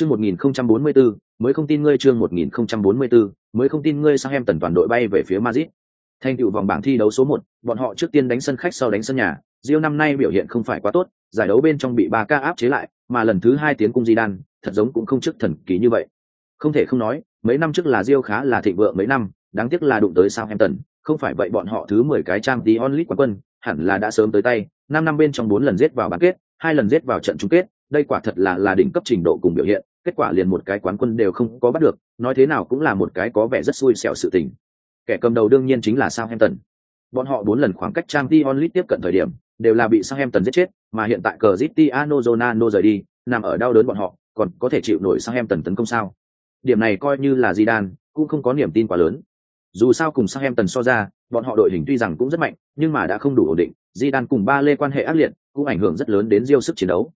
Chương 1044, mới không tin ngươi chương 1044, mới không tin ngươi sang em tần toàn đội bay về phía Madrid. Thành tựu vòng bảng thi đấu số 1, bọn họ trước tiên đánh sân khách sau đánh sân nhà, Rio năm nay biểu hiện không phải quá tốt, giải đấu bên trong bị 3K áp chế lại, mà lần thứ hai tiến cung Zidane, thật giống cũng không trước thần kỳ như vậy. Không thể không nói, mấy năm trước là Rio khá là thịnh vượng mấy năm, đáng tiếc là đụng tới Southampton, không phải vậy bọn họ thứ 10 cái trang tí onlit quán quân, hẳn là đã sớm tới tay, 5 năm bên trong 4 lần giết vào bán kết, hai lần giết vào trận chung kết, đây quả thật là là đỉnh cấp trình độ cùng biểu hiện, kết quả liền một cái quán quân đều không có bắt được, nói thế nào cũng là một cái có vẻ rất xui xẻo sự tình. Kẻ cầm đầu đương nhiên chính là Southampton. Bọn họ bốn lần khoảng cách Trang Champions League tiếp cận thời điểm, đều là bị Southampton giết chết, mà hiện tại Cristiano Ronaldo rời đi, nằm ở đau đớn bọn họ, còn có thể chịu nổi Southampton tấn công sao? Điểm này coi như là Zidane, cũng không có niềm tin quá lớn. Dù sao cùng Southampton so ra, bọn họ đội hình tuy rằng cũng rất mạnh, nhưng mà đã không đủ ổn định, Zidane cùng ba lê quan hệ ác liệt, cũng ảnh hưởng rất lớn đến Rio sức chiến đấu.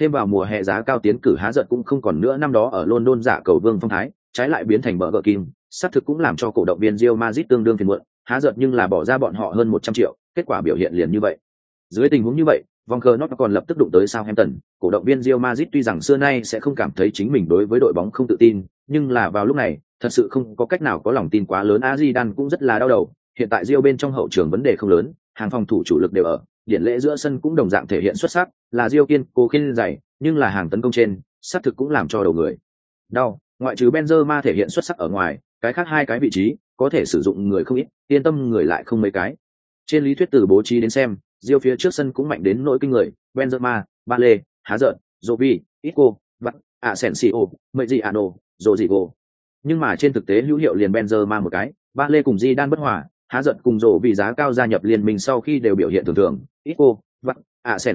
Thêm vào mùa hè giá cao tiến cử há giận cũng không còn nữa năm đó ở London giả cầu vương phong thái, trái lại biến thành bờ gờ kim, sát thực cũng làm cho cổ động viên Real Madrid tương đương phiền muộn, há giận nhưng là bỏ ra bọn họ hơn một trăm triệu, kết quả biểu hiện liền như vậy. Dưới tình huống như vậy, vòng cờ nó còn lập tức đụng tới Southampton, cổ động viên Real Madrid tuy rằng xưa nay sẽ không cảm thấy chính mình đối với đội bóng không tự tin, nhưng là vào lúc này, thật sự không có cách nào có lòng tin quá lớn Azidan cũng rất là đau đầu, hiện tại Real bên trong hậu trường vấn đề không lớn, hàng phòng thủ chủ lực đều ở, điển lễ giữa sân cũng đồng dạng thể hiện xuất sắc, là Diêu kiên cố khiên dày, nhưng là hàng tấn công trên, sát thực cũng làm cho đầu người. Đau, ngoại trừ Benzema thể hiện xuất sắc ở ngoài, cái khác hai cái vị trí có thể sử dụng người không ít, yên tâm người lại không mấy cái. Trên lý thuyết từ bố trí đến xem, Diêu phía trước sân cũng mạnh đến nỗi kinh người, Benzema, Bale, Hazard, Zobi, Isco, Bắt, Asensio, Mejiano, Rodrigo. Nhưng mà trên thực tế hữu hiệu liền Benzema một cái, Bale cùng Zidane bất hòa, Há giận cùng rổ vì giá cao gia nhập liên minh sau khi đều biểu hiện thường thường, Isco,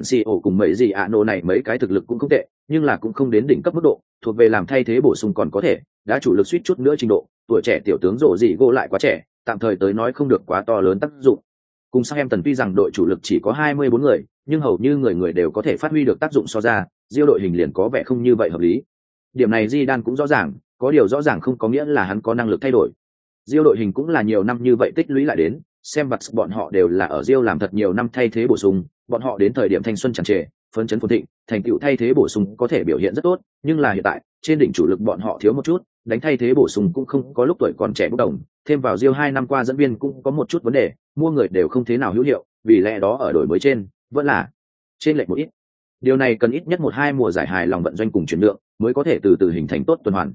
xì ổ cùng mấy gì ạ nô này mấy cái thực lực cũng không tệ, nhưng là cũng không đến đỉnh cấp mức độ, thuộc về làm thay thế bổ sung còn có thể, đã chủ lực suýt chút nữa trình độ, tuổi trẻ tiểu tướng rổ gì gỗ lại quá trẻ, tạm thời tới nói không được quá to lớn tác dụng. Cùng sang em tần tuy rằng đội chủ lực chỉ có 24 người, nhưng hầu như người người đều có thể phát huy được tác dụng so ra, diêu đội hình liền có vẻ không như vậy hợp lý. Điểm này Di Đan cũng rõ ràng, có điều rõ ràng không có nghĩa là hắn có năng lực thay đổi. Diêu đội hình cũng là nhiều năm như vậy tích lũy lại đến, xem vật bọn họ đều là ở Diêu làm thật nhiều năm thay thế bổ sung, bọn họ đến thời điểm thanh xuân tràn trề, phấn chấn phồn thịnh, thành tựu thay thế bổ sung có thể biểu hiện rất tốt, nhưng là hiện tại, trên đỉnh chủ lực bọn họ thiếu một chút, đánh thay thế bổ sung cũng không có lúc tuổi còn trẻ bốc đồng, thêm vào Diêu hai năm qua dẫn viên cũng có một chút vấn đề, mua người đều không thế nào hữu hiệu, vì lẽ đó ở đổi mới trên, vẫn là trên lệch một ít. Điều này cần ít nhất một hai mùa giải hài lòng vận doanh cùng chuyển lượng, mới có thể từ từ hình thành tốt tuần hoàn.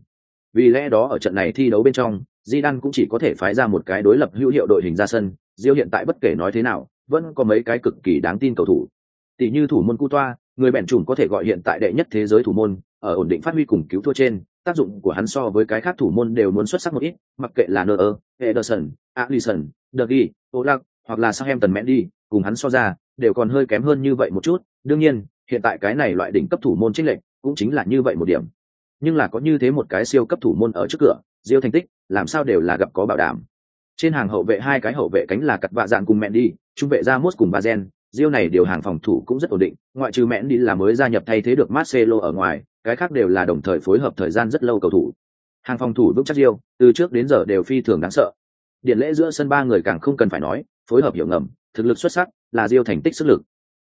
Vì lẽ đó ở trận này thi đấu bên trong, Zidane cũng chỉ có thể phái ra một cái đối lập hữu hiệu đội hình ra sân, Diêu hiện tại bất kể nói thế nào, vẫn có mấy cái cực kỳ đáng tin cầu thủ. Tỷ như thủ môn Cu Toa, người bèn chủng có thể gọi hiện tại đệ nhất thế giới thủ môn, ở ổn định phát huy cùng cứu thua trên, tác dụng của hắn so với cái khác thủ môn đều muốn xuất sắc một ít, mặc kệ là Neuer, Ederson, Alisson, De Gea, Oblak, hoặc là Southampton Mendy, cùng hắn so ra, đều còn hơi kém hơn như vậy một chút. Đương nhiên, hiện tại cái này loại đỉnh cấp thủ môn chính lệnh, cũng chính là như vậy một điểm. Nhưng là có như thế một cái siêu cấp thủ môn ở trước cửa, Diêu thành tích, làm sao đều là gặp có bảo đảm. Trên hàng hậu vệ hai cái hậu vệ cánh là cặt vạ dạn cùng Mendy, trung vệ ra mốt cùng ba gen Diêu này điều hàng phòng thủ cũng rất ổn định, ngoại trừ Mendy là mới gia nhập thay thế được Marcelo ở ngoài, cái khác đều là đồng thời phối hợp thời gian rất lâu cầu thủ. Hàng phòng thủ vững chắc Diêu, từ trước đến giờ đều phi thường đáng sợ. Điện lễ giữa sân ba người càng không cần phải nói, phối hợp hiểu ngầm, thực lực xuất sắc, là Diêu thành tích sức lực.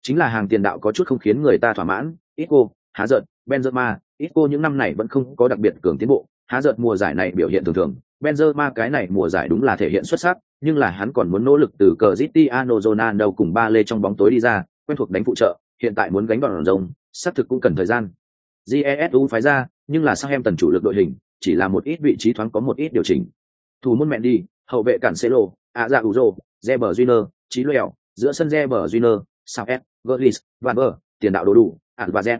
Chính là hàng tiền đạo có chút không khiến người ta thỏa mãn, ít cô, Há giận, Benzema, Isco những năm này vẫn không có đặc biệt cường tiến bộ, Há giận mùa giải này biểu hiện thường thường, Benzema cái này mùa giải đúng là thể hiện xuất sắc, nhưng là hắn còn muốn nỗ lực từ Cristiano Ronaldo cùng ba lê trong bóng tối đi ra, quen thuộc đánh phụ trợ, hiện tại muốn gánh đòn rồng, xác thực cũng cần thời gian. GESU phái ra, nhưng là sang em tần chủ lực đội hình, chỉ là một ít vị trí thoáng có một ít điều chỉnh. Thủ môn Mendy, hậu vệ cản Celo, Azauzo, Reber Júnior, Chí Lèo, giữa sân Reber Júnior, Southgate, Gullis, Van Ber, tiền đạo đồ đủ, Alvarez.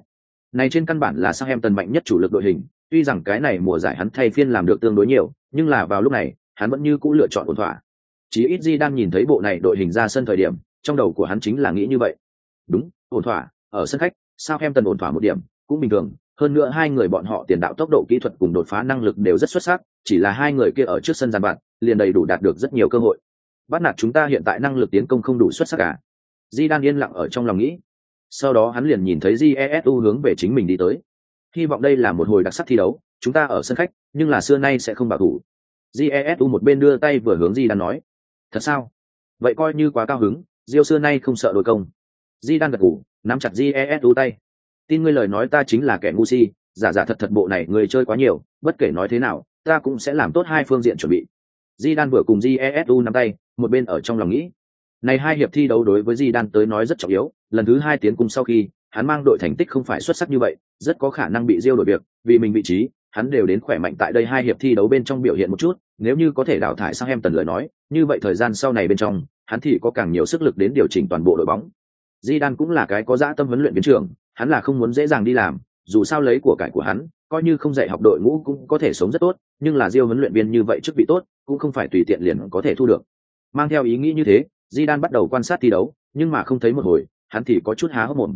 Này trên căn bản là sang em tần mạnh nhất chủ lực đội hình, tuy rằng cái này mùa giải hắn thay phiên làm được tương đối nhiều, nhưng là vào lúc này, hắn vẫn như cũ lựa chọn ổn thỏa. Chí ít Di đang nhìn thấy bộ này đội hình ra sân thời điểm, trong đầu của hắn chính là nghĩ như vậy. Đúng, ổn thỏa, ở sân khách, sao em tần ổn thỏa một điểm, cũng bình thường. Hơn nữa hai người bọn họ tiền đạo tốc độ kỹ thuật cùng đột phá năng lực đều rất xuất sắc, chỉ là hai người kia ở trước sân giàn bạn, liền đầy đủ đạt được rất nhiều cơ hội. Bắt nạt chúng ta hiện tại năng lực tiến công không đủ xuất sắc cả. Di đang yên lặng ở trong lòng nghĩ. Sau đó hắn liền nhìn thấy Jesu hướng về chính mình đi tới. Hy vọng đây là một hồi đặc sắc thi đấu, chúng ta ở sân khách, nhưng là xưa nay sẽ không bảo thủ. Jesu một bên đưa tay vừa hướng Di đan nói. Thật sao? Vậy coi như quá cao hứng, Diêu xưa nay không sợ đối công. Di đan gật gù, nắm chặt Jesu tay tin ngươi lời nói ta chính là kẻ ngu si giả giả thật thật bộ này người chơi quá nhiều bất kể nói thế nào ta cũng sẽ làm tốt hai phương diện chuẩn bị di đan vừa cùng jesu nắm tay một bên ở trong lòng nghĩ này hai hiệp thi đấu đối với di đan tới nói rất trọng yếu, lần thứ hai tiến cung sau khi, hắn mang đội thành tích không phải xuất sắc như vậy, rất có khả năng bị diêu đổi việc, vì mình vị trí, hắn đều đến khỏe mạnh tại đây hai hiệp thi đấu bên trong biểu hiện một chút, nếu như có thể đào thải sang em tần lời nói, như vậy thời gian sau này bên trong, hắn thì có càng nhiều sức lực đến điều chỉnh toàn bộ đội bóng. Di đan cũng là cái có dã tâm huấn luyện biến trường hắn là không muốn dễ dàng đi làm, dù sao lấy của cải của hắn, coi như không dạy học đội ngũ cũng có thể sống rất tốt, nhưng là diêu huấn luyện viên như vậy chức vị tốt, cũng không phải tùy tiện liền có thể thu được. Mang theo ý nghĩ như thế di đan bắt đầu quan sát thi đấu nhưng mà không thấy một hồi hắn thì có chút há hốc mồm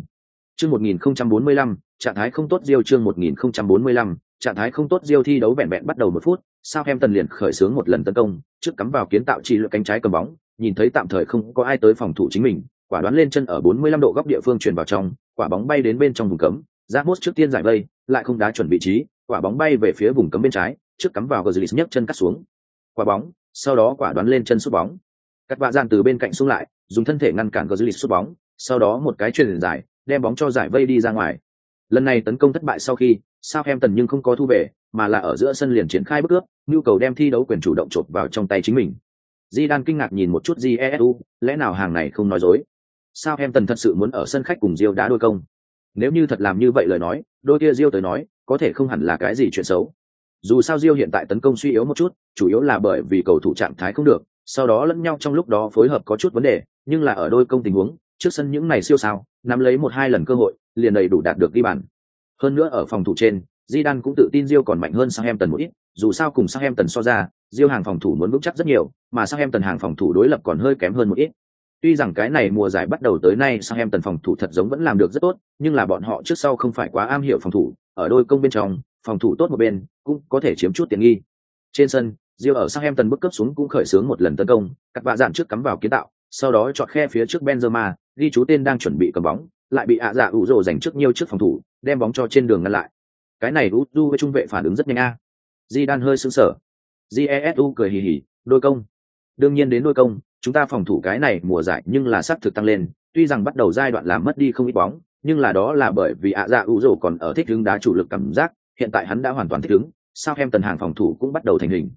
chương 1045, trạng thái không tốt diêu chương 1045, trạng thái không tốt diêu thi đấu bèn bèn bắt đầu một phút sao em tần liền khởi xướng một lần tấn công trước cắm vào kiến tạo chỉ lực cánh trái cầm bóng nhìn thấy tạm thời không có ai tới phòng thủ chính mình quả đoán lên chân ở 45 độ góc địa phương chuyển vào trong quả bóng bay đến bên trong vùng cấm Giác trước tiên giải vây, lại không đá chuẩn vị trí, quả bóng bay về phía vùng cấm bên trái, trước cắm vào Götze nhấc chân cắt xuống. Quả bóng, sau đó quả đoán lên chân sút bóng. Cắt vạ giàn từ bên cạnh xuống lại, dùng thân thể ngăn cản Götze sút bóng, sau đó một cái chuyền giải, đem bóng cho giải vây đi ra ngoài. Lần này tấn công thất bại sau khi, Southampton nhưng không có thu về, mà là ở giữa sân liền triển khai bước cướp, nhu cầu đem thi đấu quyền chủ động chộp vào trong tay chính mình. Di Đan kinh ngạc nhìn một chút Jesu, lẽ nào hàng này không nói dối? Southampton thật sự muốn ở sân khách cùng diêu đá đôi công nếu như thật làm như vậy lời nói đôi kia diêu tới nói có thể không hẳn là cái gì chuyện xấu dù sao diêu hiện tại tấn công suy yếu một chút chủ yếu là bởi vì cầu thủ trạng thái không được sau đó lẫn nhau trong lúc đó phối hợp có chút vấn đề nhưng là ở đôi công tình huống trước sân những này siêu sao nắm lấy một hai lần cơ hội liền đầy đủ đạt được ghi bàn hơn nữa ở phòng thủ trên di đan cũng tự tin Diêu còn mạnh hơn sang em tần một ít, dù sao cùng sang em tần so ra, Diêu hàng phòng thủ muốn vững chắc rất nhiều, mà sang em tần hàng phòng thủ đối lập còn hơi kém hơn một ít. Tuy rằng cái này mùa giải bắt đầu tới nay sang em tần phòng thủ thật giống vẫn làm được rất tốt, nhưng là bọn họ trước sau không phải quá am hiểu phòng thủ, ở đôi công bên trong, phòng thủ tốt một bên, cũng có thể chiếm chút tiện nghi. Trên sân, Diêu ở sang em tần bước cấp xuống cũng khởi xướng một lần tấn công, cắt vạ dạn trước cắm vào kiến tạo, sau đó chọn khe phía trước Benzema, ghi chú tên đang chuẩn bị cầm bóng, lại bị ạ dạ ủ rồ giành trước nhiều trước phòng thủ, đem bóng cho trên đường ngăn lại. Cái này Udu với trung vệ phản ứng rất nhanh a. Di Đan hơi sững sờ. Jesu cười hì hì, đôi công. Đương nhiên đến đôi công, chúng ta phòng thủ cái này mùa giải nhưng là sắp thực tăng lên tuy rằng bắt đầu giai đoạn làm mất đi không ít bóng nhưng là đó là bởi vì ạ dạ ủ rồ còn ở thích hướng đá chủ lực cảm giác hiện tại hắn đã hoàn toàn thích ứng sao em tần hàng phòng thủ cũng bắt đầu thành hình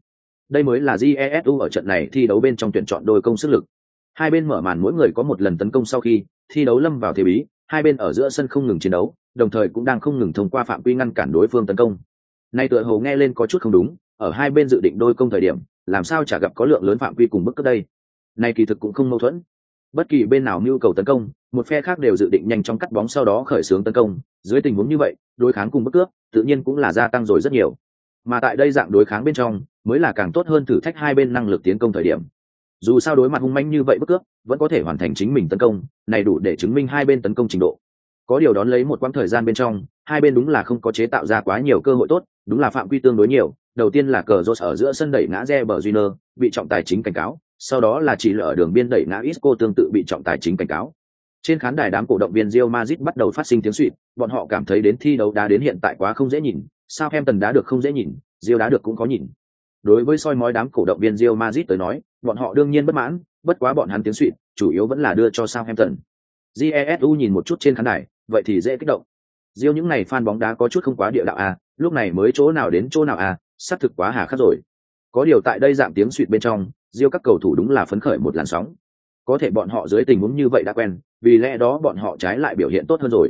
đây mới là jesu ở trận này thi đấu bên trong tuyển chọn đôi công sức lực. Hai bên mở màn mỗi người có một lần tấn công sau khi thi đấu lâm vào thế bí, hai bên ở giữa sân không ngừng chiến đấu, đồng thời cũng đang không ngừng thông qua phạm quy ngăn cản đối phương tấn công. Nay tựa hồ nghe lên có chút không đúng, ở hai bên dự định đôi công thời điểm, làm sao chả gặp có lượng lớn phạm quy cùng bức cấp đây? Nay kỳ thực cũng không mâu thuẫn. Bất kỳ bên nào mưu cầu tấn công, một phe khác đều dự định nhanh chóng cắt bóng sau đó khởi xướng tấn công. Dưới tình huống như vậy, đối kháng cùng bất cướp, tự nhiên cũng là gia tăng rồi rất nhiều. Mà tại đây dạng đối kháng bên trong mới là càng tốt hơn thử thách hai bên năng lực tiến công thời điểm dù sao đối mặt hung manh như vậy bất cướp vẫn có thể hoàn thành chính mình tấn công này đủ để chứng minh hai bên tấn công trình độ có điều đón lấy một quãng thời gian bên trong hai bên đúng là không có chế tạo ra quá nhiều cơ hội tốt đúng là phạm quy tương đối nhiều đầu tiên là cờ rốt ở giữa sân đẩy ngã re bờ junior bị trọng tài chính cảnh cáo sau đó là chỉ lỡ đường biên đẩy ngã Isco tương tự bị trọng tài chính cảnh cáo. Trên khán đài đám cổ động viên Real Madrid bắt đầu phát sinh tiếng xuýt, bọn họ cảm thấy đến thi đấu đá đến hiện tại quá không dễ nhìn, sao em tần đá được không dễ nhìn, Real đá được cũng có nhìn. Đối với soi mói đám cổ động viên Real Madrid tới nói, bọn họ đương nhiên bất mãn, bất quá bọn hắn tiếng xuýt, chủ yếu vẫn là đưa cho Southampton. Jesu nhìn một chút trên khán đài, vậy thì dễ kích động. Real những này fan bóng đá có chút không quá địa đạo à, lúc này mới chỗ nào đến chỗ nào à, sắp thực quá hà khắc rồi. Có điều tại đây giảm tiếng xuýt bên trong, Real các cầu thủ đúng là phấn khởi một làn sóng. Có thể bọn họ dưới tình huống như vậy đã quen, vì lẽ đó bọn họ trái lại biểu hiện tốt hơn rồi.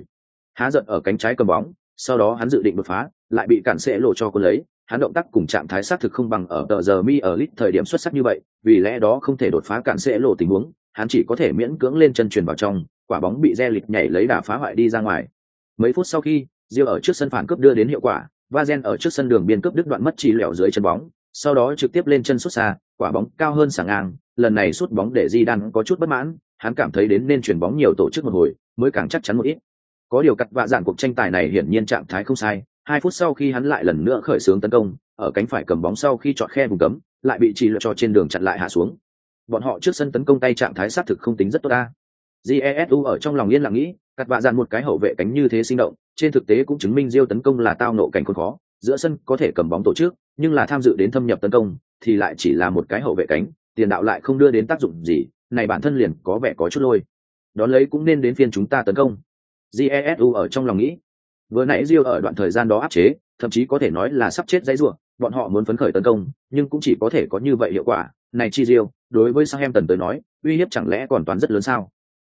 Há giận ở cánh trái cầm bóng, sau đó hắn dự định đột phá, lại bị cản sẽ lộ cho cô lấy, hắn động tác cùng trạng thái xác thực không bằng ở tờ giờ mi ở lit thời điểm xuất sắc như vậy, vì lẽ đó không thể đột phá cản sẽ lộ tình huống, hắn chỉ có thể miễn cưỡng lên chân truyền vào trong, quả bóng bị re lịch nhảy lấy đà phá hoại đi ra ngoài. Mấy phút sau khi, Diêu ở trước sân phản cướp đưa đến hiệu quả, Vazen ở trước sân đường biên cướp đứt đoạn mất chi lẻo dưới chân bóng, sau đó trực tiếp lên chân xuất xa, quả bóng cao hơn sảng ngang, lần này sút bóng để Di Đan có chút bất mãn, hắn cảm thấy đến nên chuyển bóng nhiều tổ chức một hồi, mới càng chắc chắn một ít. Có điều cặt vạ giản cuộc tranh tài này hiển nhiên trạng thái không sai, hai phút sau khi hắn lại lần nữa khởi xướng tấn công, ở cánh phải cầm bóng sau khi chọn khe vùng cấm, lại bị chỉ lựa cho trên đường chặn lại hạ xuống. Bọn họ trước sân tấn công tay trạng thái sát thực không tính rất tốt ta. Jesu ở trong lòng yên lặng nghĩ, cắt vạ dàn một cái hậu vệ cánh như thế sinh động, trên thực tế cũng chứng minh Diêu tấn công là tao nộ cảnh khốn khó, giữa sân có thể cầm bóng tổ chức, nhưng là tham dự đến thâm nhập tấn công thì lại chỉ là một cái hậu vệ cánh tiền đạo lại không đưa đến tác dụng gì này bản thân liền có vẻ có chút lôi đón lấy cũng nên đến phiên chúng ta tấn công jesu ở trong lòng nghĩ Vừa nãy Rio ở đoạn thời gian đó áp chế, thậm chí có thể nói là sắp chết dãy rủa, bọn họ muốn phấn khởi tấn công, nhưng cũng chỉ có thể có như vậy hiệu quả. Này chi Rio, đối với Southampton tới nói, uy hiếp chẳng lẽ còn toán rất lớn sao?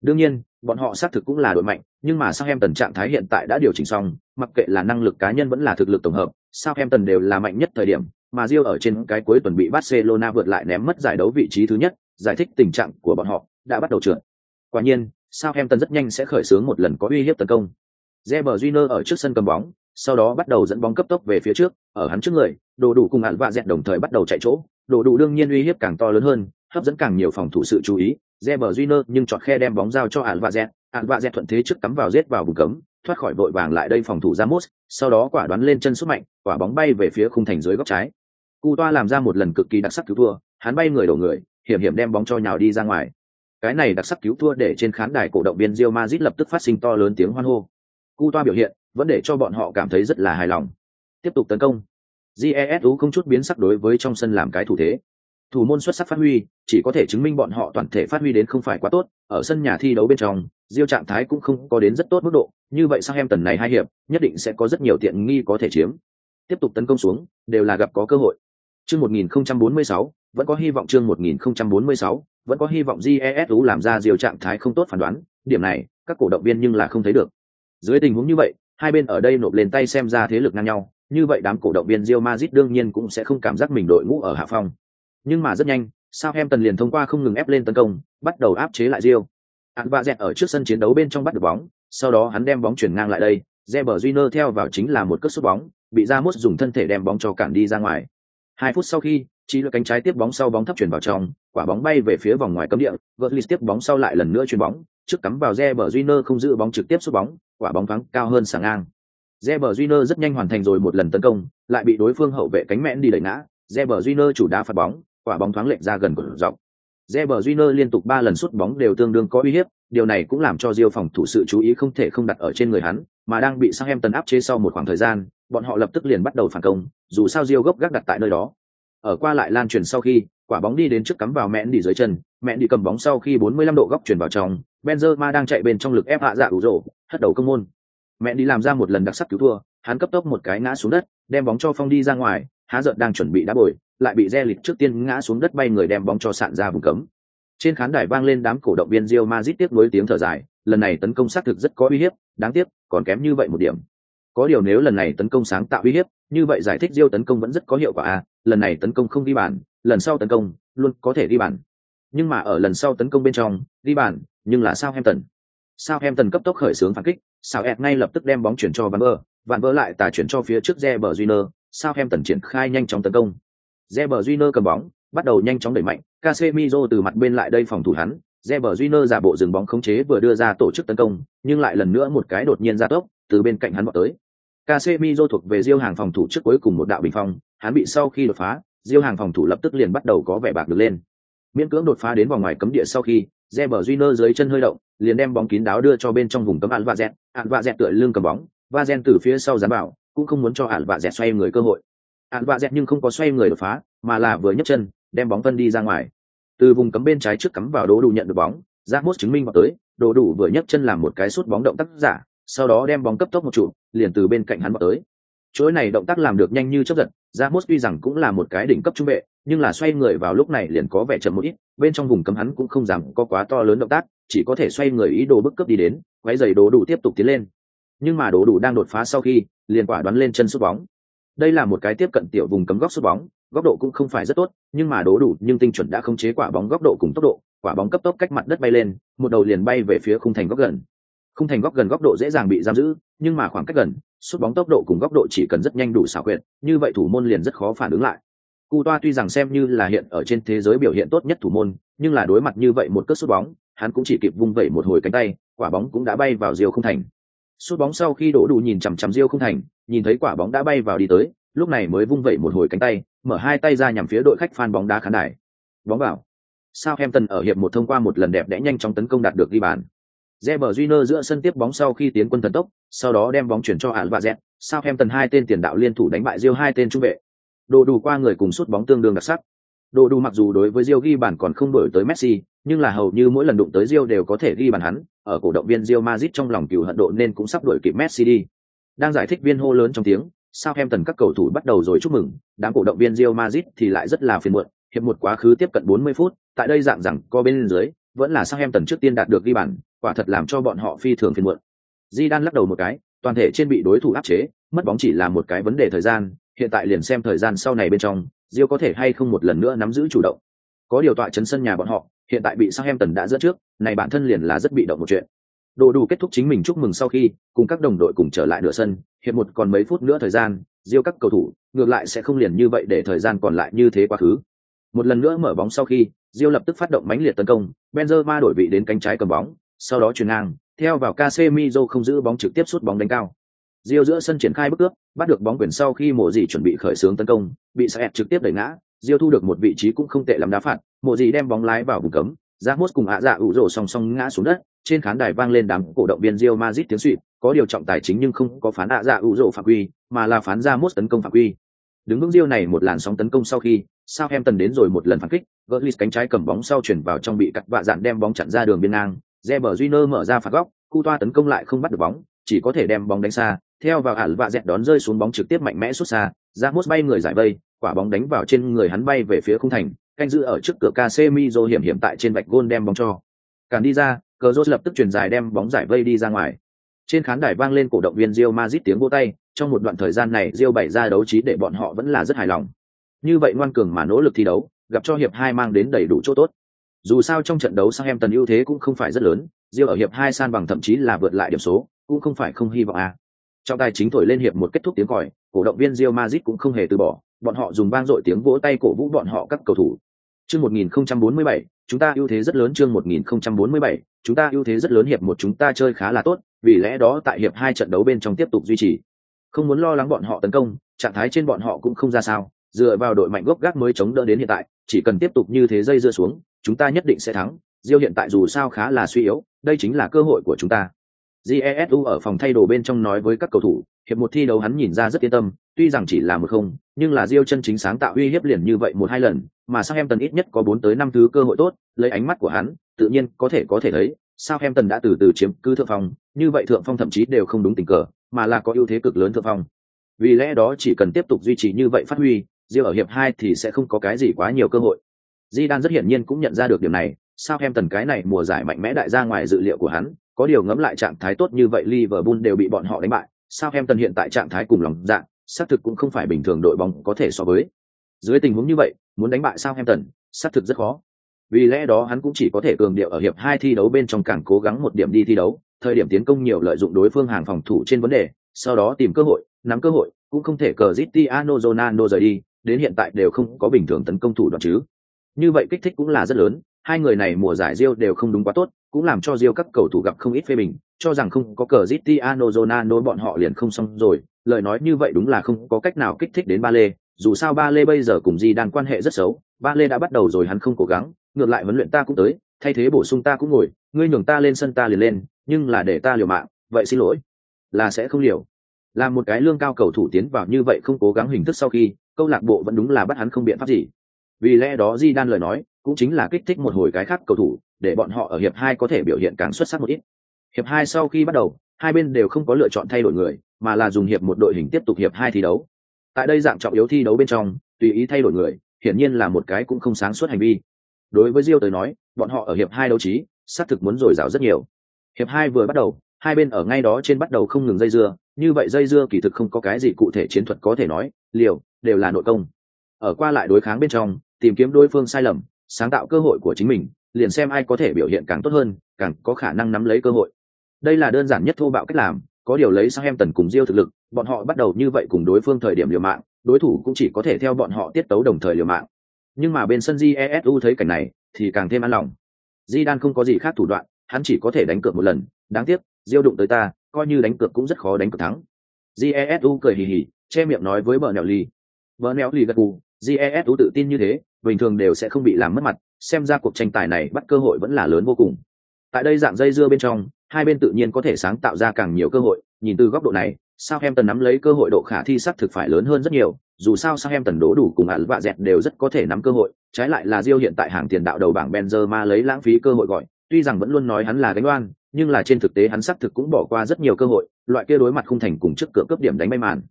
Đương nhiên, bọn họ xác thực cũng là đội mạnh, nhưng mà Southampton trạng thái hiện tại đã điều chỉnh xong, mặc kệ là năng lực cá nhân vẫn là thực lực tổng hợp, Southampton đều là mạnh nhất thời điểm, mà Rio ở trên cái cuối tuần bị Barcelona vượt lại ném mất giải đấu vị trí thứ nhất, giải thích tình trạng của bọn họ đã bắt đầu trượt. Quả nhiên, Southampton rất nhanh sẽ khởi xướng một lần có uy hiếp tấn công. Reber Júnior ở trước sân cầm bóng, sau đó bắt đầu dẫn bóng cấp tốc về phía trước, ở hắn trước người, đồ đủ cùng ạn vạ dẹt đồng thời bắt đầu chạy chỗ, đồ đủ đương nhiên uy hiếp càng to lớn hơn, hấp dẫn càng nhiều phòng thủ sự chú ý. Reber Júnior nhưng chọn khe đem bóng giao cho ạn vạ dẹt, ạn vạ dẹt thuận thế trước cắm vào giết vào vùng cấm, thoát khỏi vội vàng lại đây phòng thủ Ramos, sau đó quả đoán lên chân sút mạnh, quả bóng bay về phía khung thành dưới góc trái. Cú toa làm ra một lần cực kỳ đặc sắc cứu thua, hắn bay người đổ người, hiểm hiểm đem bóng cho nhào đi ra ngoài. Cái này đặc sắc cứu thua để trên khán đài cổ động viên Real Madrid lập tức phát sinh to lớn tiếng hoan hô. Cu toa biểu hiện vẫn để cho bọn họ cảm thấy rất là hài lòng. Tiếp tục tấn công. Jesu không chút biến sắc đối với trong sân làm cái thủ thế. Thủ môn xuất sắc phát huy, chỉ có thể chứng minh bọn họ toàn thể phát huy đến không phải quá tốt, ở sân nhà thi đấu bên trong, Diêu trạng thái cũng không có đến rất tốt mức độ, như vậy sang em tần này hai hiệp, nhất định sẽ có rất nhiều tiện nghi có thể chiếm. Tiếp tục tấn công xuống, đều là gặp có cơ hội. Chương 1046, vẫn có hy vọng chương 1046, vẫn có hy vọng jesu làm ra Diêu trạng thái không tốt phán đoán, điểm này, các cổ động viên nhưng là không thấy được. Dưới tình huống như vậy, hai bên ở đây nộp lên tay xem ra thế lực ngang nhau, như vậy đám cổ động viên Real Madrid đương nhiên cũng sẽ không cảm giác mình đội ngũ ở hạ phong. Nhưng mà rất nhanh, Southampton liền thông qua không ngừng ép lên tấn công, bắt đầu áp chế lại Real. hắn vạ dẹt ở trước sân chiến đấu bên trong bắt được bóng, sau đó hắn đem bóng chuyển ngang lại đây, Reber Júnior theo vào chính là một cước sút bóng, bị Ramos dùng thân thể đem bóng cho cản đi ra ngoài. Hai phút sau khi, chỉ là cánh trái tiếp bóng sau bóng thấp chuyển vào trong, quả bóng bay về phía vòng ngoài cấm địa, Götze tiếp bóng sau lại lần nữa chuyền bóng, trước cắm vào Reber Júnior không giữ bóng trực tiếp sút bóng, quả bóng thoáng cao hơn sàng ngang. Reber Júnior rất nhanh hoàn thành rồi một lần tấn công, lại bị đối phương hậu vệ cánh mẽn đi đẩy ngã, Reber Júnior chủ đá phạt bóng, quả bóng thoáng lệch ra gần của dọc. Reber Júnior liên tục ba lần sút bóng đều tương đương có uy hiếp, điều này cũng làm cho Diêu phòng thủ sự chú ý không thể không đặt ở trên người hắn, mà đang bị Southampton áp chế sau một khoảng thời gian, bọn họ lập tức liền bắt đầu phản công, dù sao Diêu gốc gác đặt tại nơi đó. Ở qua lại lan truyền sau khi, quả bóng đi đến trước cắm vào mẹn đi dưới chân, mẹn đi cầm bóng sau khi 45 độ góc chuyển vào trong, Benzema đang chạy bên trong lực ép hạ dạ đủ rổ, hất đầu công môn. Mẹn đi làm ra một lần đặc sắc cứu thua, hắn cấp tốc một cái ngã xuống đất, đem bóng cho phong đi ra ngoài, há giận đang chuẩn bị đá bồi, lại bị Re lịch trước tiên ngã xuống đất bay người đem bóng cho sạn ra vùng cấm. Trên khán đài vang lên đám cổ động viên Real Madrid tiếp nối tiếng thở dài, lần này tấn công xác thực rất có uy hiếp, đáng tiếc, còn kém như vậy một điểm. Có điều nếu lần này tấn công sáng tạo uy hiếp, như vậy giải thích diêu tấn công vẫn rất có hiệu quả à, lần này tấn công không đi bàn, lần sau tấn công luôn có thể đi bàn. Nhưng mà ở lần sau tấn công bên trong, đi bàn, nhưng là sao em tần sao em tần cấp tốc khởi xướng phản kích, sao ẹt ngay lập tức đem bóng chuyển cho Van Bơ, Van Bơ lại tà chuyển cho phía trước Reber em tần triển khai nhanh chóng tấn công. Reber junior cầm bóng, bắt đầu nhanh chóng đẩy mạnh, Casemiro từ mặt bên lại đây phòng thủ hắn, Reber junior giả bộ dừng bóng khống chế vừa đưa ra tổ chức tấn công, nhưng lại lần nữa một cái đột nhiên ra tốc, từ bên cạnh hắn bọn tới. Casemiro thuộc về Diêu hàng phòng thủ trước cuối cùng một đạo bình phong, hắn bị sau khi đột phá, Diêu hàng phòng thủ lập tức liền bắt đầu có vẻ bạc được lên. Miễn cưỡng đột phá đến vòng ngoài cấm địa sau khi, Reber Júnior dưới chân hơi động, liền đem bóng kín đáo đưa cho bên trong vùng cấm Al Vazet, Al dẹt tựa lưng cầm bóng, Vazen từ phía sau giám bảo, cũng không muốn cho Al dẹt xoay người cơ hội. Al dẹt nhưng không có xoay người đột phá, mà là vừa nhấc chân, đem bóng phân đi ra ngoài từ vùng cấm bên trái trước cắm vào đố đủ nhận được bóng ra mốt chứng minh vào tới đồ đủ vừa nhấc chân làm một cái sút bóng động tác giả sau đó đem bóng cấp tốc một trụ liền từ bên cạnh hắn vào tới. Chuỗi này động tác làm được nhanh như chấp giật ra mốt tuy rằng cũng là một cái đỉnh cấp trung vệ, nhưng là xoay người vào lúc này liền có vẻ chậm một ít, bên trong vùng cấm hắn cũng không dám có quá to lớn động tác, chỉ có thể xoay người ý đồ bức cấp đi đến quái giày đồ đủ tiếp tục tiến lên. Nhưng mà đồ đủ đang đột phá sau khi, liền quả đoán lên chân sút bóng. Đây là một cái tiếp cận tiểu vùng cấm góc sút bóng, góc độ cũng không phải rất tốt, nhưng mà đố đủ nhưng tinh chuẩn đã không chế quả bóng góc độ cùng tốc độ, quả bóng cấp tốc cách mặt đất bay lên, một đầu liền bay về phía khung thành góc gần không thành góc gần góc độ dễ dàng bị giam giữ, nhưng mà khoảng cách gần, sút bóng tốc độ cùng góc độ chỉ cần rất nhanh đủ xảo quyệt, như vậy thủ môn liền rất khó phản ứng lại cu toa tuy rằng xem như là hiện ở trên thế giới biểu hiện tốt nhất thủ môn, nhưng là đối mặt như vậy một cất sút bóng, hắn cũng chỉ kịp vung vẩy một hồi cánh tay, quả bóng cũng đã bay vào diều không thành sút bóng sau khi đổ đủ nhìn chằm chằm diêu không thành, nhìn thấy quả bóng đã bay vào đi tới, lúc này mới vung vẩy một hồi cánh tay, mở hai tay ra nhằm phía đội khách phan bóng đá khán đài. Bóng vào. Southampton ở hiệp một thông qua một lần đẹp đẽ nhanh chóng tấn công đạt được ghi bàn. Reber Júnior giữa sân tiếp bóng sau khi tiến quân thần tốc, sau đó đem bóng chuyển cho Alvarez. Dạ Southampton hai tên tiền đạo liên thủ đánh bại Real hai tên trung vệ. Đồ đủ qua người cùng sút bóng tương đương đặc sắc. Đồ đủ mặc dù đối với Real ghi bàn còn không đổi tới Messi, nhưng là hầu như mỗi lần đụng tới Real đều có thể ghi bàn hắn, ở cổ động viên Real Madrid trong lòng cừu hận độ nên cũng sắp đuổi kịp Messi đi. đang giải thích viên hô lớn trong tiếng Southampton các cầu thủ bắt đầu rồi chúc mừng đám cổ động viên Real Madrid thì lại rất là phiền muộn hiệp một quá khứ tiếp cận 40 phút tại đây dạng rằng có bên dưới vẫn là Southampton trước tiên đạt được ghi bàn quả thật làm cho bọn họ phi thường phiền muộn. Di đan lắc đầu một cái, toàn thể trên bị đối thủ áp chế, mất bóng chỉ là một cái vấn đề thời gian, hiện tại liền xem thời gian sau này bên trong, Diêu có thể hay không một lần nữa nắm giữ chủ động. Có điều tọa chấn sân nhà bọn họ, hiện tại bị Southampton đã dẫn trước, này bản thân liền là rất bị động một chuyện. Đồ đủ kết thúc chính mình chúc mừng sau khi, cùng các đồng đội cùng trở lại nửa sân hiệp một còn mấy phút nữa thời gian, Diêu các cầu thủ, ngược lại sẽ không liền như vậy để thời gian còn lại như thế quá khứ. Một lần nữa mở bóng sau khi, Diêu lập tức phát động mãnh liệt tấn công, Benzema đổi vị đến cánh trái cầm bóng sau đó chuyển ngang theo vào Casemiro không giữ bóng trực tiếp sút bóng đánh cao Rio giữa sân triển khai bước cướp, bắt được bóng quyền sau khi mộ Dĩ chuẩn bị khởi xướng tấn công, bị Saet trực tiếp đẩy ngã, Rio thu được một vị trí cũng không tệ lắm đá phạt, mộ Dĩ đem bóng lái vào vùng cấm, Ramos cùng ạ dạ ủ rồ song song ngã xuống đất, trên khán đài vang lên đám cổ động viên Real Madrid tiếng xuýt, có điều trọng tài chính nhưng không có phán ạ dạ ủ rồ phạm quy, mà là phán Ramos tấn công phạm quy. Đứng vững Rio này một làn sóng tấn công sau khi, Southampton đến rồi một lần phản kích, Gullis cánh trái cầm bóng sau chuyển vào trong bị cắt vạ dạn đem bóng chặn ra đường biên ngang, Reber Júnior mở ra phạt góc, Cu toa tấn công lại không bắt được bóng, chỉ có thể đem bóng đánh xa, theo vào ảo vạ dẹt đón rơi xuống bóng trực tiếp mạnh mẽ xuất xa, Ramos bay người giải vây, quả bóng đánh vào trên người hắn bay về phía khung thành, canh giữ ở trước cửa Casemiro hiểm hiểm tại trên vạch gôn đem bóng cho. Cản đi ra, Cazorla lập tức chuyển dài đem bóng giải vây đi ra ngoài. Trên khán đài vang lên cổ động viên Real Madrid tiếng vỗ tay, trong một đoạn thời gian này Real bày ra đấu trí để bọn họ vẫn là rất hài lòng. Như vậy ngoan cường mà nỗ lực thi đấu, gặp cho hiệp hai mang đến đầy đủ chỗ tốt. Dù sao trong trận đấu sang em tần ưu thế cũng không phải rất lớn, Real ở hiệp hai san bằng thậm chí là vượt lại điểm số, cũng không phải không hy vọng à. Trọng tài chính thổi lên hiệp một kết thúc tiếng còi, cổ động viên Real Madrid cũng không hề từ bỏ, bọn họ dùng vang dội tiếng vỗ tay cổ vũ bọn họ các cầu thủ. Chương 1047, chúng ta ưu thế rất lớn chương 1047, chúng ta ưu thế rất lớn hiệp một chúng ta chơi khá là tốt, vì lẽ đó tại hiệp hai trận đấu bên trong tiếp tục duy trì. Không muốn lo lắng bọn họ tấn công, trạng thái trên bọn họ cũng không ra sao, dựa vào đội mạnh gốc gác mới chống đỡ đến hiện tại, chỉ cần tiếp tục như thế dây dưa xuống, chúng ta nhất định sẽ thắng. Diêu hiện tại dù sao khá là suy yếu, đây chính là cơ hội của chúng ta. Jesu ở phòng thay đồ bên trong nói với các cầu thủ, hiệp một thi đấu hắn nhìn ra rất yên tâm, tuy rằng chỉ là một không, nhưng là Diêu chân chính sáng tạo uy hiếp liền như vậy một hai lần, mà Southampton ít nhất có bốn tới năm thứ cơ hội tốt, lấy ánh mắt của hắn, tự nhiên có thể có thể thấy, Southampton đã từ từ chiếm cứ thượng phong, như vậy thượng phong thậm chí đều không đúng tình cờ, mà là có ưu thế cực lớn thượng phong. Vì lẽ đó chỉ cần tiếp tục duy trì như vậy phát huy, Diêu ở hiệp hai thì sẽ không có cái gì quá nhiều cơ hội. Zidane rất hiển nhiên cũng nhận ra được điểm này, Sao em tần cái này mùa giải mạnh mẽ đại ra ngoài dự liệu của hắn, có điều ngẫm lại trạng thái tốt như vậy Liverpool đều bị bọn họ đánh bại, Sao em tần hiện tại trạng thái cùng lòng dạ, xác thực cũng không phải bình thường đội bóng có thể so với. Dưới tình huống như vậy, muốn đánh bại Sao Em Tần, xác thực rất khó. Vì lẽ đó hắn cũng chỉ có thể cường điệu ở hiệp hai thi đấu bên trong càng cố gắng một điểm đi thi đấu, thời điểm tiến công nhiều lợi dụng đối phương hàng phòng thủ trên vấn đề, sau đó tìm cơ hội, nắm cơ hội, cũng không thể cờ Cristiano Ronaldo rời đi, đến hiện tại đều không có bình thường tấn công thủ đoạn chứ. Như vậy kích thích cũng là rất lớn, hai người này mùa giải Rio đều không đúng quá tốt, cũng làm cho Rio các cầu thủ gặp không ít phê bình, cho rằng không có cờ Cristiano Ronaldo bọn họ liền không xong rồi, lời nói như vậy đúng là không có cách nào kích thích đến Ba Lê, dù sao Ba Lê bây giờ cùng Di đàn quan hệ rất xấu, Ba Lê đã bắt đầu rồi hắn không cố gắng, ngược lại huấn luyện ta cũng tới, thay thế bổ sung ta cũng ngồi, ngươi nhường ta lên sân ta liền lên, nhưng là để ta liều mạng, vậy xin lỗi, là sẽ không liều. Làm một cái lương cao cầu thủ tiến vào như vậy không cố gắng hình thức sau khi, câu lạc bộ vẫn đúng là bắt hắn không biện pháp gì. Vì lẽ đó Di đan lời nói, cũng chính là kích thích một hồi cái khác cầu thủ, để bọn họ ở hiệp hai có thể biểu hiện càng xuất sắc một ít. Hiệp hai sau khi bắt đầu, hai bên đều không có lựa chọn thay đổi người, mà là dùng hiệp một đội hình tiếp tục hiệp hai thi đấu. Tại đây dạng trọng yếu thi đấu bên trong, tùy ý thay đổi người, hiển nhiên là một cái cũng không sáng suốt hành vi. Đối với diêu tới nói, bọn họ ở hiệp hai đấu trí, xác thực muốn rồi rào rất nhiều. Hiệp hai vừa bắt đầu, hai bên ở ngay đó trên bắt đầu không ngừng dây dưa, như vậy dây dưa kỳ thực không có cái gì cụ thể chiến thuật có thể nói, liều đều là nội công. Ở qua lại đối kháng bên trong, tìm kiếm đối phương sai lầm, sáng tạo cơ hội của chính mình, liền xem ai có thể biểu hiện càng tốt hơn, càng có khả năng nắm lấy cơ hội. Đây là đơn giản nhất thô bạo cách làm, có điều lấy sang em tần cùng Diêu thực lực, bọn họ bắt đầu như vậy cùng đối phương thời điểm liều mạng, đối thủ cũng chỉ có thể theo bọn họ tiết tấu đồng thời liều mạng. Nhưng mà bên sân Jesu thấy cảnh này, thì càng thêm an lòng. Di Đan không có gì khác thủ đoạn, hắn chỉ có thể đánh cược một lần, đáng tiếc, Diêu đụng tới ta, coi như đánh cược cũng rất khó đánh cược thắng. Jesu cười hì hì, che miệng nói với bờ nẹo ly. Bờ nẹo ly gật Jes Jesu tự tin như thế, bình thường đều sẽ không bị làm mất mặt, xem ra cuộc tranh tài này bắt cơ hội vẫn là lớn vô cùng. Tại đây dạng dây dưa bên trong, hai bên tự nhiên có thể sáng tạo ra càng nhiều cơ hội, nhìn từ góc độ này, Southampton nắm lấy cơ hội độ khả thi sắt thực phải lớn hơn rất nhiều, dù sao Southampton đổ đủ cùng ẩn vạ dẹt đều rất có thể nắm cơ hội, trái lại là Rio hiện tại hàng tiền đạo đầu bảng Benzema lấy lãng phí cơ hội gọi, tuy rằng vẫn luôn nói hắn là gánh oan, nhưng là trên thực tế hắn xác thực cũng bỏ qua rất nhiều cơ hội, loại kia đối mặt không thành cùng trước cửa cấp điểm đánh bay màn.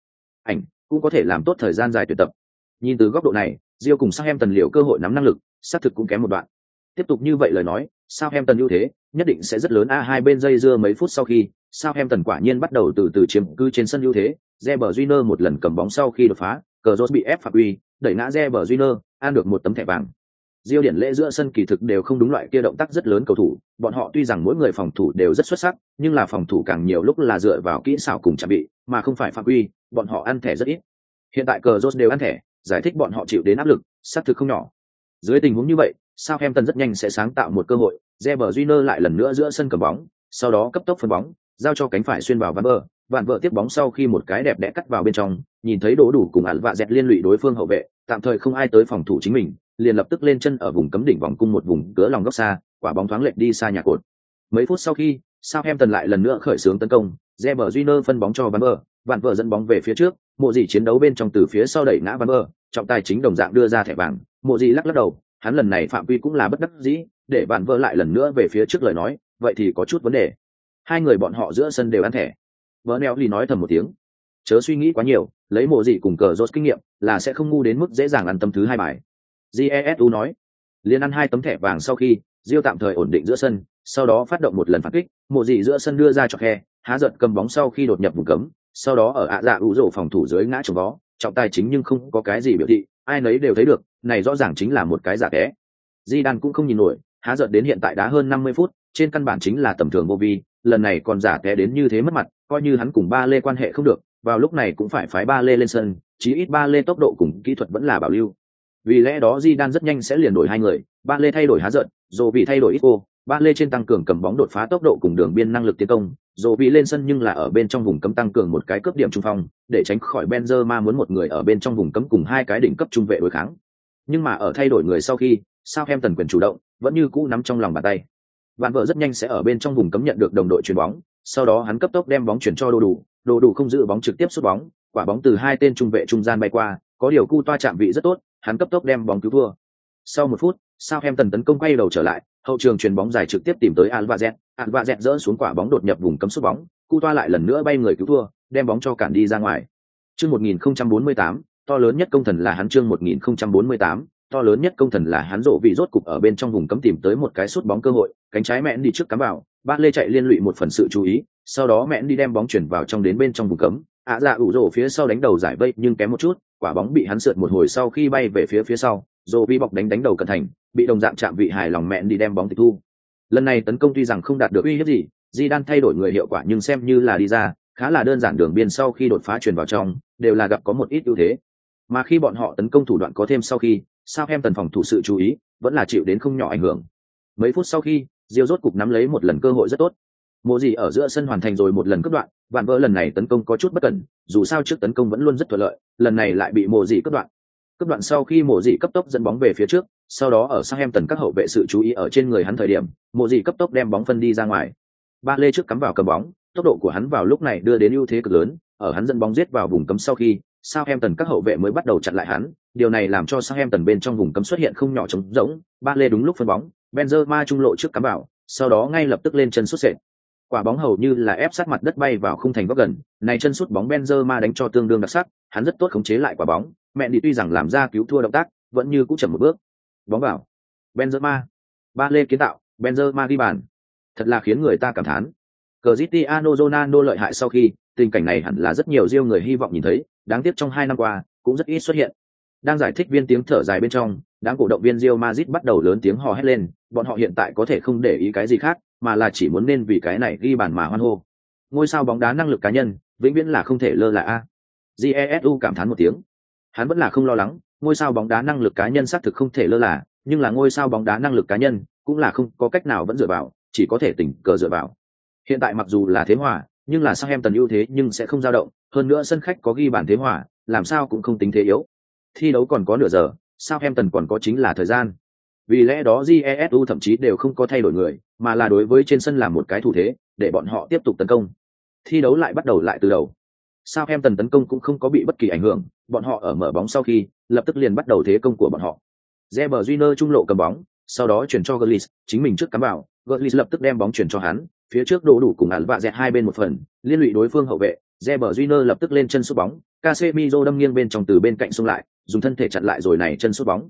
Ảnh cũng có thể làm tốt thời gian dài tuyển tập. Nhìn từ góc độ này, Rio cùng sao em tần liệu cơ hội nắm năng lực, xác thực cũng kém một đoạn. Tiếp tục như vậy lời nói, sao em tần ưu thế nhất định sẽ rất lớn a hai bên dây dưa mấy phút sau khi, sao em tần quả nhiên bắt đầu từ từ chiếm cư trên sân ưu thế, Reber Júnior một lần cầm bóng sau khi đột phá, cờ bị ép phạt uy, đẩy ngã Reber Júnior, ăn được một tấm thẻ vàng. Diêu điển lễ giữa sân kỳ thực đều không đúng loại kia động tác rất lớn cầu thủ, bọn họ tuy rằng mỗi người phòng thủ đều rất xuất sắc, nhưng là phòng thủ càng nhiều lúc là dựa vào kỹ xảo cùng chạm bị, mà không phải phạm uy, bọn họ ăn thẻ rất ít. Hiện tại cờ đều ăn thẻ, giải thích bọn họ chịu đến áp lực, xác thực không nhỏ. Dưới tình huống như vậy, Southampton rất nhanh sẽ sáng tạo một cơ hội, Reber Júnior lại lần nữa giữa sân cầm bóng, sau đó cấp tốc phân bóng, giao cho cánh phải xuyên vào ván bờ, vạn vợ tiếp bóng sau khi một cái đẹp đẽ cắt vào bên trong, nhìn thấy đố đủ cùng ẩn vạ dẹt liên lụy đối phương hậu vệ, tạm thời không ai tới phòng thủ chính mình, liền lập tức lên chân ở vùng cấm đỉnh vòng cung một vùng cửa lòng góc xa, quả bóng thoáng lệch đi xa nhà cột. Mấy phút sau khi, Southampton lại lần nữa khởi xướng tấn công, Reber Júnior phân bóng cho Van Bờ, vạn Bờ dẫn bóng về phía trước, mộ dị chiến đấu bên trong từ phía sau đẩy ngã vạn Bờ, trọng tài chính đồng dạng đưa ra thẻ vàng, mộ dị lắc lắc đầu, hắn lần này phạm vi cũng là bất đắc dĩ, để vạn Bờ lại lần nữa về phía trước lời nói, vậy thì có chút vấn đề. Hai người bọn họ giữa sân đều ăn thẻ. Vỡ neo lì nói thầm một tiếng. Chớ suy nghĩ quá nhiều, lấy mộ dị cùng cờ rốt kinh nghiệm, là sẽ không ngu đến mức dễ dàng ăn tâm thứ hai bài jesu nói liền ăn hai tấm thẻ vàng sau khi diêu tạm thời ổn định giữa sân sau đó phát động một lần phản kích mộ dị giữa sân đưa ra cho khe há giận cầm bóng sau khi đột nhập vùng cấm sau đó ở ạ dạ ủ rổ phòng thủ dưới ngã trồng bó trọng tài chính nhưng không có cái gì biểu thị, ai nấy đều thấy được, này rõ ràng chính là một cái giả té di đan cũng không nhìn nổi, há giận đến hiện tại đã hơn năm mươi phút, trên căn bản chính là tầm thường vô vi, lần này còn giả té đến như thế mất mặt, coi như hắn cùng ba lê quan hệ không được, vào lúc này cũng phải phái ba lê lên sân, chí ít ba lê tốc độ cùng kỹ thuật vẫn là bảo lưu. Vì lẽ đó di đan rất nhanh sẽ liền đổi hai người, ba lê thay đổi há giận dù vì thay đổi ít cô ba lê trên tăng cường cầm bóng đột phá tốc độ cùng đường biên năng lực tiến công dù vì lên sân nhưng là ở bên trong vùng cấm tăng cường một cái cấp điểm trung phong để tránh khỏi Benzema muốn một người ở bên trong vùng cấm cùng hai cái đỉnh cấp trung vệ đối kháng. Nhưng mà ở thay đổi người sau khi sao em tần quyền chủ động vẫn như cũ nắm trong lòng bàn tay. Bạn vợ rất nhanh sẽ ở bên trong vùng cấm nhận được đồng đội chuyền bóng sau đó hắn cấp tốc đem bóng chuyển cho đồ đủ. Đồ đủ không giữ bóng trực tiếp sút bóng quả bóng từ hai tên trung vệ trung gian bay qua có điều cu toa chạm vị rất tốt hắn cấp tốc đem bóng cứu thua. Sau một phút, Southampton tấn công quay đầu trở lại, hậu trường chuyền bóng dài trực tiếp tìm tới Alvarez, Alvarez dỡ xuống quả bóng đột nhập vùng cấm sút bóng, Cu toa lại lần nữa bay người cứu thua, đem bóng cho cản đi ra ngoài. Chương 1048, to lớn nhất công thần là hắn chương 1048, to lớn nhất công thần là hắn rộ vị rốt cục ở bên trong vùng cấm tìm tới một cái sút bóng cơ hội, cánh trái mẹn đi trước cắm vào, Bát Lê chạy liên lụy một phần sự chú ý, sau đó mẹn đi đem bóng chuyển vào trong đến bên trong vùng cấm, ạ dạ ủ rổ phía sau đánh đầu giải vây nhưng kém một chút, quả bóng bị hắn sượt một hồi sau khi bay về phía phía sau. Dồ vi bọc đánh đánh đầu cẩn thành bị đồng dạng chạm vị hài lòng mẹn đi đem bóng tịch thu. Lần này tấn công tuy rằng không đạt được uy hiếp gì di đan thay đổi người hiệu quả nhưng xem như là đi ra, khá là đơn giản đường biên sau khi đột phá truyền vào trong, đều là gặp có một ít ưu thế. Mà khi bọn họ tấn công thủ đoạn có thêm sau khi sao em tần phòng thủ sự chú ý vẫn là chịu đến không nhỏ ảnh hưởng. Mấy phút sau khi, diêu rốt cục nắm lấy một lần cơ hội rất tốt. Mộ gì ở giữa sân hoàn thành rồi một lần cướp đoạn, vạn vỡ lần này tấn công có chút bất cẩn, dù sao trước tấn công vẫn luôn rất thuận lợi, lần này lại bị mộ gì cướp đoạn cấp đoạn sau khi mộ Dị cấp tốc dẫn bóng về phía trước, sau đó ở sang em tần các hậu vệ sự chú ý ở trên người hắn thời điểm, mộ Dị cấp tốc đem bóng phân đi ra ngoài. Ba lê trước cắm vào cầm bóng, tốc độ của hắn vào lúc này đưa đến ưu thế cực lớn, ở hắn dẫn bóng giết vào vùng cấm sau khi sao em tần các hậu vệ mới bắt đầu chặn lại hắn. Điều này làm cho sao em tần bên trong vùng cấm xuất hiện không nhỏ trống rỗng. Ba lê đúng lúc phân bóng, benzema trung lộ trước cắm vào, sau đó ngay lập tức lên chân xuất sệt quả bóng hầu như là ép sát mặt đất bay vào khung thành góc gần, này chân sút bóng Benzema đánh cho tương đương đặc sắc, hắn rất tốt khống chế lại quả bóng. Mẹ đi tuy rằng làm ra cứu thua động tác, vẫn như cũng chậm một bước. Bóng vào. Benzema. Ba lê kiến tạo, Benzema ghi bàn. Thật là khiến người ta cảm thán. Cristiano Ronaldo lợi hại sau khi, tình cảnh này hẳn là rất nhiều riêu người hy vọng nhìn thấy, đáng tiếc trong hai năm qua, cũng rất ít xuất hiện. Đang giải thích viên tiếng thở dài bên trong, đám cổ động viên Real Madrid bắt đầu lớn tiếng hò hét lên, bọn họ hiện tại có thể không để ý cái gì khác mà là chỉ muốn nên vì cái này ghi bàn mà hoan hô. Ngôi sao bóng đá năng lực cá nhân, vĩnh viễn là không thể lơ là a. Jesu cảm thán một tiếng. Hắn vẫn là không lo lắng, ngôi sao bóng đá năng lực cá nhân xác thực không thể lơ là, nhưng là ngôi sao bóng đá năng lực cá nhân cũng là không có cách nào vẫn dựa vào, chỉ có thể tình cờ dựa vào. Hiện tại mặc dù là thế hòa, nhưng là sang em tần ưu thế nhưng sẽ không dao động, hơn nữa sân khách có ghi bàn thế hòa, làm sao cũng không tính thế yếu. Thi đấu còn có nửa giờ sao em tần còn có chính là thời gian vì lẽ đó jesu thậm chí đều không có thay đổi người mà là đối với trên sân làm một cái thủ thế để bọn họ tiếp tục tấn công. Thi đấu lại bắt đầu lại từ đầu. Sao em tần tấn công cũng không có bị bất kỳ ảnh hưởng bọn họ ở mở bóng sau khi lập tức liền bắt đầu thế công của bọn họ. Reber Júnior trung lộ cầm bóng sau đó chuyển cho Gullis chính mình trước cắm vào. Gullis lập tức đem bóng chuyển cho hắn phía trước đổ đủ cùng ẩn vạ dẹt hai bên một phần, liên lụy đối phương hậu vệ, Reber Júnior lập tức lên chân sút bóng, Casemiro đâm nghiêng bên trong từ bên cạnh xung lại, dùng thân thể chặn lại rồi này chân sút bóng.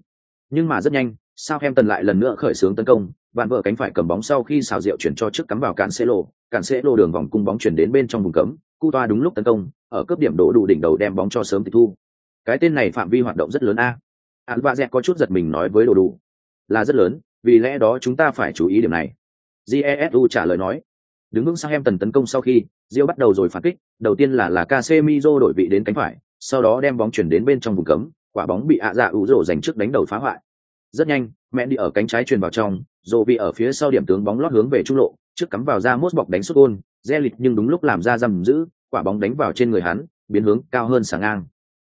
Nhưng mà rất nhanh, Southampton lại lần nữa khởi xướng tấn công, vạn vợ cánh phải cầm bóng sau khi xào rượu chuyển cho trước cắm vào cản xê lô, cản xê lô đường vòng cung bóng chuyển đến bên trong vùng cấm, cu toa đúng lúc tấn công, ở cấp điểm đổ đủ đỉnh đầu đem bóng cho sớm tịch thu. Cái tên này phạm vi hoạt động rất lớn a. Alvazet có chút giật mình nói với đồ đủ, là rất lớn, vì lẽ đó chúng ta phải chú ý điểm này. Jesu trả lời nói, đứng vững sang em tần tấn công sau khi, diêu bắt đầu rồi phản kích, đầu tiên là là Casemiro đổi vị đến cánh phải, sau đó đem bóng chuyển đến bên trong vùng cấm, quả bóng bị ạ dạ ủ rổ giành trước đánh đầu phá hoại. Rất nhanh, mẹ đi ở cánh trái truyền vào trong, dồ vị ở phía sau điểm tướng bóng lót hướng về trung lộ, trước cắm vào ra mốt bọc đánh xuất gôn, Zelit nhưng đúng lúc làm ra dầm giữ, quả bóng đánh vào trên người hắn, biến hướng cao hơn sáng ngang.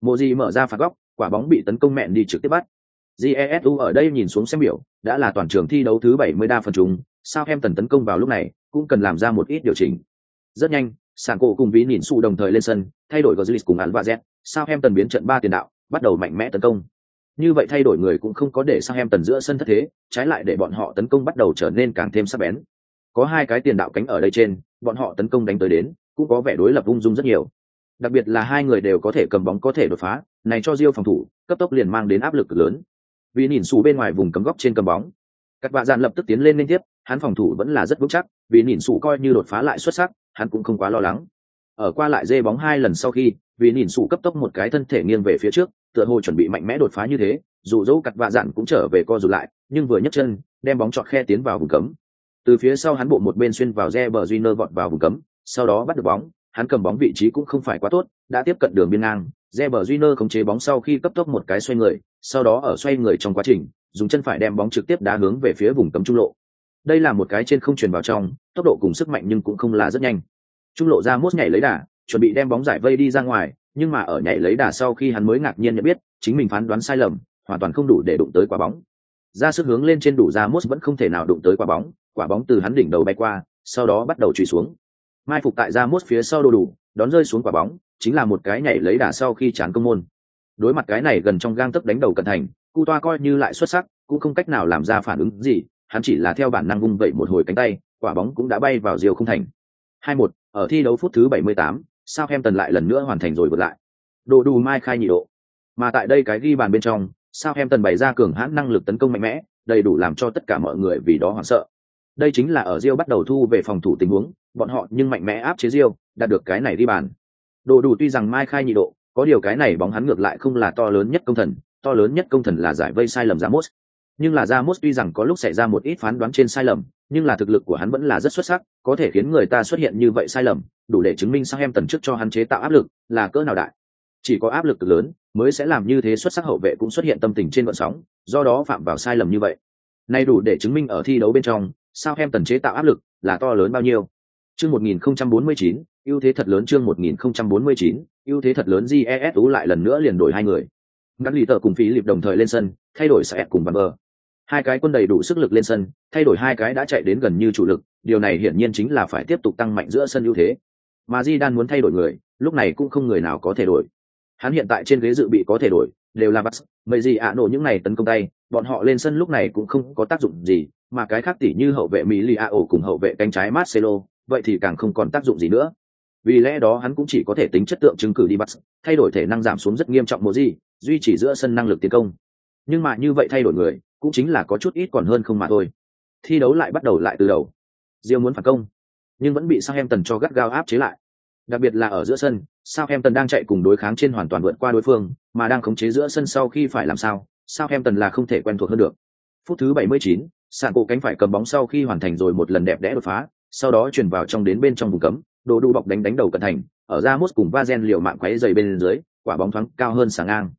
Mộ Di mở ra phạt góc, quả bóng bị tấn công mẹn đi trực tiếp bắt. Jesu ở đây nhìn xuống xem biểu, đã là toàn trường thi đấu thứ 70 đa phần chúng sao em tần tấn công vào lúc này, cũng cần làm ra một ít điều chỉnh. Rất nhanh, sàn cổ cùng ví nhìn su đồng thời lên sân, thay đổi Gazlis cùng án và z sao em tần biến trận ba tiền đạo, bắt đầu mạnh mẽ tấn công. Như vậy thay đổi người cũng không có để sang em tần giữa sân thất thế, trái lại để bọn họ tấn công bắt đầu trở nên càng thêm sắc bén. Có hai cái tiền đạo cánh ở đây trên, bọn họ tấn công đánh tới đến, cũng có vẻ đối lập ung dung rất nhiều. Đặc biệt là hai người đều có thể cầm bóng có thể đột phá, này cho diêu phòng thủ, cấp tốc liền mang đến áp lực lớn. Vì nhìn sủ bên ngoài vùng cấm góc trên cầm bóng, các bạn Dạn lập tức tiến lên liên tiếp, hắn phòng thủ vẫn là rất vững chắc, vì nhìn sủ coi như đột phá lại xuất sắc, hắn cũng không quá lo lắng. Ở qua lại dê bóng hai lần sau khi, vì nhìn sủ cấp tốc một cái thân thể nghiêng về phía trước, tựa hồ chuẩn bị mạnh mẽ đột phá như thế, dù dẫu cặt Vạ Dạn cũng trở về co rụt lại, nhưng vừa nhấc chân, đem bóng chọt khe tiến vào vùng cấm. Từ phía sau hắn bộ một bên xuyên vào Reber Júnior vọt vào vùng cấm, sau đó bắt được bóng, hắn cầm bóng vị trí cũng không phải quá tốt, đã tiếp cận đường biên ngang, Reber Júnior khống chế bóng sau khi cấp tốc một cái xoay người, sau đó ở xoay người trong quá trình, dùng chân phải đem bóng trực tiếp đá hướng về phía vùng cấm trung lộ. Đây là một cái trên không truyền vào trong, tốc độ cùng sức mạnh nhưng cũng không là rất nhanh. Trung lộ ra mốt nhảy lấy đà, chuẩn bị đem bóng giải vây đi ra ngoài, nhưng mà ở nhảy lấy đà sau khi hắn mới ngạc nhiên nhận biết, chính mình phán đoán sai lầm, hoàn toàn không đủ để đụng tới quả bóng. Ra sức hướng lên trên đủ ra mốt vẫn không thể nào đụng tới quả bóng, quả bóng từ hắn đỉnh đầu bay qua, sau đó bắt đầu truy xuống. Mai phục tại ra mốt phía sau đồ đủ, đón rơi xuống quả bóng, chính là một cái nhảy lấy đà sau khi chán công môn đối mặt cái này gần trong gang tấc đánh đầu cẩn thành cu toa coi như lại xuất sắc cũng không cách nào làm ra phản ứng gì hắn chỉ là theo bản năng vung vẩy một hồi cánh tay quả bóng cũng đã bay vào diều không thành hai một ở thi đấu phút thứ 78, sao em tần lại lần nữa hoàn thành rồi vượt lại? Đồ đủ mai khai nhị độ. Mà tại đây cái ghi bàn bên trong, sao em tần bày ra cường hãn năng lực tấn công mạnh mẽ, đầy đủ làm cho tất cả mọi người vì đó hoảng sợ. Đây chính là ở Rio bắt đầu thu về phòng thủ tình huống, bọn họ nhưng mạnh mẽ áp chế Rio đạt được cái này ghi bàn. Đồ đủ tuy rằng mai khai nhị độ, có điều cái này bóng hắn ngược lại không là to lớn nhất công thần, to lớn nhất công thần là giải vây sai lầm Ramos. Nhưng là ra mốt tuy rằng có lúc xảy ra một ít phán đoán trên sai lầm, nhưng là thực lực của hắn vẫn là rất xuất sắc, có thể khiến người ta xuất hiện như vậy sai lầm, đủ để chứng minh sang em tần trước cho hắn chế tạo áp lực, là cỡ nào đại. Chỉ có áp lực lớn mới sẽ làm như thế xuất sắc hậu vệ cũng xuất hiện tâm tình trên vận sóng, do đó phạm vào sai lầm như vậy. nay đủ để chứng minh ở thi đấu bên trong, sao em tần chế tạo áp lực là to lớn bao nhiêu. Chương 1049, ưu thế thật lớn chương 1049, ưu thế thật lớn GESU lại lần nữa liền đổi hai người. Ngắn lì tờ cùng phí lịp đồng thời lên sân, thay đổi sẽ cùng bàn bờ. Hai cái quân đầy đủ sức lực lên sân, thay đổi hai cái đã chạy đến gần như chủ lực, điều này hiển nhiên chính là phải tiếp tục tăng mạnh giữa sân ưu thế. Mà Di Đan muốn thay đổi người, lúc này cũng không người nào có thể đổi. Hắn hiện tại trên ghế dự bị có thể đổi, đều là bắt mấy gì ạ nổ những này tấn công tay, bọn họ lên sân lúc này cũng không có tác dụng gì, mà cái khác tỉ như hậu vệ Mỹ li ao cùng hậu vệ cánh trái Marcelo, vậy thì càng không còn tác dụng gì nữa vì lẽ đó hắn cũng chỉ có thể tính chất tượng chứng cử đi bắt thay đổi thể năng giảm xuống rất nghiêm trọng một gì duy trì giữa sân năng lực tiến công nhưng mà như vậy thay đổi người cũng chính là có chút ít còn hơn không mà thôi. Thi đấu lại bắt đầu lại từ đầu. Diêu muốn phản công nhưng vẫn bị Southampton cho gắt gao áp chế lại. Đặc biệt là ở giữa sân Southampton đang chạy cùng đối kháng trên hoàn toàn vượt qua đối phương mà đang khống chế giữa sân sau khi phải làm sao Southampton là không thể quen thuộc hơn được. Phút thứ 79, sàn cổ cánh phải cầm bóng sau khi hoàn thành rồi một lần đẹp đẽ đột phá sau đó chuyển vào trong đến bên trong vùng cấm đồ đu bọc đánh đánh đầu cận thành ở ra mốt cùng va gen liều mạng quáy dày bên dưới quả bóng thoáng cao hơn sáng ngang.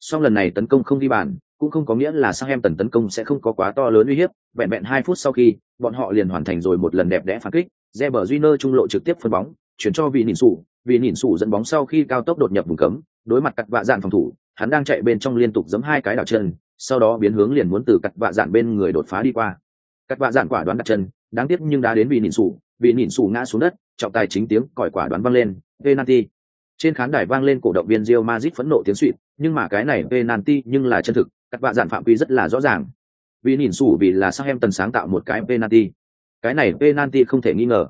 Song lần này tấn công không đi bàn cũng không có nghĩa là sang em tần tấn công sẽ không có quá to lớn uy hiếp, vẹn vẹn hai phút sau khi, bọn họ liền hoàn thành rồi một lần đẹp đẽ phản kích Reber Júnior trung lộ trực tiếp phân bóng, chuyển cho vị nhìn sủ. Vị nhìn sủ dẫn bóng sau khi cao tốc đột nhập vùng cấm, đối mặt cặt vạ dạn phòng thủ, hắn đang chạy bên trong liên tục giấm hai cái đảo chân, sau đó biến hướng liền muốn từ cặt vạ dạn bên người đột phá đi qua. Cặt vạ dạn quả đoán đặt chân, đáng tiếc nhưng đã đến vị nhìn sủ. Vị nhìn sủ ngã xuống đất, trọng tài chính tiếng còi quả đoán văng lên, penalty. Trên khán đài vang lên cổ động viên Real Madrid phẫn nộ tiếng suýt nhưng mà cái này penalty nhưng là chân thực các bạn giản phạm quy rất là rõ ràng vì nhìn sủ vì là sang em tần sáng tạo một cái penalty cái này penalty không thể nghi ngờ.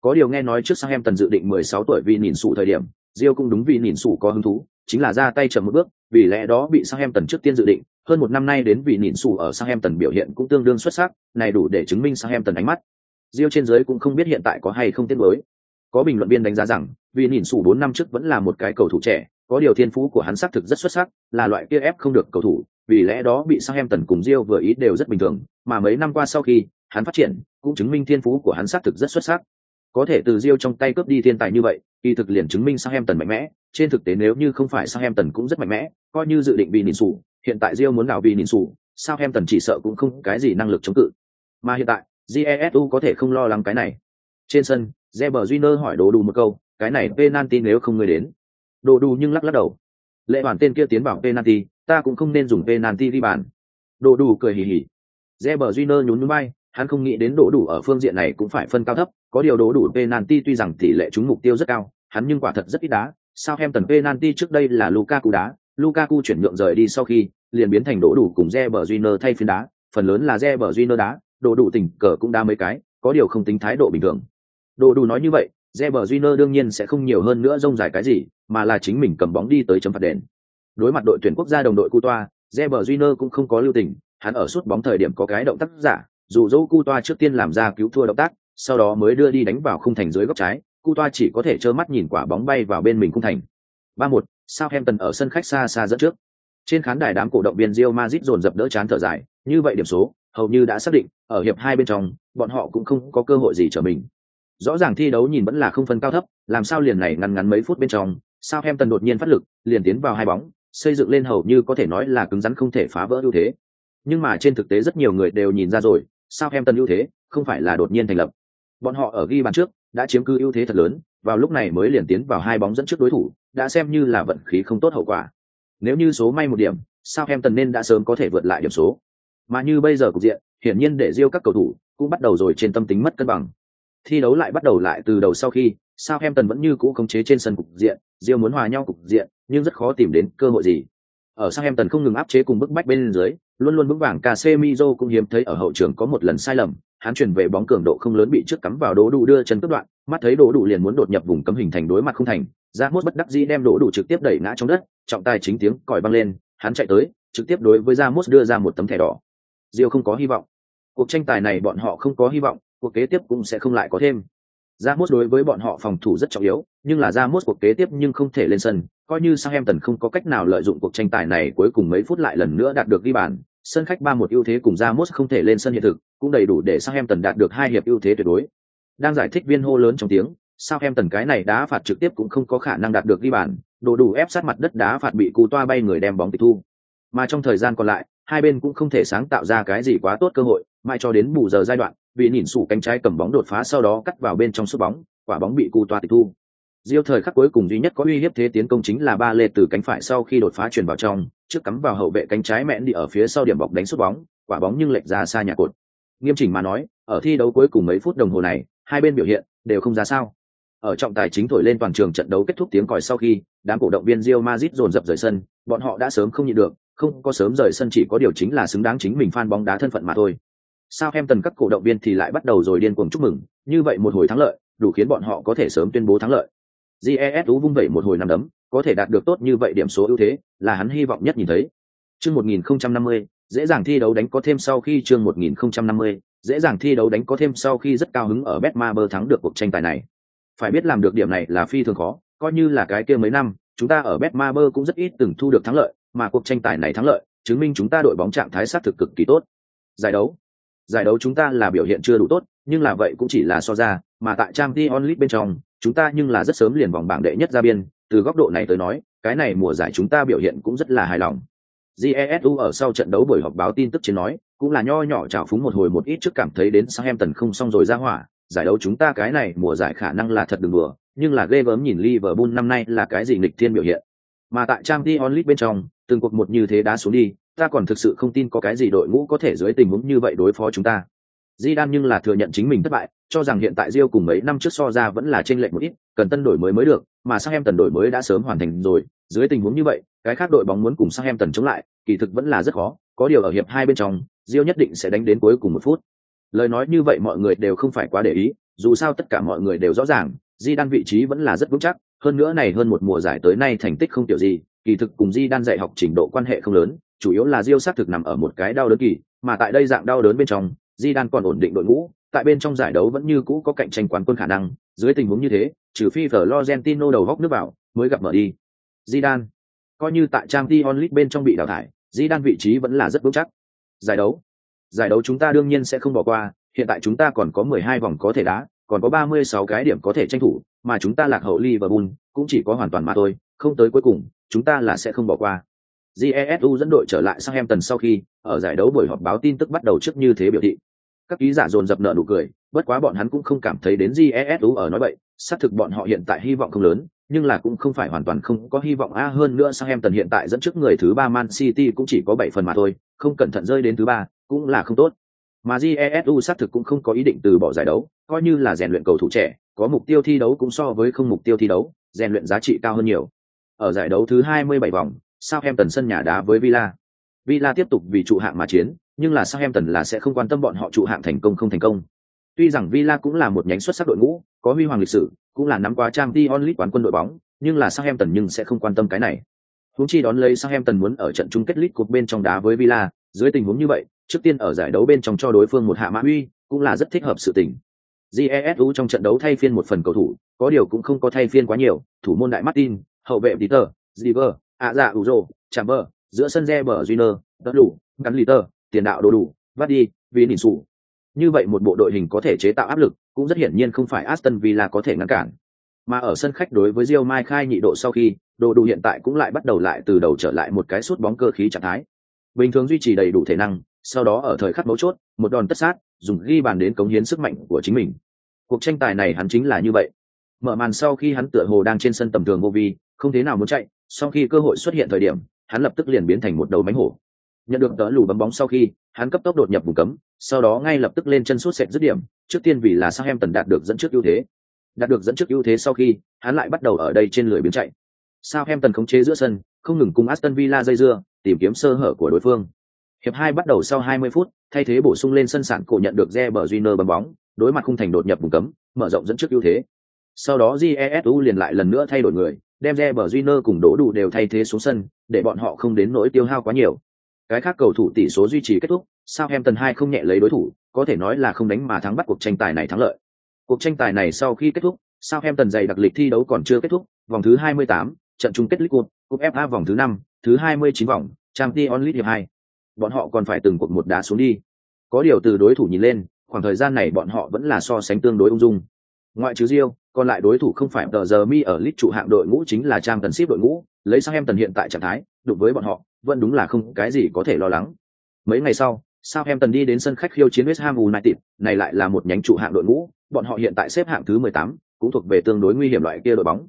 Có điều nghe nói trước sang em tần dự định 16 tuổi vì nhìn Sủ thời điểm, Diêu cũng đúng vì nhìn Sủ có hứng thú, chính là ra tay chậm một bước, vì lẽ đó bị sang em tần trước tiên dự định, hơn một năm nay đến vì nhìn Sủ ở sang em tần biểu hiện cũng tương đương xuất sắc, này đủ để chứng minh sang em tần ánh mắt. Diêu trên dưới cũng không biết hiện tại có hay không tiến mới. Có bình luận viên đánh giá rằng, vì nhìn Sủ 4 năm trước vẫn là một cái cầu thủ trẻ, có điều thiên phú của hắn xác thực rất xuất sắc, là loại kia ép không được cầu thủ, vì lẽ đó bị Sang Em Tần cùng Diêu vừa ý đều rất bình thường, mà mấy năm qua sau khi hắn phát triển, cũng chứng minh thiên phú của hắn xác thực rất xuất sắc. Có thể từ Diêu trong tay cướp đi thiên tài như vậy, kỳ thực liền chứng minh Sang Em Tần mạnh mẽ, trên thực tế nếu như không phải Sang Em Tần cũng rất mạnh mẽ, coi như dự định bị nhìn sủ, hiện tại Diêu muốn đảo bị nỉn sủ, Tần chỉ sợ cũng không cái gì năng lực chống cự. Mà hiện tại, Jesu có thể không lo lắng cái này. Trên sân, Reber Júnior hỏi Đồ Đủ một câu, cái này penalty nếu không người đến. Đồ Đủ nhưng lắc lắc đầu. Lệ bản tên kia tiến vào penalty, ta cũng không nên dùng penalty đi bàn. Đồ Đủ cười hì hì. Reber Júnior nhún nhún vai, hắn không nghĩ đến Đỗ Đủ ở phương diện này cũng phải phân cao thấp, có điều Đỗ Đủ penalty tuy rằng tỷ lệ trúng mục tiêu rất cao, hắn nhưng quả thật rất ít đá. Sao em tần penalty trước đây là Lukaku đá, Lukaku chuyển nhượng rời đi sau khi, liền biến thành Đỗ Đủ cùng Reber Júnior thay phiên đá, phần lớn là Reber Júnior đá, Đỗ Đủ tỉnh cờ cũng đá mấy cái, có điều không tính thái độ bình thường. Đỗ Đủ nói như vậy, Reber Júnior đương nhiên sẽ không nhiều hơn nữa rông dài cái gì, mà là chính mình cầm bóng đi tới chấm phạt đền. Đối mặt đội tuyển quốc gia đồng đội Coutoa, Reber Júnior cũng không có lưu tình, hắn ở suốt bóng thời điểm có cái động tác giả, dù dẫu Coutoa trước tiên làm ra cứu thua động tác, sau đó mới đưa đi đánh vào khung thành dưới góc trái, Coutoa chỉ có thể trơ mắt nhìn quả bóng bay vào bên mình khung thành. 3-1, Southampton ở sân khách xa xa dẫn trước. Trên khán đài đám cổ động viên Real Madrid dồn dập đỡ chán thở dài, như vậy điểm số hầu như đã xác định, ở hiệp hai bên trong, bọn họ cũng không có cơ hội gì trở mình. Rõ ràng thi đấu nhìn vẫn là không phân cao thấp, làm sao liền này ngắn ngắn mấy phút bên trong, Southampton đột nhiên phát lực, liền tiến vào hai bóng, xây dựng lên hầu như có thể nói là cứng rắn không thể phá vỡ ưu thế. Nhưng mà trên thực tế rất nhiều người đều nhìn ra rồi, Southampton ưu thế không phải là đột nhiên thành lập. Bọn họ ở ghi bàn trước đã chiếm cứ ưu thế thật lớn, vào lúc này mới liền tiến vào hai bóng dẫn trước đối thủ, đã xem như là vận khí không tốt hậu quả. Nếu như số may một điểm, Southampton nên đã sớm có thể vượt lại điểm số. Mà như bây giờ cục diện, hiển nhiên để riêu các cầu thủ cũng bắt đầu rồi trên tâm tính mất cân bằng. Thi đấu lại bắt đầu lại từ đầu sau khi Southampton vẫn như cũ khống chế trên sân cục diện, Real muốn hòa nhau cục diện, nhưng rất khó tìm đến cơ hội gì. Ở Southampton không ngừng áp chế cùng bức bách bên dưới, luôn luôn vững vàng Casemiro cũng hiếm thấy ở hậu trường có một lần sai lầm, hắn chuyển về bóng cường độ không lớn bị trước cắm vào đố đủ đưa chân cướp đoạn, mắt thấy đố đủ liền muốn đột nhập vùng cấm hình thành đối mặt không thành, ra mốt bất đắc dĩ đem đố đủ trực tiếp đẩy ngã trong đất, trọng tài chính tiếng còi băng lên, hắn chạy tới, trực tiếp đối với Ramos đưa ra một tấm thẻ đỏ. Rio không có hy vọng. Cuộc tranh tài này bọn họ không có hy vọng, cuộc kế tiếp cũng sẽ không lại có thêm. Ramos đối với bọn họ phòng thủ rất trọng yếu, nhưng là Ramos cuộc kế tiếp nhưng không thể lên sân, coi như Southampton không có cách nào lợi dụng cuộc tranh tài này cuối cùng mấy phút lại lần nữa đạt được ghi bàn, sân khách 3-1 ưu thế cùng Ramos không thể lên sân hiện thực, cũng đầy đủ để Southampton đạt được hai hiệp ưu thế tuyệt đối. Đang giải thích viên hô lớn trong tiếng, Southampton cái này đá phạt trực tiếp cũng không có khả năng đạt được ghi bàn, đồ đủ ép sát mặt đất đá phạt bị cú toa bay người đem bóng tịch thu. Mà trong thời gian còn lại, hai bên cũng không thể sáng tạo ra cái gì quá tốt cơ hội, mãi cho đến bù giờ giai đoạn, vì nhìn sủ cánh trái cầm bóng đột phá sau đó cắt vào bên trong sút bóng, quả bóng bị cu toa tịch thu. Diêu thời khắc cuối cùng duy nhất có uy hiếp thế tiến công chính là ba lê từ cánh phải sau khi đột phá chuyển vào trong, trước cắm vào hậu vệ cánh trái mẹn đi ở phía sau điểm bọc đánh sút bóng, quả bóng nhưng lệch ra xa nhà cột. Nghiêm chỉnh mà nói, ở thi đấu cuối cùng mấy phút đồng hồ này, hai bên biểu hiện đều không ra sao. Ở trọng tài chính thổi lên toàn trường trận đấu kết thúc tiếng còi sau khi, đám cổ động viên Real Madrid dồn dập rời sân, bọn họ đã sớm không nhịn được, không có sớm rời sân chỉ có điều chính là xứng đáng chính mình fan bóng đá thân phận mà thôi. Sao em tần các cổ động viên thì lại bắt đầu rồi điên cuồng chúc mừng, như vậy một hồi thắng lợi, đủ khiến bọn họ có thể sớm tuyên bố thắng lợi. GESU vung vẩy một hồi năm đấm, có thể đạt được tốt như vậy điểm số ưu thế, là hắn hy vọng nhất nhìn thấy. Chương 1050, dễ dàng thi đấu đánh có thêm sau khi chương 1050, dễ dàng thi đấu đánh có thêm sau khi rất cao hứng ở Betmaber thắng được cuộc tranh tài này. Phải biết làm được điểm này là phi thường khó, coi như là cái kia mấy năm, chúng ta ở Betmaber cũng rất ít từng thu được thắng lợi, mà cuộc tranh tài này thắng lợi, chứng minh chúng ta đội bóng trạng thái sát thực cực kỳ tốt. Giải đấu, giải đấu chúng ta là biểu hiện chưa đủ tốt, nhưng là vậy cũng chỉ là so ra, mà tại Champions League bên trong, chúng ta nhưng là rất sớm liền vòng bảng đệ nhất ra biên, từ góc độ này tới nói, cái này mùa giải chúng ta biểu hiện cũng rất là hài lòng. Jesu ở sau trận đấu buổi họp báo tin tức trên nói, cũng là nho nhỏ trào phúng một hồi một ít trước cảm thấy đến Southampton không xong rồi ra hỏa, giải đấu chúng ta cái này mùa giải khả năng là thật đừng đùa, nhưng là ghê gớm nhìn Liverpool năm nay là cái gì nghịch thiên biểu hiện. Mà tại Champions League bên trong, từng cuộc một như thế đá xuống đi, ta còn thực sự không tin có cái gì đội ngũ có thể dưới tình huống như vậy đối phó chúng ta. Di Đan nhưng là thừa nhận chính mình thất bại, cho rằng hiện tại Rio cùng mấy năm trước so ra vẫn là chênh lệch một ít, cần tân đổi mới mới được, mà sang em tần đổi mới đã sớm hoàn thành rồi, dưới tình huống như vậy, cái khác đội bóng muốn cùng sang em tần chống lại, kỳ thực vẫn là rất khó, có điều ở hiệp hai bên trong, Rio nhất định sẽ đánh đến cuối cùng một phút. Lời nói như vậy mọi người đều không phải quá để ý, dù sao tất cả mọi người đều rõ ràng, Di Đan vị trí vẫn là rất vững chắc, hơn nữa này hơn một mùa giải tới nay thành tích không tiểu gì, kỳ thực cùng Di Đan dạy học trình độ quan hệ không lớn, chủ yếu là Diêu sát thực nằm ở một cái đau đớn kỳ, mà tại đây dạng đau đớn bên trong, Di Đan còn ổn định đội ngũ, tại bên trong giải đấu vẫn như cũ có cạnh tranh quán quân khả năng, dưới tình huống như thế, trừ phi Florentino đầu góc nước vào, mới gặp mở đi. Di Đan, coi như tại Champions League bên trong bị đào thải, Di Đan vị trí vẫn là rất vững chắc. Giải đấu, giải đấu chúng ta đương nhiên sẽ không bỏ qua, hiện tại chúng ta còn có 12 vòng có thể đá, còn có 36 cái điểm có thể tranh thủ, mà chúng ta lạc hậu Liverpool, cũng chỉ có hoàn toàn mà thôi, không tới cuối cùng, chúng ta là sẽ không bỏ qua. Jesu dẫn đội trở lại sang Em Tần sau khi, ở giải đấu buổi họp báo tin tức bắt đầu trước như thế biểu thị. Các ký giả dồn dập nợ nụ cười, bất quá bọn hắn cũng không cảm thấy đến Jesu ở nói vậy, xác thực bọn họ hiện tại hy vọng không lớn, nhưng là cũng không phải hoàn toàn không có hy vọng a hơn nữa Sang Em Tần hiện tại dẫn trước người thứ ba Man City cũng chỉ có 7 phần mà thôi, không cẩn thận rơi đến thứ ba, cũng là không tốt. Mà Jesu xác thực cũng không có ý định từ bỏ giải đấu, coi như là rèn luyện cầu thủ trẻ, có mục tiêu thi đấu cũng so với không mục tiêu thi đấu, rèn luyện giá trị cao hơn nhiều. Ở giải đấu thứ 27 vòng, Southampton sân nhà đá với Villa. Villa tiếp tục vì trụ hạng mà chiến, nhưng là Southampton là sẽ không quan tâm bọn họ trụ hạng thành công không thành công. Tuy rằng Villa cũng là một nhánh xuất sắc đội ngũ, có huy hoàng lịch sử, cũng là nắm quá trang Champions League quán quân đội bóng, nhưng là Southampton nhưng sẽ không quan tâm cái này. Huống chi đón lấy Southampton muốn ở trận chung kết League Cup bên trong đá với Villa, dưới tình huống như vậy, trước tiên ở giải đấu bên trong cho đối phương một hạ mã uy, cũng là rất thích hợp sự tình. Jesu trong trận đấu thay phiên một phần cầu thủ, có điều cũng không có thay phiên quá nhiều, thủ môn đại Martin, hậu vệ Peter, Ziver, ạ dạ Uzo, Chamber, giữa sân Reber Júnior, đất đủ, gắn tơ tiền đạo đồ đủ, vắt đi, vì nhìn sủ. Như vậy một bộ đội hình có thể chế tạo áp lực, cũng rất hiển nhiên không phải Aston Villa có thể ngăn cản. Mà ở sân khách đối với Real Mai khai nhị độ sau khi, đồ đủ hiện tại cũng lại bắt đầu lại từ đầu trở lại một cái suốt bóng cơ khí trạng thái. Bình thường duy trì đầy đủ thể năng, sau đó ở thời khắc mấu chốt, một đòn tất sát, dùng ghi bàn đến cống hiến sức mạnh của chính mình. Cuộc tranh tài này hắn chính là như vậy. Mở màn sau khi hắn tựa hồ đang trên sân tầm thường vô vi, không thế nào muốn chạy, sau khi cơ hội xuất hiện thời điểm, hắn lập tức liền biến thành một đầu mánh hổ. Nhận được tớ lù bấm bóng sau khi, hắn cấp tốc đột nhập vùng cấm, sau đó ngay lập tức lên chân sút sệt dứt điểm, trước tiên vì là Southampton đạt được dẫn trước ưu thế. Đạt được dẫn trước ưu thế sau khi, hắn lại bắt đầu ở đây trên lưỡi biến chạy. Southampton khống chế giữa sân, không ngừng cùng Aston Villa dây dưa, tìm kiếm sơ hở của đối phương. Hiệp hai bắt đầu sau 20 phút, thay thế bổ sung lên sân sản cổ nhận được Reber Junior bấm bóng, đối mặt khung thành đột nhập vùng cấm, mở rộng dẫn trước ưu thế. Sau đó Jesu liền lại lần nữa thay đổi người, đem Reber junior cùng đỗ đủ đều thay thế xuống sân, để bọn họ không đến nỗi tiêu hao quá nhiều. Cái khác cầu thủ tỷ số duy trì kết thúc, sao em tần hai không nhẹ lấy đối thủ, có thể nói là không đánh mà thắng bắt cuộc tranh tài này thắng lợi. Cuộc tranh tài này sau khi kết thúc, sao em tần dày đặc lịch thi đấu còn chưa kết thúc, vòng thứ 28, trận chung kết League Cup, Cup FA vòng thứ 5, thứ 29 vòng, Champions League hiệp 2. Bọn họ còn phải từng cuộc một đá xuống đi. Có điều từ đối thủ nhìn lên, khoảng thời gian này bọn họ vẫn là so sánh tương đối ung dung. Ngoại trừ Rio, còn lại đối thủ không phải tờ giờ mi ở lít trụ hạng đội ngũ chính là trang tần ship đội ngũ, lấy sang em tần hiện tại trạng thái, đụng với bọn họ, vẫn đúng là không cái gì có thể lo lắng. Mấy ngày sau, sao em tần đi đến sân khách khiêu chiến West Ham United, này lại là một nhánh trụ hạng đội ngũ, bọn họ hiện tại xếp hạng thứ 18, cũng thuộc về tương đối nguy hiểm loại kia đội bóng.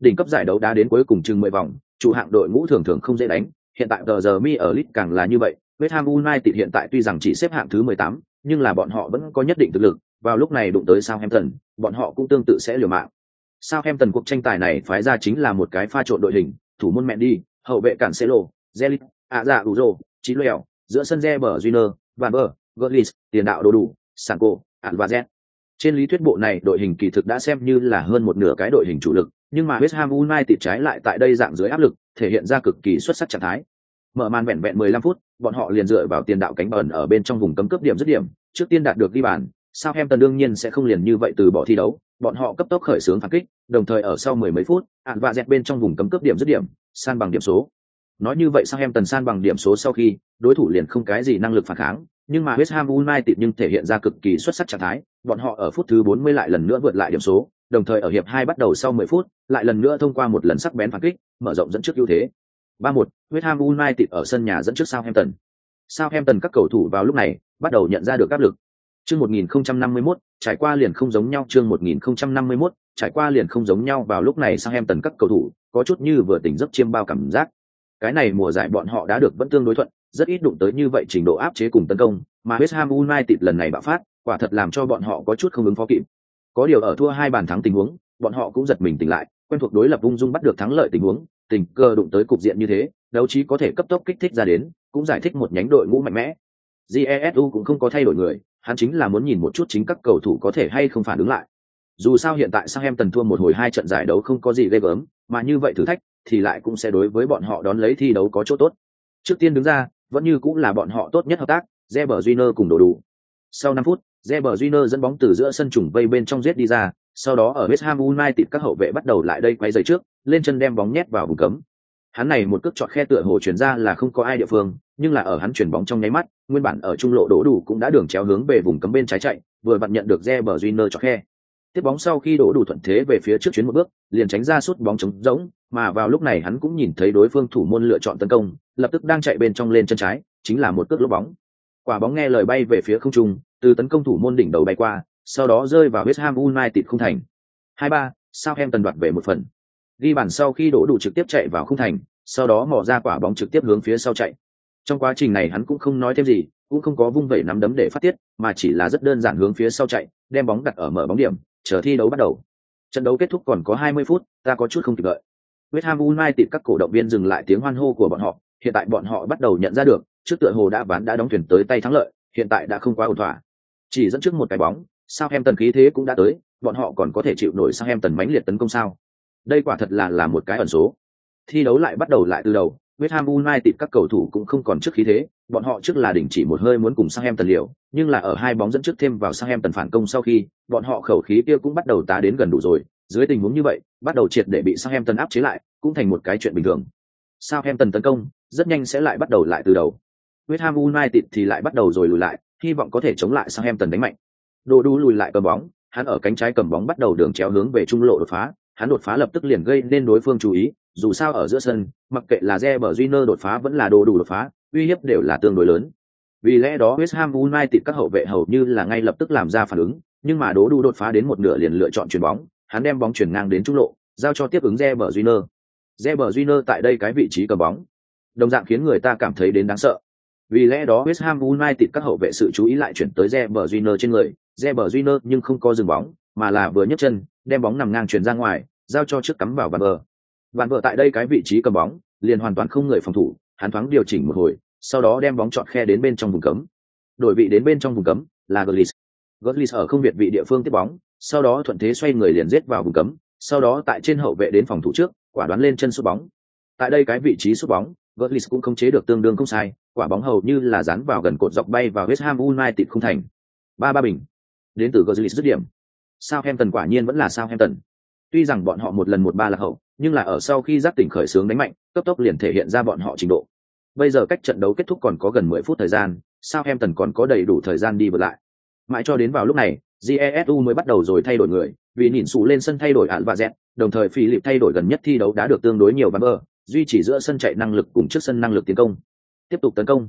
Đỉnh cấp giải đấu đã đến cuối cùng chừng 10 vòng, trụ hạng đội ngũ thường thường không dễ đánh, hiện tại tờ giờ mi ở lit càng là như vậy, West Ham United hiện tại tuy rằng chỉ xếp hạng thứ 18, nhưng là bọn họ vẫn có nhất định thực lực, vào lúc này đụng tới Southampton, bọn họ cũng tương tự sẽ liều mạng. Southampton cuộc tranh tài này phái ra chính là một cái pha trộn đội hình, thủ môn Mendy, hậu vệ cản Cancelo, Zelit, Aza Uzo, Chí Lèo, giữa sân Reber Júnior, Van Ber, Gullis, tiền đạo đồ đủ, Sanko, Alvarez. Trên lý thuyết bộ này đội hình kỳ thực đã xem như là hơn một nửa cái đội hình chủ lực, nhưng mà West Ham United trái lại tại đây dạng dưới áp lực, thể hiện ra cực kỳ xuất sắc trạng thái. Mở màn vẹn vẹn 15 phút, bọn họ liền dựa vào tiền đạo cánh bẩn ở bên trong vùng cấm cướp điểm dứt điểm, trước tiên đạt được ghi bàn, Sao Southampton đương nhiên sẽ không liền như vậy từ bỏ thi đấu, bọn họ cấp tốc khởi xướng phản kích, đồng thời ở sau mười mấy phút, ạn và dẹt bên trong vùng cấm cướp điểm dứt điểm, san bằng điểm số. Nói như vậy Sao Hemtần san bằng điểm số sau khi, đối thủ liền không cái gì năng lực phản kháng, nhưng mà West Ham United nhưng thể hiện ra cực kỳ xuất sắc trạng thái, bọn họ ở phút thứ 40 lại lần nữa vượt lại điểm số, đồng thời ở hiệp 2 bắt đầu sau 10 phút, lại lần nữa thông qua một lần sắc bén phản kích, mở rộng dẫn trước ưu thế. 3-1, West Ham United ở sân nhà dẫn trước Southampton. Southampton các cầu thủ vào lúc này bắt đầu nhận ra được áp lực. Chương 1051, trải qua liền không giống nhau chương 1051, trải qua liền không giống nhau vào lúc này sang em tần các cầu thủ có chút như vừa tỉnh giấc chiêm bao cảm giác. Cái này mùa giải bọn họ đã được vẫn tương đối thuận, rất ít đụng tới như vậy trình độ áp chế cùng tấn công, mà West Ham United lần này bạo phát, quả thật làm cho bọn họ có chút không ứng phó kịp. Có điều ở thua hai bàn thắng tình huống, bọn họ cũng giật mình tỉnh lại, quen thuộc đối lập ung dung bắt được thắng lợi tình huống, tình cơ đụng tới cục diện như thế, đấu trí có thể cấp tốc kích thích ra đến, cũng giải thích một nhánh đội ngũ mạnh mẽ. Jesu cũng không có thay đổi người, hắn chính là muốn nhìn một chút chính các cầu thủ có thể hay không phản ứng lại. Dù sao hiện tại sang em tần thua một hồi hai trận giải đấu không có gì ghê gớm, mà như vậy thử thách thì lại cũng sẽ đối với bọn họ đón lấy thi đấu có chỗ tốt. Trước tiên đứng ra, vẫn như cũng là bọn họ tốt nhất hợp tác, Reber Júnior cùng đổ đủ. Sau 5 phút, Reber Júnior dẫn bóng từ giữa sân trùng vây bên trong giết đi ra, sau đó ở West Ham United các hậu vệ bắt đầu lại đây quay giày trước, lên chân đem bóng nhét vào vùng cấm. Hắn này một cước chọn khe tựa hồ chuyển ra là không có ai địa phương, nhưng là ở hắn chuyển bóng trong nháy mắt, nguyên bản ở trung lộ đổ đủ cũng đã đường chéo hướng về vùng cấm bên trái chạy, vừa vặn nhận được re bờ duy nơ chọn khe. Tiếp bóng sau khi đổ đủ thuận thế về phía trước chuyến một bước, liền tránh ra suốt bóng trống rỗng, mà vào lúc này hắn cũng nhìn thấy đối phương thủ môn lựa chọn tấn công, lập tức đang chạy bên trong lên chân trái, chính là một cước lốp bóng. Quả bóng nghe lời bay về phía không trung, từ tấn công thủ môn đỉnh đầu bay qua, sau đó rơi vào West Ham United không thành. 2-3, Southampton đoạt về một phần. Ghi bàn sau khi đổ đủ trực tiếp chạy vào khung thành, sau đó mò ra quả bóng trực tiếp hướng phía sau chạy. Trong quá trình này hắn cũng không nói thêm gì, cũng không có vung vẩy nắm đấm để phát tiết, mà chỉ là rất đơn giản hướng phía sau chạy, đem bóng đặt ở mở bóng điểm, chờ thi đấu bắt đầu. Trận đấu kết thúc còn có 20 phút, ta có chút không kịp đợi. West Ham United các cổ động viên dừng lại tiếng hoan hô của bọn họ, hiện tại bọn họ bắt đầu nhận ra được, trước tựa hồ đã ván đã đóng thuyền tới tay thắng lợi, hiện tại đã không quá ổn thỏa. Chỉ dẫn trước một cái bóng, Southampton khí thế cũng đã tới, bọn họ còn có thể chịu nổi Southampton mãnh liệt tấn công sao? Đây quả thật là là một cái ẩn số. Thi đấu lại bắt đầu lại từ đầu, West Ham United các cầu thủ cũng không còn trước khí thế, bọn họ trước là đỉnh chỉ một hơi muốn cùng Southampton liều, nhưng là ở hai bóng dẫn trước thêm vào Southampton phản công sau khi, bọn họ khẩu khí kia cũng bắt đầu tá đến gần đủ rồi, dưới tình huống như vậy, bắt đầu triệt để bị Southampton áp chế lại, cũng thành một cái chuyện bình thường. Southampton tấn công, rất nhanh sẽ lại bắt đầu lại từ đầu. West Ham United thì lại bắt đầu rồi lùi lại, hy vọng có thể chống lại Southampton đánh mạnh. Đồ đu lùi lại cầm bóng, hắn ở cánh trái cầm bóng bắt đầu đường chéo hướng về trung lộ đột phá, hắn đột phá lập tức liền gây nên đối phương chú ý, dù sao ở giữa sân, mặc kệ là Reber Júnior đột phá vẫn là đồ đủ đột phá, uy hiếp đều là tương đối lớn. Vì lẽ đó West Ham United các hậu vệ hầu như là ngay lập tức làm ra phản ứng, nhưng mà đố đủ đột phá đến một nửa liền lựa chọn chuyền bóng, hắn đem bóng chuyển ngang đến trung lộ, giao cho tiếp ứng Reber Júnior. Reber Júnior tại đây cái vị trí cầm bóng, đồng dạng khiến người ta cảm thấy đến đáng sợ. Vì lẽ đó West Ham United các hậu vệ sự chú ý lại chuyển tới Reber Júnior trên người, Reber Júnior nhưng không có dừng bóng, mà là vừa nhấc chân, đem bóng nằm ngang chuyển ra ngoài, giao cho trước cắm vào bàn vợ, Bàn vợ tại đây cái vị trí cầm bóng, liền hoàn toàn không người phòng thủ, hắn thoáng điều chỉnh một hồi, sau đó đem bóng chọn khe đến bên trong vùng cấm. Đổi vị đến bên trong vùng cấm là Gullis. Gullis ở không việt vị địa phương tiếp bóng, sau đó thuận thế xoay người liền giết vào vùng cấm, sau đó tại trên hậu vệ đến phòng thủ trước, quả đoán lên chân sút bóng. Tại đây cái vị trí sút bóng, Gullis cũng không chế được tương đương không sai, quả bóng hầu như là dán vào gần cột dọc bay vào West Ham United không thành. Ba ba bình. Đến từ Gullis dứt điểm. Southampton quả nhiên vẫn là Southampton. Tuy rằng bọn họ một lần một ba là hậu, nhưng là ở sau khi giác tỉnh khởi sướng đánh mạnh, cấp tốc liền thể hiện ra bọn họ trình độ. Bây giờ cách trận đấu kết thúc còn có gần 10 phút thời gian, sao em tần còn có đầy đủ thời gian đi vượt lại. Mãi cho đến vào lúc này, Jesu mới bắt đầu rồi thay đổi người, vì nhìn sụ lên sân thay đổi ạn và dẹt, đồng thời Philip thay đổi gần nhất thi đấu đã được tương đối nhiều bắn bơ duy trì giữa sân chạy năng lực cùng trước sân năng lực tiến công. Tiếp tục tấn công.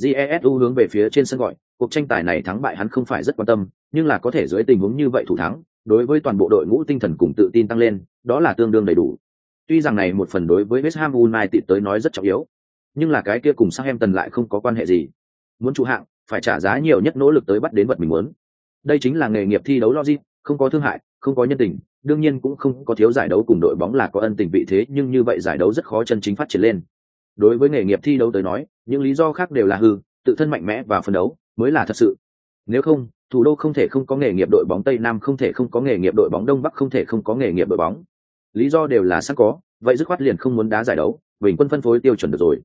Jesu hướng về phía trên sân gọi, cuộc tranh tài này thắng bại hắn không phải rất quan tâm, nhưng là có thể dưới tình huống như vậy thủ thắng, đối với toàn bộ đội ngũ tinh thần cùng tự tin tăng lên, đó là tương đương đầy đủ. Tuy rằng này một phần đối với West Ham United tới nói rất trọng yếu, nhưng là cái kia cùng Southampton lại không có quan hệ gì. Muốn trụ hạng, phải trả giá nhiều nhất nỗ lực tới bắt đến vật mình muốn. Đây chính là nghề nghiệp thi đấu logic, không có thương hại, không có nhân tình, đương nhiên cũng không có thiếu giải đấu cùng đội bóng là có ân tình vị thế, nhưng như vậy giải đấu rất khó chân chính phát triển lên. Đối với nghề nghiệp thi đấu tới nói, những lý do khác đều là hư, tự thân mạnh mẽ và phấn đấu mới là thật sự. Nếu không, thủ đô không thể không có nghề nghiệp đội bóng Tây Nam không thể không có nghề nghiệp đội bóng Đông Bắc không thể không có nghề nghiệp đội bóng. Lý do đều là sẵn có vậy dứt khoát liền không muốn đá giải đấu bình quân phân phối tiêu chuẩn được rồi.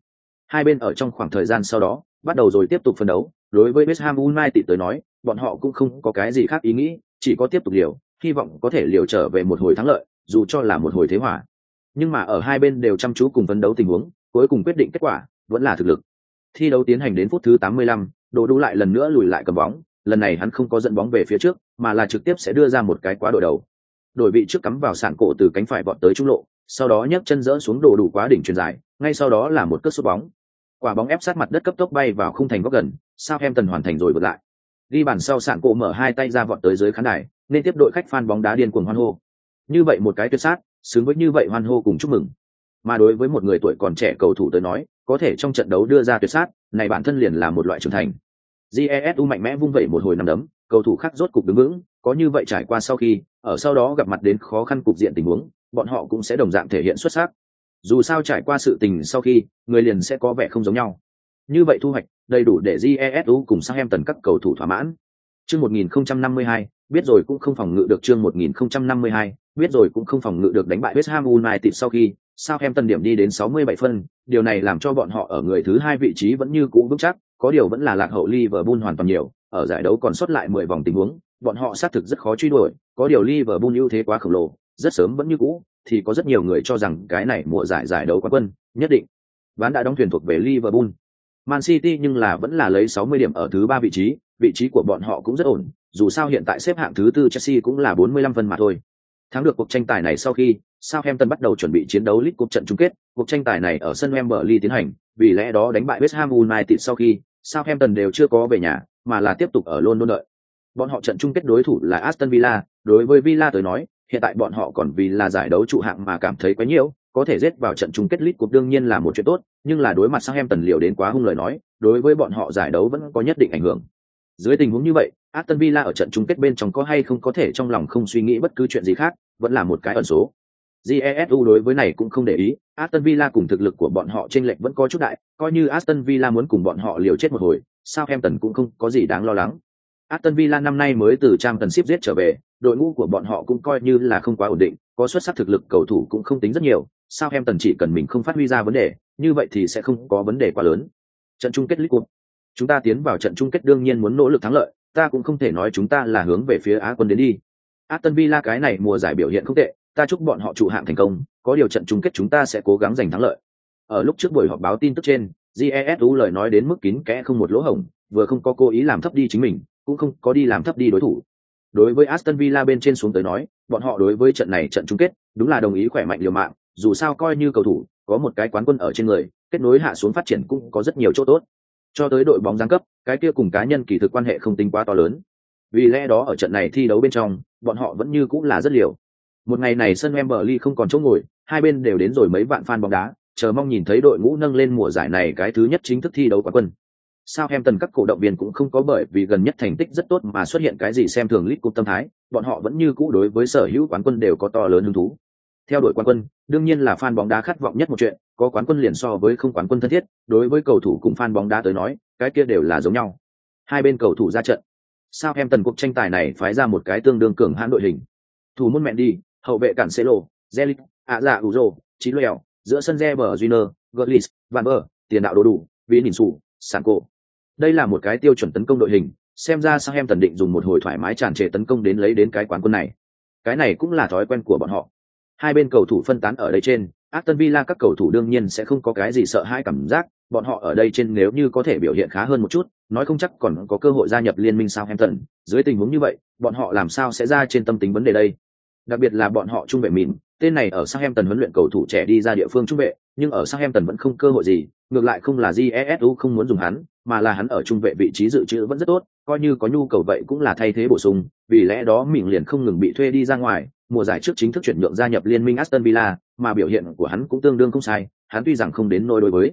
Hai bên ở trong khoảng thời gian sau đó bắt đầu rồi tiếp tục phân đấu. Đối với West Ham United tới nói bọn họ cũng không có cái gì khác ý nghĩ chỉ có tiếp tục liều hy vọng có thể liều trở về một hồi thắng lợi dù cho là một hồi thế hòa. Nhưng mà ở hai bên đều chăm chú cùng phân đấu tình huống cuối cùng quyết định kết quả vẫn là thực lực. Thi đấu tiến hành đến phút thứ 85, đồ đủ lại lần nữa lùi lại cầm bóng lần này hắn không có dẫn bóng về phía trước, mà là trực tiếp sẽ đưa ra một cái quá đội đầu. Đổi vị trước cắm vào sàn cổ từ cánh phải vọt tới trung lộ, sau đó nhấc chân dỡ xuống đổ đủ quá đỉnh truyền dài ngay sau đó là một cước sút bóng. Quả bóng ép sát mặt đất cấp tốc bay vào khung thành góc gần sao em tần hoàn thành rồi vượt lại. Ghi bàn sau sàn cổ mở hai tay ra vọt tới dưới khán đài, nên tiếp đội khách phan bóng đá điên cuồng hoan hô. Như vậy một cái tuyệt sát, xứng với như vậy hoan hô cùng chúc mừng. Mà đối với một người tuổi còn trẻ cầu thủ tới nói, có thể trong trận đấu đưa ra tuyệt sát, này bản thân liền là một loại trưởng thành jesu mạnh mẽ vung vẩy một hồi nằm đấm cầu thủ khác rốt cục đứng vững có như vậy trải qua sau khi ở sau đó gặp mặt đến khó khăn cục diện tình huống bọn họ cũng sẽ đồng dạng thể hiện xuất sắc. Dù sao trải qua sự tình sau khi người liền sẽ có vẻ không giống nhau. Như vậy thu hoạch đầy đủ để jesu cùng sang em tần các cầu thủ thỏa mãn. Chương 1052, biết rồi cũng không phòng ngự được chương 1052, biết rồi cũng không phòng ngự được đánh bại West Ham United sau khi Southampton điểm đi đến 67 phân, điều này làm cho bọn họ ở người thứ hai vị trí vẫn như cũ vững chắc, có điều vẫn là lạc hậu Liverpool hoàn toàn nhiều, ở giải đấu còn sót lại 10 vòng tình huống, bọn họ xác thực rất khó truy đuổi, có điều Liverpool ưu thế quá khổng lồ, rất sớm vẫn như cũ, thì có rất nhiều người cho rằng cái này mùa giải giải đấu quán quân, nhất định. Ván đã đóng thuyền thuộc về Liverpool. Man City nhưng là vẫn là lấy 60 điểm ở thứ ba vị trí, vị trí của bọn họ cũng rất ổn, dù sao hiện tại xếp hạng thứ tư Chelsea cũng là 45 phân mà thôi. Thắng được cuộc tranh tài này sau khi, Southampton bắt đầu chuẩn bị chiến đấu League Cup trận chung kết, cuộc tranh tài này ở sân Wembley tiến hành, vì lẽ đó đánh bại West Ham United sau khi, Southampton đều chưa có về nhà, mà là tiếp tục ở London đợi. Bọn họ trận chung kết đối thủ là Aston Villa, đối với Villa tới nói, hiện tại bọn họ còn vì là giải đấu trụ hạng mà cảm thấy quá nhiều, có thể giết vào trận chung kết League Cup đương nhiên là một chuyện tốt, nhưng là đối mặt Southampton liều đến quá hung lời nói, đối với bọn họ giải đấu vẫn có nhất định ảnh hưởng. Dưới tình huống như vậy, Aston Villa ở trận chung kết bên trong có hay không có thể trong lòng không suy nghĩ bất cứ chuyện gì khác, vẫn là một cái ẩn số. Jesu đối với này cũng không để ý, Aston Villa cùng thực lực của bọn họ trên lệch vẫn có chút đại, coi như Aston Villa muốn cùng bọn họ liều chết một hồi, Southampton cũng không có gì đáng lo lắng. Aston Villa năm nay mới từ Trang thần ship giết trở về, đội ngũ của bọn họ cũng coi như là không quá ổn định, có xuất sắc thực lực cầu thủ cũng không tính rất nhiều, Southampton chỉ cần mình không phát huy ra vấn đề, như vậy thì sẽ không có vấn đề quá lớn. Trận chung kết League Cup. Chúng ta tiến vào trận chung kết đương nhiên muốn nỗ lực thắng lợi, ta cũng không thể nói chúng ta là hướng về phía Á quân đến đi. Aston Villa cái này mùa giải biểu hiện không tệ, ta chúc bọn họ trụ hạng thành công, có điều trận chung kết chúng ta sẽ cố gắng giành thắng lợi. Ở lúc trước buổi họp báo tin tức trên, Jesu lời nói đến mức kín kẽ không một lỗ hổng, vừa không có cố ý làm thấp đi chính mình, cũng không có đi làm thấp đi đối thủ. Đối với Aston Villa bên trên xuống tới nói, bọn họ đối với trận này trận chung kết, đúng là đồng ý khỏe mạnh liều mạng, dù sao coi như cầu thủ, có một cái quán quân ở trên người, kết nối hạ xuống phát triển cũng có rất nhiều chỗ tốt. Cho tới đội bóng giáng cấp, cái kia cùng cá nhân kỳ thực quan hệ không tính quá to lớn. Vì lẽ đó ở trận này thi đấu bên trong, bọn họ vẫn như cũng là rất liều. Một ngày này sân Wembley không còn chỗ ngồi, hai bên đều đến rồi mấy vạn fan bóng đá, chờ mong nhìn thấy đội ngũ nâng lên mùa giải này cái thứ nhất chính thức thi đấu quán quân. Southampton các cổ động viên cũng không có bởi vì gần nhất thành tích rất tốt mà xuất hiện cái gì xem thường lít cúp tâm thái, bọn họ vẫn như cũ đối với sở hữu quán quân đều có to lớn hứng thú. Theo đội quán quân, đương nhiên là fan bóng đá khát vọng nhất một chuyện, có quán quân liền so với không quán quân thân thiết, đối với cầu thủ cùng fan bóng đá tới nói, cái kia đều là giống nhau. Hai bên cầu thủ ra trận. Southampton cuộc tranh tài này phái ra một cái tương đương cường hãn đội hình. Thủ môn mẹ đi, hậu vệ cản Celo, Zelit, ạ dạ Uzo, Chí Lèo, giữa sân re bờ junior gurlis Van bờ tiền đạo đồ đủ, Vĩ Đình Sủ, cổ Đây là một cái tiêu chuẩn tấn công đội hình, xem ra sang em tần định dùng một hồi thoải mái tràn trề tấn công đến lấy đến cái quán quân này. Cái này cũng là thói quen của bọn họ. Hai bên cầu thủ phân tán ở đây trên, Aston Villa các cầu thủ đương nhiên sẽ không có cái gì sợ hãi cảm giác, bọn họ ở đây trên nếu như có thể biểu hiện khá hơn một chút, nói không chắc còn có cơ hội gia nhập liên minh Southampton. Dưới tình huống như vậy, bọn họ làm sao sẽ ra trên tâm tính vấn đề đây? Đặc biệt là bọn họ trung vệ mịn, tên này ở Southampton huấn luyện cầu thủ trẻ đi ra địa phương trung vệ, nhưng ở Southampton vẫn không cơ hội gì, ngược lại không là Jesu không muốn dùng hắn, mà là hắn ở trung vệ vị trí dự trữ vẫn rất tốt, coi như có nhu cầu vậy cũng là thay thế bổ sung, vì lẽ đó mình liền không ngừng bị thuê đi ra ngoài, mùa giải trước chính thức chuyển nhượng gia nhập liên minh Aston Villa, mà biểu hiện của hắn cũng tương đương không sai, hắn tuy rằng không đến nôi đối với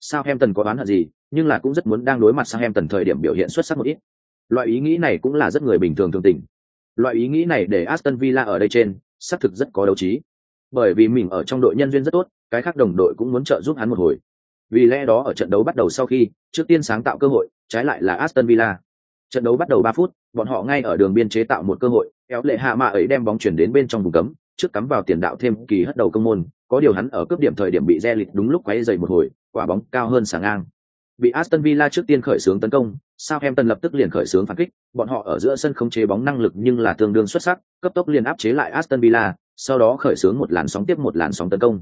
Southampton có đoán hận gì, nhưng là cũng rất muốn đang đối mặt Southampton thời điểm biểu hiện xuất sắc một ít. Loại ý nghĩ này cũng là rất người bình thường thường tình. Loại ý nghĩ này để Aston Villa ở đây trên, xác thực rất có đấu trí. Bởi vì mình ở trong đội nhân duyên rất tốt, cái khác đồng đội cũng muốn trợ giúp hắn một hồi. Vì lẽ đó ở trận đấu bắt đầu sau khi, trước tiên sáng tạo cơ hội, trái lại là Aston Villa. Trận đấu bắt đầu 3 phút, bọn họ ngay ở đường biên chế tạo một cơ hội, kéo lệ hạ mạ ấy đem bóng chuyển đến bên trong vùng cấm, trước cắm vào tiền đạo thêm kỳ hất đầu công môn, có điều hắn ở cướp điểm thời điểm bị Zelit đúng lúc quấy dày một hồi, quả bóng cao hơn sáng ngang. Bị Aston Villa trước tiên khởi xướng tấn công, Southampton lập tức liền khởi xướng phản kích, bọn họ ở giữa sân không chế bóng năng lực nhưng là tương đương xuất sắc, cấp tốc liền áp chế lại Aston Villa, sau đó khởi xướng một làn sóng tiếp một làn sóng tấn công.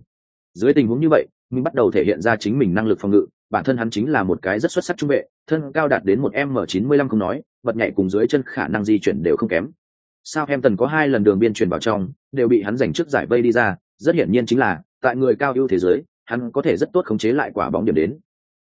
Dưới tình huống như vậy, mình bắt đầu thể hiện ra chính mình năng lực phòng ngự, bản thân hắn chính là một cái rất xuất sắc trung vệ, thân cao đạt đến một M95 không nói, vật nhảy cùng dưới chân khả năng di chuyển đều không kém. Southampton có hai lần đường biên truyền vào trong, đều bị hắn giành trước giải vây đi ra, rất hiển nhiên chính là, tại người cao ưu thế giới, hắn có thể rất tốt khống chế lại quả bóng điểm đến.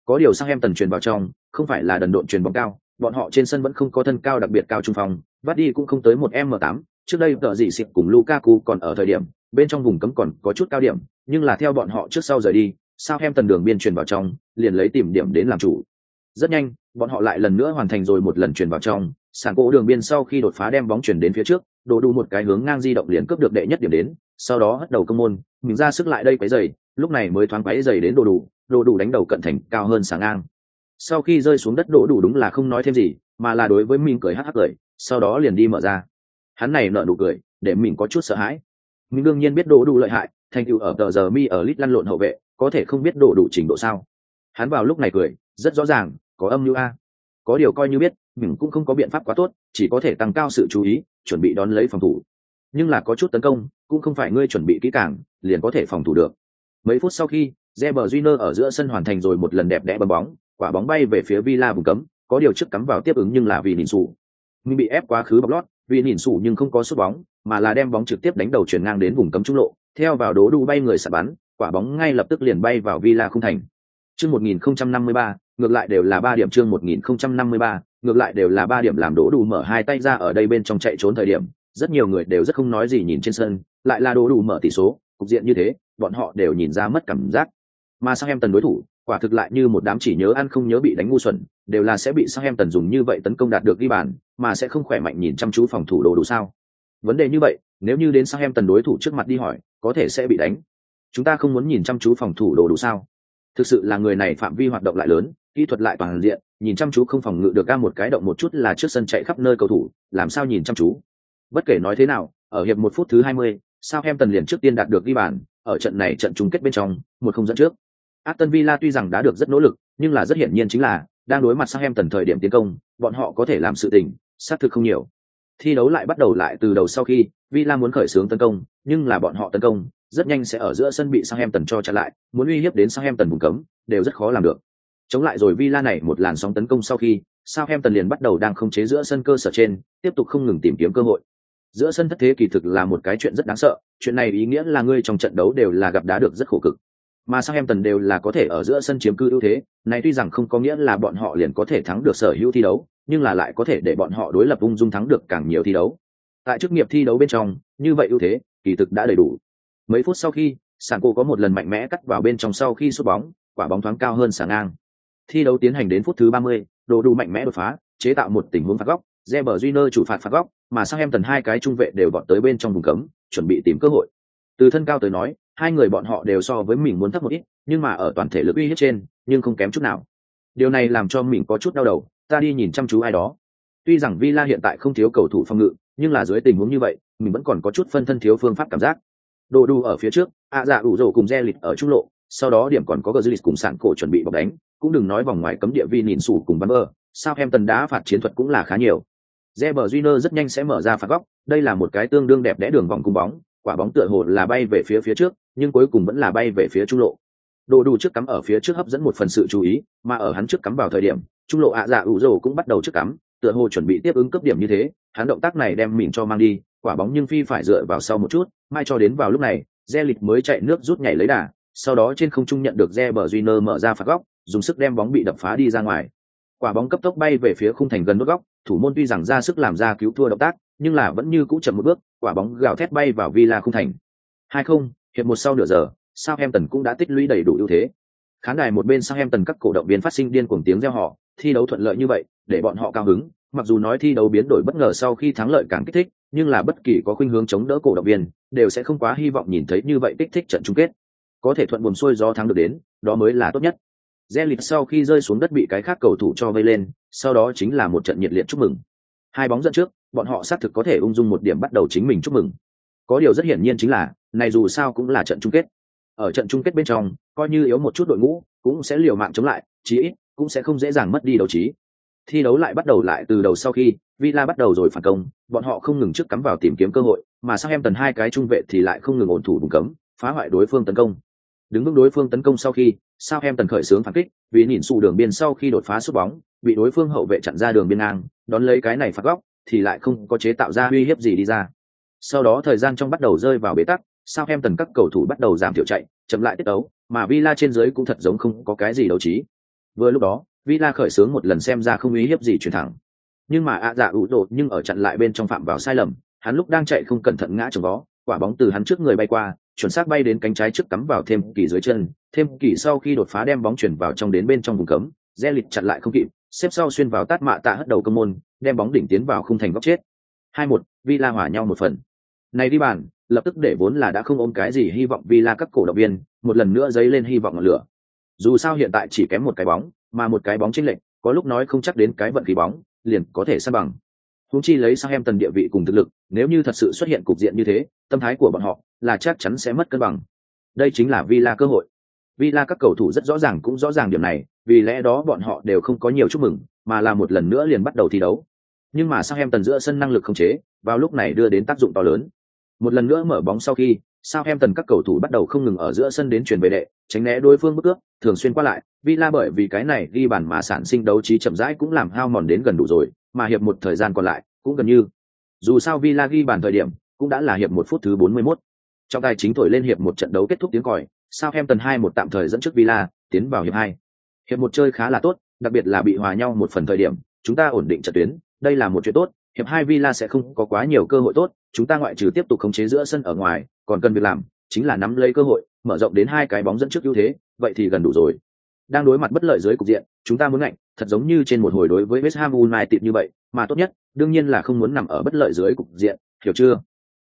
Có điều sang em tần truyền vào trong, không phải là đần độn truyền bóng cao, bọn họ trên sân vẫn không có thân cao đặc biệt cao trung phòng, vắt đi cũng không tới một M8, trước đây tợ dị xịt cùng Lukaku còn ở thời điểm, bên trong vùng cấm còn có chút cao điểm, nhưng là theo bọn họ trước sau rời đi, sao em tần đường biên truyền vào trong, liền lấy tìm điểm đến làm chủ. Rất nhanh, bọn họ lại lần nữa hoàn thành rồi một lần truyền vào trong, sàn cỗ đường biên sau khi đột phá đem bóng chuyển đến phía trước đổ đủ một cái hướng ngang di động liền cướp được đệ nhất điểm đến sau đó hất đầu công môn mình ra sức lại đây quấy giày lúc này mới thoáng quấy giày đến đồ đủ đồ đủ đánh đầu cận thành, cao hơn sáng ngang. Sau khi rơi xuống đất đổ đủ đúng là không nói thêm gì, mà là đối với mình cười hắc hắc cười, sau đó liền đi mở ra. Hắn này nợ nụ cười, để mình có chút sợ hãi. Mình đương nhiên biết đỗ đủ lợi hại, thành tựu ở tờ giờ mi ở lit lăn lộn hậu vệ, có thể không biết đỗ đủ trình độ sao. Hắn vào lúc này cười, rất rõ ràng, có âm mưu a. Có điều coi như biết, mình cũng không có biện pháp quá tốt, chỉ có thể tăng cao sự chú ý, chuẩn bị đón lấy phòng thủ. Nhưng là có chút tấn công, cũng không phải ngươi chuẩn bị kỹ càng, liền có thể phòng thủ được. Mấy phút sau khi Reber Júnior ở giữa sân hoàn thành rồi một lần đẹp đẽ bấm bóng, quả bóng bay về phía Villa vùng cấm, có điều trước cắm vào tiếp ứng nhưng là vì nhìn sụ. mình bị ép quá khứ bọc lót, vì nhìn sụ nhưng không có sút bóng, mà là đem bóng trực tiếp đánh đầu chuyển ngang đến vùng cấm trung lộ, theo vào đố đu bay người sả bắn, quả bóng ngay lập tức liền bay vào Villa không thành chương 1053 ngược lại đều là ba điểm chương 1053 ngược lại đều là ba điểm làm đố đủ mở hai tay ra ở đây bên trong chạy trốn thời điểm, rất nhiều người đều rất không nói gì nhìn trên sân, lại là đố đủ mở tỷ số, cục diện như thế, bọn họ đều nhìn ra mất cảm giác mà sang em tần đối thủ quả thực lại như một đám chỉ nhớ ăn không nhớ bị đánh ngu xuẩn đều là sẽ bị sang em tần dùng như vậy tấn công đạt được ghi bàn mà sẽ không khỏe mạnh nhìn chăm chú phòng thủ đồ đủ sao? Vấn đề như vậy nếu như đến sang em tần đối thủ trước mặt đi hỏi có thể sẽ bị đánh. Chúng ta không muốn nhìn chăm chú phòng thủ đồ đủ sao? Thực sự là người này phạm vi hoạt động lại lớn kỹ thuật lại toàn diện nhìn chăm chú không phòng ngự được ca một cái động một chút là trước sân chạy khắp nơi cầu thủ làm sao nhìn chăm chú? Bất kể nói thế nào ở hiệp một phút thứ hai mươi, sao em tần liền trước tiên đạt được ghi bàn ở trận này trận chung kết bên trong một không dẫn trước. Aston Villa tuy rằng đã được rất nỗ lực nhưng là rất hiển nhiên chính là đang đối mặt sang em tần thời điểm tiến công bọn họ có thể làm sự tình sát thực không nhiều thi đấu lại bắt đầu lại từ đầu sau khi Villa muốn khởi xướng tấn công nhưng là bọn họ tấn công rất nhanh sẽ ở giữa sân bị Southampton cho chặn lại, muốn uy hiếp đến Southampton vùng cấm, đều rất khó làm được. Chống lại rồi Villa này một làn sóng tấn công sau khi, Southampton liền bắt đầu đang không chế giữa sân cơ sở trên, tiếp tục không ngừng tìm kiếm cơ hội. Giữa sân thất thế kỳ thực là một cái chuyện rất đáng sợ, chuyện này ý nghĩa là ngươi trong trận đấu đều là gặp đá được rất khổ cực. Mà Southampton đều là có thể ở giữa sân chiếm cư ưu thế, này tuy rằng không có nghĩa là bọn họ liền có thể thắng được sở hữu thi đấu, nhưng là lại có thể để bọn họ đối lập ung dung thắng được càng nhiều thi đấu. Tại chức nghiệp thi đấu bên trong, như vậy ưu thế, kỳ thực đã đầy đủ. Mấy phút sau khi Sảng cô có một lần mạnh mẽ cắt vào bên trong sau khi sút bóng quả bóng thoáng cao hơn sàng ngang. Thi đấu tiến hành đến phút thứ 30, đồ đủ mạnh mẽ đột phá chế tạo một tình huống phạt góc Reber Júnior chủ phạt phạt góc mà sang em tần hai cái trung vệ đều vọt tới bên trong vùng cấm chuẩn bị tìm cơ hội. Từ thân cao tới nói hai người bọn họ đều so với mình muốn thấp một ít nhưng mà ở toàn thể lực uy hiếp trên nhưng không kém chút nào. Điều này làm cho mình có chút đau đầu ta đi nhìn chăm chú ai đó. Tuy rằng villa hiện tại không thiếu cầu thủ phòng ngự nhưng là dưới tình huống như vậy mình vẫn còn có chút phân thân thiếu phương pháp cảm giác. Đồ đu ở phía trước ạ dạ ủ rổ cùng re lịch ở trung lộ sau đó điểm còn có gờ dư lịch cùng sản cổ chuẩn bị bọc đánh cũng đừng nói vòng ngoài cấm địa vi nhìn sủ cùng bắn bơ sao em tần đá phạt chiến thuật cũng là khá nhiều. Reber Júnior rất nhanh sẽ mở ra phạt góc, đây là một cái tương đương đẹp đẽ đường vòng cung bóng, quả bóng tựa hồ là bay về phía phía trước, nhưng cuối cùng vẫn là bay về phía trung lộ. Đồ đủ trước cắm ở phía trước hấp dẫn một phần sự chú ý, mà ở hắn trước cắm vào thời điểm, trung lộ ạ dạ ủ rồ cũng bắt đầu trước cắm, tựa hồ chuẩn bị tiếp ứng cấp điểm như thế, hắn động tác này đem mình cho mang đi, quả bóng nhưng phi phải dựa vào sau một chút, mai cho đến vào lúc này, Re lịch mới chạy nước rút nhảy lấy đà, sau đó trên không trung nhận được Reber Júnior mở ra phạt góc, dùng sức đem bóng bị đập phá đi ra ngoài. Quả bóng cấp tốc bay về phía khung thành gần nút góc, thủ môn tuy rằng ra sức làm ra cứu thua động tác, nhưng là vẫn như cũ chậm một bước, quả bóng gào thét bay vào Villa khung thành. Hai không, hiệp một sau nửa giờ, Southampton cũng đã tích lũy đầy đủ ưu thế. Khán đài một bên Southampton các cổ động viên phát sinh điên cuồng tiếng reo hò, thi đấu thuận lợi như vậy, để bọn họ cao hứng, mặc dù nói thi đấu biến đổi bất ngờ sau khi thắng lợi càng kích thích, nhưng là bất kỳ có khuynh hướng chống đỡ cổ động viên, đều sẽ không quá hy vọng nhìn thấy như vậy kích thích trận chung kết. Có thể thuận buồm xuôi gió thắng được đến, đó mới là tốt nhất. Zenit sau khi rơi xuống đất bị cái khác cầu thủ cho vây lên, sau đó chính là một trận nhiệt liệt chúc mừng. Hai bóng dẫn trước, bọn họ xác thực có thể ung dung một điểm bắt đầu chính mình chúc mừng. Có điều rất hiển nhiên chính là, này dù sao cũng là trận chung kết. Ở trận chung kết bên trong, coi như yếu một chút đội ngũ, cũng sẽ liều mạng chống lại, chí ít cũng sẽ không dễ dàng mất đi đấu trí. Thi đấu lại bắt đầu lại từ đầu sau khi Villa bắt đầu rồi phản công, bọn họ không ngừng trước cắm vào tìm kiếm cơ hội, mà sang em tần hai cái trung vệ thì lại không ngừng ổn thủ vùng cấm, phá hoại đối phương tấn công. Đứng vững đối phương tấn công sau khi, sao em tần khởi xướng phản kích, vì nhìn sụ đường biên sau khi đột phá sút bóng, bị đối phương hậu vệ chặn ra đường biên ngang, đón lấy cái này phạt góc, thì lại không có chế tạo ra uy hiếp gì đi ra. Sau đó thời gian trong bắt đầu rơi vào bế tắc, sao em tần các cầu thủ bắt đầu giảm thiểu chạy, chậm lại tiết đấu, mà Villa trên dưới cũng thật giống không có cái gì đấu trí. Vừa lúc đó, Villa khởi xướng một lần xem ra không ý hiếp gì chuyển thẳng. Nhưng mà ạ dạ ủ rột nhưng ở chặn lại bên trong phạm vào sai lầm, hắn lúc đang chạy không cẩn thận ngã trồng vó, quả bóng từ hắn trước người bay qua, chuẩn xác bay đến cánh trái trước cắm vào thêm kỳ dưới chân, thêm kỳ sau khi đột phá đem bóng chuyển vào trong đến bên trong vùng cấm, Zelit chặn lại không kịp, xếp sau xuyên vào tát mạ tạ hất đầu cơ môn, đem bóng đỉnh tiến vào khung thành góc chết. 2-1, Villa hòa nhau một phần. Này đi bàn, lập tức để vốn là đã không ôm cái gì hy vọng Villa các cổ động viên, một lần nữa dấy lên hy vọng ngọn lửa. Dù sao hiện tại chỉ kém một cái bóng, mà một cái bóng chính lệnh, có lúc nói không chắc đến cái vận khí bóng, liền có thể san bằng. Huống chi lấy sang em tần địa vị cùng thực lực, nếu như thật sự xuất hiện cục diện như thế, tâm thái của bọn họ là chắc chắn sẽ mất cân bằng. Đây chính là Villa cơ hội. Villa các cầu thủ rất rõ ràng cũng rõ ràng điểm này, vì lẽ đó bọn họ đều không có nhiều chúc mừng, mà là một lần nữa liền bắt đầu thi đấu. Nhưng mà sang em tần giữa sân năng lực không chế, vào lúc này đưa đến tác dụng to lớn. Một lần nữa mở bóng sau khi, sao em tần các cầu thủ bắt đầu không ngừng ở giữa sân đến chuyển về đệ, tránh né đối phương bước cướp, thường xuyên qua lại, Villa bởi vì cái này ghi bàn mà sản sinh đấu trí chậm rãi cũng làm hao mòn đến gần đủ rồi, mà hiệp một thời gian còn lại cũng gần như. Dù sao Villa ghi bàn thời điểm cũng đã là hiệp một phút thứ 41. Trong tài chính thổi lên hiệp một trận đấu kết thúc tiếng còi, Southampton 2 một tạm thời dẫn trước Villa, tiến vào hiệp hai. Hiệp một chơi khá là tốt, đặc biệt là bị hòa nhau một phần thời điểm, chúng ta ổn định trận tuyến, đây là một chuyện tốt, hiệp hai Villa sẽ không có quá nhiều cơ hội tốt, chúng ta ngoại trừ tiếp tục khống chế giữa sân ở ngoài, còn cần việc làm chính là nắm lấy cơ hội, mở rộng đến hai cái bóng dẫn trước ưu thế, vậy thì gần đủ rồi. Đang đối mặt bất lợi dưới cục diện, chúng ta muốn ngạnh, thật giống như trên một hồi đối với West Ham United như vậy, mà tốt nhất, đương nhiên là không muốn nằm ở bất lợi dưới cục diện, hiểu chưa?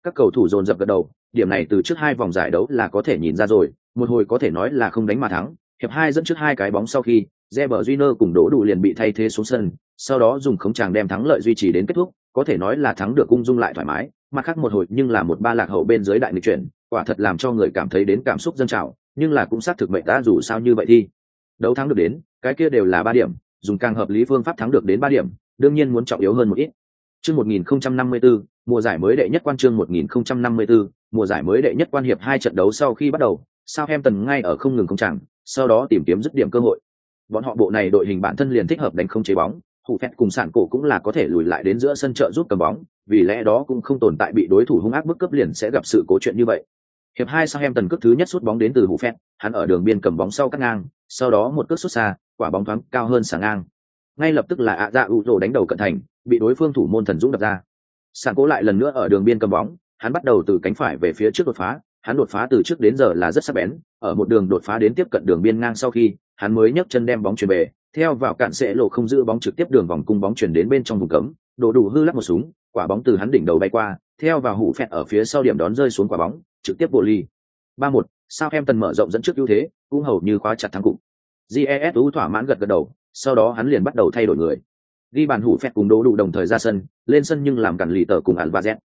Các cầu thủ dồn dập gật đầu, điểm này từ trước hai vòng giải đấu là có thể nhìn ra rồi, một hồi có thể nói là không đánh mà thắng, hiệp hai dẫn trước hai cái bóng sau khi, Reber Júnior cùng Đỗ Đủ liền bị thay thế xuống sân, sau đó dùng khống tràng đem thắng lợi duy trì đến kết thúc, có thể nói là thắng được ung dung lại thoải mái, mặt khác một hồi nhưng là một ba lạc hậu bên dưới đại nghịch chuyển, quả thật làm cho người cảm thấy đến cảm xúc dân trào, nhưng là cũng xác thực mệnh ta dù sao như vậy thi đấu thắng được đến, cái kia đều là ba điểm, dùng càng hợp lý phương pháp thắng được đến ba điểm, đương nhiên muốn trọng yếu hơn một ít. Chương 1054, mùa giải mới đệ nhất quan chương 1054, mùa giải mới đệ nhất quan hiệp hai trận đấu sau khi bắt đầu, Southampton ngay ở không ngừng không chẳng, sau đó tìm kiếm dứt điểm cơ hội. Bọn họ bộ này đội hình bản thân liền thích hợp đánh không chế bóng, cụ phẹt cùng sản cổ cũng là có thể lùi lại đến giữa sân trợ giúp cầm bóng, vì lẽ đó cũng không tồn tại bị đối thủ hung ác bức cấp liền sẽ gặp sự cố chuyện như vậy. Hiệp hai Southampton cước thứ nhất sút bóng đến từ hủ phẹt, hắn ở đường biên cầm bóng sau cắt ngang, sau đó một cước sút xa, quả bóng thoáng cao hơn sáng ngang. Ngay lập tức là ạ dạ ủ rồ đánh đầu cận thành, bị đối phương thủ môn thần dũng đập ra. Sản cố lại lần nữa ở đường biên cầm bóng, hắn bắt đầu từ cánh phải về phía trước đột phá, hắn đột phá từ trước đến giờ là rất sắc bén, ở một đường đột phá đến tiếp cận đường biên ngang sau khi, hắn mới nhấc chân đem bóng chuyền về, theo vào cạn sẽ lộ không giữ bóng trực tiếp đường vòng cung bóng chuyển đến bên trong vùng cấm, đổ đủ hư lắc một súng, quả bóng từ hắn đỉnh đầu bay qua, theo vào hủ phẹt ở phía sau điểm đón rơi xuống quả bóng, trực tiếp bộ ly. 3-1, Southampton mở rộng dẫn trước ưu thế, cũng hầu như khóa chặt thắng cục. Jesu thỏa mãn gật gật đầu, sau đó hắn liền bắt đầu thay đổi người. Ghi bàn hủ phẹt cùng đố đủ đồng thời ra sân, lên sân nhưng làm cản lì tờ cùng ạn và z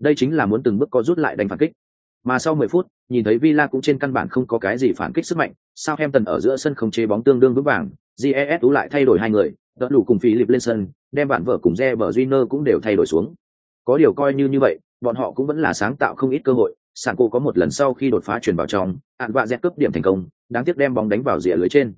Đây chính là muốn từng bước có rút lại đánh phản kích. Mà sau 10 phút, nhìn thấy Villa cũng trên căn bản không có cái gì phản kích sức mạnh, sao em tần ở giữa sân không chế bóng tương đương vững vàng, GES lại thay đổi hai người, đỡ đủ cùng Philip lên sân, đem bạn vợ cùng Reber Junior cũng đều thay đổi xuống. Có điều coi như như vậy, bọn họ cũng vẫn là sáng tạo không ít cơ hội, Sảng cô có một lần sau khi đột phá chuyển vào trong, ạn vạ dẹt cướp điểm thành công, đáng tiếc đem bóng đánh vào rìa lưới trên.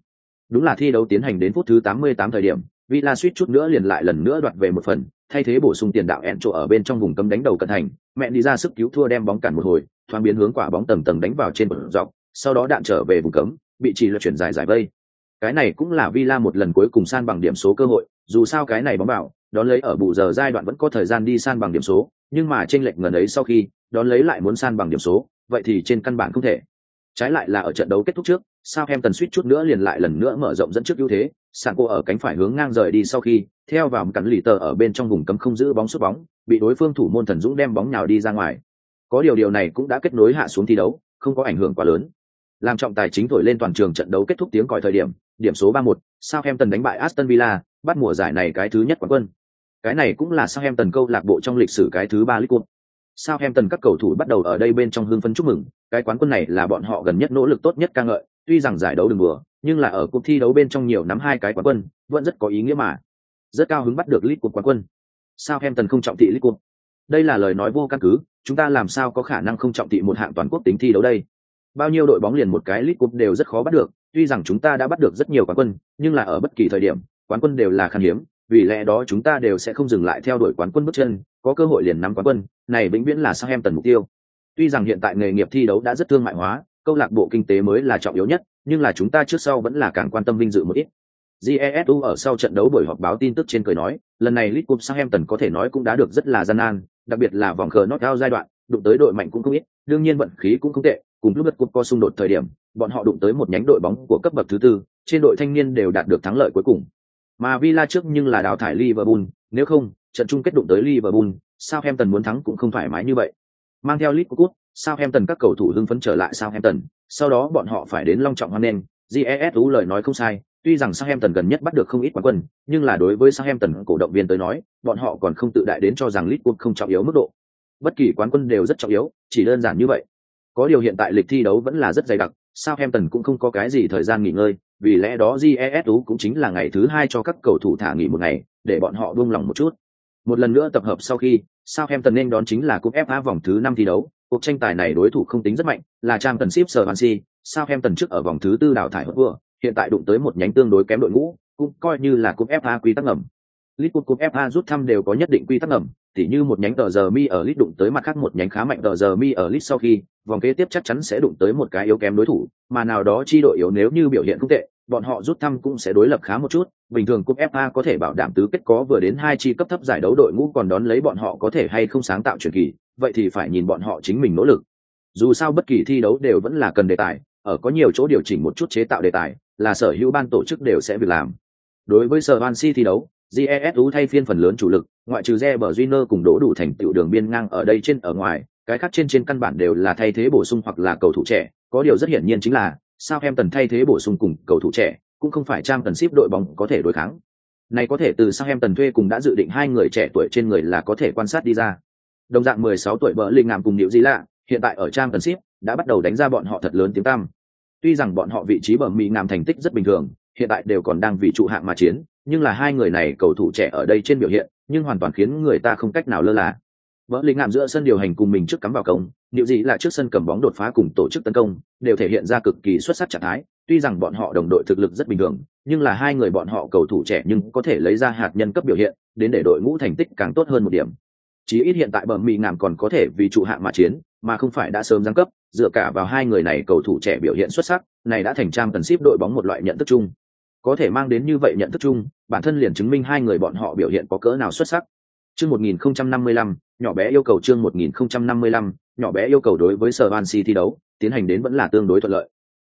Đúng là thi đấu tiến hành đến phút thứ 88 thời điểm, Villa suýt chút nữa liền lại lần nữa đoạt về một phần, thay thế bổ sung tiền đạo Encho ở bên trong vùng cấm đánh đầu cận thành, mẹ đi ra sức cứu thua đem bóng cản một hồi, thoáng biến hướng quả bóng tầng tầng đánh vào trên bờ dọc, sau đó đạn trở về vùng cấm, bị chỉ là chuyển dài giải vây. Cái này cũng là Villa một lần cuối cùng san bằng điểm số cơ hội, dù sao cái này bóng bảo, đón lấy ở bù giờ giai đoạn vẫn có thời gian đi san bằng điểm số, nhưng mà trên lệch ngần ấy sau khi, đón lấy lại muốn san bằng điểm số, vậy thì trên căn bản không thể. Trái lại là ở trận đấu kết thúc trước, Southampton suýt chút nữa liền lại lần nữa mở rộng dẫn trước ưu thế, sàn cô ở cánh phải hướng ngang rời đi sau khi, theo vào một cắn lì tờ ở bên trong vùng cấm không giữ bóng sút bóng, bị đối phương thủ môn thần dũng đem bóng nhào đi ra ngoài. Có điều điều này cũng đã kết nối hạ xuống thi đấu, không có ảnh hưởng quá lớn. Làm trọng tài chính thổi lên toàn trường trận đấu kết thúc tiếng còi thời điểm, điểm số 3-1, Southampton đánh bại Aston Villa, bắt mùa giải này cái thứ nhất quán quân. Cái này cũng là Southampton câu lạc bộ trong lịch sử cái thứ ba League Cup. Southampton các cầu thủ bắt đầu ở đây bên trong hưng phấn chúc mừng, cái quán quân này là bọn họ gần nhất nỗ lực tốt nhất ca ngợi, tuy rằng giải đấu đừng bừa, nhưng là ở cuộc thi đấu bên trong nhiều nắm hai cái quán quân, vẫn rất có ý nghĩa mà. Rất cao hứng bắt được League Cup quán quân. Southampton không trọng thị League Cup. Đây là lời nói vô căn cứ, chúng ta làm sao có khả năng không trọng thị một hạng toàn quốc tính thi đấu đây? Bao nhiêu đội bóng liền một cái League Cup đều rất khó bắt được, tuy rằng chúng ta đã bắt được rất nhiều quán quân, nhưng là ở bất kỳ thời điểm, quán quân đều là khan hiếm, vì lẽ đó chúng ta đều sẽ không dừng lại theo đuổi quán quân bước chân, có cơ hội liền nắm quán quân, này vĩnh viễn là sang em tần mục tiêu. Tuy rằng hiện tại nghề nghiệp thi đấu đã rất thương mại hóa, câu lạc bộ kinh tế mới là trọng yếu nhất, nhưng là chúng ta trước sau vẫn là càng quan tâm vinh dự một ít. Jesu ở sau trận đấu buổi họp báo tin tức trên cười nói, lần này lit Cup tần có thể nói cũng đã được rất là gian nan, đặc biệt là vòng cờ knockout giai đoạn, đụng tới đội mạnh cũng không ít, đương nhiên vận khí cũng không tệ, cùng lúc Cup có xung đột thời điểm, bọn họ đụng tới một nhánh đội bóng của cấp bậc thứ tư, trên đội thanh niên đều đạt được thắng lợi cuối cùng. Mà Villa trước nhưng là đào thải Liverpool, nếu không, trận chung kết đụng tới Liverpool, Southampton muốn thắng cũng không thoải mái như vậy. Mang theo League Cup, Southampton các cầu thủ hưng phấn trở lại Southampton, sau đó bọn họ phải đến long trọng hoan nghênh, jesu lời nói không sai tuy rằng Southampton gần nhất bắt được không ít quán quân nhưng là đối với Southampton cổ động viên tới nói bọn họ còn không tự đại đến cho rằng League không trọng yếu mức độ bất kỳ quán quân đều rất trọng yếu chỉ đơn giản như vậy có điều hiện tại lịch thi đấu vẫn là rất dày đặc Southampton cũng không có cái gì thời gian nghỉ ngơi vì lẽ đó GESU cũng chính là ngày thứ hai cho các cầu thủ thả nghỉ một ngày để bọn họ buông lòng một chút. Một lần nữa tập hợp sau khi Southampton nên đón chính là cúp FA vòng thứ năm thi đấu. Cuộc tranh tài này đối thủ không tính rất mạnh là trang tần ship Swansea Southampton trước ở vòng thứ tư đào thải hốt vừa hiện tại đụng tới một nhánh tương đối kém đội ngũ cũng coi như là cúp FA quy tắc ngầm. League Cup FA rút thăm đều có nhất định quy tắc ngầm, tỉ như một nhánh tờ giờ mi ở lit đụng tới mặt khác một nhánh khá mạnh tờ giờ mi ở lit sau khi, vòng kế tiếp chắc chắn sẽ đụng tới một cái yếu kém đối thủ, mà nào đó chi đội yếu nếu như biểu hiện không tệ, bọn họ rút thăm cũng sẽ đối lập khá một chút, bình thường cúp FA có thể bảo đảm tứ kết có vừa đến hai chi cấp thấp giải đấu đội ngũ còn đón lấy bọn họ có thể hay không sáng tạo truyền kỳ, vậy thì phải nhìn bọn họ chính mình nỗ lực. Dù sao bất kỳ thi đấu đều vẫn là cần đề tài, ở có nhiều chỗ điều chỉnh một chút chế tạo đề tài, là sở hữu ban tổ chức đều sẽ việc làm. Đối với sở Swansea thi đấu, jesu thay phiên phần lớn chủ lực ngoại trừ Reber Junior cùng đổ đủ thành tựu đường biên ngang ở đây trên ở ngoài, cái khác trên trên căn bản đều là thay thế bổ sung hoặc là cầu thủ trẻ. Có điều rất hiển nhiên chính là sao em tần thay thế bổ sung cùng cầu thủ trẻ cũng không phải trang tần ship đội bóng có thể đối kháng. Này có thể từ sao em tần thuê cùng đã dự định hai người trẻ tuổi trên người là có thể quan sát đi ra. Đồng dạng 16 tuổi bỡ linh ngàm cùng điệu gì lạ, hiện tại ở trang tần ship đã bắt đầu đánh ra bọn họ thật lớn tiếng tăm. Tuy rằng bọn họ vị trí bờ mỹ ngàm thành tích rất bình thường, hiện tại đều còn đang vị trụ hạng mà chiến nhưng là hai người này cầu thủ trẻ ở đây trên biểu hiện, nhưng hoàn toàn khiến người ta không cách nào lơ là. Vỡ linh ngạm giữa sân điều hành cùng mình trước cắm vào công điều gì là trước sân cầm bóng đột phá cùng tổ chức tấn công, đều thể hiện ra cực kỳ xuất sắc trạng thái. Tuy rằng bọn họ đồng đội thực lực rất bình thường, nhưng là hai người bọn họ cầu thủ trẻ nhưng có thể lấy ra hạt nhân cấp biểu hiện, đến để đội ngũ thành tích càng tốt hơn một điểm. Chí ít hiện tại bờ mì ngạm còn có thể vì trụ hạng mà chiến, mà không phải đã sớm giáng cấp, dựa cả vào hai người này cầu thủ trẻ biểu hiện xuất sắc, này đã thành trang cần ship đội bóng một loại nhận thức chung có thể mang đến như vậy nhận thức chung bản thân liền chứng minh hai người bọn họ biểu hiện có cỡ nào xuất sắc. Chương 1055, nhỏ bé yêu cầu chương 1055, nhỏ bé yêu cầu đối với sở van si thi đấu tiến hành đến vẫn là tương đối thuận lợi.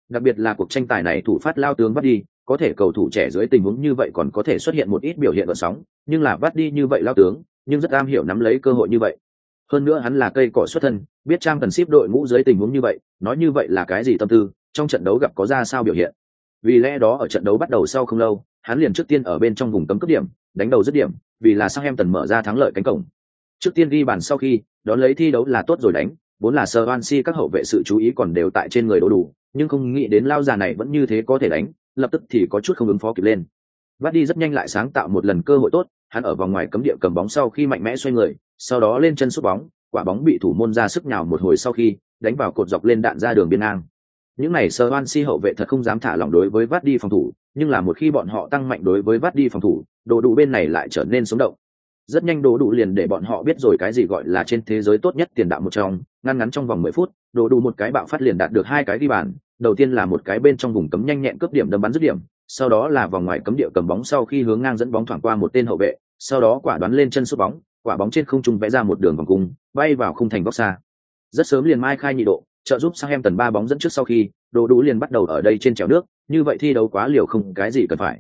Đặc biệt là cuộc tranh tài này thủ phát lao tướng bắt đi có thể cầu thủ trẻ dưới tình huống như vậy còn có thể xuất hiện một ít biểu hiện vận sóng nhưng là bắt đi như vậy lao tướng nhưng rất am hiểu nắm lấy cơ hội như vậy. Hơn nữa hắn là cây cỏ xuất thân biết trang cần ship đội ngũ dưới tình huống như vậy nói như vậy là cái gì tâm tư trong trận đấu gặp có ra sao biểu hiện vì lẽ đó ở trận đấu bắt đầu sau không lâu, hắn liền trước tiên ở bên trong vùng cấm cướp điểm, đánh đầu dứt điểm, vì là sang em tần mở ra thắng lợi cánh cổng. Trước tiên ghi bàn sau khi, đón lấy thi đấu là tốt rồi đánh, vốn là sơ van si các hậu vệ sự chú ý còn đều tại trên người đồ đủ, nhưng không nghĩ đến lao già này vẫn như thế có thể đánh, lập tức thì có chút không ứng phó kịp lên. Bắt đi rất nhanh lại sáng tạo một lần cơ hội tốt, hắn ở vòng ngoài cấm địa cầm bóng sau khi mạnh mẽ xoay người, sau đó lên chân sút bóng, quả bóng bị thủ môn ra sức nhào một hồi sau khi, đánh vào cột dọc lên đạn ra đường biên ngang những này sơ oan si hậu vệ thật không dám thả lỏng đối với vắt đi phòng thủ, nhưng là một khi bọn họ tăng mạnh đối với vắt đi phòng thủ, đồ đủ bên này lại trở nên sống động. Rất nhanh đồ đủ liền để bọn họ biết rồi cái gì gọi là trên thế giới tốt nhất tiền đạo một trong, ngăn ngắn trong vòng mười phút, đồ đủ một cái bạo phát liền đạt được hai cái ghi bàn, đầu tiên là một cái bên trong vùng cấm nhanh nhẹn cướp điểm đâm bắn dứt điểm, sau đó là vòng ngoài cấm địa cầm bóng sau khi hướng ngang dẫn bóng thoảng qua một tên hậu vệ, sau đó quả đoán lên chân sút bóng, quả bóng trên không trung vẽ ra một đường vòng cung, bay vào khung thành góc xa. Rất sớm liền mai khai nhị độ trợ giúp sang em tần ba bóng dẫn trước sau khi đồ đủ liền bắt đầu ở đây trên chèo nước như vậy thi đấu quá liều không cái gì cần phải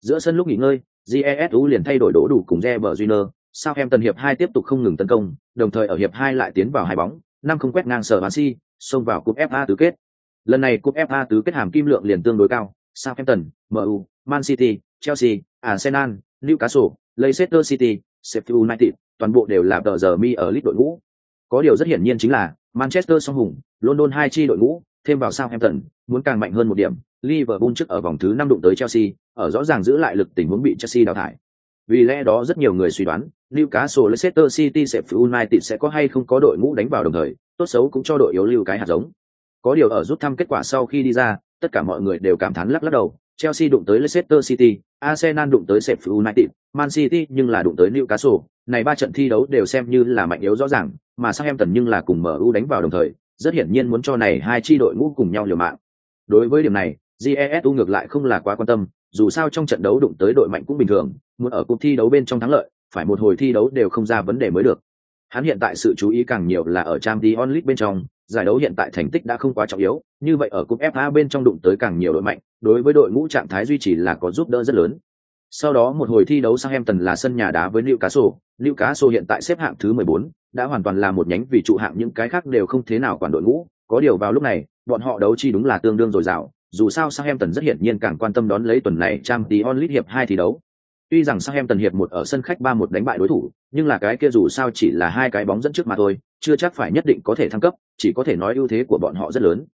giữa sân lúc nghỉ ngơi jesu liền thay đổi đổ đủ cùng Reber Junior, sao em tần hiệp hai tiếp tục không ngừng tấn công đồng thời ở hiệp hai lại tiến vào hai bóng năm không quét ngang sở bán si xông vào cúp fa tứ kết lần này cúp fa tứ kết hàm kim lượng liền tương đối cao Southampton, MU, Man City, Chelsea, Arsenal, Newcastle, Leicester City, Sheffield United, toàn bộ đều là tờ giờ mi ở lít đội ngũ. Có điều rất hiển nhiên chính là Manchester song hùng, London hai chi đội ngũ, thêm vào Southampton, muốn càng mạnh hơn một điểm. Liverpool trước ở vòng thứ năm đụng tới Chelsea, ở rõ ràng giữ lại lực tình huống bị Chelsea đào thải. Vì lẽ đó rất nhiều người suy đoán, Newcastle Leicester City sẽ United sẽ có hay không có đội ngũ đánh vào đồng thời, tốt xấu cũng cho đội yếu lưu cái hạt giống. Có điều ở rút thăm kết quả sau khi đi ra, tất cả mọi người đều cảm thán lắc lắc đầu. Chelsea đụng tới Leicester City, Arsenal đụng tới Sheffield United, Man City nhưng là đụng tới Newcastle, này ba trận thi đấu đều xem như là mạnh yếu rõ ràng, mà sang em tần nhưng là cùng MU đánh vào đồng thời, rất hiển nhiên muốn cho này hai chi đội ngũ cùng nhau liều mạng. Đối với điểm này, GESU ngược lại không là quá quan tâm, dù sao trong trận đấu đụng tới đội mạnh cũng bình thường, muốn ở cuộc thi đấu bên trong thắng lợi, phải một hồi thi đấu đều không ra vấn đề mới được. Hắn hiện tại sự chú ý càng nhiều là ở Champions League bên trong, giải đấu hiện tại thành tích đã không quá trọng yếu, như vậy ở cúp FA bên trong đụng tới càng nhiều đội mạnh, đối với đội ngũ trạng thái duy trì là có giúp đỡ rất lớn. Sau đó một hồi thi đấu sang em tần là sân nhà đá với Newcastle, Newcastle hiện tại xếp hạng thứ 14, đã hoàn toàn là một nhánh vì trụ hạng những cái khác đều không thế nào quản đội ngũ, có điều vào lúc này, bọn họ đấu chi đúng là tương đương rồi dào, dù sao Southampton rất hiển nhiên càng quan tâm đón lấy tuần này Champions League hiệp hai thi đấu. Tuy rằng Southampton hiệp một ở sân khách 3-1 đánh bại đối thủ, nhưng là cái kia dù sao chỉ là hai cái bóng dẫn trước mà thôi, chưa chắc phải nhất định có thể thăng cấp, chỉ có thể nói ưu thế của bọn họ rất lớn.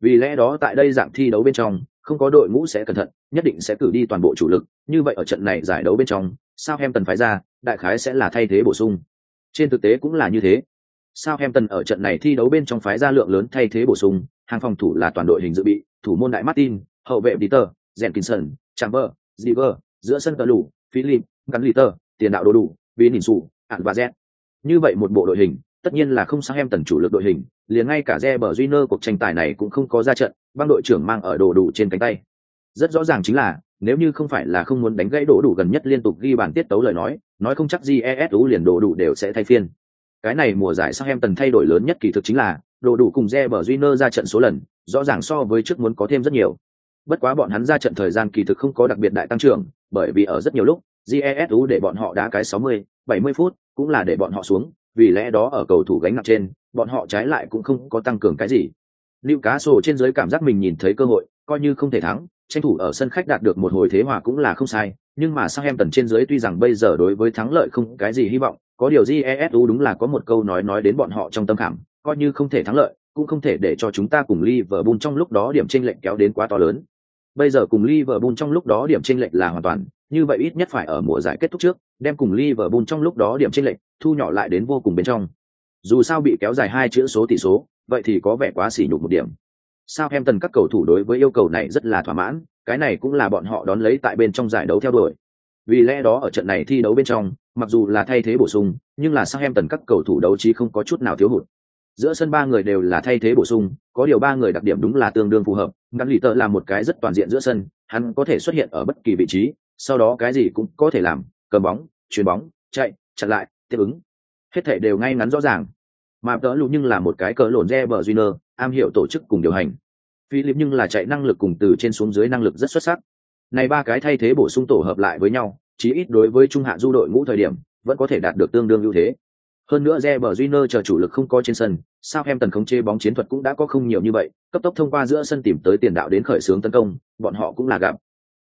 Vì lẽ đó tại đây dạng thi đấu bên trong, không có đội ngũ sẽ cẩn thận, nhất định sẽ cử đi toàn bộ chủ lực, như vậy ở trận này giải đấu bên trong, Southampton phái ra, đại khái sẽ là thay thế bổ sung. Trên thực tế cũng là như thế. Southampton ở trận này thi đấu bên trong phái ra lượng lớn thay thế bổ sung, hàng phòng thủ là toàn đội hình dự bị, thủ môn đại Martin, hậu vệ Peter, Jenkinson, Chamber, Ziver, giữa sân cờ lù, Philip, gắn Liter, tiền đạo đồ đủ, vì nhìn sụ, ạn và Z. Như vậy một bộ đội hình, tất nhiên là không sang em tần chủ lực đội hình, liền ngay cả Reber Júnior cuộc tranh tài này cũng không có ra trận, băng đội trưởng mang ở đồ đủ trên cánh tay. Rất rõ ràng chính là, nếu như không phải là không muốn đánh gãy đồ đủ gần nhất liên tục ghi bàn tiết tấu lời nói, nói không chắc jesu liền đồ đủ đều sẽ thay phiên. Cái này mùa giải sang em tần thay đổi lớn nhất kỳ thực chính là, đồ đủ cùng Reber junior ra trận số lần, rõ ràng so với trước muốn có thêm rất nhiều. Bất quá bọn hắn ra trận thời gian kỳ thực không có đặc biệt đại tăng trưởng, bởi vì ở rất nhiều lúc, jesu để bọn họ đá cái 60, 70 phút, cũng là để bọn họ xuống, vì lẽ đó ở cầu thủ gánh nặng trên, bọn họ trái lại cũng không có tăng cường cái gì. liệu cá sổ trên dưới cảm giác mình nhìn thấy cơ hội, coi như không thể thắng, tranh thủ ở sân khách đạt được một hồi thế hòa cũng là không sai, nhưng mà Southampton trên dưới tuy rằng bây giờ đối với thắng lợi không cái gì hy vọng, có điều GESU đúng là có một câu nói nói đến bọn họ trong tâm khảm, coi như không thể thắng lợi, cũng không thể để cho chúng ta cùng Liverpool trong lúc đó điểm chênh lệch kéo đến quá to lớn. Bây giờ cùng Liverpool trong lúc đó điểm chênh lệch là hoàn toàn, như vậy ít nhất phải ở mùa giải kết thúc trước, đem cùng Liverpool trong lúc đó điểm chênh lệch thu nhỏ lại đến vô cùng bên trong. Dù sao bị kéo dài hai chữ số tỷ số, vậy thì có vẻ quá xỉ nhục một điểm. Sao em tần các cầu thủ đối với yêu cầu này rất là thỏa mãn, cái này cũng là bọn họ đón lấy tại bên trong giải đấu theo đuổi. Vì lẽ đó ở trận này thi đấu bên trong, mặc dù là thay thế bổ sung, nhưng là sao em tần các cầu thủ đấu trí không có chút nào thiếu hụt. Giữa sân ba người đều là thay thế bổ sung, có điều ba người đặc điểm đúng là tương đương phù hợp. Ngắn lì tợ là một cái rất toàn diện giữa sân, hắn có thể xuất hiện ở bất kỳ vị trí, sau đó cái gì cũng có thể làm, cầm bóng, chuyền bóng, chạy, chặn lại, tiếp ứng. Hết thể đều ngay ngắn rõ ràng. Mà tớ lụ nhưng là một cái cỡ lộn Reber Junior, am hiểu tổ chức cùng điều hành. Philip nhưng là chạy năng lực cùng từ trên xuống dưới năng lực rất xuất sắc. Này ba cái thay thế bổ sung tổ hợp lại với nhau, chí ít đối với trung hạ du đội ngũ thời điểm, vẫn có thể đạt được tương đương ưu thế. Hơn nữa Reber junior chờ chủ lực không có trên sân, sao em tần khống chế bóng chiến thuật cũng đã có không nhiều như vậy, cấp tốc thông qua giữa sân tìm tới tiền đạo đến khởi xướng tấn công, bọn họ cũng là gặp.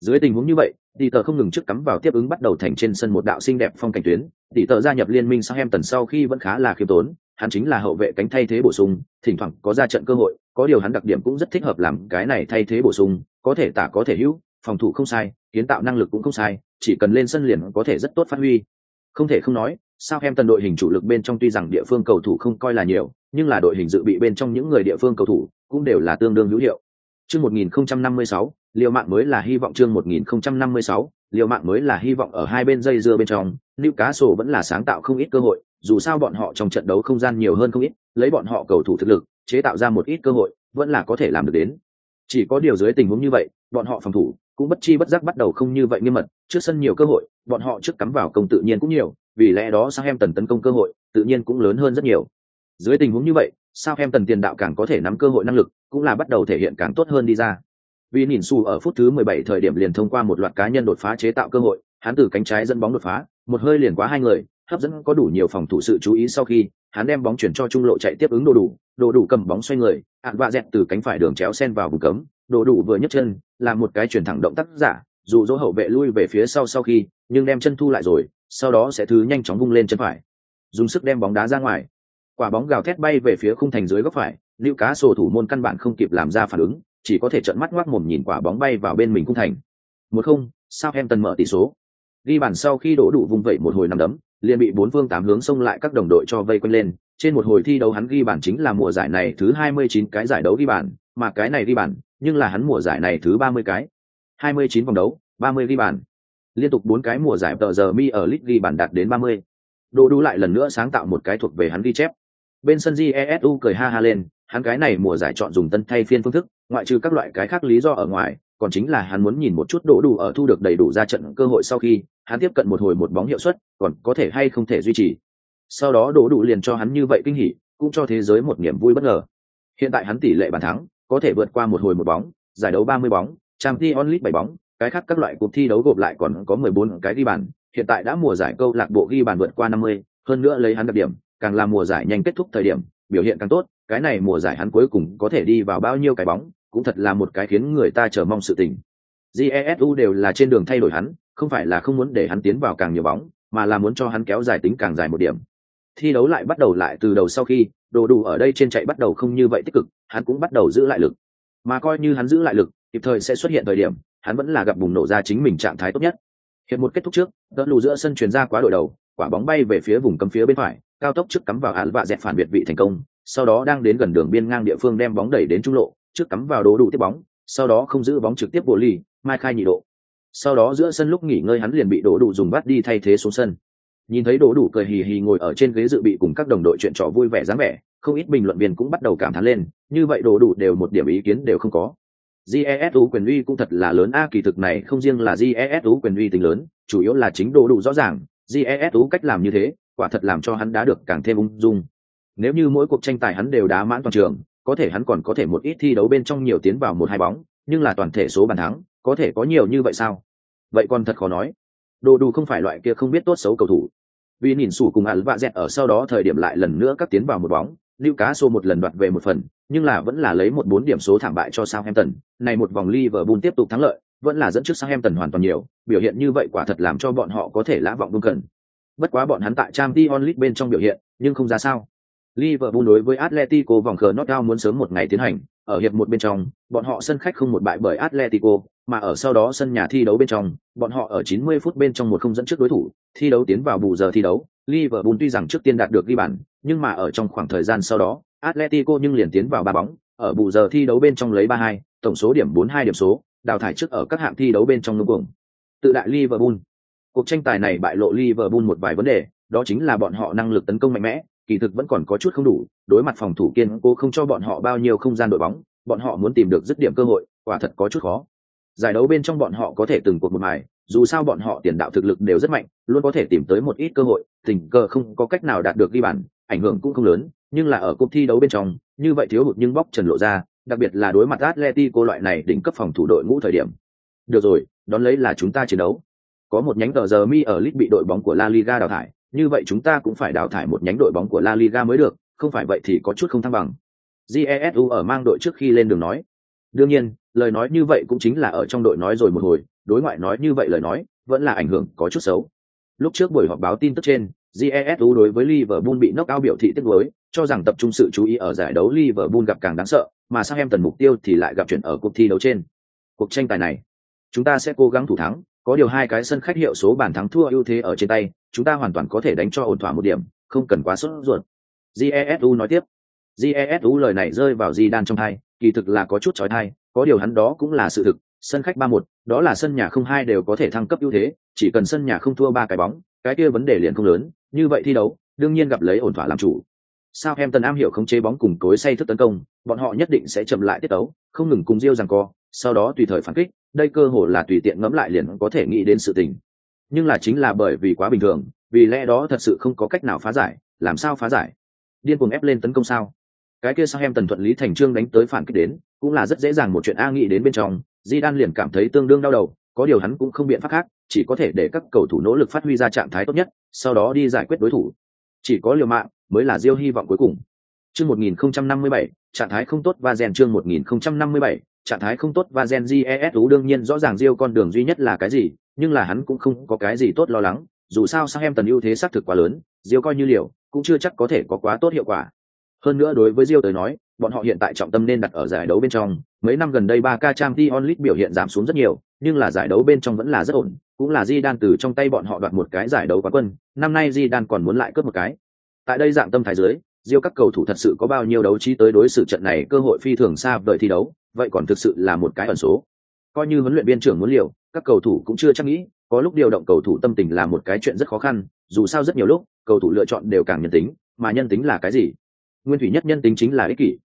Dưới tình huống như vậy, Tỷ tờ không ngừng trước cắm vào tiếp ứng bắt đầu thành trên sân một đạo xinh đẹp phong cảnh tuyến, Tỷ tờ gia nhập liên minh sao em tần sau khi vẫn khá là khiêm tốn, hắn chính là hậu vệ cánh thay thế bổ sung, thỉnh thoảng có ra trận cơ hội, có điều hắn đặc điểm cũng rất thích hợp làm cái này thay thế bổ sung, có thể tả có thể hữu, phòng thủ không sai, kiến tạo năng lực cũng không sai, chỉ cần lên sân liền có thể rất tốt phát huy. Không thể không nói, sao em tần đội hình chủ lực bên trong tuy rằng địa phương cầu thủ không coi là nhiều, nhưng là đội hình dự bị bên trong những người địa phương cầu thủ cũng đều là tương đương hữu hiệu. Chương 1056, liều mạng mới là hy vọng chương 1056, liều mạng mới là hy vọng ở hai bên dây dưa bên trong, Newcastle vẫn là sáng tạo không ít cơ hội, dù sao bọn họ trong trận đấu không gian nhiều hơn không ít, lấy bọn họ cầu thủ thực lực, chế tạo ra một ít cơ hội, vẫn là có thể làm được đến. Chỉ có điều dưới tình huống như vậy, bọn họ phòng thủ cũng bất chi bất giác bắt đầu không như vậy nghiêm mật, trước sân nhiều cơ hội, bọn họ trước cắm vào công tự nhiên cũng nhiều, vì lẽ đó Southampton tấn công cơ hội tự nhiên cũng lớn hơn rất nhiều. Dưới tình huống như vậy, Southampton tiền đạo càng có thể nắm cơ hội năng lực, cũng là bắt đầu thể hiện càng tốt hơn đi ra. Vì nhìn xù ở phút thứ 17 thời điểm liền thông qua một loạt cá nhân đột phá chế tạo cơ hội, hắn từ cánh trái dẫn bóng đột phá, một hơi liền quá hai người, hấp dẫn có đủ nhiều phòng thủ sự chú ý sau khi hắn đem bóng chuyển cho trung lộ chạy tiếp ứng đồ đủ, đồ đủ cầm bóng xoay người, ạn vạ dẹt từ cánh phải đường chéo sen vào vùng cấm, đồ đủ vừa nhấc chân, làm một cái chuyển thẳng động tác giả, dù dỗ hậu vệ lui về phía sau sau khi, nhưng đem chân thu lại rồi, sau đó sẽ thứ nhanh chóng vung lên chân phải, dùng sức đem bóng đá ra ngoài. Quả bóng gào thét bay về phía khung thành dưới góc phải, Lưu Cá sổ thủ môn căn bản không kịp làm ra phản ứng, chỉ có thể trợn mắt ngoác mồm nhìn quả bóng bay vào bên mình khung thành. Một không, sao em tần mở tỷ số. Ghi bàn sau khi đổ đủ vùng vẩy một hồi nằm đấm, liền bị bốn phương tám hướng xông lại các đồng đội cho vây quanh lên. Trên một hồi thi đấu hắn ghi bàn chính là mùa giải này thứ 29 cái giải đấu ghi bàn, mà cái này ghi bàn, nhưng là hắn mùa giải này thứ 30 cái. 29 vòng đấu, 30 ghi bàn. Liên tục bốn cái mùa giải tờ giờ mi ở League ghi bàn đạt đến 30. Đồ đủ lại lần nữa sáng tạo một cái thuộc về hắn ghi chép. Bên sân Jesu cười ha ha lên, hắn cái này mùa giải chọn dùng tân thay phiên phương thức, ngoại trừ các loại cái khác lý do ở ngoài, còn chính là hắn muốn nhìn một chút đổ đủ ở thu được đầy đủ ra trận cơ hội sau khi, hắn tiếp cận một hồi một bóng hiệu suất, còn có thể hay không thể duy trì. Sau đó đổ đủ liền cho hắn như vậy kinh hỉ, cũng cho thế giới một niềm vui bất ngờ. Hiện tại hắn tỷ lệ bàn thắng, có thể vượt qua một hồi một bóng, giải đấu 30 bóng, trang thi onlit bảy bóng, cái khác các loại cuộc thi đấu gộp lại còn có 14 cái ghi bàn, hiện tại đã mùa giải câu lạc bộ ghi bàn vượt qua 50, hơn nữa lấy hắn đặc điểm, càng là mùa giải nhanh kết thúc thời điểm, biểu hiện càng tốt, cái này mùa giải hắn cuối cùng có thể đi vào bao nhiêu cái bóng, cũng thật là một cái khiến người ta chờ mong sự tình. Jesu đều là trên đường thay đổi hắn, không phải là không muốn để hắn tiến vào càng nhiều bóng, mà là muốn cho hắn kéo dài tính càng dài một điểm. Thi đấu lại bắt đầu lại từ đầu sau khi, đồ đủ ở đây trên chạy bắt đầu không như vậy tích cực, hắn cũng bắt đầu giữ lại lực. Mà coi như hắn giữ lại lực, kịp thời sẽ xuất hiện thời điểm, hắn vẫn là gặp bùng nổ ra chính mình trạng thái tốt nhất. Hiệp một kết thúc trước, đỡ lù giữa sân truyền ra quá đội đầu, quả bóng bay về phía vùng cấm phía bên phải, cao tốc trước cắm vào án và dẹp phản biệt vị thành công, sau đó đang đến gần đường biên ngang địa phương đem bóng đẩy đến trung lộ, trước cắm vào đồ đủ tiếp bóng, sau đó không giữ bóng trực tiếp bộ ly, mai khai nhị độ. Sau đó giữa sân lúc nghỉ ngơi hắn liền bị đổ đủ dùng bắt đi thay thế xuống sân. Nhìn thấy đổ đủ cười hì hì ngồi ở trên ghế dự bị cùng các đồng đội chuyện trò vui vẻ dáng vẻ, không ít bình luận viên cũng bắt đầu cảm thán lên, như vậy đổ đủ đều một điểm ý kiến đều không có. JESU quyền uy cũng thật là lớn a kỳ thực này không riêng là JESU quyền uy tính lớn, chủ yếu là chính đổ đủ rõ ràng, JESU cách làm như thế, quả thật làm cho hắn đá được càng thêm ung dung. Nếu như mỗi cuộc tranh tài hắn đều đá mãn toàn trường, có thể hắn còn có thể một ít thi đấu bên trong nhiều tiến vào một hai bóng, nhưng là toàn thể số bàn thắng, có thể có nhiều như vậy sao? Vậy còn thật khó nói. Đồ đủ không phải loại kia không biết tốt xấu cầu thủ. Vì nhìn sủ cùng hắn vạ dẹt ở sau đó thời điểm lại lần nữa cắt tiến vào một bóng, điu cá xô một lần đoạt về một phần, nhưng là vẫn là lấy một bốn điểm số thảm bại cho Southampton. Này một vòng Liverpool tiếp tục thắng lợi, vẫn là dẫn trước Southampton hoàn toàn nhiều, biểu hiện như vậy quả thật làm cho bọn họ có thể lã vọng đúng cần. Bất quá bọn hắn tại Champions League bên trong biểu hiện, nhưng không ra sao. Liverpool đối với Atletico vòng cờ knockout muốn sớm một ngày tiến hành, ở hiệp một bên trong, bọn họ sân khách không một bại bởi Atletico, mà ở sau đó sân nhà thi đấu bên trong, bọn họ ở 90 phút bên trong một không dẫn trước đối thủ, thi đấu tiến vào bù giờ thi đấu, Liverpool tuy rằng trước tiên đạt được ghi bàn, nhưng mà ở trong khoảng thời gian sau đó, Atletico nhưng liền tiến vào ba bóng, ở bù giờ thi đấu bên trong lấy 3-2, tổng số điểm 4-2 điểm số, đào thải trước ở các hạng thi đấu bên trong ngưỡng cuồng. Tự đại Liverpool. Cuộc tranh tài này bại lộ Liverpool một vài vấn đề, đó chính là bọn họ năng lực tấn công mạnh mẽ, kỳ thực vẫn còn có chút không đủ, đối mặt phòng thủ kiên cố không cho bọn họ bao nhiêu không gian đội bóng, bọn họ muốn tìm được dứt điểm cơ hội, quả thật có chút khó. Giải đấu bên trong bọn họ có thể từng cuộc một mài, dù sao bọn họ tiền đạo thực lực đều rất mạnh, luôn có thể tìm tới một ít cơ hội, tình cờ không có cách nào đạt được ghi bàn, ảnh hưởng cũng không lớn, nhưng là ở cuộc thi đấu bên trong, như vậy thiếu hụt nhưng bóc trần lộ ra, đặc biệt là đối mặt Atletico loại này đỉnh cấp phòng thủ đội ngũ thời điểm. Được rồi, đón lấy là chúng ta chiến đấu. Có một nhánh tờ giờ mi ở League bị đội bóng của La Liga đào thải, như vậy chúng ta cũng phải đào thải một nhánh đội bóng của La Liga mới được, không phải vậy thì có chút không thăng bằng. Jesu ở mang đội trước khi lên đường nói. Đương nhiên, lời nói như vậy cũng chính là ở trong đội nói rồi một hồi, đối ngoại nói như vậy lời nói, vẫn là ảnh hưởng có chút xấu. Lúc trước buổi họp báo tin tức trên, Jesu đối với Liverpool bị knock out biểu thị tiếc nuối, cho rằng tập trung sự chú ý ở giải đấu Liverpool gặp càng đáng sợ, mà sang em tần mục tiêu thì lại gặp chuyện ở cuộc thi đấu trên. Cuộc tranh tài này, chúng ta sẽ cố gắng thủ thắng, có điều hai cái sân khách hiệu số bàn thắng thua ưu thế ở trên tay, chúng ta hoàn toàn có thể đánh cho ổn thỏa một điểm, không cần quá sốt ruột. Jesu nói tiếp. Jesu lời này rơi vào Di Đan trong hai, kỳ thực là có chút chói tai, có điều hắn đó cũng là sự thực, sân khách 3-1, đó là sân nhà không hai đều có thể thăng cấp ưu thế, chỉ cần sân nhà không thua ba cái bóng, cái kia vấn đề liền không lớn, như vậy thi đấu, đương nhiên gặp lấy ổn thỏa làm chủ. Sao em tần am hiểu không chế bóng cùng cối say thức tấn công, bọn họ nhất định sẽ chậm lại tiết tấu, không ngừng cùng Diêu rằng co, sau đó tùy thời phản kích, đây cơ hội là tùy tiện ngẫm lại liền có thể nghĩ đến sự tình. Nhưng là chính là bởi vì quá bình thường, vì lẽ đó thật sự không có cách nào phá giải, làm sao phá giải? Điên cuồng ép lên tấn công sao? Cái kia sang em tần thuận lý thành trương đánh tới phản kích đến, cũng là rất dễ dàng một chuyện a nghĩ đến bên trong, Di Đan liền cảm thấy tương đương đau đầu, có điều hắn cũng không biện pháp khác, chỉ có thể để các cầu thủ nỗ lực phát huy ra trạng thái tốt nhất, sau đó đi giải quyết đối thủ. Chỉ có liều mạng mới là Diêu hy vọng cuối cùng. Chương 1057, trạng thái không tốt và rèn chương 1057, trạng thái không tốt và gen GESU đương nhiên rõ ràng Diêu con đường duy nhất là cái gì, nhưng là hắn cũng không có cái gì tốt lo lắng, dù sao sang em tần ưu thế xác thực quá lớn, Diêu coi như liều, cũng chưa chắc có thể có quá tốt hiệu quả. Hơn nữa đối với Diêu tới nói, bọn họ hiện tại trọng tâm nên đặt ở giải đấu bên trong, mấy năm gần đây 3K Champions League biểu hiện giảm xuống rất nhiều, nhưng là giải đấu bên trong vẫn là rất ổn, cũng là Zidane từ trong tay bọn họ đoạt một cái giải đấu quán quân, năm nay Zidane còn muốn lại cướp một cái. Tại đây dạng tâm thái dưới, Diêu các cầu thủ thật sự có bao nhiêu đấu trí tới đối xử trận này cơ hội phi thường xa vời thi đấu, vậy còn thực sự là một cái ẩn số. Coi như huấn luyện viên trưởng muốn liều, các cầu thủ cũng chưa chắc nghĩ, có lúc điều động cầu thủ tâm tình là một cái chuyện rất khó khăn, dù sao rất nhiều lúc, cầu thủ lựa chọn đều càng nhân tính, mà nhân tính là cái gì? Nguyên thủy nhất nhân tính chính là ích kỷ.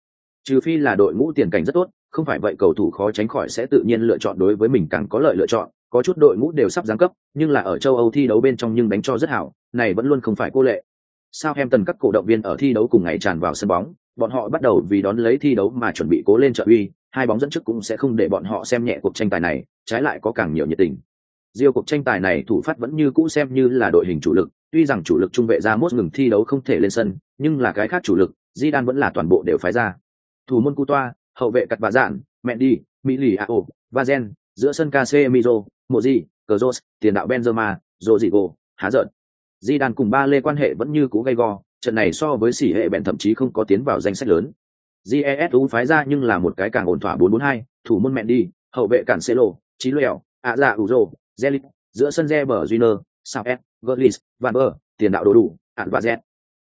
Trừ phi là đội ngũ tiền cảnh rất tốt, không phải vậy cầu thủ khó tránh khỏi sẽ tự nhiên lựa chọn đối với mình càng có lợi lựa chọn, có chút đội ngũ đều sắp giáng cấp, nhưng là ở châu Âu thi đấu bên trong nhưng đánh cho rất hảo, này vẫn luôn không phải cô lệ. Sao em tần các cổ động viên ở thi đấu cùng ngày tràn vào sân bóng, bọn họ bắt đầu vì đón lấy thi đấu mà chuẩn bị cố lên trợ uy, hai bóng dẫn trước cũng sẽ không để bọn họ xem nhẹ cuộc tranh tài này, trái lại có càng nhiều nhiệt tình. Riêng cuộc tranh tài này thủ phát vẫn như cũ xem như là đội hình chủ lực, tuy rằng chủ lực trung vệ ra mốt ngừng thi đấu không thể lên sân, nhưng là cái khác chủ lực, Di Đan vẫn là toàn bộ đều phái ra. Thủ môn Cu Toa, hậu vệ cặt bà dạn, Mendy, Mỹ Lì a ô va gen giữa sân Casemiro, cờ Kroos, tiền đạo Benzema, Rodrigo, há giận. đan cùng ba lê quan hệ vẫn như cũ gay go, trận này so với sỉ hệ bèn thậm chí không có tiến vào danh sách lớn. Jesu phái ra nhưng là một cái càng ổn thỏa 442, thủ môn Mendy, hậu vệ cản Celo, Chí Lèo, ạ dạ Uzo, Zelit, giữa sân Reber Junior, Saez, Gullis, Van Ber, tiền đạo đồ đủ, ạn và Z.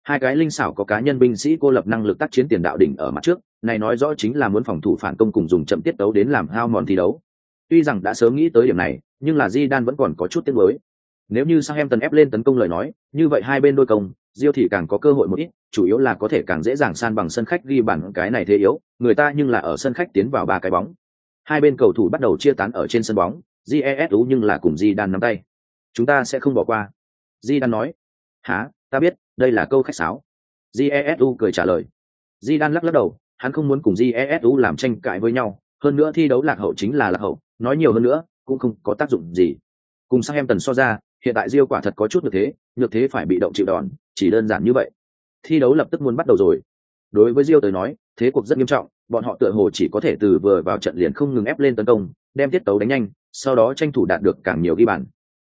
Hai cái linh xảo có cá nhân binh sĩ cô lập năng lực tác chiến tiền đạo đỉnh ở mặt trước, này nói rõ chính là muốn phòng thủ phản công cùng dùng chậm tiết tấu đến làm hao mòn thi đấu. Tuy rằng đã sớm nghĩ tới điểm này, nhưng là di đan vẫn còn có chút tiếc nuối. Nếu như Southampton ép lên tấn công lời nói, như vậy hai bên đôi công, Diêu thì càng có cơ hội một ít, chủ yếu là có thể càng dễ dàng san bằng sân khách ghi bản cái này thế yếu, người ta nhưng là ở sân khách tiến vào ba cái bóng. Hai bên cầu thủ bắt đầu chia tán ở trên sân bóng, Jesu nhưng là cùng di đan nắm tay. Chúng ta sẽ không bỏ qua. di đan nói. Hả, ta biết, đây là câu khách sáo. Jesu cười trả lời. Zidane lắc lắc đầu, hắn không muốn cùng Jesu làm tranh cãi với nhau, hơn nữa thi đấu lạc hậu chính là lạc hậu, nói nhiều hơn nữa cũng không có tác dụng gì. Cùng sang em tần so ra, hiện tại Rio quả thật có chút được thế, được thế phải bị động chịu đòn, chỉ đơn giản như vậy. Thi đấu lập tức muốn bắt đầu rồi. Đối với Rio tới nói, thế cuộc rất nghiêm trọng, bọn họ tựa hồ chỉ có thể từ vừa vào trận liền không ngừng ép lên tấn công, đem tiết tấu đánh nhanh, sau đó tranh thủ đạt được càng nhiều ghi bàn.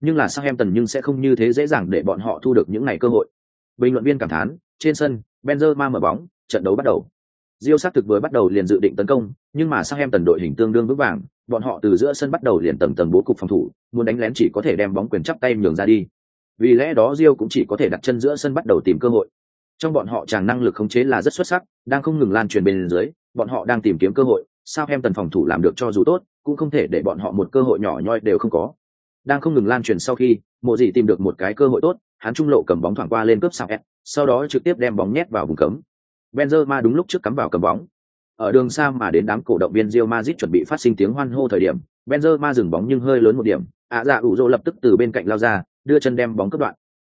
Nhưng là Southampton nhưng sẽ không như thế dễ dàng để bọn họ thu được những ngày cơ hội. Bình luận viên cảm thán, trên sân, Benzema mở bóng, trận đấu bắt đầu. Real sát thực vừa bắt đầu liền dự định tấn công, nhưng mà sao em tần đội hình tương đương vững vàng, bọn họ từ giữa sân bắt đầu liền tầng tầng bố cục phòng thủ, muốn đánh lén chỉ có thể đem bóng quyền chắp tay nhường ra đi. Vì lẽ đó Real cũng chỉ có thể đặt chân giữa sân bắt đầu tìm cơ hội. Trong bọn họ chàng năng lực khống chế là rất xuất sắc, đang không ngừng lan truyền bên dưới, bọn họ đang tìm kiếm cơ hội, Sao em tần phòng thủ làm được cho dù tốt, cũng không thể để bọn họ một cơ hội nhỏ nhoi đều không có. Đang không ngừng lan truyền sau khi, Mộ Dị tìm được một cái cơ hội tốt, hắn trung lộ cầm bóng thoảng qua lên cướp sạp sau đó trực tiếp đem bóng nhét vào vùng cấm. Benzema đúng lúc trước cắm vào cầm bóng. Ở đường xa mà đến đám cổ động viên Real Madrid chuẩn bị phát sinh tiếng hoan hô thời điểm, Benzema dừng bóng nhưng hơi lớn một điểm, ạ dạ ủ rô lập tức từ bên cạnh lao ra, đưa chân đem bóng cướp đoạn.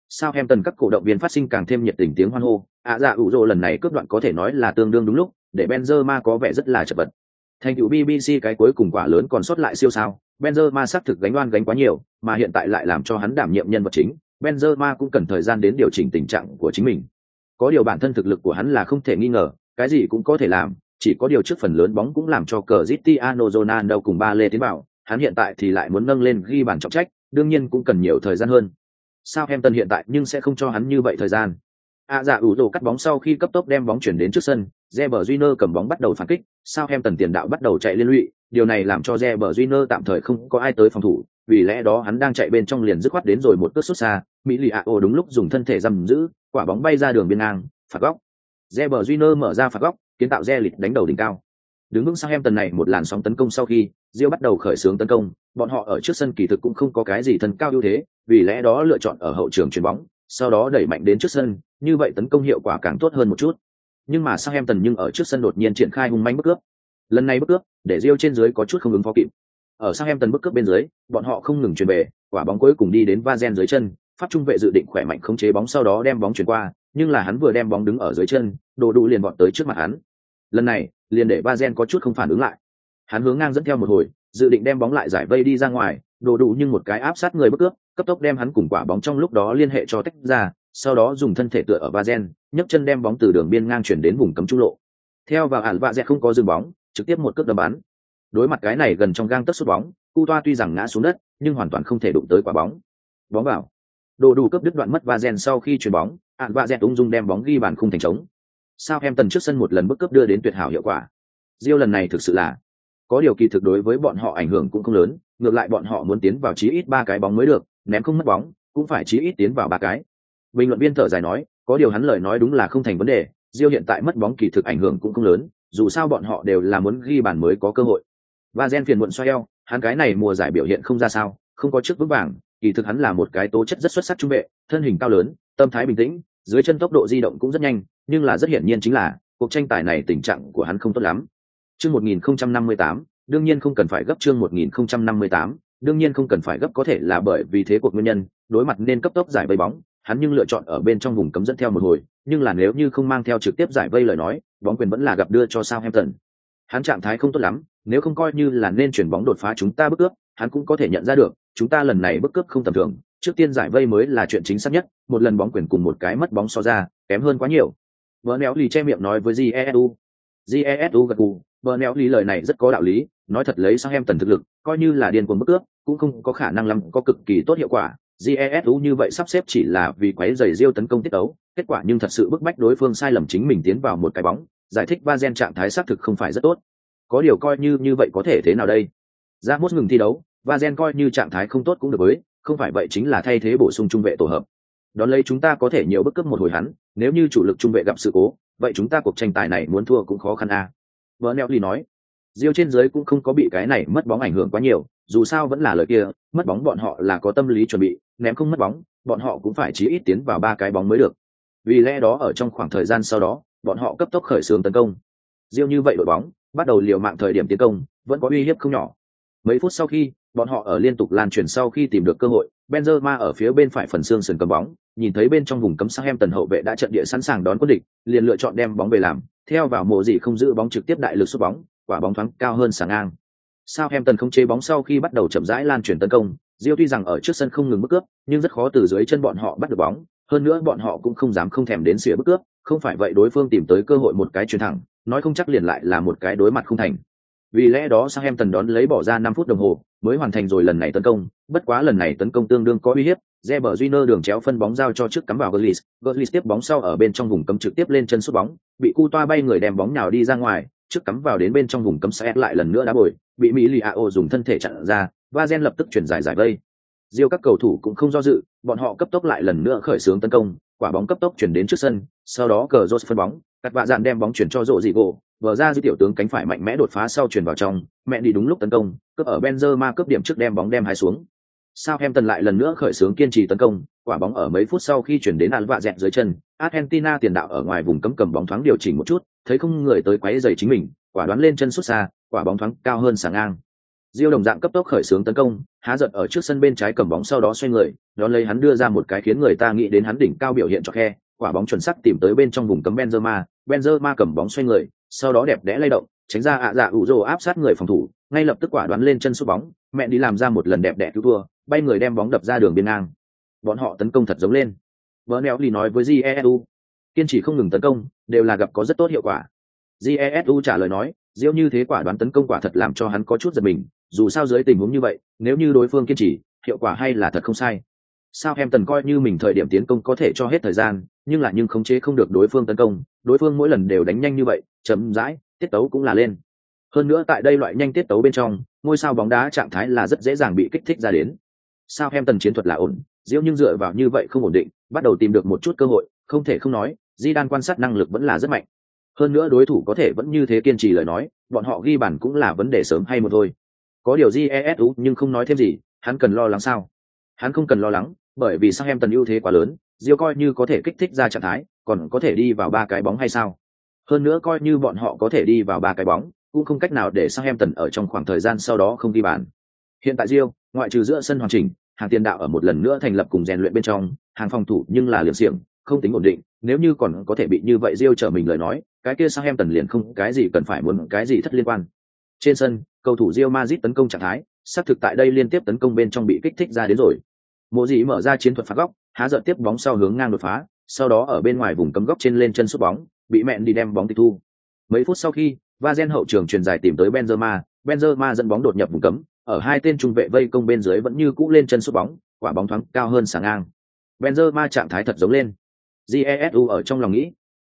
Sao em tần các cổ động viên phát sinh càng thêm nhiệt tình tiếng hoan hô, ạ dạ ủ rô lần này cướp đoạn có thể nói là tương đương đúng lúc, để Benzema có vẻ rất là chật vật. Thành tựu BBC cái cuối cùng quả lớn còn sót lại siêu sao, Benzema xác thực gánh oan gánh quá nhiều, mà hiện tại lại làm cho hắn đảm nhiệm nhân vật chính, Benzema cũng cần thời gian đến điều chỉnh tình trạng của chính mình. Có điều bản thân thực lực của hắn là không thể nghi ngờ, cái gì cũng có thể làm, chỉ có điều trước phần lớn bóng cũng làm cho Cristiano Ronaldo cùng ba lê tiến bảo, hắn hiện tại thì lại muốn nâng lên ghi bàn trọng trách, đương nhiên cũng cần nhiều thời gian hơn. Southampton hiện tại nhưng sẽ không cho hắn như vậy thời gian. À dạ ủ rồ cắt bóng sau khi cấp tốc đem bóng chuyển đến trước sân, Reber Júnior cầm bóng bắt đầu phản kích, Southampton tiền đạo bắt đầu chạy liên lụy, điều này làm cho Reber Júnior tạm thời không có ai tới phòng thủ, vì lẽ đó hắn đang chạy bên trong liền dứt khoát đến rồi một cước xuất xa, Mỹ Lì ồ đúng lúc dùng thân thể dầm giữ, quả bóng bay ra đường biên ngang, phạt góc. Reber Júnior mở ra phạt góc, kiến tạo Zelit đánh đầu đỉnh cao. Đứng vững Southampton này một làn sóng tấn công sau khi, Real bắt đầu khởi xướng tấn công, bọn họ ở trước sân kỳ thực cũng không có cái gì thân cao ưu thế, vì lẽ đó lựa chọn ở hậu trường chuyền bóng, sau đó đẩy mạnh đến trước sân, như vậy tấn công hiệu quả càng tốt hơn một chút. Nhưng mà Southampton nhưng ở trước sân đột nhiên triển khai hung manh bức cướp. Lần này bức cướp, để Rio trên dưới có chút không ứng phó kịp. Ở Southampton bức cướp bên dưới, bọn họ không ngừng chuyển về, quả bóng cuối cùng đi đến Vazen dưới chân, pháp trung vệ dự định khỏe mạnh khống chế bóng sau đó đem bóng chuyển qua, nhưng là hắn vừa đem bóng đứng ở dưới chân, đồ đủ liền vọt tới trước mặt hắn. Lần này, liền để Vazen có chút không phản ứng lại. Hắn hướng ngang dẫn theo một hồi, dự định đem bóng lại giải vây đi ra ngoài, đồ đủ nhưng một cái áp sát người bất cướp, cấp tốc đem hắn cùng quả bóng trong lúc đó liên hệ cho tách ra, sau đó dùng thân thể tựa ở Vazen, nhấc chân đem bóng từ đường biên ngang chuyển đến vùng cấm trung lộ. Theo vào ản vạ dẹt không có dừng bóng, trực tiếp một cước đâm bắn. Đối mặt cái này gần trong gang tất sút bóng, Cu Toa tuy rằng ngã xuống đất, nhưng hoàn toàn không thể đụng tới quả bóng. Bóng vào. Đồ đủ cấp đứt đoạn mất Vazen sau khi chuyền bóng, ản va dẹt ung dung đem bóng ghi bàn khung thành trống. Sao em tần trước sân một lần bức cấp đưa đến tuyệt hảo hiệu quả. riêu lần này thực sự là có điều kỳ thực đối với bọn họ ảnh hưởng cũng không lớn, ngược lại bọn họ muốn tiến vào chí ít ba cái bóng mới được, ném không mất bóng, cũng phải chí ít tiến vào ba cái. Bình luận viên thở dài nói, có điều hắn lời nói đúng là không thành vấn đề, diêu hiện tại mất bóng kỳ thực ảnh hưởng cũng không lớn, dù sao bọn họ đều là muốn ghi bàn mới có cơ hội. Và Gen phiền muộn xoay eo, hắn cái này mùa giải biểu hiện không ra sao, không có trước vững vàng, kỳ thực hắn là một cái tố chất rất xuất sắc trung vệ, thân hình cao lớn, tâm thái bình tĩnh, dưới chân tốc độ di động cũng rất nhanh, nhưng là rất hiển nhiên chính là cuộc tranh tài này tình trạng của hắn không tốt lắm. Chương 1058, đương nhiên không cần phải gấp chương 1058, đương nhiên không cần phải gấp có thể là bởi vì thế cuộc nguyên nhân, đối mặt nên cấp tốc giải vây bóng, hắn nhưng lựa chọn ở bên trong vùng cấm dẫn theo một hồi, nhưng là nếu như không mang theo trực tiếp giải vây lời nói, bóng quyền vẫn là gặp đưa cho Southampton. Hắn trạng thái không tốt lắm, nếu không coi như là nên chuyển bóng đột phá chúng ta bức cướp, hắn cũng có thể nhận ra được, chúng ta lần này bức cướp không tầm thường, trước tiên giải vây mới là chuyện chính xác nhất, một lần bóng quyền cùng một cái mất bóng so ra, kém hơn quá nhiều. Vỡ néo lì che miệng nói với Jesu. Jesu gật gù, Bờ neo lý lời này rất có đạo lý, nói thật lấy sang em tần thực lực, coi như là điên cuồng bức ước cũng không có khả năng lắm có cực kỳ tốt hiệu quả. GESU như vậy sắp xếp chỉ là vì quấy giày Diêu tấn công tiết đấu, kết quả nhưng thật sự bức bách đối phương sai lầm chính mình tiến vào một cái bóng, giải thích ba gen trạng thái xác thực không phải rất tốt. Có điều coi như như vậy có thể thế nào đây? ra mốt ngừng thi đấu, Vazen coi như trạng thái không tốt cũng được với, không phải vậy chính là thay thế bổ sung trung vệ tổ hợp. Đón lấy chúng ta có thể nhiều bức cấp một hồi hắn, nếu như chủ lực trung vệ gặp sự cố, vậy chúng ta cuộc tranh tài này muốn thua cũng khó khăn a. À. Bernelli nói, Diêu trên dưới cũng không có bị cái này mất bóng ảnh hưởng quá nhiều, dù sao vẫn là lời kia, mất bóng bọn họ là có tâm lý chuẩn bị, ném không mất bóng, bọn họ cũng phải chí ít tiến vào ba cái bóng mới được. Vì lẽ đó ở trong khoảng thời gian sau đó, bọn họ cấp tốc khởi xướng tấn công. Diêu như vậy đội bóng, bắt đầu liều mạng thời điểm tiến công, vẫn có uy hiếp không nhỏ. Mấy phút sau khi, bọn họ ở liên tục lan truyền sau khi tìm được cơ hội, Benzema ở phía bên phải phần xương sườn cầm bóng, nhìn thấy bên trong vùng cấm sang em tần hậu vệ đã trận địa sẵn sàng đón quân địch, liền lựa chọn đem bóng về làm, theo vào mộ gì không giữ bóng trực tiếp đại lực sút bóng, quả bóng thoáng cao hơn sáng ngang. Sao em tần không chế bóng sau khi bắt đầu chậm rãi lan truyền tấn công, Diêu tuy rằng ở trước sân không ngừng bức cướp, nhưng rất khó từ dưới chân bọn họ bắt được bóng, hơn nữa bọn họ cũng không dám không thèm đến xỉa bức cướp, không phải vậy đối phương tìm tới cơ hội một cái chuyền thẳng, nói không chắc liền lại là một cái đối mặt không thành. Vì lẽ đó sang em tần đón lấy bỏ ra năm phút đồng hồ, mới hoàn thành rồi lần này tấn công, bất quá lần này tấn công tương đương có uy hiếp, Reber Júnior đường chéo phân bóng giao cho trước cắm vào Gullis, Gullis tiếp bóng sau ở bên trong vùng cấm trực tiếp lên chân sút bóng, bị Cu Toa bay người đem bóng nào đi ra ngoài, trước cắm vào đến bên trong vùng cấm sẽ lại lần nữa đá bồi, bị Mỹ Liao dùng thân thể chặn ra, Vazen lập tức chuyển giải giải vây. Diêu các cầu thủ cũng không do dự, bọn họ cấp tốc lại lần nữa khởi xướng tấn công, quả bóng cấp tốc chuyển đến trước sân, sau đó cờ Rose phân bóng, cắt vạ dạn đem bóng chuyển cho rộ dị gỗ, vừa ra dư tiểu tướng cánh phải mạnh mẽ đột phá sau chuyển vào trong, mẹ đi đúng lúc tấn công, cướp ở Benzema cướp điểm trước đem bóng đem hai xuống. Southampton lại lần nữa khởi xướng kiên trì tấn công, quả bóng ở mấy phút sau khi chuyển đến vạ dẹt dưới chân, Argentina tiền đạo ở ngoài vùng cấm cầm bóng thoáng điều chỉnh một chút, thấy không người tới quấy giày chính mình, quả đoán lên chân xuất xa, quả bóng thoáng cao hơn sáng ngang. Diêu đồng dạng cấp tốc khởi xướng tấn công, há giật ở trước sân bên trái cầm bóng sau đó xoay người, đón lấy hắn đưa ra một cái khiến người ta nghĩ đến hắn đỉnh cao biểu hiện cho khe, quả bóng chuẩn xác tìm tới bên trong vùng cấm Benzema, Benzema cầm bóng xoay người, sau đó đẹp đẽ lay động, tránh ra ạ dạ ủ rồ áp sát người phòng thủ, ngay lập tức quả đoán lên chân sút bóng, mẹ đi làm ra một lần đẹp đẽ cứu thua, bay người đem bóng đập ra đường biên ngang. Bọn họ tấn công thật giống lên. Bernelli nói với Jesu, kiên trì không ngừng tấn công, đều là gặp có rất tốt hiệu quả. Jesu trả lời nói, diễu như thế quả đoán tấn công quả thật làm cho hắn có chút giật mình, dù sao dưới tình huống như vậy, nếu như đối phương kiên trì, hiệu quả hay là thật không sai. Sao em tần coi như mình thời điểm tiến công có thể cho hết thời gian, nhưng lại nhưng khống chế không được đối phương tấn công, đối phương mỗi lần đều đánh nhanh như vậy, chấm dãi, tiết tấu cũng là lên. Hơn nữa tại đây loại nhanh tiết tấu bên trong, ngôi sao bóng đá trạng thái là rất dễ dàng bị kích thích ra đến. Sao em tần chiến thuật là ổn, diễu nhưng dựa vào như vậy không ổn định, bắt đầu tìm được một chút cơ hội, không thể không nói, Di Đan quan sát năng lực vẫn là rất mạnh. Hơn nữa đối thủ có thể vẫn như thế kiên trì lời nói, bọn họ ghi bàn cũng là vấn đề sớm hay một thôi. Có điều Jesu nhưng không nói thêm gì, hắn cần lo lắng sao? Hắn không cần lo lắng, bởi vì sang em tần ưu thế quá lớn, Diêu coi như có thể kích thích ra trạng thái, còn có thể đi vào ba cái bóng hay sao? Hơn nữa coi như bọn họ có thể đi vào ba cái bóng, cũng không cách nào để sang em tần ở trong khoảng thời gian sau đó không ghi bàn. Hiện tại Diêu, ngoại trừ giữa sân hoàn chỉnh, hàng tiền đạo ở một lần nữa thành lập cùng rèn luyện bên trong, hàng phòng thủ nhưng là liều xiềng, không tính ổn định, nếu như còn có thể bị như vậy Diêu trở mình lời nói, cái kia sang em tần liền không cái gì cần phải muốn cái gì thất liên quan. Trên sân, cầu thủ Real Madrid tấn công trạng thái, sát thực tại đây liên tiếp tấn công bên trong bị kích thích ra đến rồi. Mộ dị mở ra chiến thuật phá góc, há giận tiếp bóng sau hướng ngang đột phá, sau đó ở bên ngoài vùng cấm góc trên lên chân sút bóng, bị mẹn đi đem bóng tịch thu. Mấy phút sau khi, Vazen hậu trường truyền dài tìm tới Benzema, Benzema dẫn bóng đột nhập vùng cấm, ở hai tên trung vệ vây công bên dưới vẫn như cũ lên chân sút bóng, quả bóng thoáng cao hơn sáng ngang. Benzema trạng thái thật giống lên. Jesu ở trong lòng nghĩ.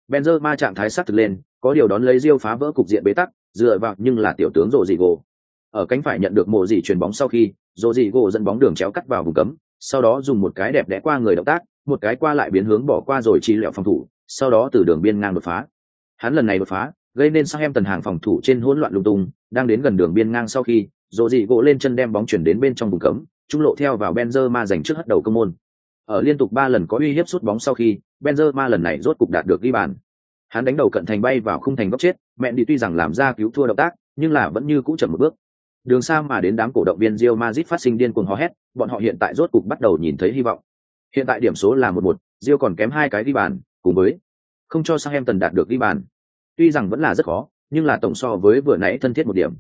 Benzema trạng thái sắc thực lên, có điều đón lấy diêu phá vỡ cục diện bế tắc, dựa vào nhưng là tiểu tướng rồ dị gỗ ở cánh phải nhận được mộ dị chuyền bóng sau khi rồ dị gỗ dẫn bóng đường chéo cắt vào vùng cấm sau đó dùng một cái đẹp đẽ qua người động tác, một cái qua lại biến hướng bỏ qua rồi chi lẹo phòng thủ, sau đó từ đường biên ngang đột phá. Hắn lần này đột phá, gây nên sang em tần hàng phòng thủ trên hỗn loạn lung tung, đang đến gần đường biên ngang sau khi rồ dị gỗ lên chân đem bóng chuyển đến bên trong vùng cấm, trung lộ theo vào Benzema giành trước hất đầu công môn. Ở liên tục ba lần có uy hiếp sút bóng sau khi, Benzema lần này rốt cục đạt được ghi bàn. Hắn đánh đầu cận thành bay vào khung thành góc chết, mẹ đi tuy rằng làm ra cứu thua động tác, nhưng là vẫn như cũ chậm một bước đường xa mà đến đám cổ động viên Real Madrid phát sinh điên cuồng hò hét, bọn họ hiện tại rốt cục bắt đầu nhìn thấy hy vọng. Hiện tại điểm số là một một, Real còn kém hai cái ghi bàn, cùng với không cho sang em tần đạt được ghi bàn. Tuy rằng vẫn là rất khó, nhưng là tổng so với vừa nãy thân thiết một điểm.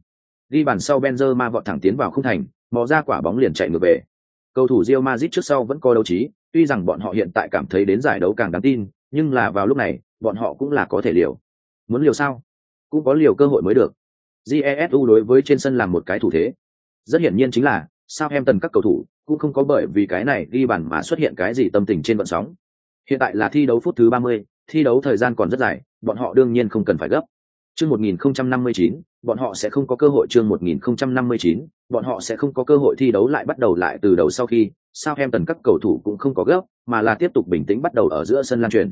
Ghi bàn sau Benzema vọt thẳng tiến vào khung thành, mò ra quả bóng liền chạy ngược về. Cầu thủ Real Madrid trước sau vẫn có đấu trí, tuy rằng bọn họ hiện tại cảm thấy đến giải đấu càng đáng tin, nhưng là vào lúc này, bọn họ cũng là có thể liều. Muốn liều sao? Cũng có liều cơ hội mới được jesu đối với trên sân làm một cái thủ thế. Rất hiển nhiên chính là sao em tần các cầu thủ cũng không có bởi vì cái này ghi bàn mà xuất hiện cái gì tâm tình trên vận sóng. Hiện tại là thi đấu phút thứ 30, thi đấu thời gian còn rất dài bọn họ đương nhiên không cần phải gấp. Chương 1059, bọn họ sẽ không có cơ hội chương 1059, bọn họ sẽ không có cơ hội thi đấu lại bắt đầu lại từ đầu sau khi sao em tần các cầu thủ cũng không có gấp mà là tiếp tục bình tĩnh bắt đầu ở giữa sân lan truyền.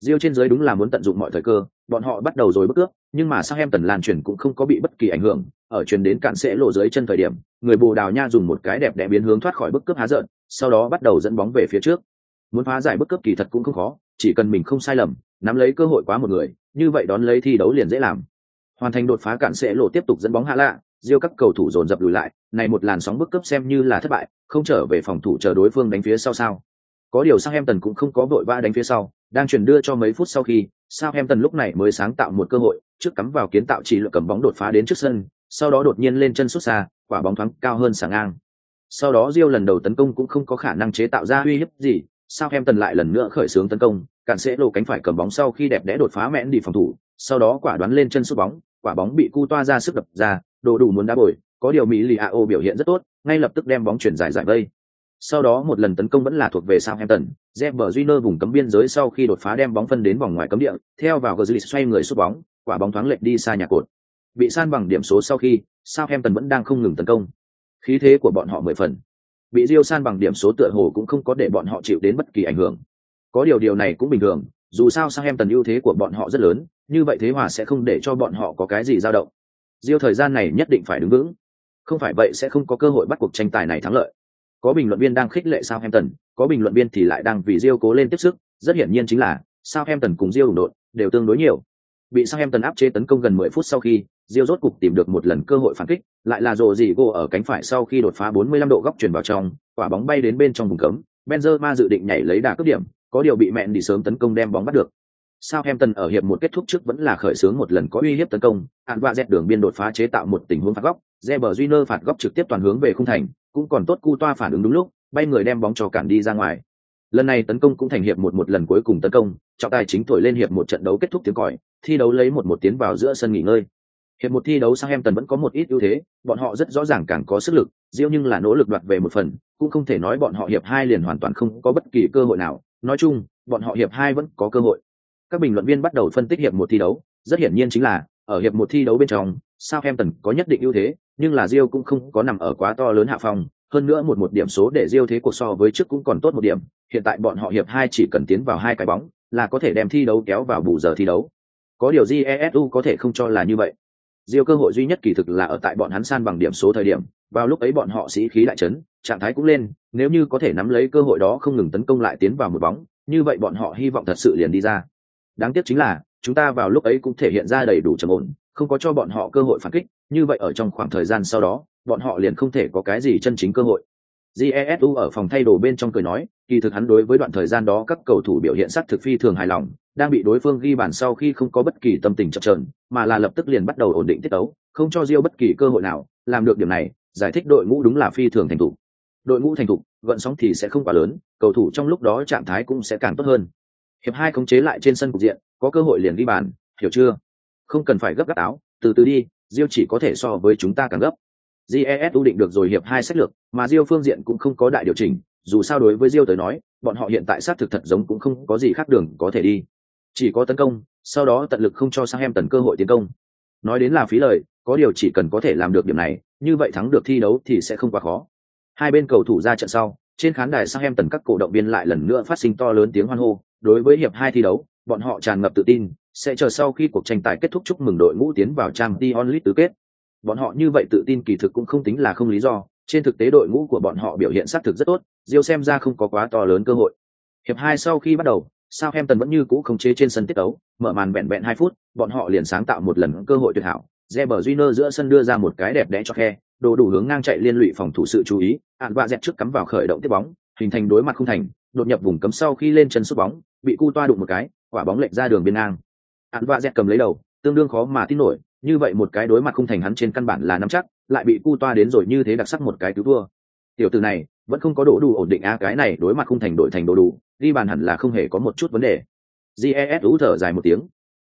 Diêu trên dưới đúng là muốn tận dụng mọi thời cơ, bọn họ bắt đầu rồi bước cướp, nhưng mà sang em tần lan truyền cũng không có bị bất kỳ ảnh hưởng, ở truyền đến cạn sẽ lộ dưới chân thời điểm, người Bồ Đào Nha dùng một cái đẹp đẽ biến hướng thoát khỏi bức cướp há giận, sau đó bắt đầu dẫn bóng về phía trước. Muốn phá giải bức cướp kỳ thật cũng không khó, chỉ cần mình không sai lầm, nắm lấy cơ hội quá một người, như vậy đón lấy thi đấu liền dễ làm. Hoàn thành đột phá cạn sẽ lộ tiếp tục dẫn bóng hạ lạ, diêu các cầu thủ dồn dập lùi lại, này một làn sóng bức cướp xem như là thất bại, không trở về phòng thủ chờ đối phương đánh phía sau sao? Có điều sang em tần cũng không có vội vã đánh phía sau, đang chuyển đưa cho mấy phút sau khi Southampton lúc này mới sáng tạo một cơ hội, trước cắm vào kiến tạo chỉ lượng cầm bóng đột phá đến trước sân, sau đó đột nhiên lên chân xuất xa, quả bóng thoáng cao hơn sáng ngang. Sau đó Rio lần đầu tấn công cũng không có khả năng chế tạo ra uy hiếp gì, Southampton lại lần nữa khởi xướng tấn công, cản sẽ lộ cánh phải cầm bóng sau khi đẹp đẽ đột phá mẹn đi phòng thủ, sau đó quả đoán lên chân sút bóng, quả bóng bị cu toa ra sức đập ra, đồ đủ muốn đá bồi, có điều mỹ lì a biểu hiện rất tốt, ngay lập tức đem bóng chuyển giải giải vây sau đó một lần tấn công vẫn là thuộc về Southampton, Reber Júnior vùng cấm biên giới sau khi đột phá đem bóng phân đến vòng ngoài cấm địa, theo vào Götze xoay người sút bóng, quả bóng thoáng lệch đi xa nhà cột. Bị san bằng điểm số sau khi, Southampton vẫn đang không ngừng tấn công. Khí thế của bọn họ mười phần. Bị Rio san bằng điểm số tựa hồ cũng không có để bọn họ chịu đến bất kỳ ảnh hưởng. Có điều điều này cũng bình thường, dù sao Southampton ưu thế của bọn họ rất lớn, như vậy thế hòa sẽ không để cho bọn họ có cái gì dao động. Rio thời gian này nhất định phải đứng vững, không phải vậy sẽ không có cơ hội bắt cuộc tranh tài này thắng lợi có bình luận viên đang khích lệ Southampton, có bình luận viên thì lại đang vì Real cố lên tiếp sức, rất hiển nhiên chính là Southampton cùng Real đụng đột, đều tương đối nhiều. Bị Southampton áp chế tấn công gần 10 phút sau khi, Real rốt cục tìm được một lần cơ hội phản kích, lại là rồ gì gỗ ở cánh phải sau khi đột phá 45 độ góc chuyển vào trong, quả bóng bay đến bên trong vùng cấm, Benzema dự định nhảy lấy đà cướp điểm, có điều bị mẹn đi sớm tấn công đem bóng bắt được. Southampton ở hiệp một kết thúc trước vẫn là khởi xướng một lần có uy hiếp tấn công, Hạn Vạ dẹt đường biên đột phá chế tạo một tình huống phạt góc, Reber Júnior phạt góc trực tiếp toàn hướng về khung thành, cũng còn tốt cu toa phản ứng đúng lúc bay người đem bóng cho cản đi ra ngoài. Lần này tấn công cũng thành hiệp một một lần cuối cùng tấn công trọng tài chính thổi lên hiệp một trận đấu kết thúc tiếng còi thi đấu lấy một một tiến vào giữa sân nghỉ ngơi. Hiệp một thi đấu Southampton vẫn có một ít ưu thế bọn họ rất rõ ràng càng có sức lực riêng nhưng là nỗ lực đoạt về một phần cũng không thể nói bọn họ hiệp hai liền hoàn toàn không có bất kỳ cơ hội nào. Nói chung bọn họ hiệp hai vẫn có cơ hội các bình luận viên bắt đầu phân tích hiệp một thi đấu rất hiển nhiên chính là ở hiệp một thi đấu bên trong Southampton có nhất định ưu thế, nhưng là Rio cũng không có nằm ở quá to lớn hạ phòng, hơn nữa một một điểm số để Rio thế cuộc so với trước cũng còn tốt một điểm, hiện tại bọn họ hiệp hai chỉ cần tiến vào hai cái bóng, là có thể đem thi đấu kéo vào bù giờ thi đấu. Có điều Jesu có thể không cho là như vậy. Rio cơ hội duy nhất kỳ thực là ở tại bọn hắn san bằng điểm số thời điểm, vào lúc ấy bọn họ sĩ khí lại chấn, trạng thái cũng lên, nếu như có thể nắm lấy cơ hội đó không ngừng tấn công lại tiến vào một bóng, như vậy bọn họ hy vọng thật sự liền đi ra. Đáng tiếc chính là, chúng ta vào lúc ấy cũng thể hiện ra đầy đủ trầm ổn, không có cho bọn họ cơ hội phản kích như vậy ở trong khoảng thời gian sau đó bọn họ liền không thể có cái gì chân chính cơ hội. Jesu ở phòng thay đồ bên trong cười nói kỳ thực hắn đối với đoạn thời gian đó các cầu thủ biểu hiện sắc thực phi thường hài lòng đang bị đối phương ghi bàn sau khi không có bất kỳ tâm tình chập trờn mà là lập tức liền bắt đầu ổn định tiết tấu không cho Rio bất kỳ cơ hội nào làm được điểm này giải thích đội ngũ đúng là phi thường thành thục. Đội ngũ thành thục vận sóng thì sẽ không quá lớn cầu thủ trong lúc đó trạng thái cũng sẽ càng tốt hơn hiệp hai khống chế lại trên sân cục diện, có cơ hội liền ghi bàn, hiểu chưa? Không cần phải gấp gáp áo từ từ đi, diêu chỉ có thể so với chúng ta càng gấp. Jes định được rồi hiệp hai sách lược, mà diêu phương diện cũng không có đại điều chỉnh, dù sao đối với diêu tới nói, bọn họ hiện tại sát thực thật giống cũng không có gì khác đường có thể đi. Chỉ có tấn công, sau đó tận lực không cho sang em tần cơ hội tiến công. Nói đến là phí lời, có điều chỉ cần có thể làm được điểm này, như vậy thắng được thi đấu thì sẽ không quá khó. Hai bên cầu thủ ra trận sau, trên khán đài sang em tần các cổ động viên lại lần nữa phát sinh to lớn tiếng hoan hô đối với hiệp hai thi đấu bọn họ tràn ngập tự tin sẽ chờ sau khi cuộc tranh tài kết thúc chúc mừng đội ngũ tiến vào trang Dion League tứ kết. Bọn họ như vậy tự tin kỳ thực cũng không tính là không lý do, trên thực tế đội ngũ của bọn họ biểu hiện sát thực rất tốt, diêu xem ra không có quá to lớn cơ hội. Hiệp hai sau khi bắt đầu, Southampton vẫn như cũ không chế trên sân tiết đấu, mở màn bẹn bẹn hai phút, bọn họ liền sáng tạo một lần cơ hội tuyệt hảo. Reber Júnior giữa sân đưa ra một cái đẹp đẽ cho khe, đồ đủ hướng ngang chạy liên lụy phòng thủ sự chú ý, Ản vạ dẹt trước cắm vào khởi động tiếp bóng, hình thành đối mặt không thành, đột nhập vùng cấm sau khi lên chân sút bóng, bị cu toa đụng một cái, quả bóng lệch ra đường biên ngang. Hắn vạ dẹt cầm lấy đầu tương đương khó mà tin nổi như vậy một cái đối mặt không thành hắn trên căn bản là nắm chắc lại bị cu toa đến rồi như thế đặc sắc một cái cứu vua tiểu từ này vẫn không có độ đủ ổn định a cái này đối mặt không thành đội thành đồ đủ ghi bàn hẳn là không hề có một chút vấn đề. Jes ú thở dài một tiếng.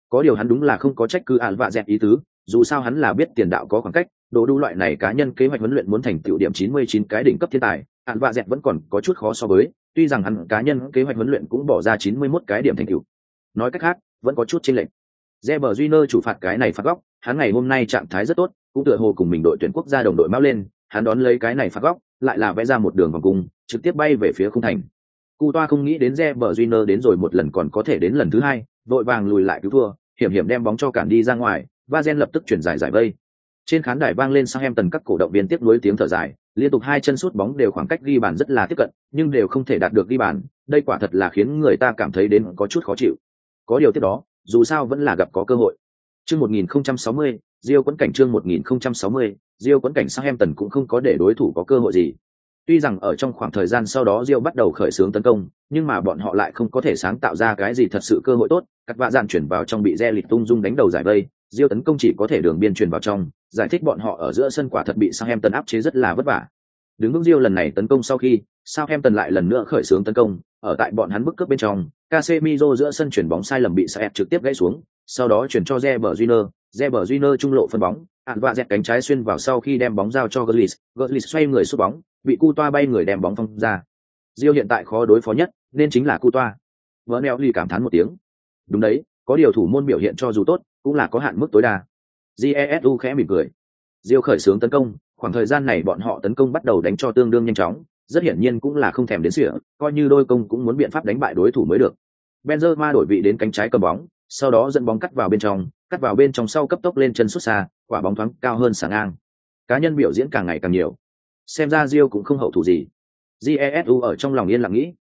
Có điều hắn đúng là không có trách cứ ạn vạ dẹt ý tứ dù sao hắn là biết tiền đạo có khoảng cách, đồ đủ loại này cá nhân kế hoạch huấn luyện muốn thành tiểu điểm 99 cái đỉnh cấp thiên tài, hạn vạ dẹt vẫn còn có chút khó so với, tuy rằng hắn cá nhân kế hoạch huấn luyện cũng bỏ ra 91 cái điểm thành tựu. Nói cách khác, vẫn có chút chênh lệch. Reber Júnior chủ phạt cái này phạt góc, hắn ngày hôm nay trạng thái rất tốt, cũng tựa hồ cùng mình đội tuyển quốc gia đồng đội mau lên, hắn đón lấy cái này phạt góc, lại là vẽ ra một đường vòng cung, trực tiếp bay về phía khung thành. cụ toa không nghĩ đến Reber Júnior đến rồi một lần còn có thể đến lần thứ hai, vội vàng lùi lại cứu thua, hiểm hiểm đem bóng cho cản đi ra ngoài, Vazen lập tức chuyển giải giải vây. Trên khán đài vang lên sang em tần các cổ động viên tiếp nối tiếng thở dài, liên tục hai chân sút bóng đều khoảng cách ghi bàn rất là tiếp cận, nhưng đều không thể đạt được ghi bàn, đây quả thật là khiến người ta cảm thấy đến có chút khó chịu. Có điều tiếp đó, dù sao vẫn là gặp có cơ hội. Chương 1060, Diêu quấn cảnh chương 1060, Diêu quấn cảnh sang em tần cũng không có để đối thủ có cơ hội gì. Tuy rằng ở trong khoảng thời gian sau đó Diêu bắt đầu khởi xướng tấn công, nhưng mà bọn họ lại không có thể sáng tạo ra cái gì thật sự cơ hội tốt, các vạ dạn chuyển vào trong bị re lịch tung dung đánh đầu giải vây, Diêu tấn công chỉ có thể đường biên chuyển vào trong, giải thích bọn họ ở giữa sân quả thật bị Southampton áp chế rất là vất vả. Đứng vững Rio lần này tấn công sau khi, Southampton lại lần nữa khởi xướng tấn công, ở tại bọn hắn bức cướp bên trong, Casemiro giữa sân chuyển bóng sai lầm bị Saep trực tiếp gãy xuống, sau đó chuyển cho Reber Júnior, Reber Júnior trung lộ phân bóng, ạn vạ dẹt cánh trái xuyên vào sau khi đem bóng giao cho Gullis, Gullis xoay người sút bóng, bị Cu Toa bay người đem bóng phong ra. Rio hiện tại khó đối phó nhất, nên chính là Cu Toa. Vernel lì cảm thán một tiếng. Đúng đấy, có điều thủ môn biểu hiện cho dù tốt, cũng là có hạn mức tối đa. Jesu khẽ mỉm cười. diêu khởi xướng tấn công, khoảng thời gian này bọn họ tấn công bắt đầu đánh cho tương đương nhanh chóng, rất hiển nhiên cũng là không thèm đến sỉa, coi như đôi công cũng muốn biện pháp đánh bại đối thủ mới được. Benzema đổi vị đến cánh trái cầm bóng, sau đó dẫn bóng cắt vào bên trong, cắt vào bên trong sau cấp tốc lên chân xuất xa, quả bóng thoáng cao hơn sáng ngang. Cá nhân biểu diễn càng ngày càng nhiều. Xem ra Rio cũng không hậu thủ gì. Jesu ở trong lòng yên lặng nghĩ.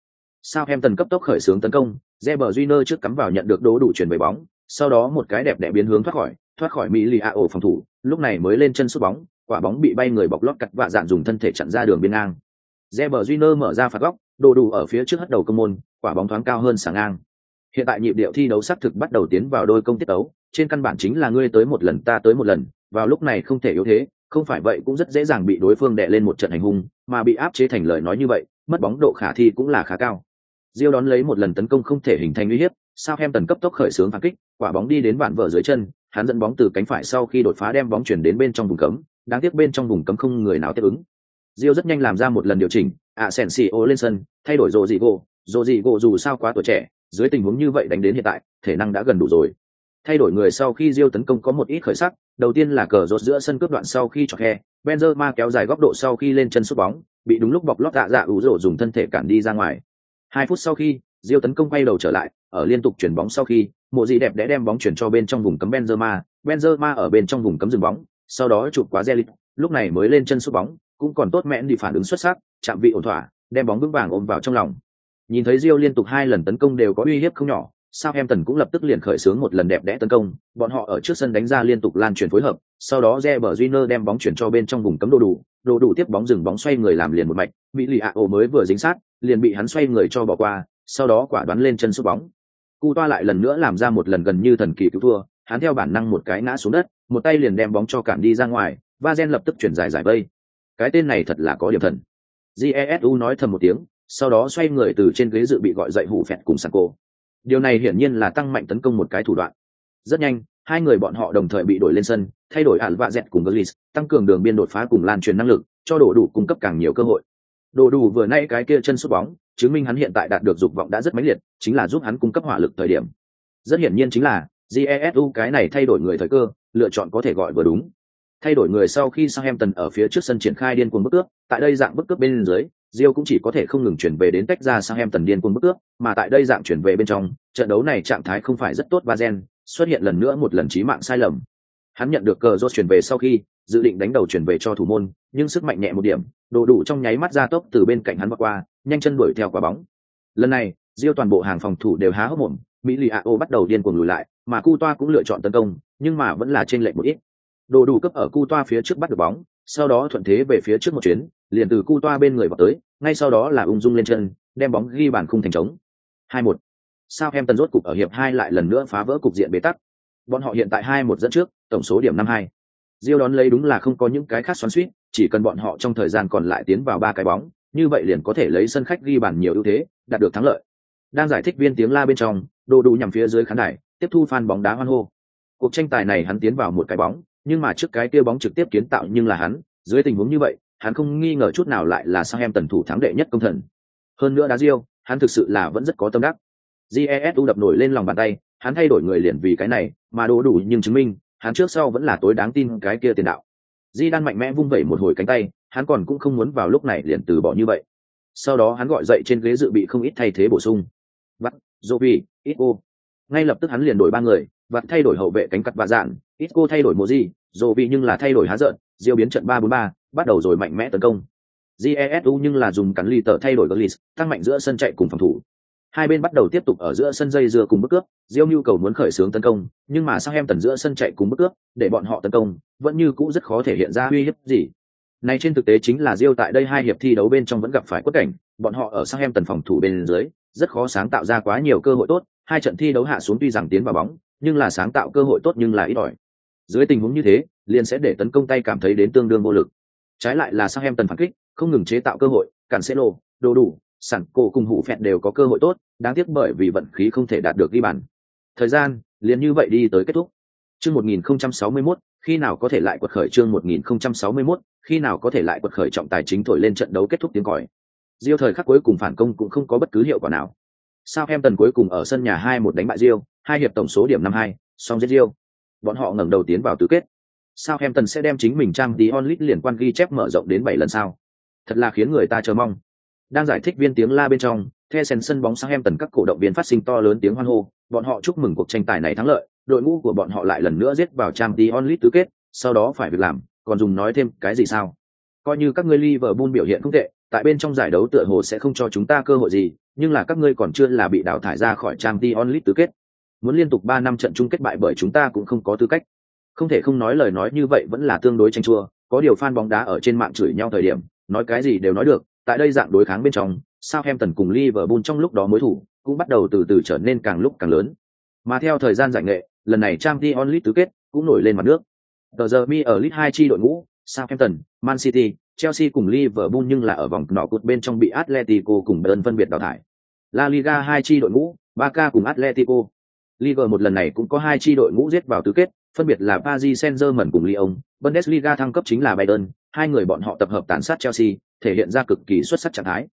Sao em tần cấp tốc khởi xướng tấn công, Reber Júnior trước cắm vào nhận được đố đủ chuyển về bóng, sau đó một cái đẹp đẽ biến hướng thoát khỏi, thoát khỏi Mỹ Lì ổ phòng thủ, lúc này mới lên chân sút bóng, quả bóng bị bay người bọc lót cặt và dạn dùng thân thể chặn ra đường biên ngang. Reber Júnior mở ra phạt góc, đồ đủ ở phía trước hất đầu công môn, quả bóng thoáng cao hơn sáng ngang. Hiện tại nhịp điệu thi đấu xác thực bắt đầu tiến vào đôi công tiết đấu, trên căn bản chính là ngươi tới một lần ta tới một lần, vào lúc này không thể yếu thế, không phải vậy cũng rất dễ dàng bị đối phương đè lên một trận hành hung, mà bị áp chế thành lời nói như vậy, mất bóng độ khả thi cũng là khá cao. Diêu đón lấy một lần tấn công không thể hình thành uy hiếp, sao em tần cấp tốc khởi xướng phản kích, quả bóng đi đến bản vợ dưới chân, hắn dẫn bóng từ cánh phải sau khi đột phá đem bóng chuyển đến bên trong vùng cấm, đáng tiếc bên trong vùng cấm không người nào tiếp ứng. Rio rất nhanh làm ra một lần điều chỉnh, ạ sèn xì ô lên sân, thay đổi rồ dị gỗ, rồ dị gỗ dù sao quá tuổi trẻ, dưới tình huống như vậy đánh đến hiện tại, thể năng đã gần đủ rồi. Thay đổi người sau khi Rio tấn công có một ít khởi sắc, đầu tiên là cờ rột giữa sân cướp đoạn sau khi chọc khe, Benzema kéo dài góc độ sau khi lên chân sút bóng, bị đúng lúc bọc lót dạ dạ ủ rồ dùng thân thể cản đi ra ngoài. Hai phút sau khi, Diêu tấn công quay đầu trở lại, ở liên tục chuyển bóng sau khi, mộ gì đẹp đẽ đem bóng chuyển cho bên trong vùng cấm Benzema, Benzema ở bên trong vùng cấm dừng bóng, sau đó chụp quá Zelit, lúc này mới lên chân sút bóng, cũng còn tốt mẹn đi phản ứng xuất sắc, chạm vị ổn thỏa, đem bóng vững vàng ôm vào trong lòng. Nhìn thấy Rio liên tục hai lần tấn công đều có uy hiếp không nhỏ, Southampton cũng lập tức liền khởi xướng một lần đẹp đẽ tấn công, bọn họ ở trước sân đánh ra liên tục lan truyền phối hợp, sau đó Reber Júnior đem bóng chuyển cho bên trong vùng cấm đồ đủ, đồ đủ tiếp bóng dừng bóng xoay người làm liền một mạch, Mỹ Lì Ao mới vừa dính sát, liền bị hắn xoay người cho bỏ qua, sau đó quả đoán lên chân sút bóng. Cu toa lại lần nữa làm ra một lần gần như thần kỳ cứu thua, hắn theo bản năng một cái ngã xuống đất, một tay liền đem bóng cho cản đi ra ngoài, Vazen lập tức chuyển giải giải vây. Cái tên này thật là có điểm thần. Jesu nói thầm một tiếng, sau đó xoay người từ trên ghế dự bị gọi dậy hủ phẹt cùng Sanko. Điều này hiển nhiên là tăng mạnh tấn công một cái thủ đoạn. Rất nhanh, hai người bọn họ đồng thời bị đổi lên sân, thay đổi ản vạ dẹt cùng Gris, tăng cường đường biên đột phá cùng lan truyền năng lực, cho đổ đủ cung cấp càng nhiều cơ hội. Đồ đủ vừa nay cái kia chân sút bóng, chứng minh hắn hiện tại đạt được dục vọng đã rất mãnh liệt, chính là giúp hắn cung cấp hỏa lực thời điểm. Rất hiển nhiên chính là Jesu cái này thay đổi người thời cơ, lựa chọn có thể gọi vừa đúng. Thay đổi người sau khi Southampton ở phía trước sân triển khai điên cuồng bức cướp, tại đây dạng bức cướp bên dưới, Rio cũng chỉ có thể không ngừng chuyển về đến tách ra Southampton điên cuồng bức cướp, mà tại đây dạng chuyển về bên trong, trận đấu này trạng thái không phải rất tốt Bazen, xuất hiện lần nữa một lần chí mạng sai lầm. Hắn nhận được cờ rốt chuyển về sau khi, dự định đánh đầu chuyển về cho thủ môn, nhưng sức mạnh nhẹ một điểm, đồ đủ trong nháy mắt ra tốc từ bên cạnh hắn vượt qua, nhanh chân đuổi theo quả bóng. Lần này, Rio toàn bộ hàng phòng thủ đều há hốc mồm, Mỹ Lì Ao bắt đầu điên cuồng lùi lại, mà Cu Toa cũng lựa chọn tấn công, nhưng mà vẫn là trên lệnh một ít. Đồ đủ cấp ở Cu Toa phía trước bắt được bóng, sau đó thuận thế về phía trước một chuyến, liền từ Cu Toa bên người vào tới, ngay sau đó là ung dung lên chân, đem bóng ghi bàn khung thành trống. 2-1. Sao em tần rốt cục ở hiệp 2 lại lần nữa phá vỡ cục diện bế tắc. Bọn họ hiện tại 2-1 dẫn trước, tổng số điểm 52. Diêu đón lấy đúng là không có những cái khác xoắn xuýt, chỉ cần bọn họ trong thời gian còn lại tiến vào ba cái bóng, như vậy liền có thể lấy sân khách ghi bàn nhiều ưu thế, đạt được thắng lợi. Đang giải thích viên tiếng la bên trong, đồ đủ nhằm phía dưới khán đài, tiếp thu fan bóng đá hoan hô. Cuộc tranh tài này hắn tiến vào một cái bóng, nhưng mà trước cái kia bóng trực tiếp kiến tạo nhưng là hắn, dưới tình huống như vậy, hắn không nghi ngờ chút nào lại là sang em tần thủ thắng đệ nhất công thần. Hơn nữa đá Rio, hắn thực sự là vẫn rất có tâm đắc. Jesu đập nổi lên lòng bàn tay, hắn thay đổi người liền vì cái này, mà đồ đủ nhưng chứng minh, hắn trước sau vẫn là tối đáng tin cái kia tiền đạo. Di Đan mạnh mẽ vung vẩy một hồi cánh tay, hắn còn cũng không muốn vào lúc này liền từ bỏ như vậy. Sau đó hắn gọi dậy trên ghế dự bị không ít thay thế bổ sung. Vắt, Zobi, Isco. Ngay lập tức hắn liền đổi ba người, vắt thay đổi hậu vệ cánh cắt và dạn, Isco thay đổi Moji, Zobi nhưng là thay đổi há giận, Diêu biến trận ba bốn ba, bắt đầu rồi mạnh mẽ tấn công. Jesu nhưng là dùng cắn ly tờ thay đổi Gullis, tăng mạnh giữa sân chạy cùng phòng thủ. Hai bên bắt đầu tiếp tục ở giữa sân dây dưa cùng bước cướp, Diêu nhu cầu muốn khởi xướng tấn công, nhưng mà sang em tần giữa sân chạy cùng bước cướp, để bọn họ tấn công, vẫn như cũ rất khó thể hiện ra uy hiếp gì. Này trên thực tế chính là Diêu tại đây hai hiệp thi đấu bên trong vẫn gặp phải quất cảnh, bọn họ ở sang em tần phòng thủ bên dưới, rất khó sáng tạo ra quá nhiều cơ hội tốt, hai trận thi đấu hạ xuống tuy rằng tiến vào bóng, nhưng là sáng tạo cơ hội tốt nhưng là ít ỏi. Dưới tình huống như thế, liền sẽ để tấn công tay cảm thấy đến tương đương vô lực. Trái lại là sang em tần phản kích, không ngừng chế tạo cơ hội, cản sẽ lô, đồ đủ, sẵn cổ cùng hủ phẹt đều có cơ hội tốt đáng tiếc bởi vì vận khí không thể đạt được ghi bàn thời gian liền như vậy đi tới kết thúc chương 1061, khi nào có thể lại quật khởi chương 1061, khi nào có thể lại quật khởi trọng tài chính thổi lên trận đấu kết thúc tiếng còi. Diêu thời khắc cuối cùng phản công cũng không có bất cứ hiệu quả nào. Sao em tần cuối cùng ở sân nhà hai một đánh bại Diêu, hai hiệp tổng số điểm năm hai song giết Diêu. Bọn họ ngẩng đầu tiến vào tứ kết. Sao em tần sẽ đem chính mình trang tí onlit liền quan ghi chép mở rộng đến bảy lần sau thật là khiến người ta chờ mong. Đang giải thích viên tiếng la bên trong, the sen sân bóng sang em tần các cổ động viên phát sinh to lớn tiếng hoan hô. Bọn họ chúc mừng cuộc tranh tài này thắng lợi, đội ngũ của bọn họ lại lần nữa giết vào trang t onlit tứ kết, sau đó phải việc làm còn dùng nói thêm cái gì sao coi như các ngươi liverpool biểu hiện không tệ tại bên trong giải đấu tựa hồ sẽ không cho chúng ta cơ hội gì nhưng là các ngươi còn chưa là bị đào thải ra khỏi Champions League tứ kết muốn liên tục ba năm trận chung kết bại bởi chúng ta cũng không có tư cách không thể không nói lời nói như vậy vẫn là tương đối tranh chua có điều fan bóng đá ở trên mạng chửi nhau thời điểm nói cái gì đều nói được tại đây dạng đối kháng bên trong, Southampton cùng Liverpool trong lúc đó mối thủ cũng bắt đầu từ từ trở nên càng lúc càng lớn. Mà theo thời gian giải nghệ, lần này Champions League tứ kết cũng nổi lên mặt nước. Tờ giờ mi ở League 2 chi đội ngũ, Southampton, Man City, Chelsea cùng Liverpool nhưng là ở vòng nọ cột bên trong bị Atletico cùng Bayern phân biệt đào thải. La Liga hai chi đội ngũ, Barca cùng Atletico. Liga một lần này cũng có hai chi đội ngũ giết vào tứ kết, phân biệt là Paris Saint-Germain cùng Lyon. Bundesliga thăng cấp chính là Bayern, hai người bọn họ tập hợp tàn sát Chelsea, thể hiện ra cực kỳ xuất sắc trạng thái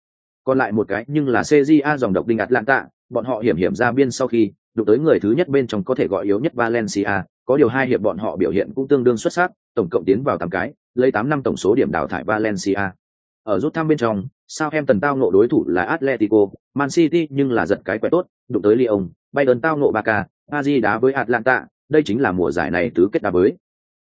còn lại một cái nhưng là cja dòng độc đinh atlanta bọn họ hiểm hiểm ra biên sau khi đụng tới người thứ nhất bên trong có thể gọi yếu nhất valencia có điều hai hiệp bọn họ biểu hiện cũng tương đương xuất sắc tổng cộng tiến vào tám cái lấy tám năm tổng số điểm đào thải valencia. Ở rút thăm bên trong sao em tần tao nộ đối thủ là atletico man city nhưng là giật cái quẻ tốt đụng tới lyon bayern tao nộ Barca, Paris đá với atlanta đây chính là mùa giải này tứ kết đá với.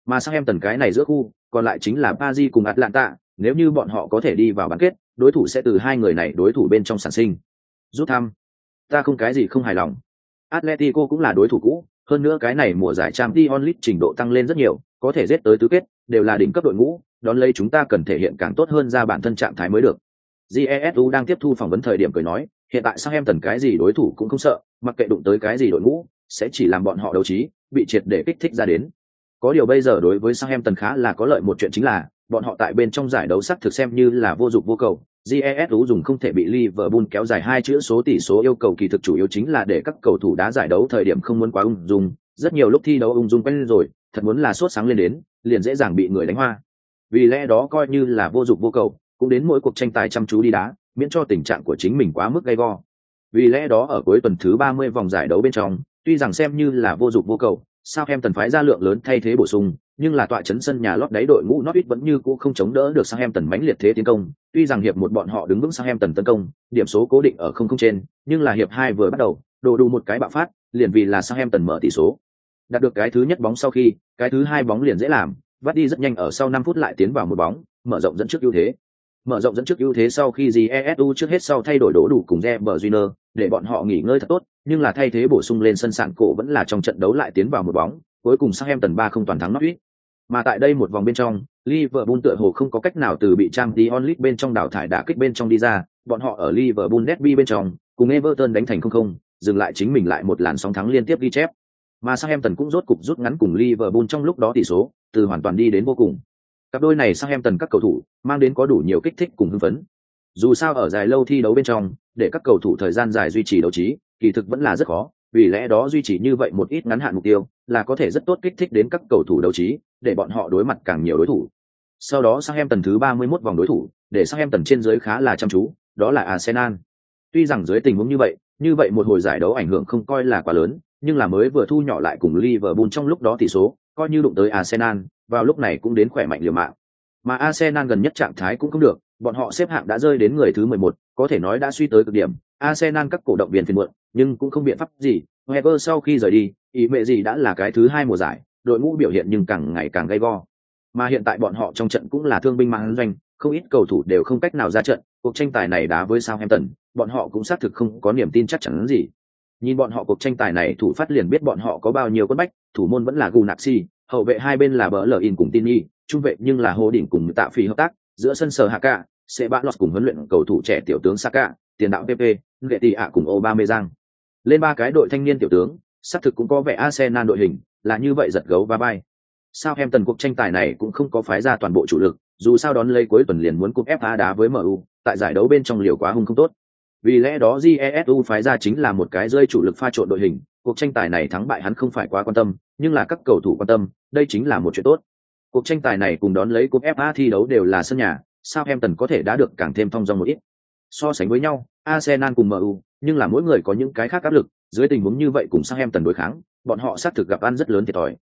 Mà sao em tần cái này giữa khu còn lại chính là Paris cùng atlanta nếu như bọn họ có thể đi vào bán kết đối thủ sẽ từ hai người này đối thủ bên trong sản sinh. Rút thăm ta không cái gì không hài lòng. Atletico cũng là đối thủ cũ hơn nữa cái này mùa giải trang Dion onlit trình độ tăng lên rất nhiều, có thể giết tới tứ kết, đều là đỉnh cấp đội ngũ, đón lấy chúng ta cần thể hiện càng tốt hơn ra bản thân trạng thái mới được jesu đang tiếp thu phỏng vấn thời điểm cười nói, hiện tại sang em tần cái gì đối thủ cũng không sợ, mặc kệ đụng tới cái gì đội ngũ, sẽ chỉ làm bọn họ đấu trí, bị triệt để kích thích ra đến có điều bây giờ đối với sang em tần khá là có lợi một chuyện chính là, bọn họ tại bên trong giải đấu sắc thực xem như là vô dụng vô cầu. GESU dùng không thể bị Liverpool kéo dài hai chữ số tỷ số yêu cầu kỳ thực chủ yếu chính là để các cầu thủ đá giải đấu thời điểm không muốn quá ung dung, rất nhiều lúc thi đấu ung dung quen rồi, thật muốn là sốt sáng lên đến, liền dễ dàng bị người đánh hoa. Vì lẽ đó coi như là vô dụng vô cầu, cũng đến mỗi cuộc tranh tài chăm chú đi đá, miễn cho tình trạng của chính mình quá mức gay go. Vì lẽ đó ở cuối tuần thứ 30 vòng giải đấu bên trong, tuy rằng xem như là vô dụng vô cầu, sao em tần phái ra lượng lớn thay thế bổ sung, nhưng là tọa chấn sân nhà lót đáy đội ngũ Norwich vẫn như cũ không chống đỡ được Southampton tần mãnh liệt thế tiến công. Tuy rằng hiệp một bọn họ đứng vững Southampton tần tấn công, điểm số cố định ở không không trên, nhưng là hiệp hai vừa bắt đầu, đồ đủ một cái bạo phát, liền vì là Southampton tần mở tỷ số. Đạt được cái thứ nhất bóng sau khi, cái thứ hai bóng liền dễ làm, vắt đi rất nhanh ở sau 5 phút lại tiến vào một bóng, mở rộng dẫn trước ưu thế. Mở rộng dẫn trước ưu thế sau khi GESU trước hết sau thay đổi đổ đủ cùng Reber Júnior, để bọn họ nghỉ ngơi thật tốt, nhưng là thay thế bổ sung lên sân sạn cổ vẫn là trong trận đấu lại tiến vào một bóng, cuối cùng sang em tần ba không toàn thắng Norwich. Mà tại đây một vòng bên trong, Liverpool tựa hồ không có cách nào từ bị trang Champions League bên trong đảo thải đả kích bên trong đi ra, bọn họ ở Liverpool derby bên trong, cùng Everton đánh thành không không, dừng lại chính mình lại một làn sóng thắng liên tiếp ghi chép. Mà Southampton cũng rốt cục rút ngắn cùng Liverpool trong lúc đó tỷ số, từ hoàn toàn đi đến vô cùng. Cặp đôi này Southampton các cầu thủ mang đến có đủ nhiều kích thích cùng hưng phấn. Dù sao ở dài lâu thi đấu bên trong, để các cầu thủ thời gian dài duy trì đấu trí, kỳ thực vẫn là rất khó, vì lẽ đó duy trì như vậy một ít ngắn hạn mục tiêu, là có thể rất tốt kích thích đến các cầu thủ đấu trí, để bọn họ đối mặt càng nhiều đối thủ. Sau đó sang em tần thứ 31 vòng đối thủ, để sang em tần trên dưới khá là chăm chú, đó là Arsenal. Tuy rằng dưới tình huống như vậy, như vậy một hồi giải đấu ảnh hưởng không coi là quá lớn, nhưng là mới vừa thu nhỏ lại cùng Liverpool trong lúc đó tỷ số, coi như đụng tới Arsenal, vào lúc này cũng đến khỏe mạnh liều mạng. Mà Arsenal gần nhất trạng thái cũng không được, bọn họ xếp hạng đã rơi đến người thứ 11, có thể nói đã suy tới cực điểm. Arsenal các cổ động viên phiền muộn, nhưng cũng không biện pháp gì. Wenger sau khi rời đi, ý mẹ gì đã là cái thứ hai mùa giải, đội ngũ biểu hiện nhưng càng ngày càng gay go. Mà hiện tại bọn họ trong trận cũng là thương binh mang doanh, không ít cầu thủ đều không cách nào ra trận, cuộc tranh tài này đá với Southampton, bọn họ cũng xác thực không có niềm tin chắc chắn gì. Nhìn bọn họ cuộc tranh tài này thủ phát liền biết bọn họ có bao nhiêu quân bách, thủ môn vẫn là Gunaxi, hậu vệ hai bên là bỡ lờ in cùng Tini, trung vệ nhưng là Hồ Đỉnh cùng Tạ Phi hợp tác, giữa sân sở Haka, sẽ bạn lọt cùng huấn luyện cầu thủ trẻ tiểu tướng Saka, tiền đạo PP, Getty ạ cùng Aubameyang. Lên ba cái đội thanh niên tiểu tướng, xác thực cũng có vẻ Arsenal đội hình, là như vậy giật gấu và bay. Sao em tần cuộc tranh tài này cũng không có phái ra toàn bộ chủ lực, dù sao đón lấy cuối tuần liền muốn cúp FA đá với MU, tại giải đấu bên trong liều quá hung không tốt. Vì lẽ đó GESU phái ra chính là một cái rơi chủ lực pha trộn đội hình, cuộc tranh tài này thắng bại hắn không phải quá quan tâm, nhưng là các cầu thủ quan tâm, đây chính là một chuyện tốt. Cuộc tranh tài này cùng đón lấy cúp FA thi đấu đều là sân nhà, sao em tần có thể đã được càng thêm thông dong một ít. So sánh với nhau, Arsenal cùng MU, nhưng là mỗi người có những cái khác áp lực, dưới tình huống như vậy cùng sang em tần đối kháng, bọn họ xác thực gặp ăn rất lớn thiệt thòi.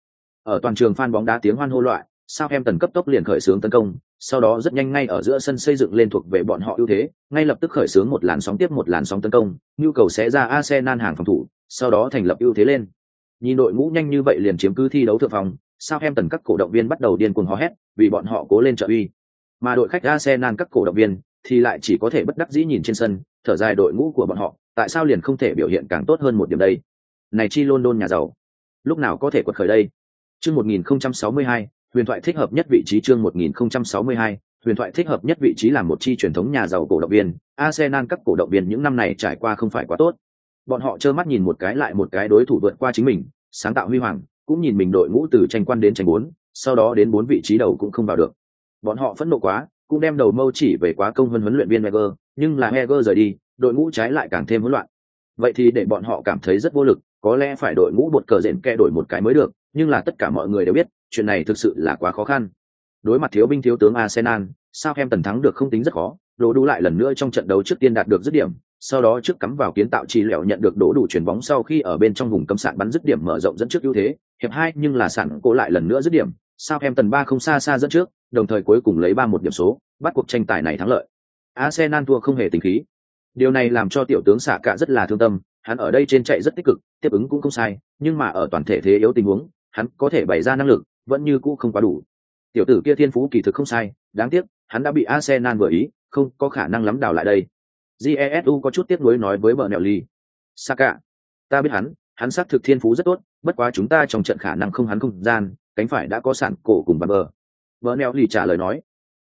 Ở toàn trường fan bóng đá tiếng hoan hô loại, sao em tần cấp tốc liền khởi xướng tấn công, sau đó rất nhanh ngay ở giữa sân xây dựng lên thuộc về bọn họ ưu thế, ngay lập tức khởi xướng một làn sóng tiếp một làn sóng tấn công, nhu cầu sẽ ra Arsenal hàng phòng thủ, sau đó thành lập ưu thế lên. Nhìn đội ngũ nhanh như vậy liền chiếm cứ thi đấu thượng phòng, sao em tần các cổ động viên bắt đầu điên cuồng hò hét, vì bọn họ cố lên trợ uy. Mà đội khách Arsenal các cổ động viên thì lại chỉ có thể bất đắc dĩ nhìn trên sân, thở dài đội ngũ của bọn họ, tại sao liền không thể biểu hiện càng tốt hơn một điểm đây? Này chi London nhà giàu, lúc nào có thể quật khởi đây? Chương 1062, huyền thoại thích hợp nhất vị trí chương 1062, huyền thoại thích hợp nhất vị trí làm một chi truyền thống nhà giàu cổ động viên, Arsenal các cổ động viên những năm này trải qua không phải quá tốt. Bọn họ trơ mắt nhìn một cái lại một cái đối thủ vượt qua chính mình, sáng tạo huy hoàng, cũng nhìn mình đội ngũ từ tranh quan đến tranh bốn, sau đó đến bốn vị trí đầu cũng không vào được. Bọn họ phẫn nộ quá, cũng đem đầu mâu chỉ về quá công hơn huấn luyện viên Wenger, nhưng là Wenger rời đi, đội ngũ trái lại càng thêm hỗn loạn. Vậy thì để bọn họ cảm thấy rất vô lực, có lẽ phải đội ngũ bột cờ rện kẹ đổi một cái mới được, nhưng là tất cả mọi người đều biết, chuyện này thực sự là quá khó khăn. Đối mặt thiếu binh thiếu tướng Arsenal, sao em tần thắng được không tính rất khó, đổ đủ lại lần nữa trong trận đấu trước tiên đạt được dứt điểm, sau đó trước cắm vào kiến tạo trì lẹo nhận được đổ đủ chuyển bóng sau khi ở bên trong vùng cấm sạn bắn dứt điểm mở rộng dẫn trước ưu thế, hiệp hai nhưng là sạn cố lại lần nữa dứt điểm, sao em tần ba không xa xa dẫn trước, đồng thời cuối cùng lấy ba một điểm số, bắt cuộc tranh tài này thắng lợi. Arsenal thua không hề tính khí. Điều này làm cho tiểu tướng xạ cả rất là thương tâm, hắn ở đây trên chạy rất tích cực, tiếp ứng cũng không sai, nhưng mà ở toàn thể thế yếu tình huống, hắn có thể bày ra năng lực, vẫn như cũ không quá đủ. Tiểu tử kia thiên phú kỳ thực không sai, đáng tiếc, hắn đã bị Arsenal vừa ý, không có khả năng lắm đào lại đây. Jesu có chút tiếc nuối nói với bờ nẹo ly. Saka, ta biết hắn, hắn xác thực thiên phú rất tốt, bất quá chúng ta trong trận khả năng không hắn không gian, cánh phải đã có sản cổ cùng bàn bờ. Bờ nẹo ly trả lời nói.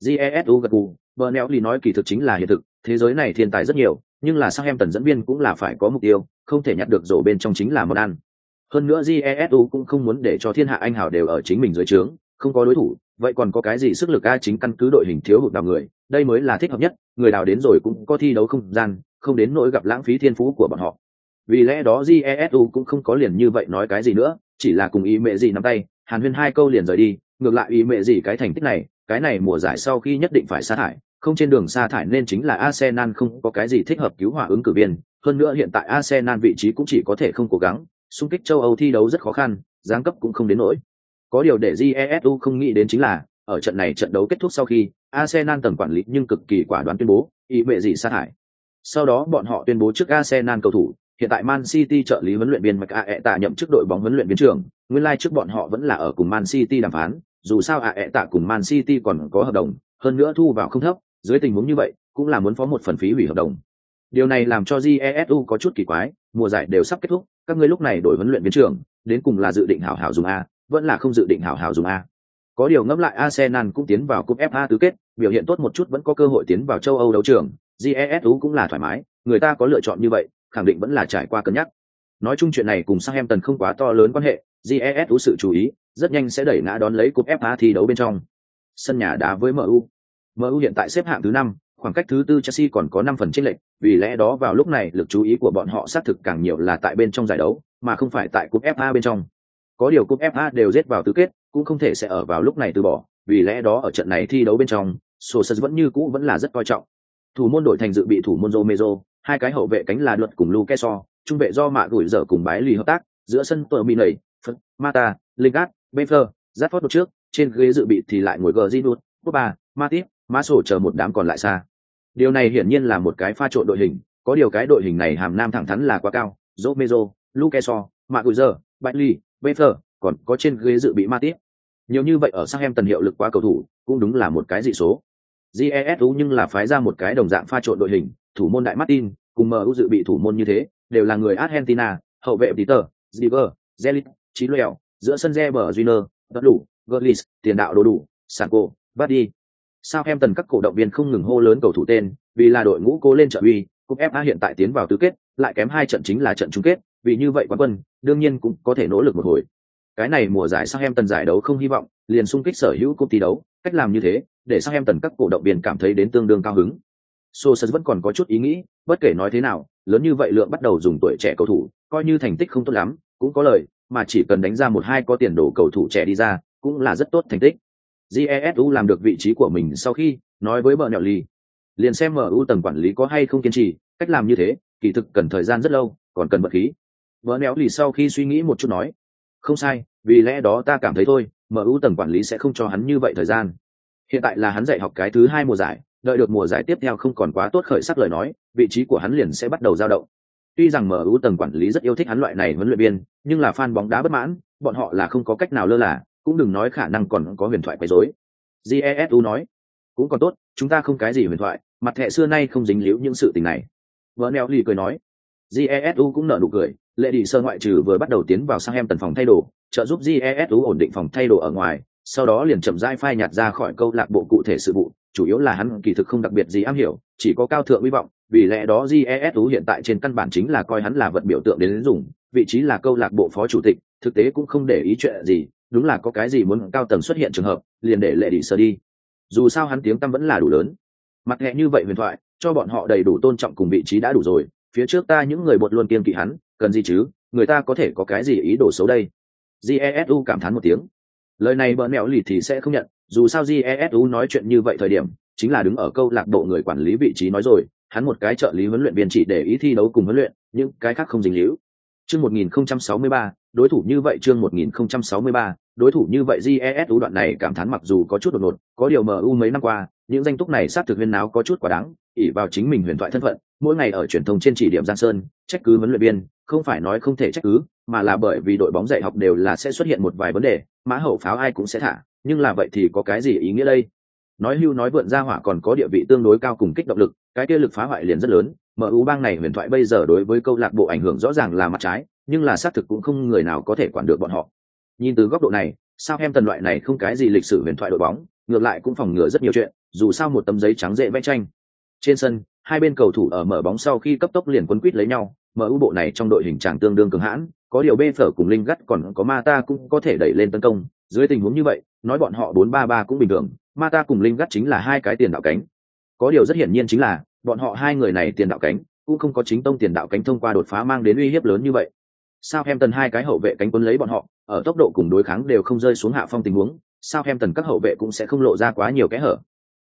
Jesu gật gù, bờ nẹo ly nói kỳ thực chính là hiện thực, thế giới này thiên tài rất nhiều, nhưng là sang em tần dẫn viên cũng là phải có mục tiêu, không thể nhặt được rổ bên trong chính là món ăn. Hơn nữa Jesu cũng không muốn để cho thiên hạ anh hào đều ở chính mình dưới trướng, không có đối thủ, vậy còn có cái gì sức lực a chính căn cứ đội hình thiếu hụt đào người, đây mới là thích hợp nhất, người đào đến rồi cũng có thi đấu không gian, không đến nỗi gặp lãng phí thiên phú của bọn họ. Vì lẽ đó Jesu cũng không có liền như vậy nói cái gì nữa, chỉ là cùng ý mẹ gì nắm tay, Hàn Huyên hai câu liền rời đi, ngược lại ý mẹ gì cái thành tích này, cái này mùa giải sau khi nhất định phải sa thải, không trên đường sa thải nên chính là Arsenal không có cái gì thích hợp cứu hỏa ứng cử viên, hơn nữa hiện tại Arsenal vị trí cũng chỉ có thể không cố gắng, xung kích châu Âu thi đấu rất khó khăn, giáng cấp cũng không đến nỗi. Có điều để Jesu không nghĩ đến chính là, ở trận này trận đấu kết thúc sau khi, Arsenal tầng quản lý nhưng cực kỳ quả đoán tuyên bố, ý vệ gì sa thải. Sau đó bọn họ tuyên bố trước Arsenal cầu thủ, hiện tại Man City trợ lý huấn luyện viên Mike nhậm chức đội bóng huấn luyện viên trưởng, nguyên lai like trước bọn họ vẫn là ở cùng Man City đàm phán, dù sao Aeta cùng Man City còn có hợp đồng, hơn nữa thu vào không thấp, dưới tình huống như vậy, cũng là muốn phó một phần phí hủy hợp đồng. Điều này làm cho Jesu có chút kỳ quái, mùa giải đều sắp kết thúc, các ngươi lúc này đổi huấn luyện viên trưởng, đến cùng là dự định hảo hảo dùng a, vẫn là không dự định hảo hảo dùng a. Có điều ngẫm lại Arsenal cũng tiến vào cúp FA tứ kết, biểu hiện tốt một chút vẫn có cơ hội tiến vào châu Âu đấu trường, Jesu cũng là thoải mái, người ta có lựa chọn như vậy, khẳng định vẫn là trải qua cân nhắc. Nói chung chuyện này cùng Southampton không quá to lớn quan hệ, Jesu sự chú ý, rất nhanh sẽ đẩy ngã đón lấy cúp FA thi đấu bên trong. Sân nhà đá với MU. MU hiện tại xếp hạng thứ năm, khoảng cách thứ tư Chelsea còn có năm phần chênh lệch, vì lẽ đó vào lúc này lực chú ý của bọn họ xác thực càng nhiều là tại bên trong giải đấu, mà không phải tại cúp FA bên trong. có điều cúp FA đều giết vào tứ kết, cũng không thể sẽ ở vào lúc này từ bỏ, vì lẽ đó ở trận này thi đấu bên trong, Sosa vẫn như cũ vẫn là rất coi trọng. Thủ môn đổi thành dự bị thủ môn Romero, hai cái hậu vệ cánh là luật cùng Lukeso, trung vệ do mạ gửi dở cùng bái lì hợp tác, giữa sân tờ mì nầy, Phật, Mata, Lingard, Benfer, Rashford trước, trên ghế dự bị thì lại ngồi Giroud, Pogba, Matip, Maso chờ một đám còn lại xa. Điều này hiển nhiên là một cái pha trộn đội hình, có điều cái đội hình này hàm nam thẳng thắn là quá cao, Romero, Lukeso, Maguire, Bailey, Benfer, còn có trên ghế dự bị Matip. Nhiều như vậy ở Southampton hiệu lực quá cầu thủ, cũng đúng là một cái dị số. Jesu nhưng là phái ra một cái đồng dạng pha trộn đội hình, thủ môn đại Martin, cùng MU dự bị thủ môn như thế, đều là người Argentina, hậu vệ Peter, Ziver, Zelit, Chí Lèo, giữa sân Reber Junior, đất đủ, Gullis, tiền đạo đồ đủ, Sao em tần các cổ động viên không ngừng hô lớn cầu thủ tên, vì là đội ngũ cố lên trợ uy, cúp FA hiện tại tiến vào tứ kết, lại kém hai trận chính là trận chung kết, vì như vậy quán quân, đương nhiên cũng có thể nỗ lực một hồi. Cái này mùa giải Sao Em Tần giải đấu không hy vọng, liền xung kích sở hữu cúp thi đấu, cách làm như thế, để Sao Em Tần các cổ động viên cảm thấy đến tương đương cao hứng. Sosa vẫn còn có chút ý nghĩ, bất kể nói thế nào, lớn như vậy lượng bắt đầu dùng tuổi trẻ cầu thủ, coi như thành tích không tốt lắm, cũng có lời, mà chỉ cần đánh ra một hai có tiền đồ cầu thủ trẻ đi ra, cũng là rất tốt thành tích. Jesu làm được vị trí của mình sau khi nói với bờ nẹo ly, liền xem MU tầng quản lý có hay không kiên trì, cách làm như thế, kỳ thực cần thời gian rất lâu, còn cần vật khí. Bờ nẹo lì sau khi suy nghĩ một chút nói, không sai, vì lẽ đó ta cảm thấy thôi, MU tầng quản lý sẽ không cho hắn như vậy thời gian. Hiện tại là hắn dạy học cái thứ hai mùa giải, đợi được mùa giải tiếp theo không còn quá tốt khởi sắc lời nói, vị trí của hắn liền sẽ bắt đầu dao động. Tuy rằng MU tầng quản lý rất yêu thích hắn loại này huấn luyện viên, nhưng là fan bóng đá bất mãn, bọn họ là không có cách nào lơ là, cũng đừng nói khả năng còn có huyền thoại quấy rối. Jesu nói, cũng còn tốt, chúng ta không cái gì huyền thoại, mặt thẻ xưa nay không dính líu những sự tình này. Vợ neo lì cười nói, Jesu cũng nở nụ cười, lệ đi sơ ngoại trừ vừa bắt đầu tiến vào sang em tần phòng thay đồ, trợ giúp Jesu ổn định phòng thay đồ ở ngoài, sau đó liền chậm rãi phai nhạt ra khỏi câu lạc bộ cụ thể sự vụ, chủ yếu là hắn kỳ thực không đặc biệt gì am hiểu, chỉ có cao thượng hy vọng, vì lẽ đó Jesu hiện tại trên căn bản chính là coi hắn là vật biểu tượng đến dùng, vị trí là câu lạc bộ phó chủ tịch, thực tế cũng không để ý chuyện gì, đúng là có cái gì muốn cao tầng xuất hiện trường hợp, liền để lệ đi sơ đi. Dù sao hắn tiếng tăm vẫn là đủ lớn. Mặt hệ như vậy huyền thoại, cho bọn họ đầy đủ tôn trọng cùng vị trí đã đủ rồi, phía trước ta những người bột luôn kiên kỵ hắn, cần gì chứ, người ta có thể có cái gì ý đồ xấu đây. GESU cảm thán một tiếng. Lời này bỡn mẹo lì thì sẽ không nhận, dù sao jesu nói chuyện như vậy thời điểm chính là đứng ở câu lạc bộ người quản lý vị trí nói rồi hắn một cái trợ lý huấn luyện viên chỉ để ý thi đấu cùng huấn luyện những cái khác không dính líu chương 1063, đối thủ như vậy chương 1063, đối thủ như vậy jesu đoạn này cảm thán mặc dù có chút đột ngột, có điều mu mấy năm qua, những danh túc này sát thực viên náo có chút quá đáng, ỷ vào chính mình huyền thoại thân phận, mỗi ngày ở truyền thông trên chỉ điểm giang sơn, trách cứ huấn luyện viên, không phải nói không thể trách cứ, mà là bởi vì đội bóng dạy học đều là sẽ xuất hiện một vài vấn đề, mã hậu pháo ai cũng sẽ thả, nhưng là vậy thì có cái gì ý nghĩa đây? Nói hưu nói vượn ra hỏa còn có địa vị tương đối cao cùng kích động lực, cái kia lực phá hoại liền rất lớn mu bang này huyền thoại bây giờ đối với câu lạc bộ ảnh hưởng rõ ràng là mặt trái, nhưng là xác thực cũng không người nào có thể quản được bọn họ nhìn từ góc độ này, sao em tần loại này không cái gì lịch sử huyền thoại đội bóng, ngược lại cũng phòng ngừa rất nhiều chuyện, dù sao một tấm giấy trắng dễ vẽ tranh. Trên sân, hai bên cầu thủ ở mở bóng sau khi cấp tốc liền quấn quýt lấy nhau, mở ưu bộ này trong đội hình trạng tương đương cường hãn, có điều bê phở cùng linh gắt còn có Mata cũng có thể đẩy lên tấn công. Dưới tình huống như vậy, nói bọn họ bốn ba ba cũng bình thường, Mata cùng linh gắt chính là hai cái tiền đạo cánh. Có điều rất hiển nhiên chính là, bọn họ hai người này tiền đạo cánh, cũng không có chính tông tiền đạo cánh thông qua đột phá mang đến uy hiếp lớn như vậy sao em tần hai cái hậu vệ cánh quân lấy bọn họ, ở tốc độ cùng đối kháng đều không rơi xuống hạ phong tình huống sao em tần các hậu vệ cũng sẽ không lộ ra quá nhiều kẽ hở.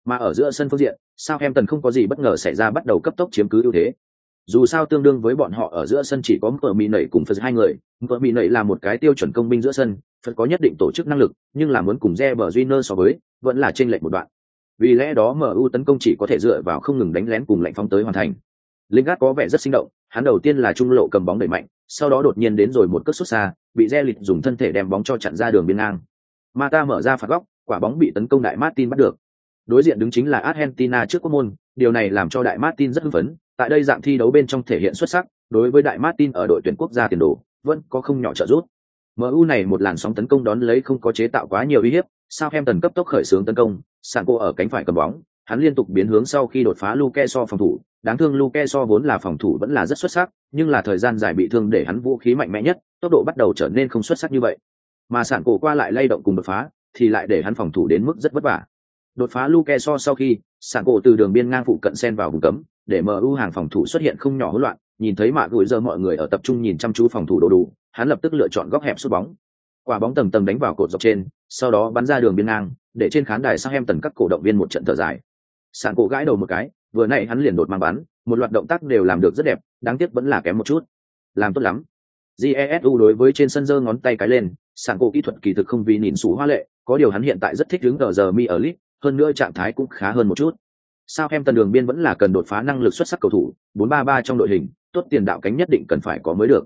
Mà ở giữa sân phương diện sao em tần không có gì bất ngờ xảy ra bắt đầu cấp tốc chiếm cứ ưu thế. Dù sao tương đương với bọn họ ở giữa sân chỉ có cờ Mị nẩy cùng phật hai người cờ Mị nẩy là một cái tiêu chuẩn công binh giữa sân phật có nhất định tổ chức năng lực, nhưng là muốn cùng Reber bờ so với, vẫn là chênh lệch một đoạn. Vì lẽ đó mu tấn công chỉ có thể dựa vào không ngừng đánh lén cùng lệnh phong tới hoàn thành. Linh gác có vẻ rất sinh động hắn đầu tiên là trung lộ cầm bóng đẩy mạnh, sau đó đột nhiên đến rồi một cất xuất xa, bị re dùng thân thể đem bóng cho chặn ra đường biên ngang. Mata mở ra phạt góc, quả bóng bị tấn công đại martin bắt được. Đối diện đứng chính là argentina trước quốc môn, điều này làm cho đại martin rất hưng phấn, tại đây dạng thi đấu bên trong thể hiện xuất sắc, đối với đại martin ở đội tuyển quốc gia tiền đồ, vẫn có không nhỏ trợ giúp. Mu này một làn sóng tấn công đón lấy không có chế tạo quá nhiều uy hiếp, Southampton tần cấp tốc khởi xướng tấn công, Sancho ở cánh phải cầm bóng hắn liên tục biến hướng sau khi đột phá Luke so phòng thủ, đáng thương Luke so vốn là phòng thủ vẫn là rất xuất sắc, nhưng là thời gian dài bị thương để hắn vũ khí mạnh mẽ nhất, tốc độ bắt đầu trở nên không xuất sắc như vậy. Mà sản cổ qua lại lay động cùng đột phá, thì lại để hắn phòng thủ đến mức rất vất vả. Đột phá Luke so sau khi, sản cổ từ đường biên ngang phụ cận xen vào vùng cấm, để MU hàng phòng thủ xuất hiện không nhỏ hỗn loạn, nhìn thấy mạ gửi giờ mọi người ở tập trung nhìn chăm chú phòng thủ đồ đủ, hắn lập tức lựa chọn góc hẹp sút bóng. Quả bóng tầng tầng đánh vào cột dọc trên, sau đó bắn ra đường biên ngang, để trên khán đài sang em tần các cổ động viên một trận thở dài. Sàn cổ gãi đầu một cái, vừa nãy hắn liền đột mang bắn, một loạt động tác đều làm được rất đẹp, đáng tiếc vẫn là kém một chút. Làm tốt lắm. Jesu đối với trên sân giơ ngón tay cái lên, sàn cổ kỹ thuật kỳ thực không vì nhìn sủ hoa lệ, có điều hắn hiện tại rất thích đứng ở giờ mi ở lit, hơn nữa trạng thái cũng khá hơn một chút. Sao em tần đường biên vẫn là cần đột phá năng lực xuất sắc cầu thủ, 4-3-3 trong đội hình, tốt tiền đạo cánh nhất định cần phải có mới được.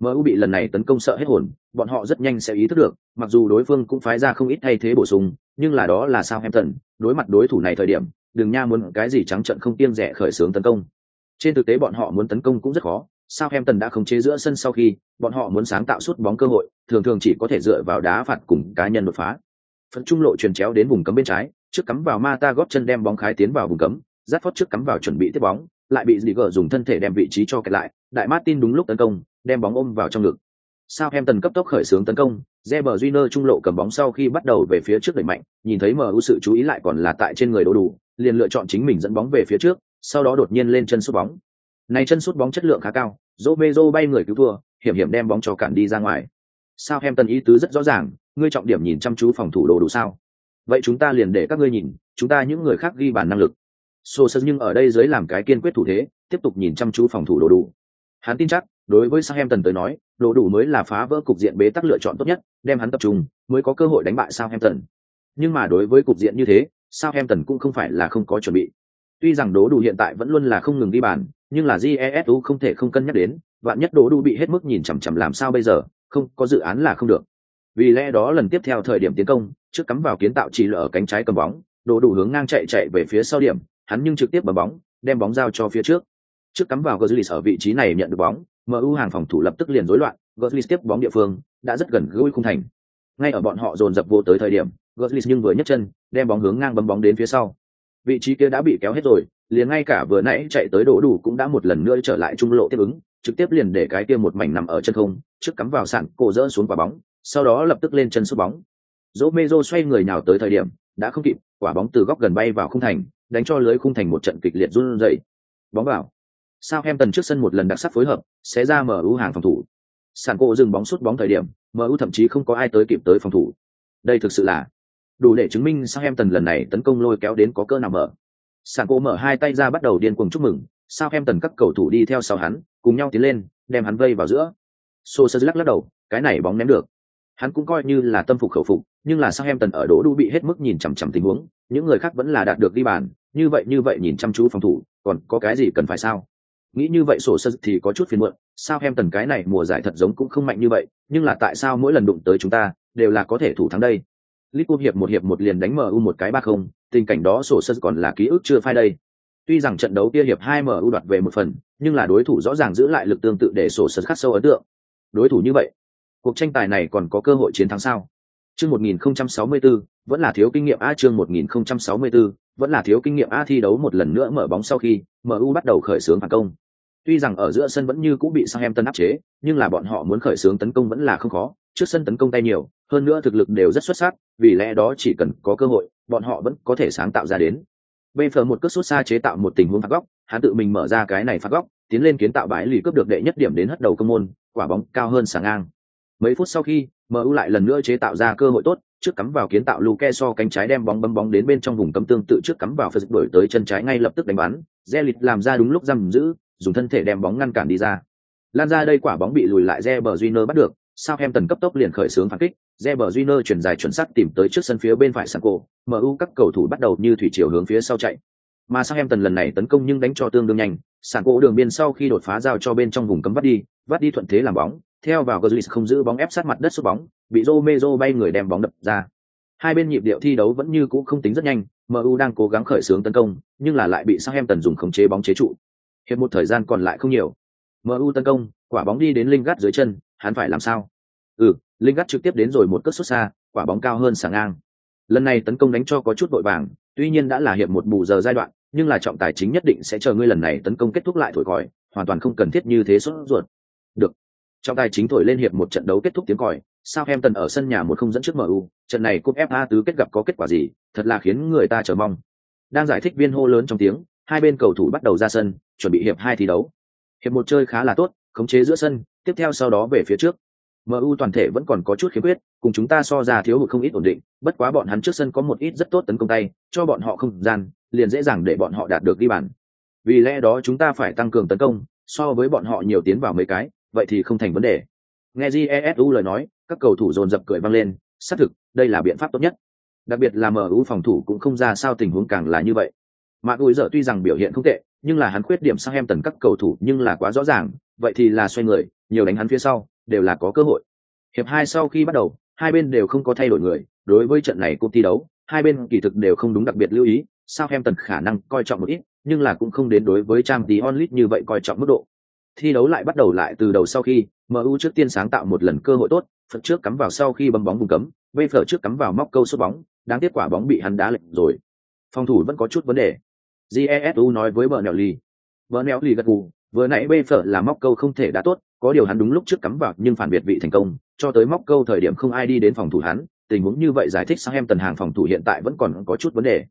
MU bị lần này tấn công sợ hết hồn, bọn họ rất nhanh sẽ ý thức được, mặc dù đối phương cũng phái ra không ít thay thế bổ sung, nhưng là đó là sao Southampton, đối mặt đối thủ này thời điểm, đừng nha muốn cái gì trắng trận không tiêm rẻ khởi xướng tấn công. Trên thực tế bọn họ muốn tấn công cũng rất khó, sao Southampton đã khống chế giữa sân sau khi, bọn họ muốn sáng tạo suốt bóng cơ hội, thường thường chỉ có thể dựa vào đá phạt cùng cá nhân đột phá. Phần trung lộ truyền chéo đến vùng cấm bên trái, trước cắm vào Mata góp chân đem bóng khái tiến vào vùng cấm, giáp phót trước cắm vào chuẩn bị tiếp bóng, lại bị Ziger dùng thân thể đem vị trí cho kẹt lại, đại Martin đúng lúc tấn công, đem bóng ôm vào trong ngực. Sao em tần cấp tốc khởi xướng tấn công, Reber Júnior trung lộ cầm bóng sau khi bắt đầu về phía trước đẩy mạnh, nhìn thấy MU sự chú ý lại còn là tại trên người đồ đủ, liền lựa chọn chính mình dẫn bóng về phía trước, sau đó đột nhiên lên chân sút bóng. Này chân sút bóng chất lượng khá cao, Romero bay người cứu thua, hiểm hiểm đem bóng cho cản đi ra ngoài. Sao em tần ý tứ rất rõ ràng, ngươi trọng điểm nhìn chăm chú phòng thủ đồ đủ sao? Vậy chúng ta liền để các ngươi nhìn, chúng ta những người khác ghi bàn năng lực. Sô sơ nhưng ở đây dưới làm cái kiên quyết thủ thế, tiếp tục nhìn chăm chú phòng thủ đồ đủ. Hắn tin chắc, đối với Southampton tới nói, đồ đủ mới là phá vỡ cục diện bế tắc lựa chọn tốt nhất, đem hắn tập trung, mới có cơ hội đánh bại Southampton. Nhưng mà đối với cục diện như thế, sao em tần cũng không phải là không có chuẩn bị. Tuy rằng đố đủ hiện tại vẫn luôn là không ngừng đi bàn, nhưng là Jesu không thể không cân nhắc đến, vạn nhất đố đủ bị hết mức nhìn chằm chằm làm sao bây giờ, không có dự án là không được. Vì lẽ đó lần tiếp theo thời điểm tiến công, trước cắm vào kiến tạo chỉ lỡ ở cánh trái cầm bóng, đố đủ hướng ngang chạy chạy về phía sau điểm, hắn nhưng trực tiếp bấm bóng, đem bóng giao cho phía trước. Trước cắm vào Götze ở vị trí này nhận được bóng, MU hàng phòng thủ lập tức liền rối loạn, Götze tiếp bóng địa phương, đã rất gần gũi khung thành. Ngay ở bọn họ dồn dập vô tới thời điểm, Götze nhưng vừa nhấc chân, đem bóng hướng ngang bấm bóng đến phía sau. Vị trí kia đã bị kéo hết rồi, liền ngay cả vừa nãy chạy tới đổ đủ cũng đã một lần nữa trở lại trung lộ tiếp ứng, trực tiếp liền để cái kia một mảnh nằm ở chân không, trước cắm vào sàn cổ dỡ xuống quả bóng, sau đó lập tức lên chân sút bóng. Romero xoay người nhào tới thời điểm, đã không kịp, quả bóng từ góc gần bay vào khung thành, đánh cho lưới khung thành một trận kịch liệt run rẩy. Bóng vào. Sao em trước sân một lần đặc sắc phối hợp, sẽ ra mở ưu hàng phòng thủ. Sàn cổ dừng bóng sút bóng thời điểm, MU thậm chí không có ai tới kịp tới phòng thủ. Đây thực sự là đủ để chứng minh sao em tần lần này tấn công lôi kéo đến có cơ nào mở. Sàn cô mở hai tay ra bắt đầu điên cuồng chúc mừng, sao em tần các cầu thủ đi theo sau hắn, cùng nhau tiến lên, đem hắn vây vào giữa. Sosa lắc lắc đầu, cái này bóng ném được. Hắn cũng coi như là tâm phục khẩu phục, nhưng là sao em tần ở đỗ đu bị hết mức nhìn chằm chằm tình huống, những người khác vẫn là đạt được đi bàn, như vậy như vậy nhìn chăm chú phòng thủ, còn có cái gì cần phải sao? Nghĩ như vậy sổ sơ thì có chút phiền muộn sao em tần cái này mùa giải thật giống cũng không mạnh như vậy nhưng là tại sao mỗi lần đụng tới chúng ta đều là có thể thủ thắng đây Liverpool hiệp một hiệp một liền đánh MU một cái ba không, tình cảnh đó sổ sơ còn là ký ức chưa phai đây. Tuy rằng trận đấu kia hiệp hai MU đoạt về một phần, nhưng là đối thủ rõ ràng giữ lại lực tương tự để sổ sơ khắc sâu ấn tượng. Đối thủ như vậy, cuộc tranh tài này còn có cơ hội chiến thắng sao? Chương 1064, vẫn là thiếu kinh nghiệm A chương 1064, vẫn là thiếu kinh nghiệm A thi đấu một lần nữa mở bóng sau khi MU bắt đầu khởi xướng phản công. Tuy rằng ở giữa sân vẫn như cũng bị Southampton áp chế, nhưng là bọn họ muốn khởi xướng tấn công vẫn là không khó, trước sân tấn công tay nhiều, hơn nữa thực lực đều rất xuất sắc, vì lẽ đó chỉ cần có cơ hội, bọn họ vẫn có thể sáng tạo ra đến. Benfer một cước sút xa chế tạo một tình huống phạt góc, hắn tự mình mở ra cái này phạt góc, tiến lên kiến tạo bãi lì cướp được đệ nhất điểm đến hất đầu công môn, quả bóng cao hơn sáng ngang. Mấy phút sau khi, MU lại lần nữa chế tạo ra cơ hội tốt, trước cắm vào kiến tạo Luke so cánh trái đem bóng bấm bóng đến bên trong vùng cấm tương tự trước cắm vào phật đổi tới chân trái ngay lập tức đánh bắn, Zelit làm ra đúng lúc giam giữ, dùng thân thể đem bóng ngăn cản đi ra. Lan ra đây quả bóng bị lùi lại Reber Júnior bắt được, Southampton cấp tốc liền khởi xướng phản kích, Reber Júnior chuyển dài chuẩn xác tìm tới trước sân phía bên phải Sanko, MU các cầu thủ bắt đầu như thủy triều hướng phía sau chạy. Mà Southampton lần này tấn công nhưng đánh cho tương đương nhanh, Sanko đường biên sau khi đột phá giao cho bên trong vùng cấm bắt đi, bắt đi thuận thế làm bóng, theo vào Gazlis không giữ bóng ép sát mặt đất sút bóng, bị Romero bay người đem bóng đập ra. Hai bên nhịp điệu thi đấu vẫn như cũ không tính rất nhanh, MU đang cố gắng khởi xướng tấn công, nhưng là lại bị Southampton dùng khống chế bóng chế trụ. Hiệp một thời gian còn lại không nhiều. MU tấn công, quả bóng đi đến Lingard dưới chân, hắn phải làm sao? Ừ, Lingard trực tiếp đến rồi một cước sút xa, quả bóng cao hơn sảng ngang. Lần này tấn công đánh cho có chút vội vàng, tuy nhiên đã là hiệp một bù giờ giai đoạn, nhưng là trọng tài chính nhất định sẽ chờ ngươi lần này tấn công kết thúc lại thổi còi, hoàn toàn không cần thiết như thế sốt ruột. Được. Trọng tài chính thổi lên hiệp một trận đấu kết thúc tiếng còi, Southampton ở sân nhà một không dẫn trước MU, trận này cúp FA tứ kết gặp có kết quả gì, thật là khiến người ta chờ mong. Đang giải thích viên hô lớn trong tiếng, hai bên cầu thủ bắt đầu ra sân, chuẩn bị hiệp hai thi đấu. Hiệp một chơi khá là tốt, khống chế giữa sân, tiếp theo sau đó về phía trước. MU toàn thể vẫn còn có chút khiếm khuyết, cùng chúng ta so ra thiếu hụt không ít ổn định, bất quá bọn hắn trước sân có một ít rất tốt tấn công tay, cho bọn họ không gian, liền dễ dàng để bọn họ đạt được ghi bàn. Vì lẽ đó chúng ta phải tăng cường tấn công, so với bọn họ nhiều tiến vào mấy cái, vậy thì không thành vấn đề. Nghe Jesu lời nói, các cầu thủ dồn dập cười vang lên, xác thực, đây là biện pháp tốt nhất. Đặc biệt là MU phòng thủ cũng không ra sao tình huống càng là như vậy. mà Gùi giờ tuy rằng biểu hiện không tệ, nhưng là hắn khuyết điểm sang em tần các cầu thủ nhưng là quá rõ ràng, vậy thì là xoay người, nhiều đánh hắn phía sau, đều là có cơ hội. Hiệp hai sau khi bắt đầu, hai bên đều không có thay đổi người, đối với trận này cuộc thi đấu, hai bên kỳ thực đều không đúng đặc biệt lưu ý, sao em tần khả năng coi trọng một ít, nhưng là cũng không đến đối với trang tí onlit như vậy coi trọng mức độ. Thi đấu lại bắt đầu lại từ đầu sau khi, MU trước tiên sáng tạo một lần cơ hội tốt, phật trước cắm vào sau khi bấm bóng vùng cấm, vê phở trước cắm vào móc câu sút bóng, đáng tiếc quả bóng bị hắn đá lệch rồi. Phòng thủ vẫn có chút vấn đề. Jesu nói với Bernelli. Bernelli gật gù, vừa nãy bê phở là móc câu không thể đá tốt, có điều hắn đúng lúc trước cắm vào nhưng phản biệt vị thành công, cho tới móc câu thời điểm không ai đi đến phòng thủ hắn, tình huống như vậy giải thích sang em tần hàng phòng thủ hiện tại vẫn còn có chút vấn đề.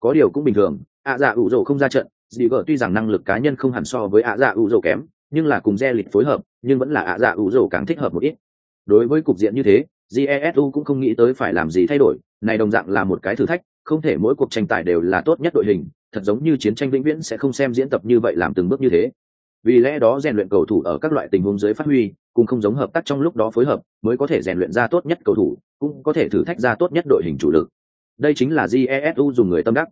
Có điều cũng bình thường, ạ dạ ủ rồ không ra trận, dì vợ tuy rằng năng lực cá nhân không hẳn so với ạ dạ ủ rồ kém, nhưng là cùng re lịch phối hợp, nhưng vẫn là ạ dạ ủ rồ càng thích hợp một ít. Đối với cục diện như thế, Jesu cũng không nghĩ tới phải làm gì thay đổi, này đồng dạng là một cái thử thách, không thể mỗi cuộc tranh tài đều là tốt nhất đội hình, thật giống như chiến tranh vĩnh viễn sẽ không xem diễn tập như vậy làm từng bước như thế. Vì lẽ đó rèn luyện cầu thủ ở các loại tình huống dưới phát huy, cũng không giống hợp tác trong lúc đó phối hợp, mới có thể rèn luyện ra tốt nhất cầu thủ, cũng có thể thử thách ra tốt nhất đội hình chủ lực. Đây chính là Jesu dùng người tâm đắc.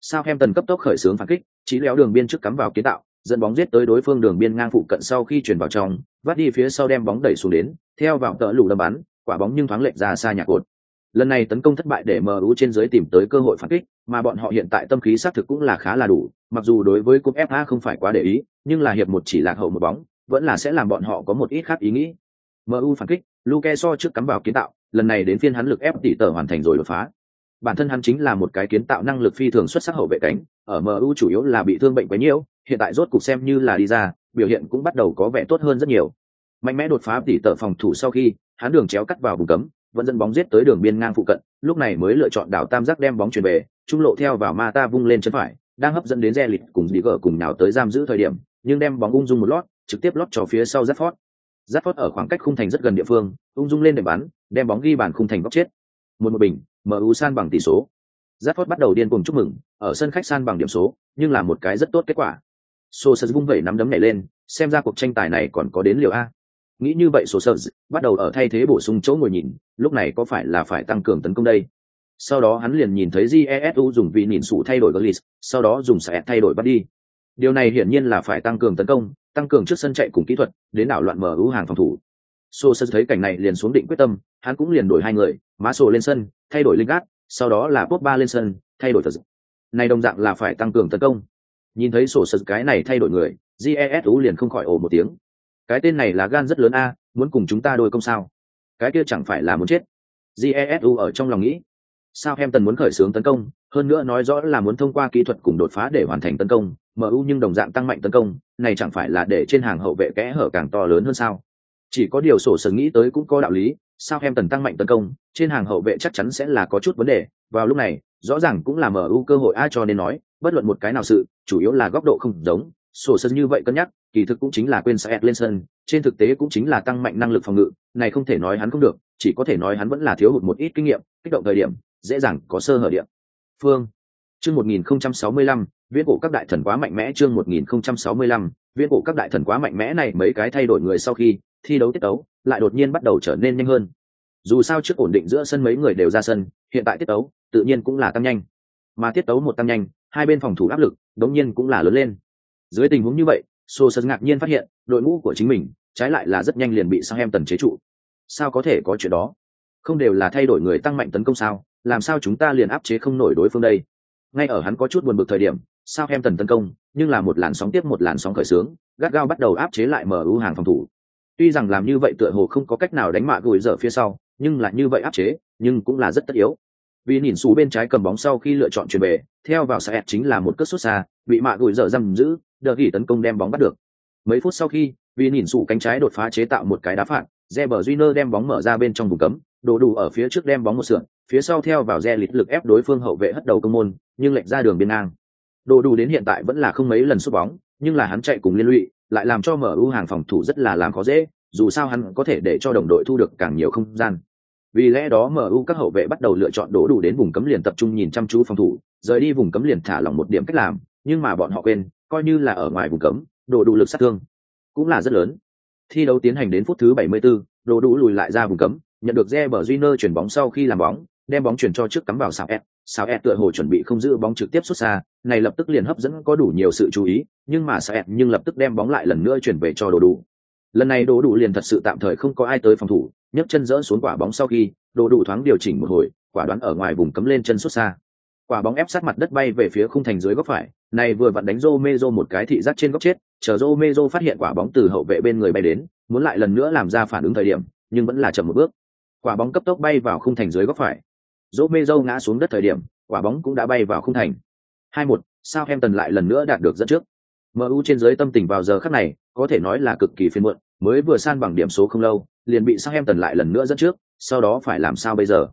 Southampton cấp tốc khởi xướng phản kích, chỉ léo đường biên trước cắm vào kiến tạo, dẫn bóng giết tới đối phương đường biên ngang phụ cận sau khi chuyển vào trong, vắt đi phía sau đem bóng đẩy xuống đến, theo vào tợ lù đâm bắn, quả bóng nhưng thoáng lệch ra xa nhà cột. Lần này tấn công thất bại để MU trên dưới tìm tới cơ hội phản kích, mà bọn họ hiện tại tâm khí xác thực cũng là khá là đủ, mặc dù đối với cúp FA không phải quá để ý, nhưng là hiệp một chỉ lạc hậu một bóng, vẫn là sẽ làm bọn họ có một ít khác ý nghĩ. MU phản kích, Luke so trước cắm vào kiến tạo, lần này đến phiên hắn lực ép tỷ tờ hoàn thành rồi đột phá. Bản thân hắn chính là một cái kiến tạo năng lực phi thường xuất sắc hậu vệ cánh, ở MU chủ yếu là bị thương bệnh quá nhiều, hiện tại rốt cục xem như là đi ra, biểu hiện cũng bắt đầu có vẻ tốt hơn rất nhiều. Mạnh mẽ đột phá tỉ tở phòng thủ sau khi, hắn đường chéo cắt vào vùng cấm, vẫn dẫn bóng giết tới đường biên ngang phụ cận, lúc này mới lựa chọn đảo tam giác đem bóng chuyển về, trung lộ theo vào Mata vung lên chân phải, đang hấp dẫn đến Re lịt cùng đi gỡ cùng nào tới giam giữ thời điểm, nhưng đem bóng ung dung một lót, trực tiếp lót cho phía sau Rashford. Rashford ở khoảng cách khung thành rất gần địa phương, ung dung lên để bắn, đem bóng ghi bàn khung thành góc chết. Một một bình, MU san bằng tỷ số. Rashford bắt đầu điên cuồng chúc mừng, ở sân khách san bằng điểm số, nhưng là một cái rất tốt kết quả. Sô Sơ vung vẩy nắm đấm này lên, xem ra cuộc tranh tài này còn có đến liều a. Nghĩ như vậy Sô Sơ bắt đầu ở thay thế bổ sung chỗ ngồi nhìn, lúc này có phải là phải tăng cường tấn công đây? Sau đó hắn liền nhìn thấy Jesu dùng vị nhìn sủ thay đổi Gullis, sau đó dùng sẽ thay đổi bắt đi. Điều này hiển nhiên là phải tăng cường tấn công, tăng cường trước sân chạy cùng kỹ thuật, đến đảo loạn mở ưu hàng phòng thủ. Sô Sơ thấy cảnh này liền xuống định quyết tâm, hắn cũng liền đổi hai người, Má Sổ lên sân, thay đổi linh gác sau đó là Pogba lên sân, thay đổi thật. Này đồng dạng là phải tăng cường tấn công. Nhìn thấy sổ sật cái này thay đổi người, Jesu liền không khỏi ồ một tiếng. Cái tên này là gan rất lớn a, muốn cùng chúng ta đôi công sao? Cái kia chẳng phải là muốn chết. Jesu ở trong lòng nghĩ. Sao em tần muốn khởi xướng tấn công, hơn nữa nói rõ là muốn thông qua kỹ thuật cùng đột phá để hoàn thành tấn công, MU nhưng đồng dạng tăng mạnh tấn công, này chẳng phải là để trên hàng hậu vệ kẽ hở càng to lớn hơn sao? Chỉ có điều sổ sở nghĩ tới cũng có đạo lý, sao em tần tăng mạnh tấn công, trên hàng hậu vệ chắc chắn sẽ là có chút vấn đề, vào lúc này, rõ ràng cũng là MU cơ hội ai cho nên nói, bất luận một cái nào sự, chủ yếu là góc độ không giống, sổ sân như vậy cân nhắc, kỳ thực cũng chính là quên sẽ lên sân, trên thực tế cũng chính là tăng mạnh năng lực phòng ngự, này không thể nói hắn không được, chỉ có thể nói hắn vẫn là thiếu hụt một ít kinh nghiệm, kích động thời điểm, dễ dàng có sơ hở điểm. Phương Chương 1065, viễn cổ các đại thần quá mạnh mẽ chương 1065, viễn cổ các đại thần quá mạnh mẽ này mấy cái thay đổi người sau khi thi đấu tiết đấu lại đột nhiên bắt đầu trở nên nhanh hơn. Dù sao trước ổn định giữa sân mấy người đều ra sân, hiện tại tiết đấu tự nhiên cũng là tăng nhanh. Mà tiết đấu một tăng nhanh, hai bên phòng thủ áp lực, đống nhiên cũng là lớn lên. Dưới tình huống như vậy, Sosa ngạc nhiên phát hiện, đội ngũ của chính mình trái lại là rất nhanh liền bị Sang Em Tần chế trụ. Sao có thể có chuyện đó? Không đều là thay đổi người tăng mạnh tấn công sao? Làm sao chúng ta liền áp chế không nổi đối phương đây? Ngay ở hắn có chút buồn bực thời điểm, Sang Em Tần tấn công, nhưng là một làn sóng tiếp một làn sóng khởi xướng, gắt gao bắt đầu áp chế lại MU hàng phòng thủ. Tuy rằng làm như vậy tựa hồ không có cách nào đánh mạ gùi dở phía sau, nhưng là như vậy áp chế, nhưng cũng là rất tất yếu. Vì nhìn xù bên trái cầm bóng sau khi lựa chọn chuyển về, theo vào Saet chính là một cất sút xa, bị mạ gùi dở giam giữ, đờ gỉ tấn công đem bóng bắt được. Mấy phút sau khi, vì nhìn xù cánh trái đột phá chế tạo một cái đá phạt, Reber Júnior đem bóng mở ra bên trong vùng cấm, đồ đủ ở phía trước đem bóng một sượn, phía sau theo vào re lịch lực ép đối phương hậu vệ hất đầu công môn, nhưng lệch ra đường biên ngang. Đồ đủ đến hiện tại vẫn là không mấy lần sút bóng, nhưng là hắn chạy cùng liên lụy, lại làm cho MU hàng phòng thủ rất là làm khó dễ, dù sao hắn có thể để cho đồng đội thu được càng nhiều không gian. Vì lẽ đó MU các hậu vệ bắt đầu lựa chọn đổ đủ đến vùng cấm liền tập trung nhìn chăm chú phòng thủ, rời đi vùng cấm liền thả lỏng một điểm cách làm, nhưng mà bọn họ quên, coi như là ở ngoài vùng cấm, đổ đủ lực sát thương cũng là rất lớn. Thi đấu tiến hành đến phút thứ 74, đổ đủ lùi lại ra vùng cấm, nhận được Reber Júnior chuyển bóng sau khi làm bóng, đem bóng chuyển cho trước cắm vào sào S, sào S tựa hồ chuẩn bị không giữ bóng trực tiếp xuất xa, này lập tức liền hấp dẫn có đủ nhiều sự chú ý, nhưng mà sào S nhưng lập tức đem bóng lại lần nữa chuyển về cho đồ đủ. Lần này đồ đủ liền thật sự tạm thời không có ai tới phòng thủ, nhấc chân dỡ xuống quả bóng sau khi, đồ đủ thoáng điều chỉnh một hồi, quả đoán ở ngoài vùng cấm lên chân xuất xa. Quả bóng ép sát mặt đất bay về phía khung thành dưới góc phải, này vừa vặn đánh Romero một cái thị giác trên góc chết, chờ Romero phát hiện quả bóng từ hậu vệ bên người bay đến, muốn lại lần nữa làm ra phản ứng thời điểm, nhưng vẫn là chậm một bước. Quả bóng cấp tốc bay vào khung thành dưới góc phải, dỗ mê ngã xuống đất thời điểm quả bóng cũng đã bay vào khung thành hai một sao em tần lại lần nữa đạt được dẫn trước mu trên dưới tâm tình vào giờ khắc này có thể nói là cực kỳ phiền muộn mới vừa san bằng điểm số không lâu liền bị sang em tần lại lần nữa dẫn trước sau đó phải làm sao bây giờ?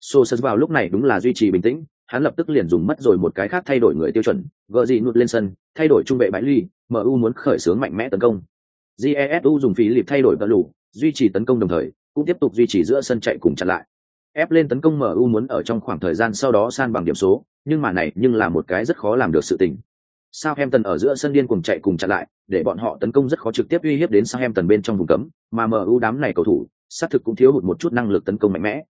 Sô vào lúc này đúng là duy trì bình tĩnh hắn lập tức liền dùng mất rồi một cái khác thay đổi người tiêu chuẩn gỡ gì nụt lên sân thay đổi trung vệ bãi ly mu muốn khởi xướng mạnh mẽ tấn công. GESU dùng phí lịp thay đổi tờ lủ duy trì tấn công đồng thời cũng tiếp tục duy trì giữa sân chạy cùng chặn lại. Ép lên tấn công MU muốn ở trong khoảng thời gian sau đó san bằng điểm số, nhưng mà này nhưng là một cái rất khó làm được sự tình. Southampton ở giữa sân điên cùng chạy cùng chặn lại, để bọn họ tấn công rất khó trực tiếp uy hiếp đến Southampton bên trong vùng cấm, mà MU đám này cầu thủ, sát thực cũng thiếu hụt một chút năng lực tấn công mạnh mẽ.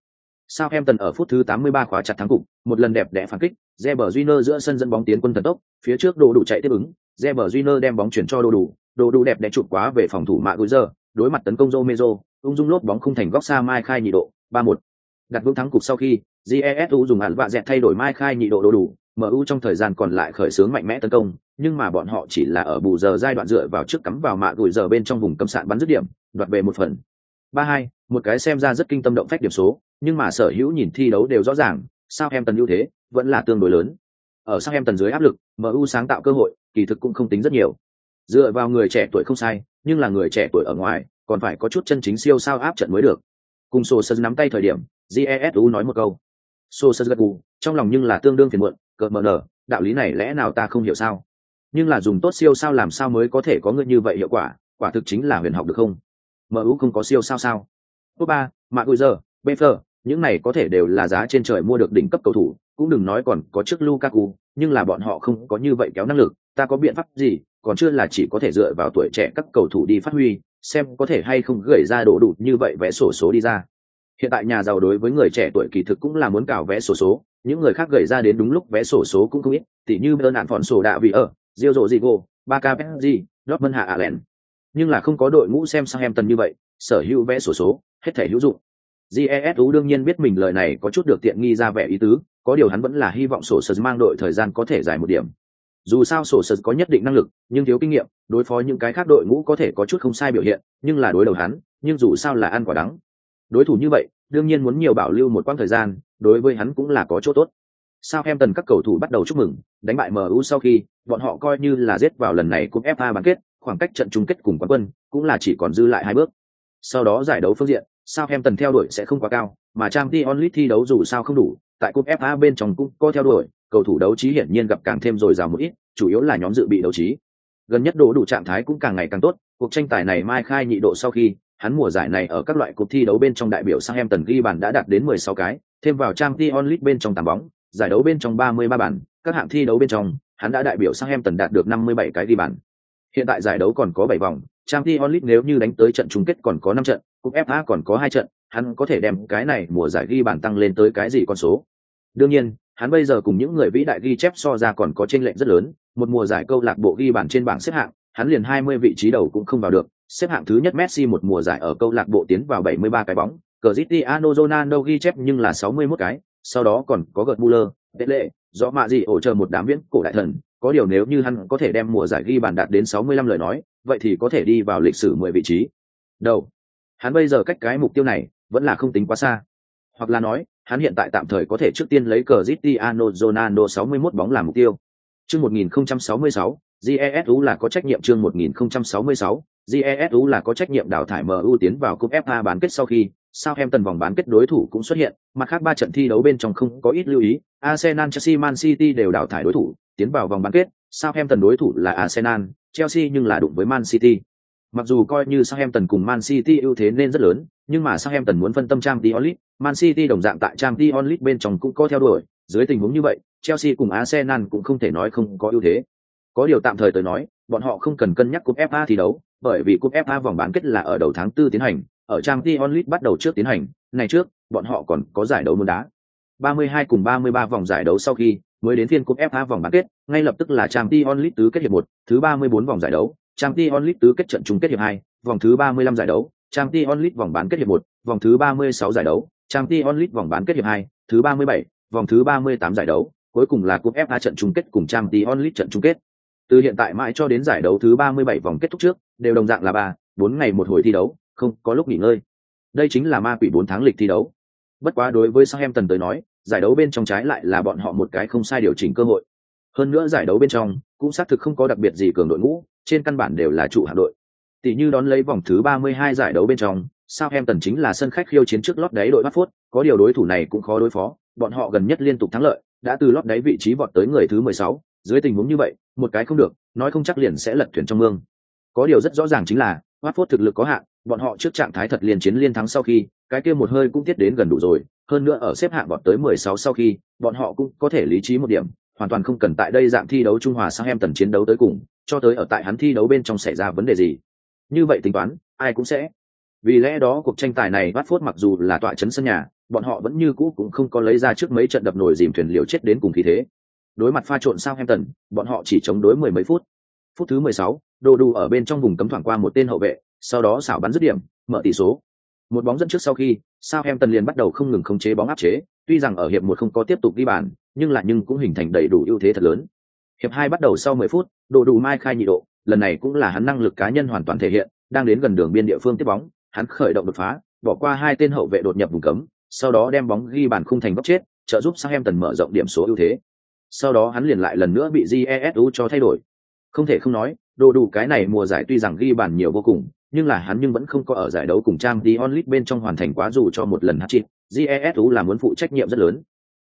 Southampton ở phút thứ 83 khóa chặt thắng cục, một lần đẹp đẽ phản kích, Reber Júnior giữa sân dẫn bóng tiến quân thần tốc, phía trước đồ đủ chạy tiếp ứng, Reber Júnior đem bóng chuyển cho đồ đủ, đồ đủ đẹp đẽ chụp quá về phòng thủ mạ đối mặt tấn công Romero, ung dung lốt bóng không thành góc xa mai khai nhị độ, 3-1 đặt vững thắng cục sau khi jesu dùng hẳn vạ dẹt thay đổi mai khai nhị độ đồ đủ mu trong thời gian còn lại khởi xướng mạnh mẽ tấn công, nhưng mà bọn họ chỉ là ở bù giờ giai đoạn dựa vào trước cắm vào mạ gửi giờ bên trong vùng cấm sạn bắn dứt điểm, đoạt về một phần. Ba hai, một cái xem ra rất kinh tâm động phách điểm số, nhưng mà sở hữu nhìn thi đấu đều rõ ràng sao em tần ưu thế vẫn là tương đối lớn. Ở sao em tần dưới áp lực mu sáng tạo cơ hội, kỳ thực cũng không tính rất nhiều. Dựa vào người trẻ tuổi không sai, nhưng là người trẻ tuổi ở ngoài, còn phải có chút chân chính siêu sao áp trận mới được. Cùng sổ sơn nắm tay thời điểm GESU nói một câu. Sổ sơn gật gù, trong lòng nhưng là tương đương phiền muộn cợt mờ nở đạo lý này lẽ nào ta không hiểu sao? Nhưng là dùng tốt siêu sao làm sao mới có thể có người như vậy hiệu quả quả thực chính là huyền học được không? Mu không có siêu sao sao? Top ba mạng gùi giờ bfer những này có thể đều là giá trên trời mua được đỉnh cấp cầu thủ, cũng đừng nói còn có trước lukaku, nhưng là bọn họ không có như vậy kéo năng lực, ta có biện pháp gì? Còn chưa là chỉ có thể dựa vào tuổi trẻ các cầu thủ đi phát huy, xem có thể hay không gửi ra đổ đủ như vậy vẽ sổ số đi ra. Hiện tại nhà giàu đối với người trẻ tuổi kỳ thực cũng là muốn cào vẽ sổ số những người khác gửi ra đến đúng lúc vẽ sổ số cũng không ít, tỉ như bern nạn phòn sổ đạ vì ở diêu rộ gì gô ba k gì dortmund, hạ alen nhưng là không có đội ngũ xem sang em tần như vậy, sở hữu vẽ sổ số, hết thể hữu dụng. Jesu đương nhiên biết mình lời này có chút được tiện nghi ra vẻ ý tứ, có điều hắn vẫn là hy vọng sổ sật mang đội thời gian có thể dài một điểm. Dù sao sổ sật có nhất định năng lực, nhưng thiếu kinh nghiệm, đối phó những cái khác đội ngũ có thể có chút không sai biểu hiện, nhưng là đối đầu hắn, nhưng dù sao là ăn quả đắng. Đối thủ như vậy, đương nhiên muốn nhiều bảo lưu một quãng thời gian đối với hắn cũng là có chỗ tốt. Sao em tần các cầu thủ bắt đầu chúc mừng, đánh bại mu sau khi, bọn họ coi như là giết vào lần này cúp fa bán kết, khoảng cách trận chung kết cùng quán quân cũng là chỉ còn dư lại hai bước. Sau đó giải đấu phương diện, sao em tần theo đuổi sẽ không quá cao, mà trang League thi đấu dù sao không đủ, tại cúp fa bên trong cũng có theo đuổi, cầu thủ đấu trí hiển nhiên gặp càng thêm rồi giảm một ít, chủ yếu là nhóm dự bị đấu trí. Gần nhất đổ đủ trạng thái cũng càng ngày càng tốt, cuộc tranh tài này mai khai nhị độ sau khi, hắn mùa giải này ở các loại cuộc thi đấu bên trong đại biểu sang em tần ghi bàn đã đạt đến 16 cái thêm vào trang t bên trong tám bóng, giải đấu bên trong 33 bàn, các hạng thi đấu bên trong, hắn đã đại biểu sang em tần đạt được 57 cái ghi bàn. Hiện tại giải đấu còn có 7 vòng trang t nếu như đánh tới trận chung kết còn có 5 trận, cúp fa còn có hai trận, hắn có thể đem cái này mùa giải ghi bàn tăng lên tới cái gì con số. Đương nhiên, hắn bây giờ cùng những người vĩ đại ghi chép so ra còn có chênh lệch rất lớn, một mùa giải câu lạc bộ ghi bàn trên bảng xếp hạng, hắn liền 20 vị trí đầu cũng không vào được, xếp hạng thứ nhất Messi một mùa giải ở câu lạc bộ tiến vào 73 cái bóng. Cristiano Ronaldo ghi chép nhưng là 61 cái sau đó còn có gợt Muller, Pele, rõ mạ gì ổ chờ một đám viễn cổ đại thần. Có điều nếu như hắn có thể đem mùa giải ghi bàn đạt đến 65 lời nói vậy thì có thể đi vào lịch sử 10 vị trí. Đầu hắn bây giờ cách cái mục tiêu này vẫn là không tính quá xa. Hoặc là nói hắn hiện tại tạm thời có thể trước tiên lấy Cristiano Ronaldo 61 bóng làm mục tiêu. Chương 1066, GESU là có trách nhiệm chương 1066, GESU là có trách nhiệm đào thải MU tiến vào cúp FA bán kết sau khi Southampton vòng bán kết đối thủ cũng xuất hiện, mặt khác ba trận thi đấu bên trong không có ít lưu ý, Arsenal, Chelsea, Man City đều đào thải đối thủ, tiến vào vòng bán kết, Southampton đối thủ là Arsenal, Chelsea nhưng là đụng với Man City. Mặc dù coi như Southampton cùng Man City ưu thế nên rất lớn, nhưng mà Southampton muốn phân tâm trang League, Man City đồng dạng tại trang League bên trong cũng có theo đuổi, dưới tình huống như vậy, Chelsea cùng Arsenal cũng không thể nói không có ưu thế. Có điều tạm thời tới nói, bọn họ không cần cân nhắc cúp FA thi đấu, bởi vì cúp FA vòng bán kết là ở đầu tháng 4 tiến hành, ở trang Tionlit bắt đầu trước tiến hành, này trước, bọn họ còn có giải đấu môn đá. 32 cùng 33 vòng giải đấu sau khi, mới đến phiên cúp FA vòng bán kết, ngay lập tức là trang Tionlit tứ kết hiệp 1, thứ 34 vòng giải đấu, trang Tionlit tứ kết trận chung kết hiệp 2, vòng thứ 35 giải đấu, trang Tionlit vòng bán kết hiệp 1, vòng thứ 36 giải đấu, trang Tionlit vòng bán kết hiệp 2, thứ 37, vòng thứ 38 giải đấu, cuối cùng là cúp FA trận chung kết cùng trang Tionlit trận chung kết. Từ hiện tại mãi cho đến giải đấu thứ 37 vòng kết thúc trước, đều đồng dạng là 3, 4 ngày một hồi thi đấu, không có lúc nghỉ ngơi. Đây chính là ma quỷ 4 tháng lịch thi đấu. Bất quá đối với Southampton tới nói, giải đấu bên trong trái lại là bọn họ một cái không sai điều chỉnh cơ hội. Hơn nữa giải đấu bên trong cũng xác thực không có đặc biệt gì cường đội ngũ, trên căn bản đều là trụ hạng đội. Tỷ như đón lấy vòng thứ 32 giải đấu bên trong, Southampton chính là sân khách khiêu chiến trước lót đáy đội Watford, có điều đối thủ này cũng khó đối phó, bọn họ gần nhất liên tục thắng lợi, đã từ lót đáy vị trí vọt tới người thứ 16, dưới tình huống như vậy, một cái không được, nói không chắc liền sẽ lật thuyền trong mương. Có điều rất rõ ràng chính là, Watford thực lực có hạn, bọn họ trước trạng thái thật liên chiến liên thắng sau khi, cái kia một hơi cũng tiết đến gần đủ rồi, hơn nữa ở xếp hạng bọn tới 16 sau khi, bọn họ cũng có thể lý trí một điểm, hoàn toàn không cần tại đây dạng thi đấu Trung Hòa sang em tần chiến đấu tới cùng, cho tới ở tại hắn thi đấu bên trong xảy ra vấn đề gì. Như vậy tính toán, ai cũng sẽ. Vì lẽ đó cuộc tranh tài này Watford mặc dù là tọa chấn sân nhà, bọn họ vẫn như cũ cũng không có lấy ra trước mấy trận đập nổi dìm thuyền liều chết đến cùng khí thế. Đối mặt pha trộn Southampton, bọn họ chỉ chống đối mười mấy phút. Phút thứ 16, Đồ Đủ ở bên trong vùng cấm thoảng qua một tên hậu vệ, sau đó xảo bắn dứt điểm, mở tỷ số. Một bóng dẫn trước sau khi, Southampton liền bắt đầu không ngừng khống chế bóng áp chế, tuy rằng ở hiệp một không có tiếp tục ghi bàn, nhưng lại nhưng cũng hình thành đầy đủ ưu thế thật lớn. Hiệp hai bắt đầu sau 10 phút, Đồ Đủ mai khai nhị độ, lần này cũng là hắn năng lực cá nhân hoàn toàn thể hiện, đang đến gần đường biên địa phương tiếp bóng, hắn khởi động đột phá, bỏ qua hai tên hậu vệ đột nhập vùng cấm, sau đó đem bóng ghi bàn khung thành góc chết, trợ giúp Southampton mở rộng điểm số ưu thế. Sau đó hắn liền lại lần nữa bị Jesu cho thay đổi. Không thể không nói, đồ đủ cái này mùa giải tuy rằng ghi bàn nhiều vô cùng, nhưng là hắn nhưng vẫn không có ở giải đấu cùng Trang Dion League bên trong hoàn thành quá dù cho một lần hat-trick, Jesu là muốn phụ trách nhiệm rất lớn.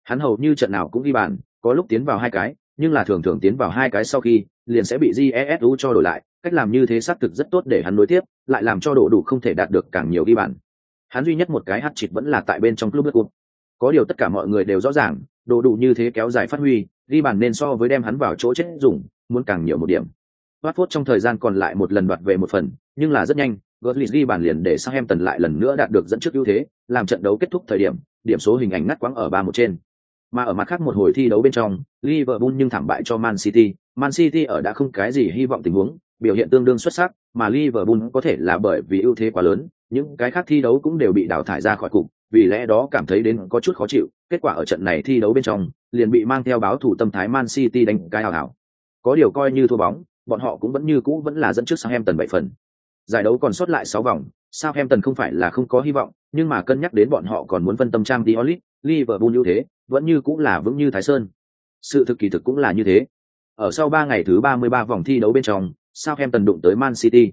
Hắn hầu như trận nào cũng ghi bàn, có lúc tiến vào hai cái, nhưng là thường thường tiến vào hai cái sau khi, liền sẽ bị Jesu cho đổi lại, cách làm như thế xác thực rất tốt để hắn nối tiếp, lại làm cho độ đủ không thể đạt được càng nhiều ghi bàn. Hắn duy nhất một cái hat trick vẫn là tại bên trong club Liverpool. Có điều tất cả mọi người đều rõ ràng, độ đủ như thế kéo dài phát huy, ghi bàn nên so với đem hắn vào chỗ chết dùng, muốn càng nhiều một điểm. Watford trong thời gian còn lại một lần đoạt về một phần, nhưng là rất nhanh, Götze ghi bàn liền để Southampton lại lần nữa đạt được dẫn trước ưu thế, làm trận đấu kết thúc thời điểm, điểm số hình ảnh ngắt quãng ở ba một trên. Mà ở mặt khác một hồi thi đấu bên trong, Liverpool nhưng thảm bại cho Man City, Man City ở đã không cái gì hy vọng tình huống, biểu hiện tương đương xuất sắc, mà Liverpool có thể là bởi vì ưu thế quá lớn, những cái khác thi đấu cũng đều bị đào thải ra khỏi cục, vì lẽ đó cảm thấy đến có chút khó chịu, kết quả ở trận này thi đấu bên trong, liền bị mang theo báo thủ tâm thái Man City đánh cái hào hào. Có điều coi như thua bóng, bọn họ cũng vẫn như cũ vẫn là dẫn trước Southampton 7 phần. Giải đấu còn sót lại 6 vòng, Southampton không phải là không có hy vọng, nhưng mà cân nhắc đến bọn họ còn muốn phân tâm trang Diolit, Liverpool ưu thế, vẫn như cũng là vững như Thái Sơn. Sự thực kỳ thực cũng là như thế. Ở sau 3 ngày thứ 33 vòng thi đấu bên trong, Southampton đụng tới Man City.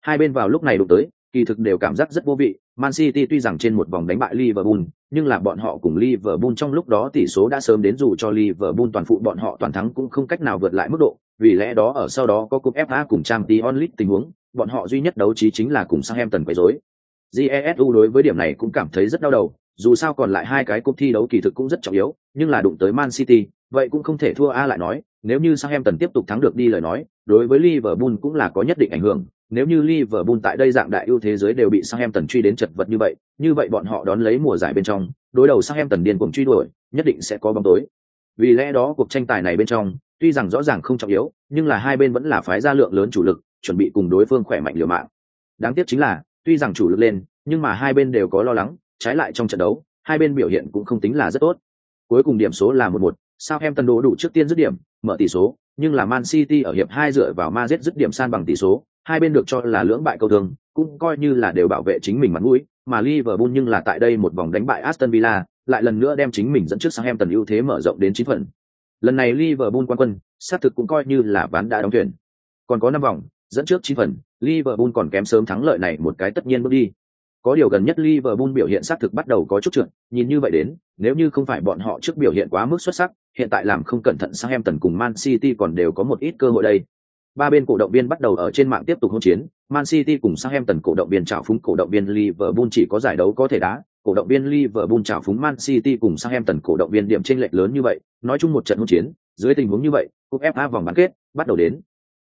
Hai bên vào lúc này đụng tới, kỳ thực đều cảm giác rất vô vị. Man City tuy rằng trên một vòng đánh bại Liverpool, nhưng là bọn họ cùng Liverpool trong lúc đó tỷ số đã sớm đến dù cho Liverpool toàn phụ bọn họ toàn thắng cũng không cách nào vượt lại mức độ. Vì lẽ đó ở sau đó có cúp FA cùng Champions League tình huống, bọn họ duy nhất đấu trí chính là cùng Southampton quấy rối. Jesu đối với điểm này cũng cảm thấy rất đau đầu, dù sao còn lại hai cái cúp thi đấu kỳ thực cũng rất trọng yếu, nhưng là đụng tới Man City, vậy cũng không thể thua a lại nói, nếu như Southampton tiếp tục thắng được đi lời nói, đối với Liverpool cũng là có nhất định ảnh hưởng. Nếu như Liverpool tại đây dạng đại ưu thế giới đều bị Southampton truy đến chật vật như vậy, như vậy bọn họ đón lấy mùa giải bên trong, đối đầu Southampton điên cuồng truy đuổi, nhất định sẽ có bóng tối. Vì lẽ đó cuộc tranh tài này bên trong, tuy rằng rõ ràng không trọng yếu, nhưng là hai bên vẫn là phái ra lượng lớn chủ lực, chuẩn bị cùng đối phương khỏe mạnh liều mạng. Đáng tiếc chính là, tuy rằng chủ lực lên, nhưng mà hai bên đều có lo lắng, trái lại trong trận đấu, hai bên biểu hiện cũng không tính là rất tốt. Cuối cùng điểm số là một một, Southampton đổ đủ trước tiên dứt điểm, mở tỷ số, nhưng là Man City ở hiệp hai dựa vào Madrid dứt điểm san bằng tỷ số, hai bên được cho là lưỡng bại câu thương, cũng coi như là đều bảo vệ chính mình mặt mũi, mà Liverpool nhưng là tại đây một vòng đánh bại Aston Villa, lại lần nữa đem chính mình dẫn trước Southampton ưu thế mở rộng đến chín phần. Lần này Liverpool quan quân, sát thực cũng coi như là ván đã đóng thuyền. Còn có năm vòng, dẫn trước chín phần, Liverpool còn kém sớm thắng lợi này một cái tất nhiên bước đi. Có điều gần nhất Liverpool biểu hiện xác thực bắt đầu có chút trượt, nhìn như vậy đến, nếu như không phải bọn họ trước biểu hiện quá mức xuất sắc, hiện tại làm không cẩn thận Southampton cùng Man City còn đều có một ít cơ hội đây ba bên cổ động viên bắt đầu ở trên mạng tiếp tục hỗn chiến, Man City cùng Southampton cổ động viên chào phúng cổ động viên Liverpool chỉ có giải đấu có thể đá, cổ động viên Liverpool chào phúng Man City cùng Southampton cổ động viên điểm chênh lệch lớn như vậy, nói chung một trận hỗn chiến, dưới tình huống như vậy, cúp FA vòng bán kết bắt đầu đến.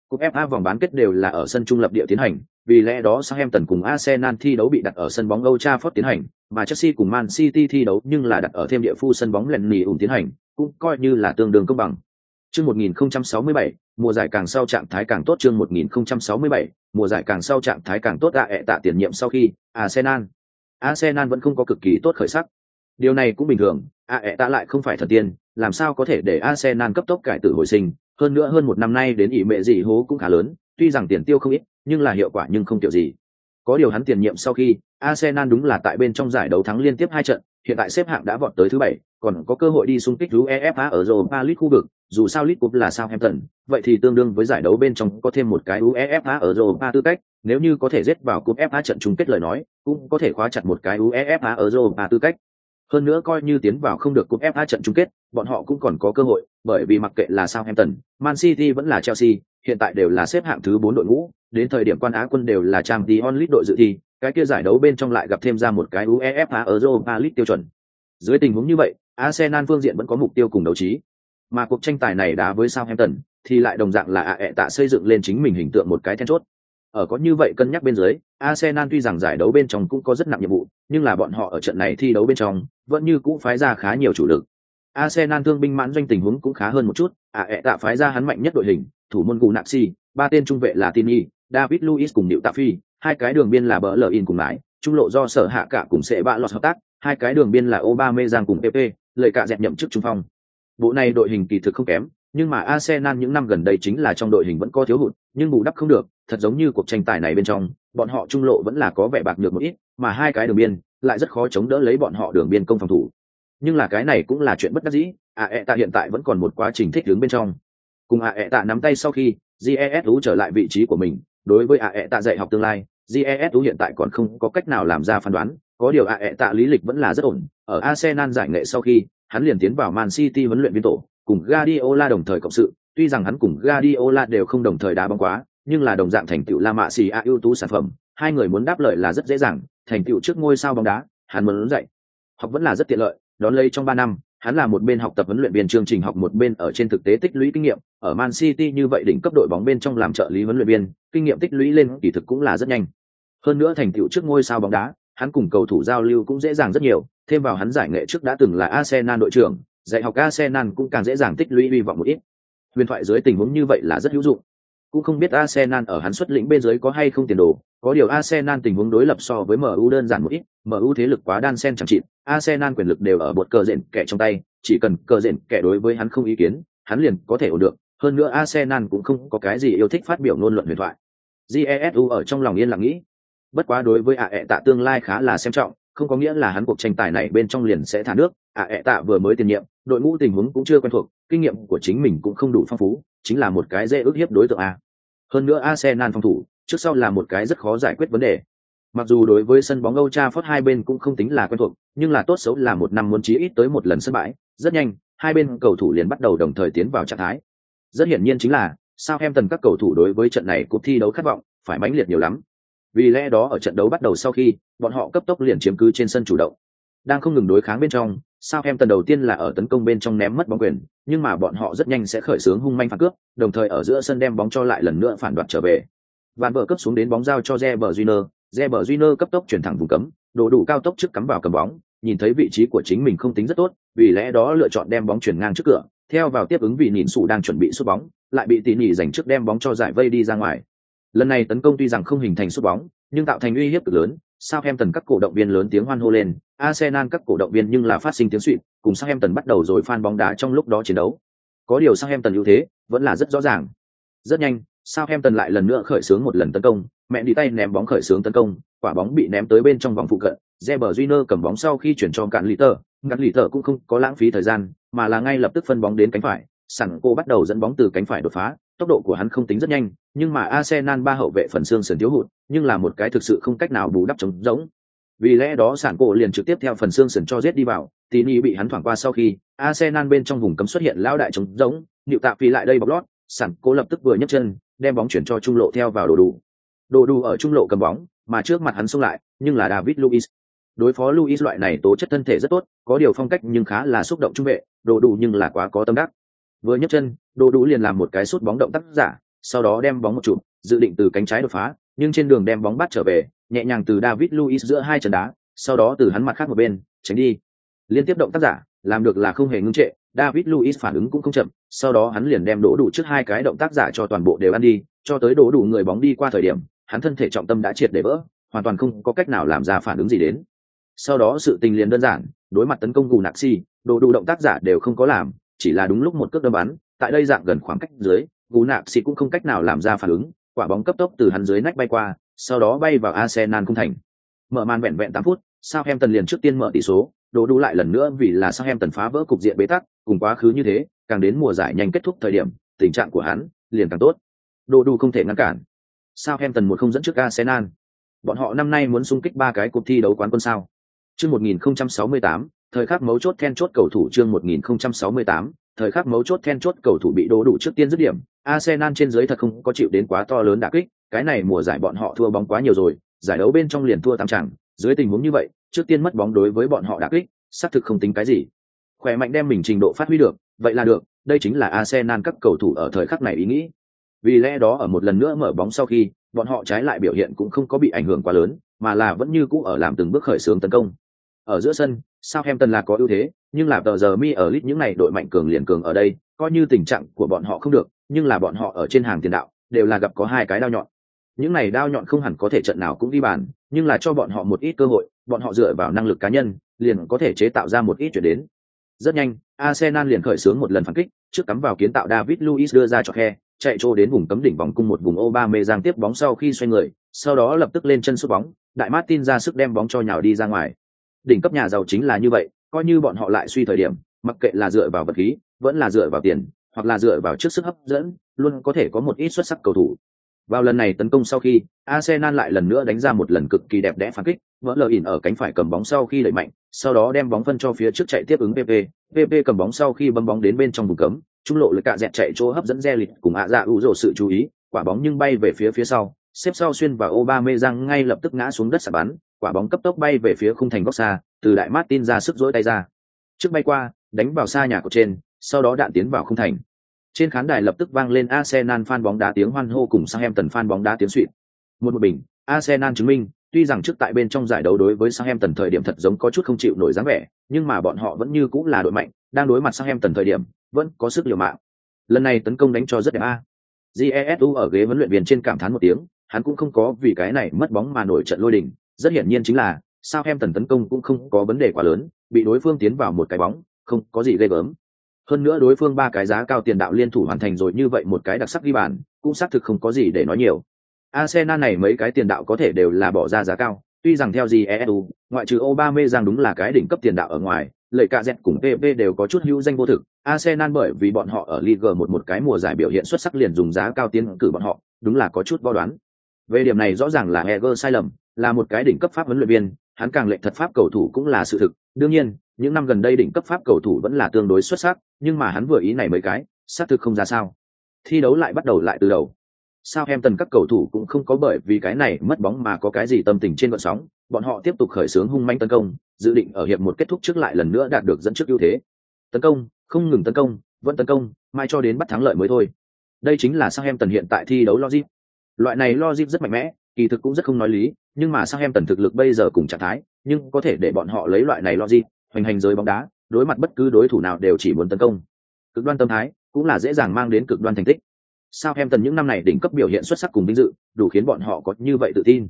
Cúp FA vòng bán kết đều là ở sân trung lập địa tiến hành, vì lẽ đó Southampton cùng Arsenal thi đấu bị đặt ở sân bóng Old Trafford tiến hành, mà Chelsea cùng Man City thi đấu nhưng là đặt ở thêm địa phu sân bóng Lenny ủng tiến hành, cũng coi như là tương đương công bằng. Chương 1067, mùa giải càng sau trạng thái càng tốt chương 1067, mùa giải càng sau trạng thái càng tốt ạ ẹ tạ tiền nhiệm sau khi Arsenal. Arsenal vẫn không có cực kỳ tốt khởi sắc. Điều này cũng bình thường, ạ ẹ tạ lại không phải thần tiên, làm sao có thể để Arsenal cấp tốc cải tử hồi sinh, hơn nữa hơn một năm nay đến ỷ mẹ gì hố cũng khá lớn, tuy rằng tiền tiêu không ít, nhưng là hiệu quả nhưng không tiểu gì. Có điều hắn tiền nhiệm sau khi, Arsenal đúng là tại bên trong giải đấu thắng liên tiếp hai trận, hiện tại xếp hạng đã vọt tới thứ bảy, còn có cơ hội đi xung kích UEFA ở Europa League khu vực, dù sao League Cup là Southampton, vậy thì tương đương với giải đấu bên trong có thêm một cái UEFA ở Europa tư cách, nếu như có thể giết vào cúp FA trận chung kết lời nói, cũng có thể khóa chặt một cái UEFA ở Europa tư cách. Hơn nữa coi như tiến vào không được cúp FA trận chung kết, bọn họ cũng còn có cơ hội, bởi vì mặc kệ là Southampton, Man City vẫn là Chelsea, hiện tại đều là xếp hạng thứ bốn đội ngũ, đến thời điểm quan á quân đều là Champions League đội dự thi, cái kia giải đấu bên trong lại gặp thêm ra một cái UEFA Europa League tiêu chuẩn. Dưới tình huống như vậy, Arsenal phương diện vẫn có mục tiêu cùng đấu trí. Mà cuộc tranh tài này đá với Southampton thì lại đồng dạng là ạ ẹ tạ xây dựng lên chính mình hình tượng một cái then chốt. Ở có như vậy cân nhắc bên dưới, Arsenal tuy rằng giải đấu bên trong cũng có rất nặng nhiệm vụ, nhưng là bọn họ ở trận này thi đấu bên trong vẫn như cũ phái ra khá nhiều chủ lực. Arsenal thương binh mãn doanh tình huống cũng khá hơn một chút, ạ ẹ tạ phái ra hắn mạnh nhất đội hình, thủ môn Gù Naxi, ba tên trung vệ là Tini, David Luiz cùng Diệu Tạ Phi, hai cái đường biên là bỡ in cùng lại trung lộ do sở hạ cả cùng sẽ bạ lọt hợp tác hai cái đường biên là obama giang cùng pp lợi cả dẹp nhậm chức trung phong bộ này đội hình kỳ thực không kém, nhưng mà arsenal những năm gần đây chính là trong đội hình vẫn có thiếu hụt, nhưng bù đắp không được, thật giống như cuộc tranh tài này bên trong, bọn họ trung lộ vẫn là có vẻ bạc được một ít, mà hai cái đường biên lại rất khó chống đỡ lấy bọn họ đường biên công phòng thủ. Nhưng là cái này cũng là chuyện bất đắc dĩ a e tạ hiện tại vẫn còn một quá trình thích ứng bên trong. Cùng a e tạ nắm tay sau khi jesu trở lại vị trí của mình, đối với a e tạ dạy học tương lai jesu hiện tại còn không có cách nào làm ra phán đoán, có điều a e tạ lý lịch vẫn là rất ổn, ở arsenal giải nghệ sau khi hắn liền tiến vào man city huấn luyện viên tổ, cùng guardiola đồng thời cộng sự. Tuy rằng hắn cùng guardiola đều không đồng thời đá bóng quá, nhưng là đồng dạng thành tựu la Mã xì a ưu tú sản phẩm. Hai người muốn đáp lợi là rất dễ dàng, thành tựu trước ngôi sao bóng đá, hắn muốn dạy học vẫn là rất tiện lợi, đón lấy trong ba năm, hắn là một bên học tập huấn luyện viên chương trình học, một bên ở trên thực tế tích lũy kinh nghiệm. Ở man city như vậy đỉnh cấp đội bóng bên trong làm trợ lý huấn luyện viên, kinh nghiệm tích lũy lên kỳ thực cũng là rất nhanh. Hơn nữa thành tựu trước ngôi sao bóng đá, hắn cùng cầu thủ giao lưu cũng dễ dàng rất nhiều thêm vào hắn giải nghệ trước đã từng là arsenal đội trưởng, dạy học arsenal cũng càng dễ dàng tích lũy hy vọng một ít. Huyền thoại dưới tình huống như vậy là rất hữu dụng. Cũng không biết arsenal ở hắn xuất lĩnh bên dưới có hay không tiền đồ, có điều arsenal tình huống đối lập so với mu đơn giản một ít mu thế lực quá đan sen chẳng chịt, arsenal quyền lực đều ở bột cờ rện kẻ trong tay, chỉ cần cờ rện kẻ đối với hắn không ý kiến, hắn liền có thể ổn được. Hơn nữa arsenal cũng không có cái gì yêu thích phát biểu ngôn luận huyền thoại. Jesu ở trong lòng yên lặng nghĩ. Bất quá đối với ạ ẹ tạ tương lai khá là xem trọng không có nghĩa là hắn cuộc tranh tài này bên trong liền sẽ thả nước. Ạ ẹ tạ vừa mới tiền nhiệm, đội ngũ tình huống cũng chưa quen thuộc, kinh nghiệm của chính mình cũng không đủ phong phú, chính là một cái dễ ức hiếp đối tượng a. Hơn nữa arsenal phòng thủ, trước sau là một cái rất khó giải quyết vấn đề. Mặc dù đối với sân bóng âu cha phót hai bên cũng không tính là quen thuộc, nhưng là tốt xấu là một năm muốn chí ít tới một lần sân bãi. Rất nhanh, hai bên cầu thủ liền bắt đầu đồng thời tiến vào trạng thái. Rất hiển nhiên chính là sao em tần các cầu thủ đối với trận này cuộc thi đấu khát vọng phải mãnh liệt nhiều lắm vì lẽ đó ở trận đấu bắt đầu sau khi bọn họ cấp tốc liền chiếm cứ trên sân chủ động đang không ngừng đối kháng bên trong sao em tần đầu tiên là ở tấn công bên trong ném mất bóng quyền nhưng mà bọn họ rất nhanh sẽ khởi xướng hung manh phản cướp đồng thời ở giữa sân đem bóng cho lại lần nữa phản đoạt trở về Van vợ cấp xuống đến bóng giao cho Reber Júnior, Reber Júnior cấp tốc chuyển thẳng vùng cấm, đồ đủ cao tốc trước cắm vào cầm bóng, nhìn thấy vị trí của chính mình không tính rất tốt, vì lẽ đó lựa chọn đem bóng chuyển ngang trước cửa, theo vào tiếp ứng vì nhìn sụ đang chuẩn bị sút bóng, lại bị tỉ nhỉ giành trước đem bóng cho giải vây đi ra ngoài. Lần này tấn công tuy rằng không hình thành sút bóng, nhưng tạo thành uy hiếp cực lớn, Sang Em Tần các cổ động viên lớn tiếng hoan hô lên, Arsenal các cổ động viên nhưng là phát sinh tiếng xuýt, cùng Sang Em Tần bắt đầu rồi phan bóng đá trong lúc đó chiến đấu. Có điều Sang Em Tần ưu thế vẫn là rất rõ ràng. Rất nhanh, Sang Em Tần lại lần nữa khởi xướng một lần tấn công, mẹ đi tay ném bóng khởi xướng tấn công, quả bóng bị ném tới bên trong vòng phụ cận, Reber Júnior cầm bóng sau khi chuyển cho cản Liter, lì tờ cũng không có lãng phí thời gian, mà là ngay lập tức phân bóng đến cánh phải, sẵn cô bắt đầu dẫn bóng từ cánh phải đột phá, tốc độ của hắn không tính rất nhanh, nhưng mà Arsenal ba hậu vệ phần xương sườn thiếu hụt, nhưng là một cái thực sự không cách nào bù đắp chống giống. Vì lẽ đó sản cổ liền trực tiếp theo phần xương sườn cho giết đi vào, Tini bị hắn thoảng qua sau khi, Arsenal bên trong vùng cấm xuất hiện lão đại chống giống, Niệu Tạ Phi lại đây bọc lót, sản cố lập tức vừa nhấc chân, đem bóng chuyển cho trung lộ theo vào đồ đủ đồ đủ ở trung lộ cầm bóng mà trước mặt hắn xông lại nhưng là david Luiz. đối phó Luiz loại này tố chất thân thể rất tốt có điều phong cách nhưng khá là xúc động trung vệ đồ đủ nhưng là quá có tâm đắc vừa nhấc chân đồ đủ liền làm một cái sút bóng động tác giả, sau đó đem bóng một chụp, dự định từ cánh trái đột phá, nhưng trên đường đem bóng bắt trở về, nhẹ nhàng từ david luis giữa hai trận đá, sau đó từ hắn mặt khác một bên, tránh đi. Liên tiếp động tác giả, làm được là không hề ngưng trệ, david luis phản ứng cũng không chậm, sau đó hắn liền đem đổ đủ trước hai cái động tác giả cho toàn bộ đều ăn đi, cho tới đổ đủ người bóng đi qua thời điểm, hắn thân thể trọng tâm đã triệt để vỡ, hoàn toàn không có cách nào làm ra phản ứng gì đến. Sau đó sự tình liền đơn giản, đối mặt tấn công gù nạc si đồ đủ động tác giả đều không có làm chỉ là đúng lúc một cước đâm bắn tại đây dạng gần khoảng cách dưới gù nạp si cũng không cách nào làm ra phản ứng quả bóng cấp tốc từ hắn dưới nách bay qua sau đó bay vào arsenal cung thành. Mở màn vẹn vẹn tám phút sao em tần liền trước tiên mở tỷ số đổ đủ lại lần nữa vì là sao em tần phá vỡ cục diện bế tắc cùng quá khứ như thế càng đến mùa giải nhanh kết thúc thời điểm tình trạng của hắn liền càng tốt. Đồ đủ không thể ngăn cản. Sao em tần một không dẫn trước arsenal. Bọn họ năm nay muốn xung kích ba cái cuộc thi đấu quán quân sao? Chương 1068, thời khắc mấu chốt then chốt cầu thủ chương 1068, thời khắc mấu chốt then chốt cầu thủ bị đố đủ trước tiên dứt điểm arsenal trên dưới thật không có chịu đến quá to lớn đả kích cái này mùa giải bọn họ thua bóng quá nhiều rồi giải đấu bên trong liền thua tám chẳng dưới tình huống như vậy trước tiên mất bóng đối với bọn họ đả kích xác thực không tính cái gì. Khỏe mạnh đem mình trình độ phát huy được vậy là được đây chính là arsenal các cầu thủ ở thời khắc này ý nghĩ. Vì lẽ đó ở một lần nữa mở bóng sau khi bọn họ trái lại biểu hiện cũng không có bị ảnh hưởng quá lớn mà là vẫn như cũ ở làm từng bước khởi xướng tấn công. Ở giữa sân Southampton là có ưu thế, nhưng là tờ giờ mi ở lit những này đội mạnh cường liền cường ở đây, coi như tình trạng của bọn họ không được, nhưng là bọn họ ở trên hàng tiền đạo, đều là gặp có hai cái đao nhọn. Những này đao nhọn không hẳn có thể trận nào cũng đi bàn, nhưng là cho bọn họ một ít cơ hội, bọn họ dựa vào năng lực cá nhân, liền có thể chế tạo ra một ít chuyển đến. Rất nhanh, arsenal liền khởi xướng một lần phản kích, trước cắm vào kiến tạo david Luiz đưa ra cho khe, chạy trô đến vùng cấm đỉnh vòng cung một vùng ô giang tiếp bóng sau khi xoay người, sau đó lập tức lên chân sút bóng, đại martin ra sức đem bóng cho nhào đi ra ngoài đỉnh cấp nhà giàu chính là như vậy, coi như bọn họ lại suy thời điểm, mặc kệ là dựa vào vật khí, vẫn là dựa vào tiền, hoặc là dựa vào trước sức hấp dẫn, luôn có thể có một ít xuất sắc cầu thủ. Vào lần này tấn công sau khi, arsenal lại lần nữa đánh ra một lần cực kỳ đẹp đẽ phản kích, vỡ lờ ỉn ở cánh phải cầm bóng sau khi đẩy mạnh, sau đó đem bóng phân cho phía trước chạy tiếp ứng pp pp cầm bóng sau khi bấm bóng đến bên trong vùng cấm, trung lộ lực cạ dẹt chạy chỗ hấp dẫn re lịch cùng ạ dạ ủ rồ sự chú ý, quả bóng nhưng bay về phía phía sau, xếp sau xuyên và ô ba mê răng ngay lập tức ngã xuống đất xả bắn quả bóng cấp tốc bay về phía khung thành góc xa từ đại martin ra sức dỗi tay ra trước bay qua đánh vào xa nhà của trên sau đó đạn tiến vào khung thành trên khán đài lập tức vang lên arsenal fan bóng đá tiếng hoan hô cùng sang em tần fan bóng đá tiếng xuýt. một một bình arsenal chứng minh tuy rằng trước tại bên trong giải đấu đối với Southampton thời điểm thật giống có chút không chịu nổi dáng vẻ, nhưng mà bọn họ vẫn như cũng là đội mạnh, đang đối mặt Southampton thời điểm, vẫn có sức liều mạng. Lần này tấn công đánh cho rất đẹp a. Jesu ở ghế huấn luyện viên trên cảm thán một tiếng, hắn cũng không có vì cái này mất bóng mà nổi trận lôi đình, rất hiển nhiên chính là sao em tấn công cũng không có vấn đề quá lớn, bị đối phương tiến vào một cái bóng, không có gì ghê gớm. Hơn nữa đối phương ba cái giá cao tiền đạo liên thủ hoàn thành rồi như vậy một cái đặc sắc ghi bàn, cũng xác thực không có gì để nói nhiều. Arsenal này mấy cái tiền đạo có thể đều là bỏ ra giá cao, tuy rằng theo GESU, ngoại trừ Obama rằng đúng là cái đỉnh cấp tiền đạo ở ngoài, lợi cả dẹt cùng PP đều có chút hữu danh vô thực. Arsenal bởi vì bọn họ ở league một một cái mùa giải biểu hiện xuất sắc liền dùng giá cao tiến cử bọn họ, đúng là có chút vo đoán. Về điểm này rõ ràng là Eger sai lầm, là một cái đỉnh cấp pháp huấn luyện viên, hắn càng lệnh thật pháp cầu thủ cũng là sự thực. Đương nhiên, những năm gần đây đỉnh cấp pháp cầu thủ vẫn là tương đối xuất sắc, nhưng mà hắn vừa ý này mấy cái, xác thực không ra sao. Thi đấu lại bắt đầu lại từ đầu, sao em tần các cầu thủ cũng không có bởi vì cái này mất bóng mà có cái gì tâm tình trên vận sóng bọn họ tiếp tục khởi xướng hung manh tấn công dự định ở hiệp một kết thúc trước lại lần nữa đạt được dẫn trước ưu thế. Tấn công không ngừng tấn công vẫn tấn công mai cho đến bắt thắng lợi mới thôi. Đây chính là sao em tần hiện tại thi đấu logic. Loại này logic rất mạnh mẽ kỳ thực cũng rất không nói lý nhưng mà sao em tần thực lực bây giờ cùng trạng thái, nhưng có thể để bọn họ lấy loại này logic, hoành hành giới bóng đá, đối mặt bất cứ đối thủ nào đều chỉ muốn tấn công. Cực đoan tâm thái cũng là dễ dàng mang đến cực đoan thành tích. Sao em tần những năm này đỉnh cấp biểu hiện xuất sắc cùng vinh dự, đủ khiến bọn họ có như vậy tự tin.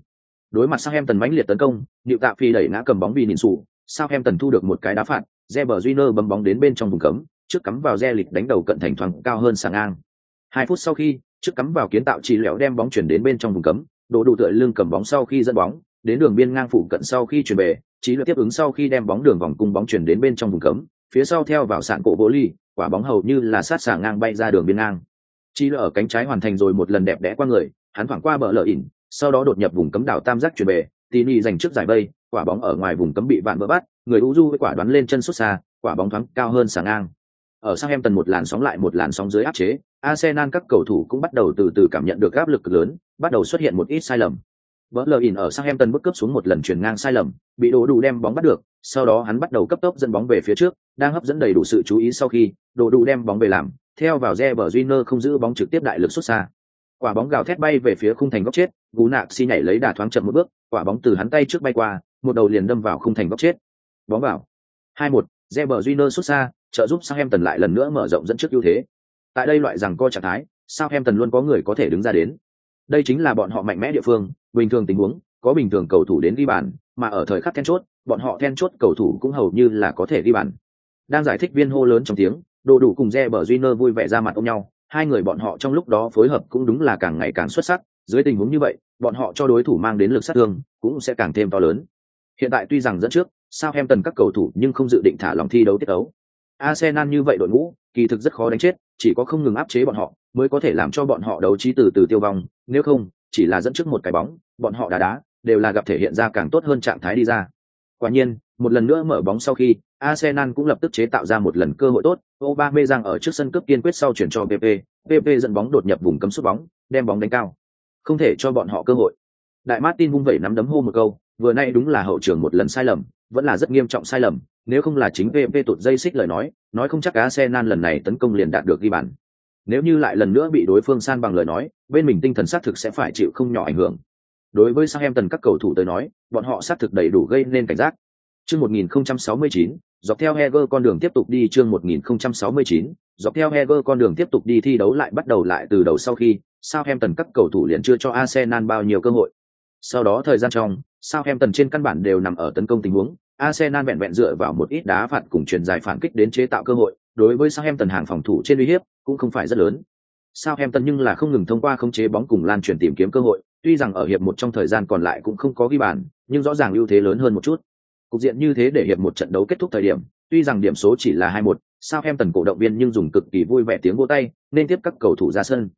Đối mặt sao em tần mãnh liệt tấn công nịu tạ phi đẩy ngã cầm bóng vì nhìn sủ sao em tần thu được một cái đá phạt Reber Júnior bấm bóng đến bên trong vùng cấm, trước cắm vào re lịch đánh đầu cận thành thoáng cao hơn sang ngang. Hai phút sau khi, trước cắm vào kiến tạo chỉ lẻo đem bóng chuyển đến bên trong vùng cấm đổ đủ tựa lưng cầm bóng sau khi dẫn bóng đến đường biên ngang phụ cận sau khi chuyển về trí luyện tiếp ứng sau khi đem bóng đường vòng cung bóng chuyển đến bên trong vùng cấm phía sau theo vào sạn cổ vô ly quả bóng hầu như là sát sàng ngang bay ra đường biên ngang. Trí lỡ ở cánh trái hoàn thành rồi một lần đẹp đẽ qua người hắn thoảng qua bờ lờ ỉn sau đó đột nhập vùng cấm đảo tam giác chuyển về tini giành trước giải vây quả bóng ở ngoài vùng cấm bị vạn vỡ bắt người u du với quả đoán lên chân xuất xa quả bóng thoáng cao hơn sáng ngang. Ở Southampton một làn sóng lại một làn sóng dưới áp chế, Arsenal các cầu thủ cũng bắt đầu từ từ cảm nhận được áp lực lớn, bắt đầu xuất hiện một ít sai lầm. Butler ở Southampton bước cấp xuống một lần chuyển ngang sai lầm, bị đồ đủ đem bóng bắt được, sau đó hắn bắt đầu cấp tốc dẫn bóng về phía trước, đang hấp dẫn đầy đủ sự chú ý sau khi, đồ đủ đem bóng về làm, theo vào Reber Júnior không giữ bóng trực tiếp đại lực xuất xa. Quả bóng gào thét bay về phía khung thành góc chết, Gú Nạc si nhảy lấy đà thoáng chậm một bước, quả bóng từ hắn tay trước bay qua, một đầu liền đâm vào khung thành góc chết. Bóng vào. 2-1, Reber Júnior xuất xa, trợ giúp Southampton lại lần nữa mở rộng dẫn trước ưu thế. Tại đây loại rằng co trạng thái, Southampton luôn có người có thể đứng ra đến. Đây chính là bọn họ mạnh mẽ địa phương, bình thường tình huống, có bình thường cầu thủ đến ghi bàn, mà ở thời khắc then chốt, bọn họ then chốt cầu thủ cũng hầu như là có thể ghi bàn. Đang giải thích viên hô lớn trong tiếng, đồ đủ cùng re bờ duy nơ vui vẻ ra mặt ôm nhau, hai người bọn họ trong lúc đó phối hợp cũng đúng là càng ngày càng xuất sắc, dưới tình huống như vậy, bọn họ cho đối thủ mang đến lực sát thương cũng sẽ càng thêm to lớn. Hiện tại tuy rằng dẫn trước, sao em tần các cầu thủ nhưng không dự định thả lòng thi đấu tiết đấu. Arsenal như vậy đội ngũ, kỳ thực rất khó đánh chết, chỉ có không ngừng áp chế bọn họ, mới có thể làm cho bọn họ đấu trí từ từ tiêu vong, nếu không, chỉ là dẫn trước một cái bóng, bọn họ đá đá, đều là gặp thể hiện ra càng tốt hơn trạng thái đi ra. Quả nhiên, một lần nữa mở bóng sau khi, Arsenal cũng lập tức chế tạo ra một lần cơ hội tốt, Aubameyang ở trước sân cướp kiên quyết sau chuyển cho PP, PP dẫn bóng đột nhập vùng cấm sút bóng, đem bóng đánh cao. Không thể cho bọn họ cơ hội. Đại Martin vung vẩy nắm đấm hô một câu, vừa nay đúng là hậu trường một lần sai lầm, vẫn là rất nghiêm trọng sai lầm, nếu không là chính PP tụt dây xích lời nói, nói không chắc Arsenal lần này tấn công liền đạt được ghi bàn. Nếu như lại lần nữa bị đối phương san bằng lời nói, bên mình tinh thần xác thực sẽ phải chịu không nhỏ ảnh hưởng. Đối với Southampton các cầu thủ tới nói, bọn họ xác thực đầy đủ gây nên cảnh giác. Chương 1069, dọc theo Heger con đường tiếp tục đi chương 1069, dọc theo Heger con đường tiếp tục đi thi đấu lại bắt đầu lại từ đầu sau khi Southampton các cầu thủ liền chưa cho Arsenal bao nhiêu cơ hội. Sau đó thời gian trong, Southampton trên căn bản đều nằm ở tấn công tình huống, Arsenal vẹn vẹn dựa vào một ít đá phạt cùng truyền dài phản kích đến chế tạo cơ hội, đối với Southampton hàng phòng thủ trên uy hiếp cũng không phải rất lớn. Southampton nhưng là không ngừng thông qua khống chế bóng cùng lan truyền tìm kiếm cơ hội, tuy rằng ở hiệp một trong thời gian còn lại cũng không có ghi bàn, nhưng rõ ràng ưu thế lớn hơn một chút. Cục diện như thế để hiệp một trận đấu kết thúc thời điểm, tuy rằng điểm số chỉ là 2-1, Southampton cổ động viên nhưng dùng cực kỳ vui vẻ tiếng vỗ tay, nên tiếp các cầu thủ ra sân.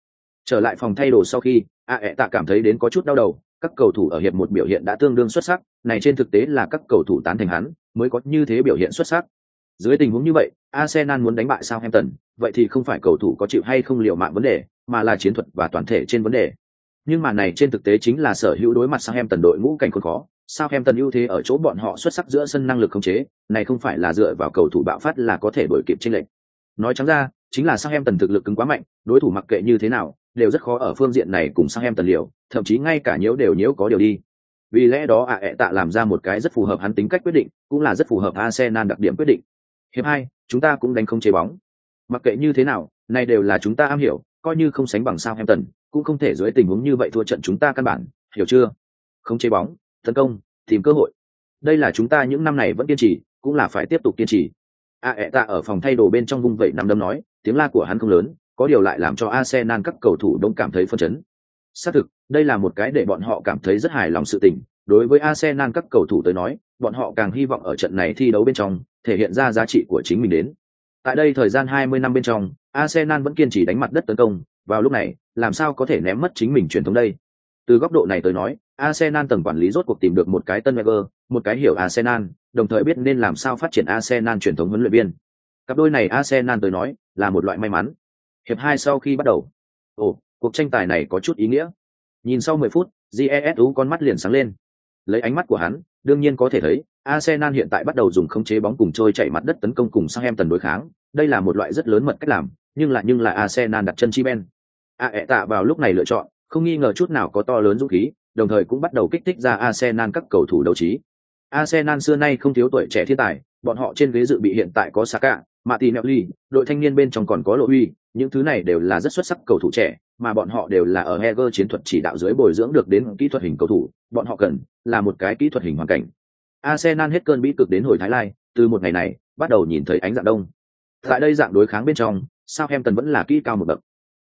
Trở lại phòng thay đồ sau khi, A E tạ cảm thấy đến có chút đau đầu, các cầu thủ ở hiệp một biểu hiện đã tương đương xuất sắc, này trên thực tế là các cầu thủ tán thành hắn, mới có như thế biểu hiện xuất sắc. Dưới tình huống như vậy, Arsenal muốn đánh bại Southampton, vậy thì không phải cầu thủ có chịu hay không liều mạng vấn đề, mà là chiến thuật và toàn thể trên vấn đề. Nhưng mà này trên thực tế chính là sở hữu đối mặt Southampton đội ngũ cảnh khốn khó, Southampton ưu thế ở chỗ bọn họ xuất sắc giữa sân năng lực khống chế, này không phải là dựa vào cầu thủ bạo phát là có thể đổi kịp chênh lệch. Nói trắng ra, chính là Southampton thực lực cứng quá mạnh, đối thủ mặc kệ như thế nào, đều rất khó ở phương diện này cùng sang em tần liều, thậm chí ngay cả nhiễu đều nhiễu có điều đi. Vì lẽ đó ạ à tạ làm ra một cái rất phù hợp hắn tính cách quyết định, cũng là rất phù hợp Arsenal đặc điểm quyết định. Hiệp hai, chúng ta cũng đánh không chế bóng. Mặc kệ như thế nào, này đều là chúng ta am hiểu, coi như không sánh bằng sao em tần cũng không thể dưới tình huống như vậy thua trận chúng ta căn bản, hiểu chưa? Không chế bóng, tấn công, tìm cơ hội. Đây là chúng ta những năm này vẫn kiên trì, cũng là phải tiếp tục kiên trì. A ẹ tạ ở phòng thay đồ bên trong vung vẩy nằm đấm nói, tiếng la của hắn không lớn, có điều lại làm cho Arsenal các cầu thủ đông cảm thấy phân chấn. Xác thực, đây là một cái để bọn họ cảm thấy rất hài lòng sự tình. Đối với Arsenal các cầu thủ tới nói, bọn họ càng hy vọng ở trận này thi đấu bên trong, thể hiện ra giá trị của chính mình đến. Tại đây thời gian 20 năm bên trong, Arsenal vẫn kiên trì đánh mặt đất tấn công, vào lúc này, làm sao có thể ném mất chính mình truyền thống đây? Từ góc độ này tới nói, Arsenal tầng quản lý rốt cuộc tìm được một cái tân Wenger, một cái hiểu Arsenal, đồng thời biết nên làm sao phát triển Arsenal truyền thống huấn luyện viên. Cặp đôi này Arsenal tới nói, là một loại may mắn. Hiệp hai sau khi bắt đầu. Ồ, cuộc tranh tài này có chút ý nghĩa. Nhìn sau 10 phút, Jesu con mắt liền sáng lên. Lấy ánh mắt của hắn, đương nhiên có thể thấy, Arsenal hiện tại bắt đầu dùng khống chế bóng cùng trôi chạy mặt đất tấn công cùng sang em tần đối kháng, đây là một loại rất lớn mật cách làm, nhưng lại nhưng là Arsenal đặt chân chi ben. A tạ vào lúc này lựa chọn, không nghi ngờ chút nào có to lớn dũng khí, đồng thời cũng bắt đầu kích thích ra Arsenal các cầu thủ đấu trí. Arsenal xưa nay không thiếu tuổi trẻ thiên tài, bọn họ trên ghế dự bị hiện tại có Saka, Martinelli, đội thanh niên bên trong còn có Lộ Huy, những thứ này đều là rất xuất sắc cầu thủ trẻ, mà bọn họ đều là ở Heger chiến thuật chỉ đạo dưới bồi dưỡng được đến kỹ thuật hình cầu thủ, bọn họ cần là một cái kỹ thuật hình hoàn cảnh. Arsenal hết cơn bĩ cực đến hồi Thái Lai, từ một ngày này, bắt đầu nhìn thấy ánh dạng đông. Tại đây dạng đối kháng bên trong, Southampton vẫn là kỹ cao một bậc.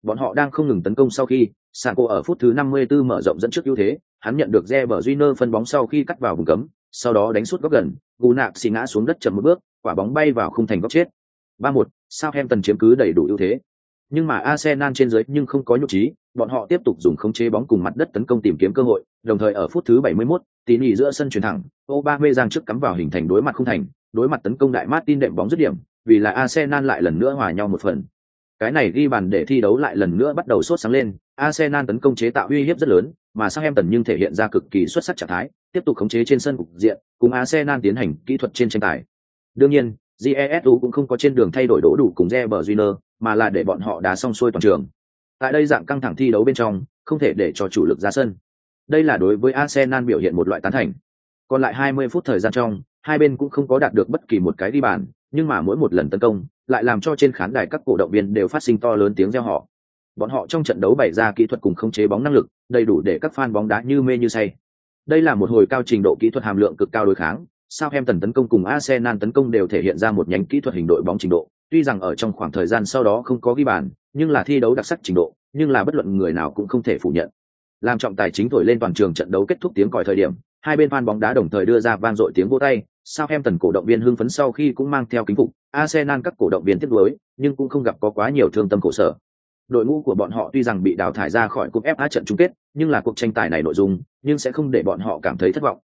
Bọn họ đang không ngừng tấn công sau khi, Sanko ở phút thứ 54 mở rộng dẫn trước ưu thế, hắn nhận được Reber Júnior phân bóng sau khi cắt vào vùng cấm, sau đó đánh suốt góc gần, gù nạp xì ngã xuống đất chậm một bước, quả bóng bay vào khung thành góc chết. 3-1, Southampton chiếm cứ đầy đủ ưu thế. Nhưng mà Arsenal trên dưới nhưng không có nhục trí, bọn họ tiếp tục dùng khống chế bóng cùng mặt đất tấn công tìm kiếm cơ hội, đồng thời ở phút thứ 71, tín nhì giữa sân chuyển thẳng, Aubameyang trước cắm vào hình thành đối mặt khung thành, đối mặt tấn công đại Martin đệm bóng dứt điểm, vì là Arsenal lại lần nữa hòa nhau một phần. Cái này ghi bàn để thi đấu lại lần nữa bắt đầu sốt sáng lên, Arsenal tấn công chế tạo uy hiếp rất lớn, mà Southampton nhưng thể hiện ra cực kỳ xuất sắc trạng thái, tiếp tục khống chế trên sân cục diện, cùng Arsenal tiến hành kỹ thuật trên tranh tài. Đương nhiên, Jesu cũng không có trên đường thay đổi đổ đủ cùng Reber Júnior, mà là để bọn họ đá xong xuôi toàn trường. Tại đây dạng căng thẳng thi đấu bên trong, không thể để cho chủ lực ra sân. Đây là đối với Arsenal biểu hiện một loại tán thành. Còn lại 20 phút thời gian trong, hai bên cũng không có đạt được bất kỳ một cái đi bàn, nhưng mà mỗi một lần tấn công, lại làm cho trên khán đài các cổ động viên đều phát sinh to lớn tiếng reo hò. Bọn họ trong trận đấu bày ra kỹ thuật cùng khống chế bóng năng lực, đầy đủ để các fan bóng đá như mê như say. Đây là một hồi cao trình độ kỹ thuật hàm lượng cực cao đối kháng, Southampton tấn công cùng Arsenal tấn công đều thể hiện ra một nhánh kỹ thuật hình đội bóng trình độ, tuy rằng ở trong khoảng thời gian sau đó không có ghi bàn, nhưng là thi đấu đặc sắc trình độ, nhưng là bất luận người nào cũng không thể phủ nhận. Làm trọng tài chính thổi lên toàn trường trận đấu kết thúc tiếng còi thời điểm, hai bên fan bóng đá đồng thời đưa ra vang dội tiếng vỗ tay, Southampton cổ động viên hưng phấn sau khi cũng mang theo kính phục, Arsenal các cổ động viên tiếc nuối, nhưng cũng không gặp có quá nhiều thương tâm khổ sở. Đội ngũ của bọn họ tuy rằng bị đào thải ra khỏi cúp FA trận chung kết, nhưng là cuộc tranh tài này nội dung, nhưng sẽ không để bọn họ cảm thấy thất vọng.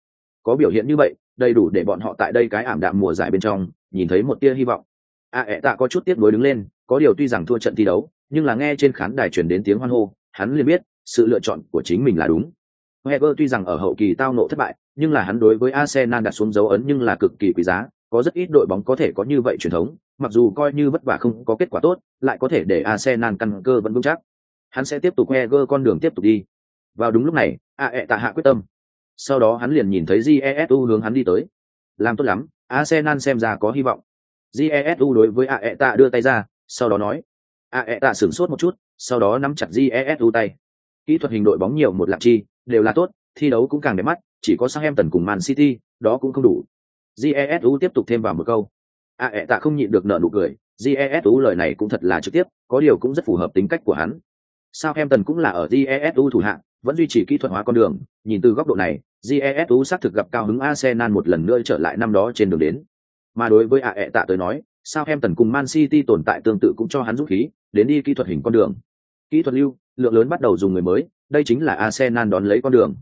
Có biểu hiện như vậy, đầy đủ để bọn họ tại đây cái ảm đạm mùa giải bên trong, nhìn thấy một tia hy vọng. A à, tạ có chút tiếc nuối đứng lên, có điều tuy rằng thua trận thi đấu, nhưng là nghe trên khán đài truyền đến tiếng hoan hô, hắn liền biết, sự lựa chọn của chính mình là đúng. Wenger tuy rằng ở hậu kỳ tao nộ thất bại, nhưng là hắn đối với Arsenal đặt xuống dấu ấn nhưng là cực kỳ quý giá, có rất ít đội bóng có thể có như vậy truyền thống, mặc dù coi như vất vả không có kết quả tốt, lại có thể để Arsenal căn cơ vẫn vững chắc. Hắn sẽ tiếp tục Wenger con đường tiếp tục đi. Vào đúng lúc này, AE tạ hạ quyết tâm. Sau đó hắn liền nhìn thấy Jesu hướng hắn đi tới. Làm tốt lắm, Arsenal xem ra có hy vọng. Jesu đối với AE tạ đưa tay ra, sau đó nói. AE tạ sửng sốt một chút, sau đó nắm chặt Jesu tay. Kỹ thuật hình đội bóng nhiều một lạc chi, đều là tốt, thi đấu cũng càng đẹp mắt, chỉ có Southampton cùng Man City, đó cũng không đủ. Jesu tiếp tục thêm vào một câu. À ẹ tạ không nhịn được nợ nụ cười, Jesu lời này cũng thật là trực tiếp, có điều cũng rất phù hợp tính cách của hắn. Sao em tần cũng là ở Jesu thủ hạng, vẫn duy trì kỹ thuật hóa con đường, nhìn từ góc độ này, Jesu xác thực gặp cao hứng Arsenal một lần nữa trở lại năm đó trên đường đến. Mà đối với à, ẹ tạ tới nói, Sao em tần cùng Man City tồn tại tương tự cũng cho hắn dũng khí, đến đi kỹ thuật hình con đường. Kỹ thuật lưu, lượng lớn bắt đầu dùng người mới, đây chính là Arsenal đón lấy con đường.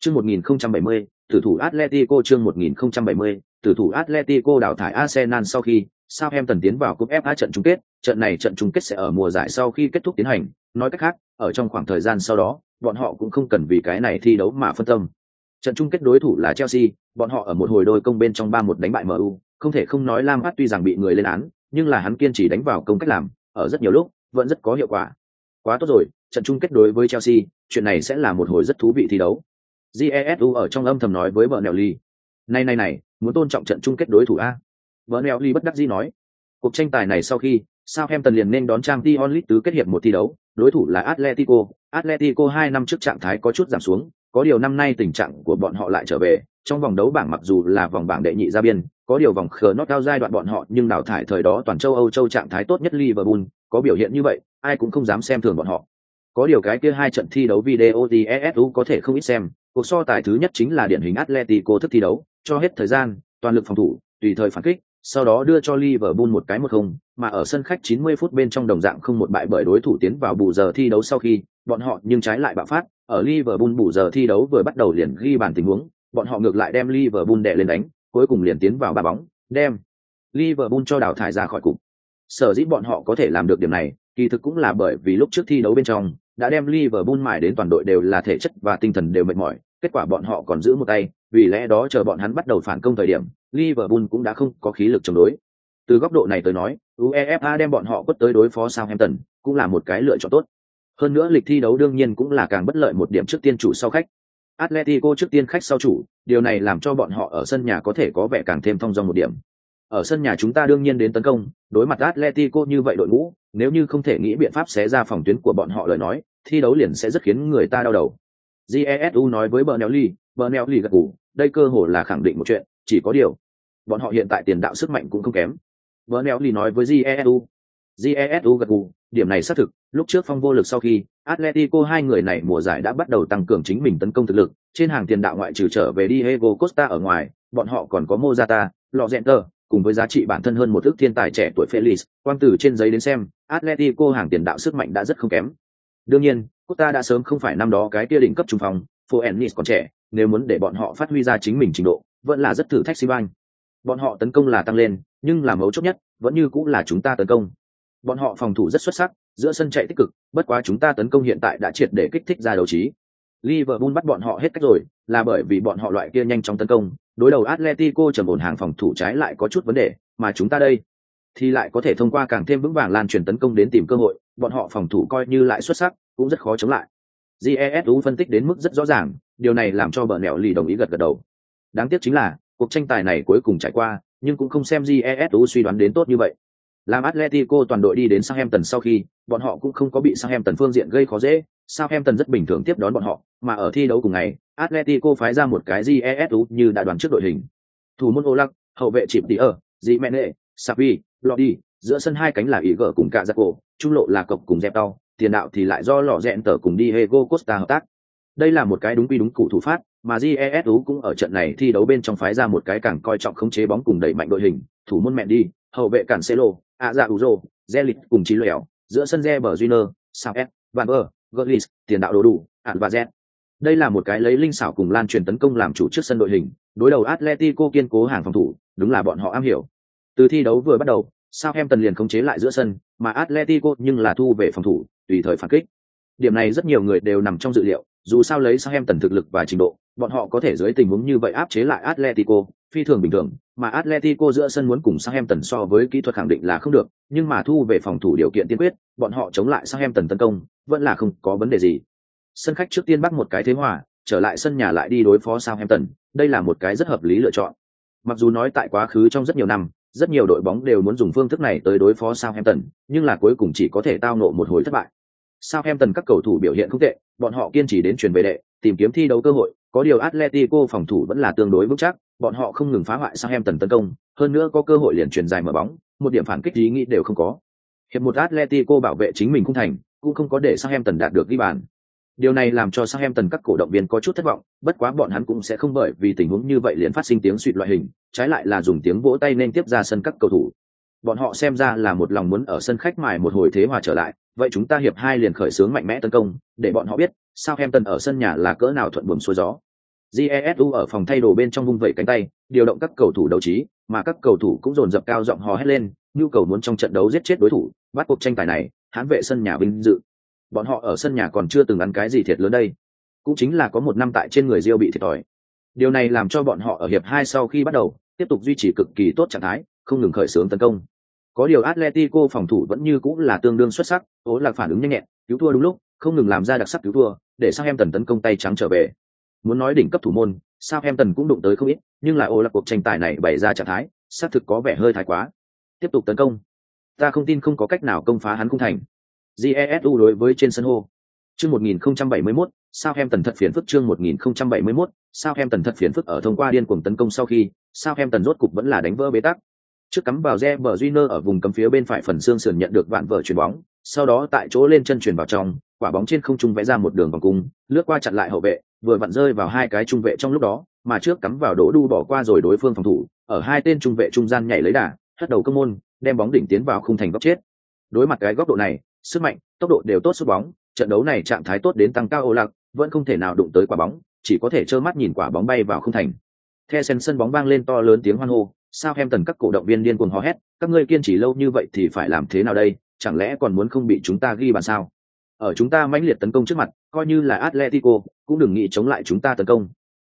Chương 1070, tử thủ Atletico chương 1070, tử thủ Atletico đào thải Arsenal sau khi Southampton tiến vào cúp FA trận chung kết, trận này trận chung kết sẽ ở mùa giải sau khi kết thúc tiến hành, nói cách khác, ở trong khoảng thời gian sau đó, bọn họ cũng không cần vì cái này thi đấu mà phân tâm. Trận chung kết đối thủ là Chelsea, bọn họ ở một hồi đôi công bên trong 3-1 đánh bại MU, không thể không nói Lam Lampard tuy rằng bị người lên án, nhưng là hắn kiên trì đánh vào công cách làm, ở rất nhiều lúc vẫn rất có hiệu quả. Quá tốt rồi, trận chung kết đối với Chelsea, chuyện này sẽ là một hồi rất thú vị thi đấu. Jesu ở trong âm thầm nói với vợ Nelly. Này này này, muốn tôn trọng trận chung kết đối thủ a. Vợ Nelly bất đắc dĩ nói. Cuộc tranh tài này sau khi, Southampton liền nên đón trang Dion League tứ kết hiệp một thi đấu, đối thủ là Atletico. Atletico hai năm trước trạng thái có chút giảm xuống, có điều năm nay tình trạng của bọn họ lại trở về. Trong vòng đấu bảng mặc dù là vòng bảng đệ nhị ra biên, có điều vòng khờ nốt cao giai đoạn bọn họ nhưng đào thải thời đó toàn châu Âu châu trạng thái tốt nhất Liverpool, có biểu hiện như vậy, ai cũng không dám xem thường bọn họ. Có điều cái kia hai trận thi đấu video thì có thể không ít xem, cuộc so tài thứ nhất chính là điển hình Atletico thức thi đấu, cho hết thời gian, toàn lực phòng thủ, tùy thời phản kích, sau đó đưa cho Liverpool một cái một không, mà ở sân khách 90 phút bên trong đồng dạng không một bại bởi đối thủ tiến vào bù giờ thi đấu sau khi, bọn họ nhưng trái lại bạo phát, ở Liverpool bù giờ thi đấu vừa bắt đầu liền ghi bàn tình huống, bọn họ ngược lại đem Liverpool đè lên đánh, cuối cùng liền tiến vào ba bóng, đem Liverpool cho đào thải ra khỏi cục. Sở dĩ bọn họ có thể làm được điểm này, kỳ thực cũng là bởi vì lúc trước thi đấu bên trong, đã đem Liverpool mài đến toàn đội đều là thể chất và tinh thần đều mệt mỏi, kết quả bọn họ còn giữ một tay, vì lẽ đó chờ bọn hắn bắt đầu phản công thời điểm, Liverpool cũng đã không có khí lực chống đối. Từ góc độ này tới nói, UEFA đem bọn họ quất tới đối phó Southampton, cũng là một cái lựa chọn tốt. Hơn nữa lịch thi đấu đương nhiên cũng là càng bất lợi một điểm trước tiên chủ sau khách. Atletico trước tiên khách sau chủ, điều này làm cho bọn họ ở sân nhà có thể có vẻ càng thêm thông dong một điểm. Ở sân nhà chúng ta đương nhiên đến tấn công, đối mặt Atletico như vậy đội ngũ, nếu như không thể nghĩ biện pháp xé ra phòng tuyến của bọn họ lời nói, thi đấu liền sẽ rất khiến người ta đau đầu. Jesu nói với Bernelli, Bernelli gật gù, đây cơ hội là khẳng định một chuyện, chỉ có điều, bọn họ hiện tại tiền đạo sức mạnh cũng không kém. Bernelli nói với Jesu, Jesu gật gù, điểm này xác thực, lúc trước phong vô lực sau khi, Atletico hai người này mùa giải đã bắt đầu tăng cường chính mình tấn công thực lực, trên hàng tiền đạo ngoại trừ trở về Diego Costa ở ngoài, bọn họ còn có Mozata, Lorente, cùng với giá trị bản thân hơn một ước thiên tài trẻ tuổi Felix, quang tử trên giấy đến xem, Atletico hàng tiền đạo sức mạnh đã rất không kém. Đương nhiên, Costa đã sớm không phải năm đó cái kia đỉnh cấp trung phòng, Foennis còn trẻ, nếu muốn để bọn họ phát huy ra chính mình trình độ, vẫn là rất thử thách Siban. Bọn họ tấn công là tăng lên, nhưng là mấu chốt nhất, vẫn như cũng là chúng ta tấn công. Bọn họ phòng thủ rất xuất sắc giữa sân chạy tích cực bất quá chúng ta tấn công hiện tại đã triệt để kích thích ra đấu trí. Liverpool bắt bọn họ hết cách rồi là bởi vì bọn họ loại kia nhanh chóng tấn công đối đầu Atletico trầm ổn hàng phòng thủ trái lại có chút vấn đề mà chúng ta đây thì lại có thể thông qua càng thêm vững vàng lan truyền tấn công đến tìm cơ hội bọn họ phòng thủ coi như lại xuất sắc cũng rất khó chống lại. Jesu phân tích đến mức rất rõ ràng điều này làm cho bờ nẹo lì đồng ý gật gật đầu. Đáng tiếc chính là cuộc tranh tài này cuối cùng trải qua nhưng cũng không xem jesu suy đoán đến tốt như vậy. Làm atletico toàn đội đi đến Southampton sau khi bọn họ cũng không có bị Southampton phương diện gây khó dễ Southampton rất bình thường tiếp đón bọn họ mà ở thi đấu cùng ngày atletico phái ra một cái jesu như đã đoán trước đội hình. Thủ môn Olak, hậu vệ chịp tỉ ở dị mẹ nệ savi lodi giữa sân hai cánh là ý gở cùng cả giặc cổ trung lộ là cộc cùng dẹp đau tiền đạo thì lại do lò rẽn tờ cùng đi Diego Costa hợp tác. Đây là một cái đúng quy đúng cụ thủ phát, mà GESU cũng ở trận này thi đấu bên trong phái ra một cái càng coi trọng khống chế bóng cùng đẩy mạnh đội hình, thủ môn mẹ đi, hậu vệ cản Cancelo, Aza Zelit cùng Chí Lẻo, giữa sân Reber Júnior, Saez, Van Ber, Gullis, tiền đạo đồ đủ, Ản và Z. Đây là một cái lấy linh xảo cùng lan truyền tấn công làm chủ trước sân đội hình, đối đầu Atletico kiên cố hàng phòng thủ, đúng là bọn họ am hiểu. Từ thi đấu vừa bắt đầu, Southampton liền khống chế lại giữa sân, mà Atletico nhưng là thu về phòng thủ, tùy thời phản kích. Điểm này rất nhiều người đều nằm trong dự liệu, dù sao lấy Southampton thực lực và trình độ, bọn họ có thể dưới tình huống như vậy áp chế lại Atletico, phi thường bình thường, mà Atletico giữa sân muốn cùng Southampton so với kỹ thuật khẳng định là không được, nhưng mà thu về phòng thủ điều kiện tiên quyết, bọn họ chống lại Southampton tấn công, vẫn là không có vấn đề gì. Sân khách trước tiên bắt một cái thế hòa, trở lại sân nhà lại đi đối phó Southampton, đây là một cái rất hợp lý lựa chọn. Mặc dù nói tại quá khứ trong rất nhiều năm, rất nhiều đội bóng đều muốn dùng phương thức này tới đối phó Southampton, nhưng là cuối cùng chỉ có thể tao nộ một hồi thất bại. Sau em tần các cầu thủ biểu hiện không tệ, bọn họ kiên trì đến chuyển về đệ, tìm kiếm thi đấu cơ hội, có điều Atletico phòng thủ vẫn là tương đối vững chắc, bọn họ không ngừng phá hoại sang em tần tấn công, hơn nữa có cơ hội liền truyền dài mở bóng, một điểm phản kích ý nghĩ đều không có. Hiệp một Atletico bảo vệ chính mình không thành, cũng không có để sang em tần đạt được ghi bàn. Điều này làm cho sang em tần các cổ động viên có chút thất vọng, bất quá bọn hắn cũng sẽ không bởi vì tình huống như vậy liền phát sinh tiếng suýt loại hình, trái lại là dùng tiếng vỗ tay nên tiếp ra sân các cầu thủ. Bọn họ xem ra là một lòng muốn ở sân khách mài một hồi thế hòa trở lại, vậy chúng ta hiệp hai liền khởi xướng mạnh mẽ tấn công, để bọn họ biết, sao Southampton ở sân nhà là cỡ nào thuận buồm xuôi gió. Jesu ở phòng thay đồ bên trong vung vẩy cánh tay, điều động các cầu thủ đấu trí, mà các cầu thủ cũng dồn dập cao giọng hò hét lên, nhu cầu muốn trong trận đấu giết chết đối thủ, bắt cuộc tranh tài này, hãn vệ sân nhà vinh dự. Bọn họ ở sân nhà còn chưa từng ăn cái gì thiệt lớn đây. Cũng chính là có một năm tại trên người diêu bị thiệt thòi. Điều này làm cho bọn họ ở hiệp hai sau khi bắt đầu tiếp tục duy trì cực kỳ tốt trạng thái không ngừng khởi xướng tấn công có điều Atletico phòng thủ vẫn như cũng là tương đương xuất sắc tố lạc phản ứng nhanh nhẹn cứu thua đúng lúc không ngừng làm ra đặc sắc cứu thua để sao em tần tấn công tay trắng trở về. Muốn nói đỉnh cấp thủ môn sao em tần cũng đụng tới không ít nhưng lại ô là cuộc tranh tài này bày ra trạng thái xác thực có vẻ hơi thái quá. Tiếp tục tấn công. Ta không tin không có cách nào công phá hắn không thành. Jesu đối với trên sân hô. Chương 1071, sao em tần thật phiền phức chương 1071, sao em tần thật phiền phức ở thông qua điên cuồng tấn công sau khi sao em tần rốt cục vẫn là đánh vỡ bế tắc trước cắm vào re bờ Junior ở vùng cấm phía bên phải phần xương sườn nhận được vạn vợ chuyền bóng, sau đó tại chỗ lên chân chuyền vào trong, quả bóng trên không trung vẽ ra một đường vòng cung, lướt qua chặn lại hậu vệ, vừa vặn rơi vào hai cái trung vệ trong lúc đó, mà trước cắm vào đỗ đu bỏ qua rồi đối phương phòng thủ, ở hai tên trung vệ trung gian nhảy lấy đà, hất đầu cơ môn, đem bóng đỉnh tiến vào khung thành góc chết. Đối mặt cái góc độ này, sức mạnh, tốc độ đều tốt sút bóng, trận đấu này trạng thái tốt đến tăng cao ô lạc, vẫn không thể nào đụng tới quả bóng, chỉ có thể trơ mắt nhìn quả bóng bay vào không thành. The sân sân bóng vang lên to lớn tiếng hoan hô sao em tần các cổ động viên điên cuồng hò hét, các ngươi kiên trì lâu như vậy thì phải làm thế nào đây? Chẳng lẽ còn muốn không bị chúng ta ghi bàn sao? Ở chúng ta mãnh liệt tấn công trước mặt, coi như là atletico, cũng đừng nghĩ chống lại chúng ta tấn công.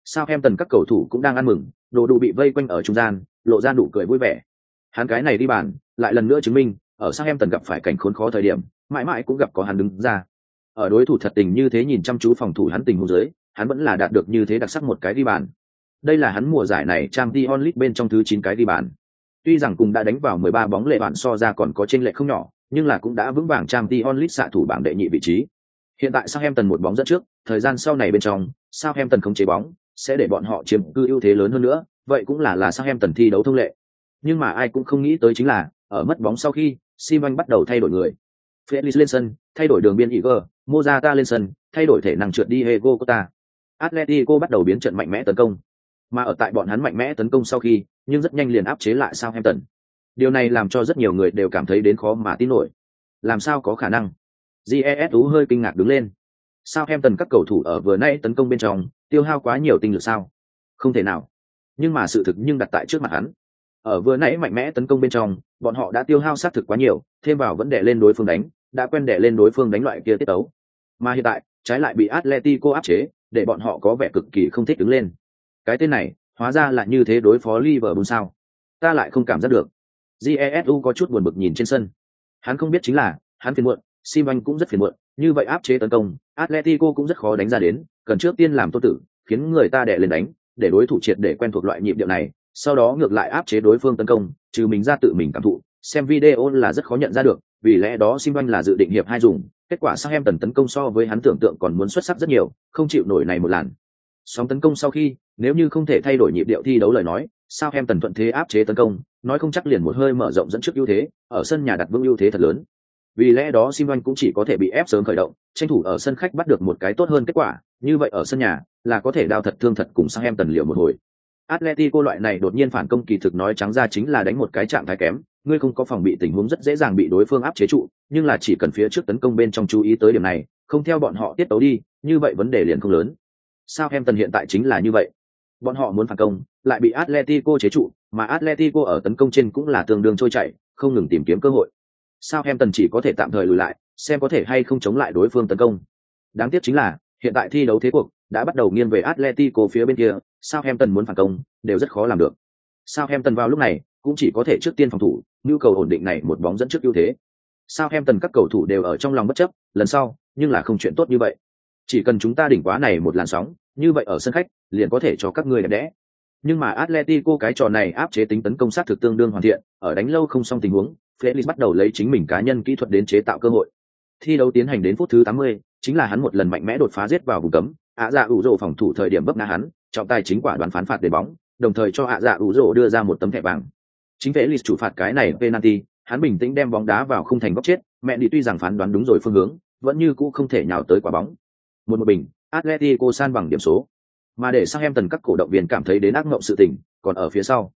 Sao em tần các cầu thủ cũng đang ăn mừng, đồ đủ bị vây quanh ở trung gian, lộ ra nụ cười vui vẻ. Hắn cái này đi bàn, lại lần nữa chứng minh, ở sao em tần gặp phải cảnh khốn khó thời điểm, mãi mãi cũng gặp có hắn đứng ra. Ở đối thủ thật tình như thế nhìn chăm chú phòng thủ hắn tình huống dưới, hắn vẫn là đạt được như thế đặc sắc một cái đi bàn đây là hắn mùa giải này trang t onlit bên trong thứ chín cái đi bàn tuy rằng cùng đã đánh vào mười ba bóng lệ bản so ra còn có chênh lệ không nhỏ nhưng là cũng đã vững vàng trang t onlit xạ thủ bảng đệ nhị vị trí hiện tại sao em tần một bóng dẫn trước thời gian sau này bên trong sao em tần không chế bóng sẽ để bọn họ chiếm cư ưu thế lớn hơn nữa vậy cũng là là sao em tần thi đấu thông lệ nhưng mà ai cũng không nghĩ tới chính là ở mất bóng sau khi Simon bắt đầu thay đổi người Felix lên sân, thay đổi đường biên Iger, Mozata lên sân, thay đổi thể năng trượt đi Hego Costa. Atletico bắt đầu biến trận mạnh mẽ tấn công. Mà ở tại bọn hắn mạnh mẽ tấn công sau khi, nhưng rất nhanh liền áp chế lại sao Southampton. Điều này làm cho rất nhiều người đều cảm thấy đến khó mà tin nổi. Làm sao có khả năng? GESU hơi kinh ngạc đứng lên. Sao Southampton các cầu thủ ở vừa nãy tấn công bên trong, tiêu hao quá nhiều tinh lực sao? Không thể nào. Nhưng mà sự thực nhưng đặt tại trước mặt hắn. Ở vừa nãy mạnh mẽ tấn công bên trong, bọn họ đã tiêu hao sát thực quá nhiều, thêm vào vẫn đè lên đối phương đánh, đã quen đè lên đối phương đánh loại kia tiết tấu. Mà hiện tại, trái lại bị Atletico áp chế, để bọn họ có vẻ cực kỳ không thích đứng lên. Cái tên này, hóa ra là như thế đối phó Liverpool sao? Ta lại không cảm giác được. Jesu có chút buồn bực nhìn trên sân. Hắn không biết chính là, hắn phiền muộn, Simon cũng rất phiền muộn, như vậy áp chế tấn công, Atletico cũng rất khó đánh ra đến, cần trước tiên làm tô tử, khiến người ta đè lên đánh, để đối thủ triệt để quen thuộc loại nhịp điệu này, sau đó ngược lại áp chế đối phương tấn công, trừ mình ra tự mình cảm thụ, xem video là rất khó nhận ra được, vì lẽ đó Simon là dự định hiệp hai dùng, kết quả sang em tần tấn công so với hắn tưởng tượng còn muốn xuất sắc rất nhiều, không chịu nổi này một lần. Sóng tấn công sau khi, nếu như không thể thay đổi nhịp điệu thi đấu lời nói, sao em tần thuận thế áp chế tấn công, nói không chắc liền một hơi mở rộng dẫn trước ưu thế, ở sân nhà đặt vững ưu thế thật lớn. Vì lẽ đó Simon cũng chỉ có thể bị ép sớm khởi động, tranh thủ ở sân khách bắt được một cái tốt hơn kết quả, như vậy ở sân nhà là có thể đào thật thương thật cùng sang em tần liệu một hồi. Atletico loại này đột nhiên phản công kỳ thực nói trắng ra chính là đánh một cái trạng thái kém, ngươi không có phòng bị tình huống rất dễ dàng bị đối phương áp chế trụ, nhưng là chỉ cần phía trước tấn công bên trong chú ý tới điểm này, không theo bọn họ tiết tấu đi, như vậy vấn đề liền không lớn. Sao em tần hiện tại chính là như vậy. Bọn họ muốn phản công, lại bị Atletico chế trụ, mà Atletico ở tấn công trên cũng là tương đương trôi chảy, không ngừng tìm kiếm cơ hội. Sao em tần chỉ có thể tạm thời lùi lại, xem có thể hay không chống lại đối phương tấn công. Đáng tiếc chính là, hiện tại thi đấu thế cuộc đã bắt đầu nghiêng về Atletico phía bên kia, sao em tần muốn phản công, đều rất khó làm được. Sao em tần vào lúc này cũng chỉ có thể trước tiên phòng thủ, nhu cầu ổn định này một bóng dẫn trước ưu thế. Sao em tần các cầu thủ đều ở trong lòng bất chấp, lần sau, nhưng là không chuyện tốt như vậy. Chỉ cần chúng ta đỉnh quá này một làn sóng, như vậy ở sân khách, liền có thể cho các ngươi đẹp đẽ. Nhưng mà Atletico cái trò này áp chế tính tấn công sát thực tương đương hoàn thiện, ở đánh lâu không xong tình huống, Felix bắt đầu lấy chính mình cá nhân kỹ thuật đến chế tạo cơ hội. Thi đấu tiến hành đến phút thứ 80, chính là hắn một lần mạnh mẽ đột phá giết vào vùng cấm, ạ dạ ủ rồ phòng thủ thời điểm bấp ngã hắn, trọng tài chính quả đoán phán phạt để bóng, đồng thời cho ạ dạ ủ rồ đưa ra một tấm thẻ vàng. Chính Felix chủ phạt cái này penalty, hắn bình tĩnh đem bóng đá vào khung thành góc chết, mẹ đi tuy rằng phán đoán đúng rồi phương hướng, vẫn như cũ không thể nhào tới quả bóng. Một một bình, Atletico san bằng điểm số. Mà để sang em tần các cổ động viên cảm thấy đến ác mộng sự tình, còn ở phía sau.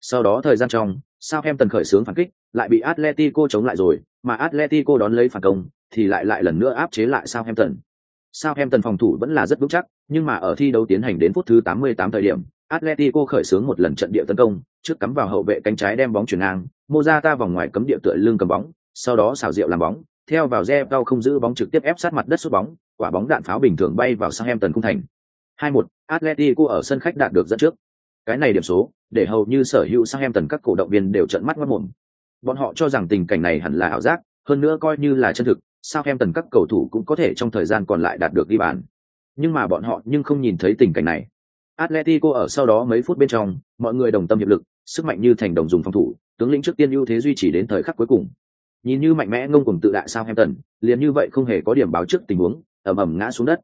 Sau đó thời gian trong, sao em tần khởi xướng phản kích, lại bị Atletico chống lại rồi, mà Atletico đón lấy phản công, thì lại lại lần nữa áp chế lại sao em tần. Sao em tần phòng thủ vẫn là rất vững chắc, nhưng mà ở thi đấu tiến hành đến phút thứ 88 thời điểm, Atletico khởi xướng một lần trận địa tấn công, trước cắm vào hậu vệ cánh trái đem bóng chuyển ngang, Mozata vòng ngoài cấm địa tựa lưng cầm bóng, sau đó xảo diệu làm bóng, theo vào re cao không giữ bóng trực tiếp ép sát mặt đất sút bóng, quả bóng đạn pháo bình thường bay vào sang em tần cung thành. 2-1, Atletico ở sân khách đạt được dẫn trước. Cái này điểm số, để hầu như sở hữu sang em tần các cổ động viên đều trợn mắt ngất mồm. Bọn họ cho rằng tình cảnh này hẳn là ảo giác, hơn nữa coi như là chân thực, sao em tần các cầu thủ cũng có thể trong thời gian còn lại đạt được ghi bàn. Nhưng mà bọn họ nhưng không nhìn thấy tình cảnh này. Atletico ở sau đó mấy phút bên trong, mọi người đồng tâm hiệp lực, sức mạnh như thành đồng dùng phòng thủ, tướng lĩnh trước tiên ưu thế duy trì đến thời khắc cuối cùng. Nhìn như mạnh mẽ ngông cuồng tự đại sao Southampton, liền như vậy không hề có điểm báo trước tình huống, ầm ầm ngã xuống đất.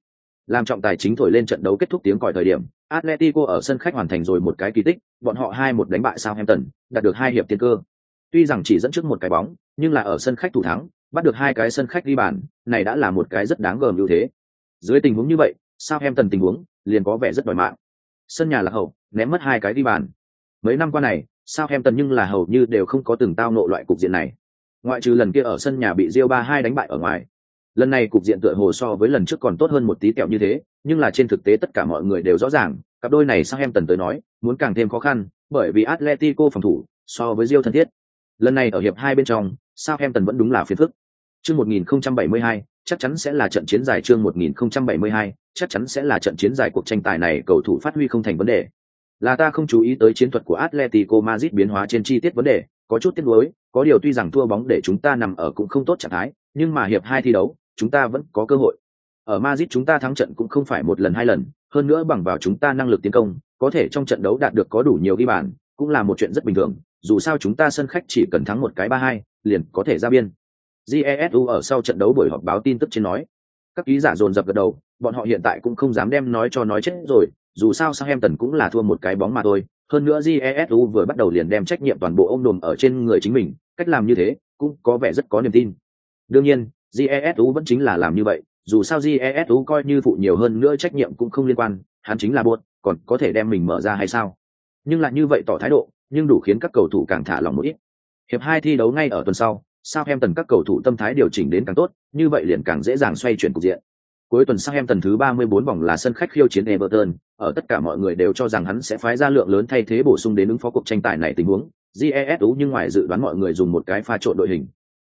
Làm trọng tài chính thổi lên trận đấu kết thúc tiếng còi thời điểm, Atletico ở sân khách hoàn thành rồi một cái kỳ tích, bọn họ hai một đánh bại sao Southampton, đạt được hai hiệp tiên cơ. Tuy rằng chỉ dẫn trước một cái bóng, nhưng là ở sân khách thủ thắng, bắt được hai cái sân khách ghi bàn, này đã là một cái rất đáng gờm ưu thế. Dưới tình huống như vậy, sao Southampton tình huống liền có vẻ rất đòi mạng. Sân nhà là hậu, ném mất hai cái ghi bàn. Mấy năm qua này, sao Southampton nhưng là hầu như đều không có từng tao nộ loại cục diện này. Ngoại trừ lần kia ở sân nhà bị Real 3-2 đánh bại ở ngoài, lần này cục diện tựa hồ so với lần trước còn tốt hơn một tí kẹo như thế nhưng là trên thực tế tất cả mọi người đều rõ ràng cặp đôi này sang em tần tới nói muốn càng thêm khó khăn bởi vì atletico phòng thủ so với rio thân thiết. Lần này ở hiệp hai bên trong sao em tần vẫn đúng là phiền phức. Chương 1072 chắc chắn sẽ là trận chiến dài chương 1072 chắc chắn sẽ là trận chiến dài cuộc tranh tài này cầu thủ phát huy không thành vấn đề. Là ta không chú ý tới chiến thuật của atletico madrid biến hóa trên chi tiết vấn đề có chút tiếc nuối có điều tuy rằng thua bóng để chúng ta nằm ở cũng không tốt trạng thái nhưng mà hiệp hai thi đấu chúng ta vẫn có cơ hội. Ở Madrid chúng ta thắng trận cũng không phải một lần hai lần, hơn nữa bằng vào chúng ta năng lực tiến công, có thể trong trận đấu đạt được có đủ nhiều ghi bàn, cũng là một chuyện rất bình thường, dù sao chúng ta sân khách chỉ cần thắng một cái ba hai, liền có thể ra biên. Jesu ở sau trận đấu buổi họp báo tin tức trên nói, các ký giả dồn dập gật đầu, bọn họ hiện tại cũng không dám đem nói cho nói chết rồi, dù sao Southampton cũng là thua một cái bóng mà thôi, hơn nữa Jesu vừa bắt đầu liền đem trách nhiệm toàn bộ ôm đùm ở trên người chính mình, cách làm như thế cũng có vẻ rất có niềm tin. Đương nhiên, jesu vẫn chính là làm như vậy dù sao jesu coi như phụ nhiều hơn nữa trách nhiệm cũng không liên quan hắn chính là buồn còn có thể đem mình mở ra hay sao? Nhưng lại như vậy tỏ thái độ nhưng đủ khiến các cầu thủ càng thả lòng một ít. Hiệp hai thi đấu ngay ở tuần sau sao em tần các cầu thủ tâm thái điều chỉnh đến càng tốt như vậy liền càng dễ dàng xoay chuyển cục diện cuối tuần sang em tần thứ 34 vòng là sân khách khiêu chiến Everton, ở tất cả mọi người đều cho rằng hắn sẽ phái ra lượng lớn thay thế bổ sung đến ứng phó cuộc tranh tài này tình huống, jesu nhưng ngoài dự đoán mọi người dùng một cái pha trộn đội hình.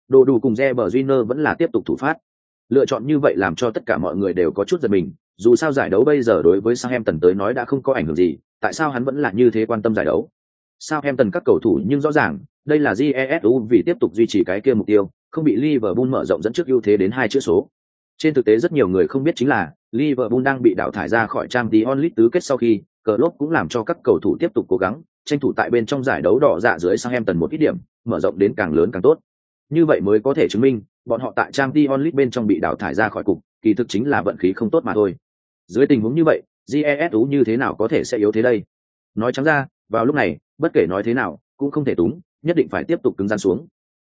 Đồ đủ cùng Reber junior vẫn là tiếp tục thủ phát. Lựa chọn như vậy làm cho tất cả mọi người đều có chút giật mình. Dù sao giải đấu bây giờ đối với Southampton tới nói đã không có ảnh hưởng gì tại sao hắn vẫn là như thế quan tâm giải đấu? Southampton các cầu thủ nhưng rõ ràng đây là jesu vì tiếp tục duy trì cái kia mục tiêu không bị Liverpool mở rộng dẫn trước ưu thế đến hai chữ số trên thực tế rất nhiều người không biết chính là, Liverpool đang bị đào thải ra khỏi Champions League tứ kết sau khi, Klopp cũng làm cho các cầu thủ tiếp tục cố gắng, tranh thủ tại bên trong giải đấu đỏ dạ dưới Southampton một ít điểm, mở rộng đến càng lớn càng tốt. Như vậy mới có thể chứng minh, bọn họ tại Champions League bên trong bị đào thải ra khỏi cục, kỳ thực chính là vận khí không tốt mà thôi. Dưới tình huống như vậy jesu như thế nào có thể sẽ yếu thế đây? Nói trắng ra, vào lúc này, bất kể nói thế nào, cũng không thể túng, nhất định phải tiếp tục cứng rắn xuống.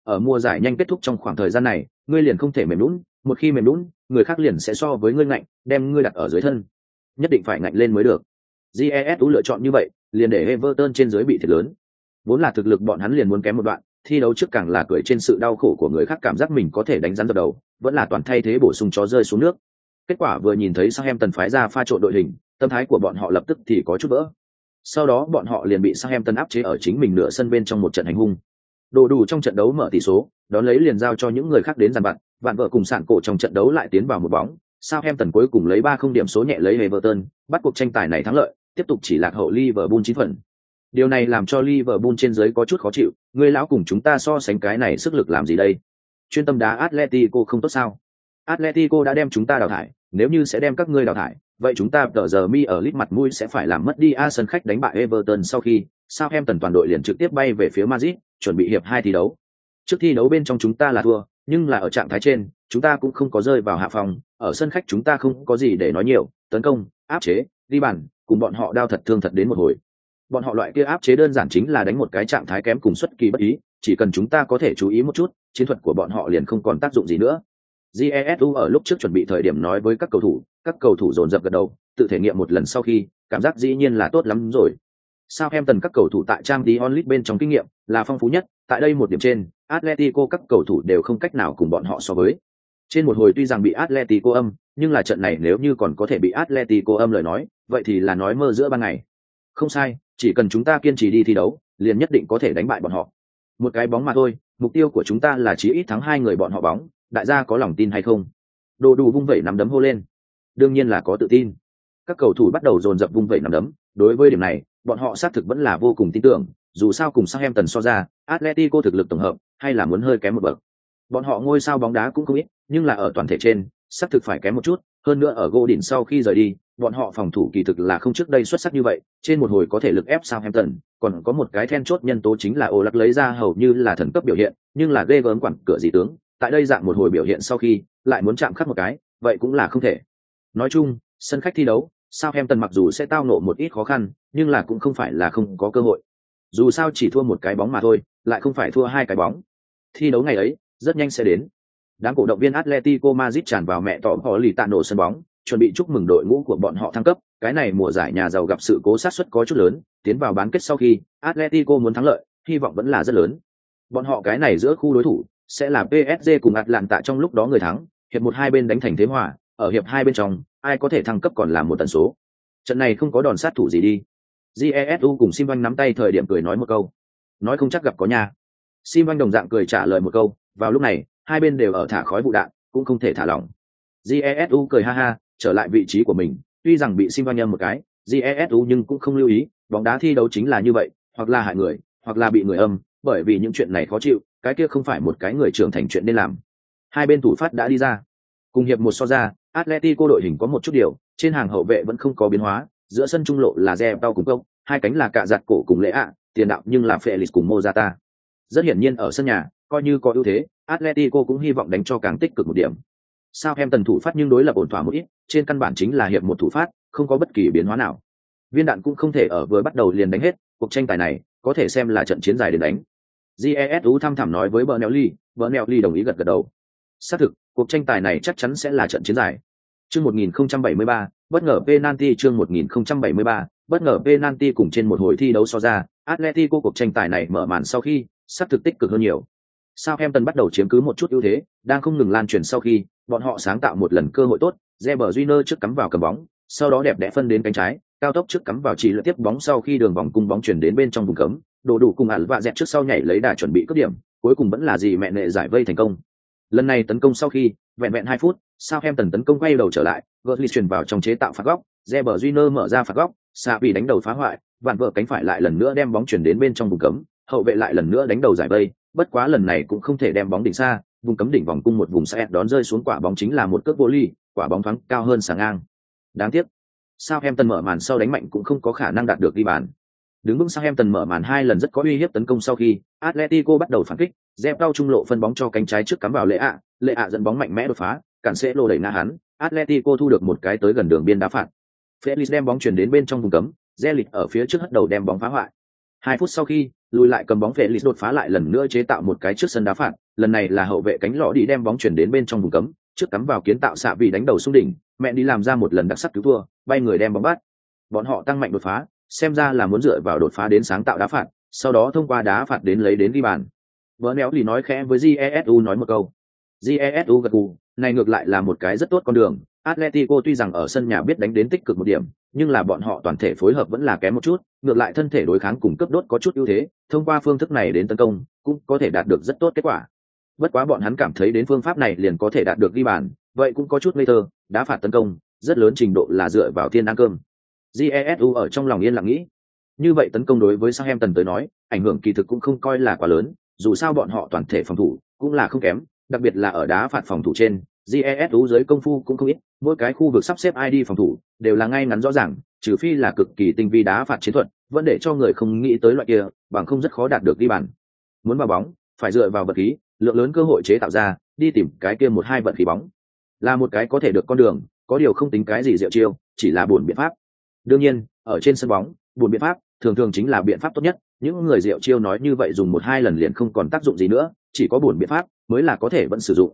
Ở mùa giải nhanh kết thúc trong khoảng thời gian này, ngươi liền không thể mềm lún một khi mềm lún người khác liền sẽ so với ngươi ngạnh, đem ngươi đặt ở dưới thân. Nhất định phải ngạnh lên mới được. Jesu lựa chọn như vậy, liền để everton trên dưới bị thiệt lớn. Vốn là thực lực bọn hắn liền muốn kém một đoạn, thi đấu trước càng là cười trên sự đau khổ của người khác cảm giác mình có thể đánh rắn dập đầu, vẫn là toàn thay thế bổ sung chó rơi xuống nước. Kết quả vừa nhìn thấy sang em tần phái ra pha trộn đội hình, tâm thái của bọn họ lập tức thì có chút vỡ. Sau đó bọn họ liền bị sang em tần áp chế ở chính mình nửa sân bên trong một trận hành hung đồ đủ trong trận đấu mở tỷ số, đón lấy liền giao cho những người khác đến dàn vặt, vạn vợ cùng sản cổ trong trận đấu lại tiến vào một bóng. Sao em tần cuối cùng lấy ba không điểm số nhẹ lấy Everton, bắt cuộc tranh tài này thắng lợi, tiếp tục chỉ lạc hậu Liverpool chín phần. Điều này làm cho Liverpool trên dưới có chút khó chịu, người lão cùng chúng ta so sánh cái này sức lực làm gì đây? Chuyên tâm đá Atletico không tốt sao? Atletico đã đem chúng ta đào thải, nếu như sẽ đem các ngươi đào thải vậy chúng ta tờ giờ mi ở lít mặt mũi sẽ phải làm mất đi a sân khách đánh bại Everton sau khi, sao em tần toàn đội liền trực tiếp bay về phía Madrid, chuẩn bị hiệp hai thi đấu? Trước thi đấu bên trong chúng ta là thua, nhưng là ở trạng thái trên, chúng ta cũng không có rơi vào hạ phòng, ở sân khách chúng ta không có gì để nói nhiều, tấn công, áp chế đi bàn, cùng bọn họ đau thật thương thật đến một hồi. Bọn họ loại kia áp chế đơn giản chính là đánh một cái trạng thái kém cùng xuất kỳ bất ý, chỉ cần chúng ta có thể chú ý một chút, chiến thuật của bọn họ liền không còn tác dụng gì nữa. Jesu ở lúc trước chuẩn bị thời điểm nói với các cầu thủ các cầu thủ dồn dập gật đầu, tự thể nghiệm một lần sau khi, cảm giác dĩ nhiên là tốt lắm rồi. Sao em tần các cầu thủ tại trang Dion onlit bên trong kinh nghiệm là phong phú nhất, tại đây một điểm trên, atletico các cầu thủ đều không cách nào cùng bọn họ so với. Trên một hồi tuy rằng bị atletico âm, nhưng là trận này nếu như còn có thể bị atletico âm lời nói, vậy thì là nói mơ giữa ban ngày. Không sai, chỉ cần chúng ta kiên trì đi thi đấu, liền nhất định có thể đánh bại bọn họ. Một cái bóng mà thôi, mục tiêu của chúng ta là chỉ ít thắng hai người bọn họ bóng, đại gia có lòng tin hay không? Đồ đủ vung vẩy nắm đấm hô lên đương nhiên là có tự tin. Các cầu thủ bắt đầu dồn dập vung vẩy nắm đấm, đối với điểm này, bọn họ xác thực vẫn là vô cùng tin tưởng, dù sao cùng sang em tần so ra, atletico thực lực tổng hợp hay là muốn hơi kém một bậc. Bọn họ ngôi sao bóng đá cũng không ít, nhưng là ở toàn thể trên, xác thực phải kém một chút, hơn nữa ở gỗ đỉnh sau khi rời đi, bọn họ phòng thủ kỳ thực là không trước đây xuất sắc như vậy, trên một hồi có thể lực ép Southampton, còn có một cái then chốt nhân tố chính là ô lắc lấy ra hầu như là thần cấp biểu hiện, nhưng là ghê gớm quản cửa dị tướng, tại đây dạng một hồi biểu hiện sau khi, lại muốn chạm khắc một cái, vậy cũng là không thể nói chung, sân khách thi đấu Southampton mặc dù sẽ tao nộ một ít khó khăn, nhưng là cũng không phải là không có cơ hội. Dù sao chỉ thua một cái bóng mà thôi, lại không phải thua hai cái bóng. Thi đấu ngày ấy, rất nhanh sẽ đến. Đám cổ động viên Atletico Madrid tràn vào mẹ tỏ họ lì tạ nổ sân bóng, chuẩn bị chúc mừng đội ngũ của bọn họ thăng cấp. Cái này mùa giải nhà giàu gặp sự cố sát suất có chút lớn, tiến vào bán kết sau khi Atletico muốn thắng lợi, hy vọng vẫn là rất lớn. Bọn họ cái này giữa khu đối thủ, sẽ là PSG cùng Atlanta trong lúc đó người thắng, hiệp một hai bên đánh thành thế hòa ở hiệp hai bên trong, ai có thể thăng cấp còn là một tần số. Trận này không có đòn sát thủ gì đi. Jesu cùng sim nắm tay thời điểm cười nói một câu. Nói không chắc gặp có nhà sim đồng dạng cười trả lời một câu. Vào lúc này, hai bên đều ở thả khói vụ đạn, cũng không thể thả lỏng. Jesu cười ha ha, trở lại vị trí của mình. Tuy rằng bị sim nhâm một cái jesu nhưng cũng không lưu ý, bóng đá thi đấu chính là như vậy, hoặc là hại người, hoặc là bị người âm, bởi vì những chuyện này khó chịu, cái kia không phải một cái người trưởng thành chuyện nên làm. Hai bên thủ phát đã đi ra. Cùng hiệp một so ra atletico đội hình có một chút điều trên hàng hậu vệ vẫn không có biến hóa giữa sân trung lộ là re tao cùng công hai cánh là Cả giặt cổ cùng lễ ạ tiền đạo nhưng là felix cùng mozata. Rất hiển nhiên ở sân nhà coi như có ưu thế atletico cũng hy vọng đánh cho càng tích cực một điểm. Sao em tần thủ phát nhưng đối lập ổn thỏa một ít trên căn bản chính là hiệp một thủ phát không có bất kỳ biến hóa nào. Viên đạn cũng không thể ở vừa bắt đầu liền đánh hết cuộc tranh tài này có thể xem là trận chiến dài đến đánh. Jesu thăm thẳm nói với Bernelli, Bernelli đồng ý gật gật đầu. Xác thực cuộc tranh tài này chắc chắn sẽ là trận chiến dài chương 1073, bất ngờ penalty chương 1073, bất ngờ penalty cùng trên một hồi thi đấu so ra atletico cuộc tranh tài này mở màn sau khi sắp thực tích cực hơn nhiều. Southampton bắt đầu chiếm cứ một chút ưu thế, đang không ngừng lan truyền sau khi, bọn họ sáng tạo một lần cơ hội tốt, Reber Júnior trước cắm vào cầm bóng, sau đó đẹp đẽ phân đến cánh trái, cao tốc trước cắm vào chỉ lượt tiếp bóng sau khi đường vòng cung bóng chuyển đến bên trong vùng cấm, đồ đủ cùng ẩn vạ dẹt trước sau nhảy lấy đà chuẩn bị cướp điểm cuối cùng vẫn là gì mẹ nệ giải vây thành công. Lần này tấn công sau khi vẹn vẹn hai phút sao em tần tấn công quay đầu trở lại gợt ly truyền vào trong chế tạo phạt góc Reber Júnior mở ra phạt góc xạ bị đánh đầu phá hoại vạn vợ cánh phải lại lần nữa đem bóng chuyển đến bên trong vùng cấm hậu vệ lại lần nữa đánh đầu giải vây bất quá lần này cũng không thể đem bóng đỉnh xa vùng cấm đỉnh vòng cung một vùng xe đón rơi xuống quả bóng chính là một cước vô ly quả bóng thoáng cao hơn sáng ngang. Đáng tiếc sao em tần mở màn sau đánh mạnh cũng không có khả năng đạt được ghi bàn. Đứng vững Southampton mở màn hai lần rất có uy hiếp tấn công sau khi Atletico bắt đầu phản kích, dẹp cao trung lộ phân bóng cho cánh trái trước cắm vào lệ ạ, lệ ạ dẫn bóng mạnh mẽ đột phá, cản sẽ lô đẩy na hắn, Atletico thu được một cái tới gần đường biên đá phạt. Felix đem bóng chuyển đến bên trong vùng cấm, Zelit ở phía trước hất đầu đem bóng phá hoại. Hai phút sau khi, lùi lại cầm bóng Felix đột phá lại lần nữa chế tạo một cái trước sân đá phạt, lần này là hậu vệ cánh lọ đi đem bóng chuyển đến bên trong vùng cấm, trước cắm vào kiến tạo xạ vì đánh đầu xung đỉnh, mẹ đi làm ra một lần đặc sắc cứu thua, bay người đem bóng bắt. Bọn họ tăng mạnh đột phá, xem ra là muốn dựa vào đột phá đến sáng tạo đá phạt, sau đó thông qua đá phạt đến lấy đến ghi bàn. Vỡ néo thì nói khẽ với Jesu nói một câu. Jesu gật gù, này ngược lại là một cái rất tốt con đường. Atletico tuy rằng ở sân nhà biết đánh đến tích cực một điểm, nhưng là bọn họ toàn thể phối hợp vẫn là kém một chút, ngược lại thân thể đối kháng cùng cấp đốt có chút ưu thế, thông qua phương thức này đến tấn công, cũng có thể đạt được rất tốt kết quả. Bất quá bọn hắn cảm thấy đến phương pháp này liền có thể đạt được ghi bàn, vậy cũng có chút ngây thơ, đá phạt tấn công, rất lớn trình độ là dựa vào thiên ăn cơm jesu ở trong lòng yên lặng nghĩ như vậy tấn công đối với Southampton tới nói ảnh hưởng kỳ thực cũng không coi là quá lớn dù sao bọn họ toàn thể phòng thủ cũng là không kém đặc biệt là ở đá phạt phòng thủ trên jesu dưới công phu cũng không ít, mỗi cái khu vực sắp xếp id phòng thủ, đều là ngay ngắn rõ ràng, trừ phi là cực kỳ tinh vi đá phạt chiến thuật, vẫn để cho người không nghĩ tới loại kia, bằng không rất khó đạt được ghi bàn. Muốn vào bóng, phải dựa vào vật khí, lượng lớn cơ hội chế tạo ra, đi tìm cái kia một hai vận khí bóng. Là một cái có thể được con đường, có điều không tính cái gì diệu chiêu, chỉ là buồn biện pháp. Đương nhiên, ở trên sân bóng, buồn biện pháp, thường thường chính là biện pháp tốt nhất, những người diệu chiêu nói như vậy dùng một hai lần liền không còn tác dụng gì nữa chỉ có buồn biện pháp mới là có thể vẫn sử dụng.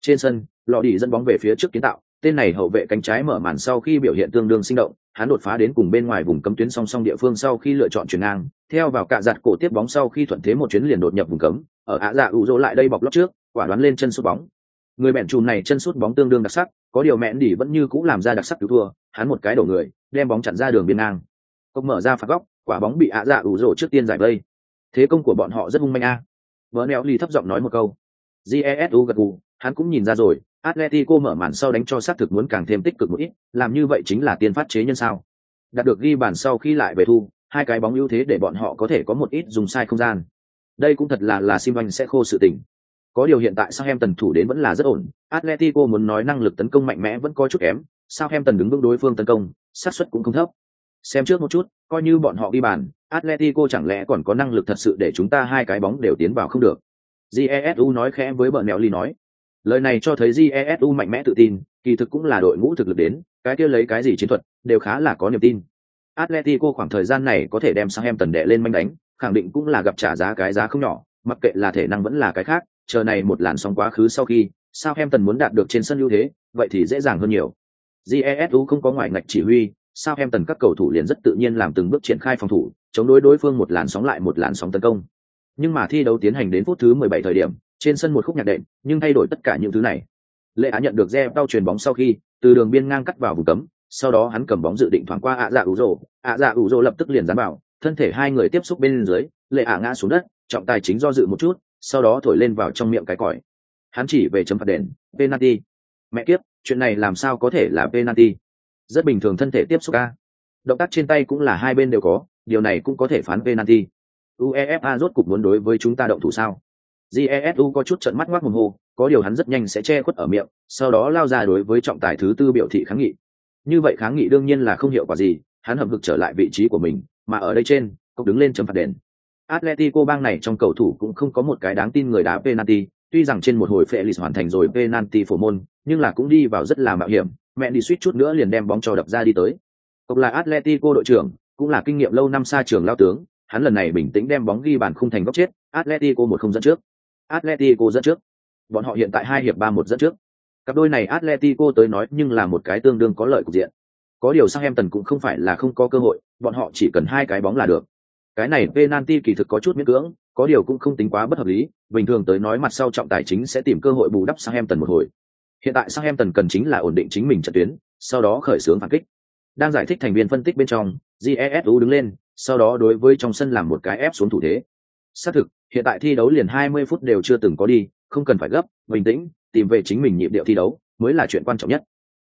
Trên sân lò đi dẫn bóng về phía trước kiến tạo, tên này hậu vệ cánh trái mở màn sau khi biểu hiện tương đương sinh động, hắn đột phá đến cùng bên ngoài vùng cấm tuyến song song địa phương sau khi lựa chọn chuyển ngang, theo vào cạ giặt cổ tiếp bóng sau khi thuận thế một chuyến liền đột nhập vùng cấm, ở ạ dạ ủ rỗ lại đây bọc lót trước, quả đoán lên chân sút bóng. Người bẹn chùm này chân sút bóng tương đương đặc sắc, có điều mẹn đỉ vẫn như cũng làm ra đặc sắc cứu thua, hắn một cái đổ người, đem bóng chặn ra đường biên ngang. Cốc mở ra phạt góc, quả bóng bị ạ dạ ủ rỗ trước tiên giải vây. Thế công của bọn họ rất hung manh a vỡ neo ly thấp giọng nói một câu. Jesu gật gù, hắn cũng nhìn ra rồi, atletico mở màn sau đánh cho xác thực muốn càng thêm tích cực một ít, làm như vậy chính là tiền phát chế nhân sao. Đạt được ghi bàn sau khi lại về thu, hai cái bóng ưu thế để bọn họ có thể có một ít dùng sai không gian. Đây cũng thật là là sim anh sẽ khô sự tình. Có điều hiện tại sao em tần thủ đến vẫn là rất ổn, atletico muốn nói năng lực tấn công mạnh mẽ vẫn có chút kém sao em tần đứng vững đối phương tấn công, xác suất cũng không thấp. Xem trước một chút, coi như bọn họ ghi bàn atletico chẳng lẽ còn có năng lực thật sự để chúng ta hai cái bóng đều tiến vào không được? Jesu nói khẽ với bờ nẹo ly nói. Lời này cho thấy jesu mạnh mẽ tự tin, kỳ thực cũng là đội ngũ thực lực đến, cái kia lấy cái gì chiến thuật, đều khá là có niềm tin. Atletico khoảng thời gian này có thể đem sang em tần đệ lên manh đánh, khẳng định cũng là gặp trả giá cái giá không nhỏ, mặc kệ là thể năng vẫn là cái khác, chờ này một làn sóng quá khứ sau khi sao em tần muốn đạt được trên sân ưu thế, vậy thì dễ dàng hơn nhiều. Jesu không có ngoại ngạch chỉ huy sao em tần các cầu thủ liền rất tự nhiên làm từng bước triển khai phòng thủ chống đối đối phương một làn sóng lại một làn sóng tấn công. Nhưng mà thi đấu tiến hành đến phút thứ 17 thời điểm, trên sân một khúc nhạc đệm, nhưng thay đổi tất cả những thứ này. Lệ á nhận được re đau truyền bóng sau khi, từ đường biên ngang cắt vào vùng cấm, sau đó hắn cầm bóng dự định thoảng qua ạ dạ ủ rồ. Ạ dạ ủ rồ lập tức liền dán vào, thân thể hai người tiếp xúc bên dưới, lệ ả ngã xuống đất, trọng tài chính do dự một chút, sau đó thổi lên vào trong miệng cái còi. Hắn chỉ về chấm phạt đền, penalty. Mẹ kiếp, chuyện này làm sao có thể là penalty? Rất bình thường thân thể tiếp xúc ca động tác trên tay cũng là hai bên đều có điều này cũng có thể phán penalty. Uefa rốt cục muốn đối với chúng ta động thủ sao? Jesu có chút trợn mắt ngoác mồm hồ có điều hắn rất nhanh sẽ che khuất ở miệng, sau đó lao ra đối với trọng tài thứ tư biểu thị kháng nghị. Như vậy kháng nghị đương nhiên là không hiệu quả gì, hắn hậm hực trở lại vị trí của mình, mà ở đây trên cốc đứng lên chấm phạt đền. Atletico bang này trong cầu thủ cũng không có một cái đáng tin người đá penalty, tuy rằng trên một hồi Felix hoàn thành rồi penalty phổ môn, nhưng là cũng đi vào rất là mạo hiểm mẹ đi suýt chút nữa liền đem bóng cho đập ra đi tới. Cốc là atletico đội trưởng cũng là kinh nghiệm lâu năm xa trường lao tướng, hắn lần này bình tĩnh đem bóng ghi bàn khung thành góc chết, atletico một không dẫn trước. Atletico dẫn trước. Bọn họ hiện tại hai hiệp ba một dẫn trước. Cặp đôi này atletico tới nói nhưng là một cái tương đương có lợi cục diện. Có điều sang em tần cũng không phải là không có cơ hội, bọn họ chỉ cần hai cái bóng là được. Cái này penalty kỳ thực có chút miễn cưỡng, có điều cũng không tính quá bất hợp lý, bình thường tới nói mặt sau trọng tài chính sẽ tìm cơ hội bù đắp sang em tần một hồi. Hiện tại sang em tần cần chính là ổn định chính mình trận tuyến, sau đó khởi xướng phản kích đang giải thích thành viên phân tích bên trong jesu đứng lên sau đó đối với trong sân làm một cái ép xuống thủ thế. Xác thực, hiện tại thi đấu liền 20 phút đều chưa từng có đi, không cần phải gấp, bình tĩnh, tìm về chính mình nhịp điệu thi đấu mới là chuyện quan trọng nhất.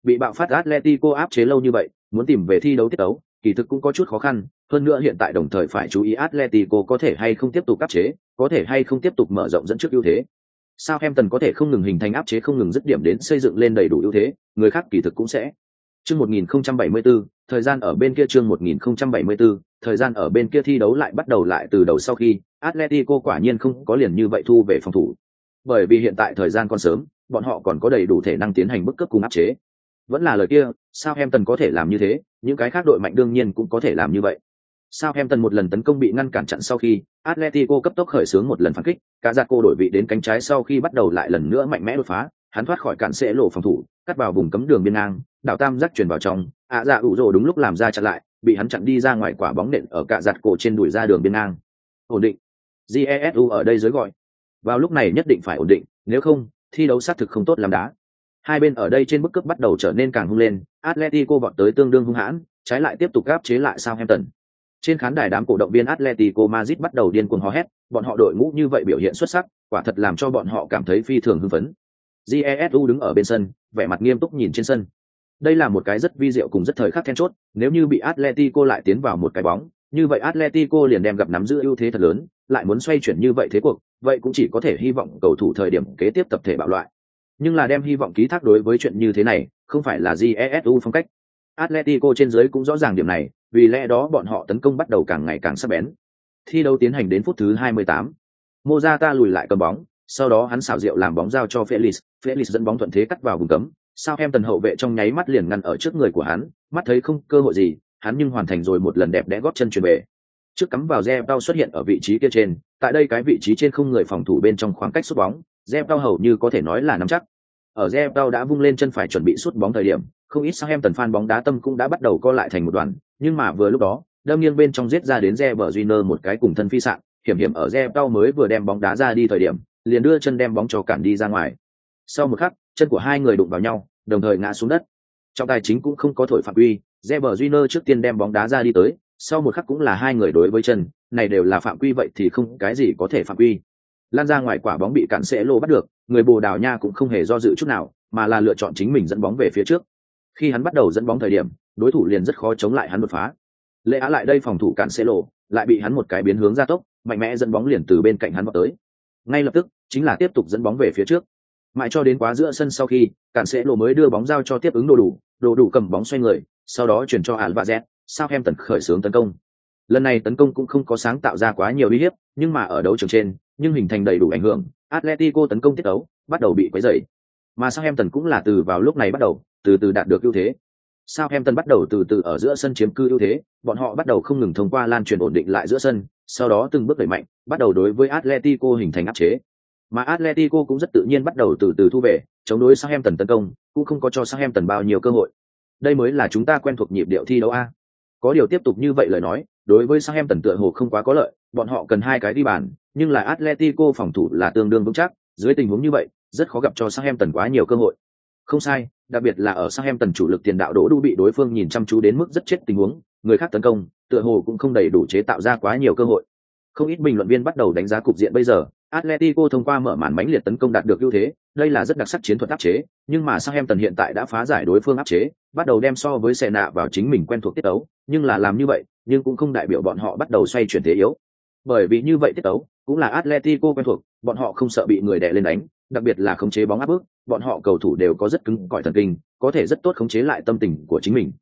Bị bạo phát Atletico áp chế lâu như vậy, muốn tìm về thi đấu tiết đấu, kỳ thực cũng có chút khó khăn, hơn nữa hiện tại đồng thời phải chú ý Atletico có thể hay không tiếp tục áp chế, có thể hay không tiếp tục mở rộng dẫn trước ưu thế. Sao Southampton có thể không ngừng hình thành áp chế không ngừng dứt điểm đến xây dựng lên đầy đủ ưu thế, người khác kỳ thực cũng sẽ. Chương 1074, thời gian ở bên kia chương 1074, thời gian ở bên kia thi đấu lại bắt đầu lại từ đầu sau khi Atletico quả nhiên không có liền như vậy thu về phòng thủ. Bởi vì hiện tại thời gian còn sớm, bọn họ còn có đầy đủ thể năng tiến hành bức cấp cùng áp chế. Vẫn là lời kia, Southampton có thể làm như thế, những cái khác đội mạnh đương nhiên cũng có thể làm như vậy. Southampton một lần tấn công bị ngăn cản chặn sau khi, Atletico cấp tốc khởi xướng một lần phản kích, cả cô đổi vị đến cánh trái sau khi bắt đầu lại lần nữa mạnh mẽ đột phá, hắn thoát khỏi cản sẽ lộ phòng thủ, cắt vào vùng cấm đường biên ngang, đảo tam giác chuyển vào trong, ạ dạ ủ rồ đúng lúc làm ra chặn lại, bị hắn chặn đi ra ngoài quả bóng nện ở cạ giặt cổ trên đuổi ra đường biên ngang. Ổn định. Jesu ở đây dưới gọi. Vào lúc này nhất định phải ổn định, nếu không, thi đấu xác thực không tốt làm đá. Hai bên ở đây trên bức cướp bắt đầu trở nên càng hung lên, Atletico vọt tới tương đương hung hãn, trái lại tiếp tục gáp chế lại Southampton. Trên khán đài đám cổ động viên Atletico Madrid bắt đầu điên cuồng hò hét, bọn họ đội ngũ như vậy biểu hiện xuất sắc, quả thật làm cho bọn họ cảm thấy phi thường hưng phấn. Jesu đứng ở bên sân, vẻ mặt nghiêm túc nhìn trên sân. Đây là một cái rất vi diệu cùng rất thời khắc then chốt, nếu như bị Atletico lại tiến vào một cái bóng, như vậy Atletico liền đem gặp nắm giữ ưu thế thật lớn, lại muốn xoay chuyển như vậy thế cuộc, vậy cũng chỉ có thể hy vọng cầu thủ thời điểm kế tiếp tập thể bạo loại. Nhưng là đem hy vọng ký thác đối với chuyện như thế này, không phải là GESU phong cách. Atletico trên dưới cũng rõ ràng điểm này, vì lẽ đó bọn họ tấn công bắt đầu càng ngày càng sắc bén. Thi đấu tiến hành đến phút thứ 28. Mozata lùi lại cầm bóng, sau đó hắn xảo diệu làm bóng giao cho Felix, Felix dẫn bóng thuận thế cắt vào vùng cấm, sao em tần hậu vệ trong nháy mắt liền ngăn ở trước người của hắn, mắt thấy không cơ hội gì, hắn nhưng hoàn thành rồi một lần đẹp đẽ góp chân chuyển về. Trước cắm vào Zebao xuất hiện ở vị trí kia trên, tại đây cái vị trí trên không người phòng thủ bên trong khoảng cách sút bóng, Zebao hầu như có thể nói là nắm chắc. Ở Zebao đã vung lên chân phải chuẩn bị sút bóng thời điểm, không ít sao em tần fan bóng đá tâm cũng đã bắt đầu co lại thành một đoàn, nhưng mà vừa lúc đó, đâm nghiêng bên trong giết ra đến Reber Júnior một cái cùng thân phi sạn, hiểm hiểm ở Zebao mới vừa đem bóng đá ra đi thời điểm, liền đưa chân đem bóng cho cản đi ra ngoài. Sau một khắc, chân của hai người đụng vào nhau, đồng thời ngã xuống đất. Trọng tài chính cũng không có thổi phạm quy, Reber Júnior trước tiên đem bóng đá ra đi tới, sau một khắc cũng là hai người đối với chân, này đều là phạm quy vậy thì không cái gì có thể phạm quy. Lan ra ngoài quả bóng bị cản sẽ lô bắt được, người Bồ Đào Nha cũng không hề do dự chút nào, mà là lựa chọn chính mình dẫn bóng về phía trước. Khi hắn bắt đầu dẫn bóng thời điểm, đối thủ liền rất khó chống lại hắn đột phá. Lệ Á lại đây phòng thủ cản sẽ lộ, lại bị hắn một cái biến hướng ra tốc, mạnh mẽ dẫn bóng liền từ bên cạnh hắn vào tới. Ngay lập tức, chính là tiếp tục dẫn bóng về phía trước mãi cho đến quá giữa sân sau khi, cản sẽ lộ mới đưa bóng giao cho tiếp ứng đồ đủ đồ đủ cầm bóng xoay người, sau đó chuyển cho ạn và z sao em tần khởi xướng tấn công. Lần này tấn công cũng không có sáng tạo ra quá nhiều uy hiếp, nhưng mà ở đấu trường trên, nhưng hình thành đầy đủ ảnh hưởng, atletico tấn công tiết đấu bắt đầu bị quấy dày mà sao em tần cũng là từ vào lúc này bắt đầu, từ từ đạt được ưu thế. Sao em tần bắt đầu từ từ ở giữa sân chiếm cư ưu thế, bọn họ bắt đầu không ngừng thông qua lan truyền ổn định lại giữa sân, sau đó từng bước đẩy mạnh, bắt đầu đối với atletico hình thành áp chế mà Atletico cũng rất tự nhiên bắt đầu từ từ thu về, chống đối Southampton tấn công, cũng không có cho Southampton bao nhiêu cơ hội. Đây mới là chúng ta quen thuộc nhịp điệu thi đấu a. Có điều tiếp tục như vậy lời nói, đối với Southampton tựa hồ không quá có lợi, bọn họ cần hai cái đi bàn, nhưng là Atletico phòng thủ là tương đương vững chắc, dưới tình huống như vậy, rất khó gặp cho Southampton quá nhiều cơ hội. Không sai, đặc biệt là ở Southampton chủ lực tiền đạo đỗ đu bị đối phương nhìn chăm chú đến mức rất chết tình huống, người khác tấn công, tựa hồ cũng không đầy đủ chế tạo ra quá nhiều cơ hội. Không ít bình luận viên bắt đầu đánh giá cục diện bây giờ, Atletico thông qua mở màn mãnh liệt tấn công đạt được ưu thế, đây là rất đặc sắc chiến thuật áp chế, nhưng mà Southampton hiện tại đã phá giải đối phương áp chế, bắt đầu đem so với xe nạ vào chính mình quen thuộc tiết tấu, nhưng là làm như vậy, nhưng cũng không đại biểu bọn họ bắt đầu xoay chuyển thế yếu. Bởi vì như vậy tiết tấu, cũng là Atletico quen thuộc, bọn họ không sợ bị người đè lên đánh, đặc biệt là khống chế bóng áp bức, bọn họ cầu thủ đều có rất cứng cỏi thần kinh, có thể rất tốt khống chế lại tâm tình của chính mình.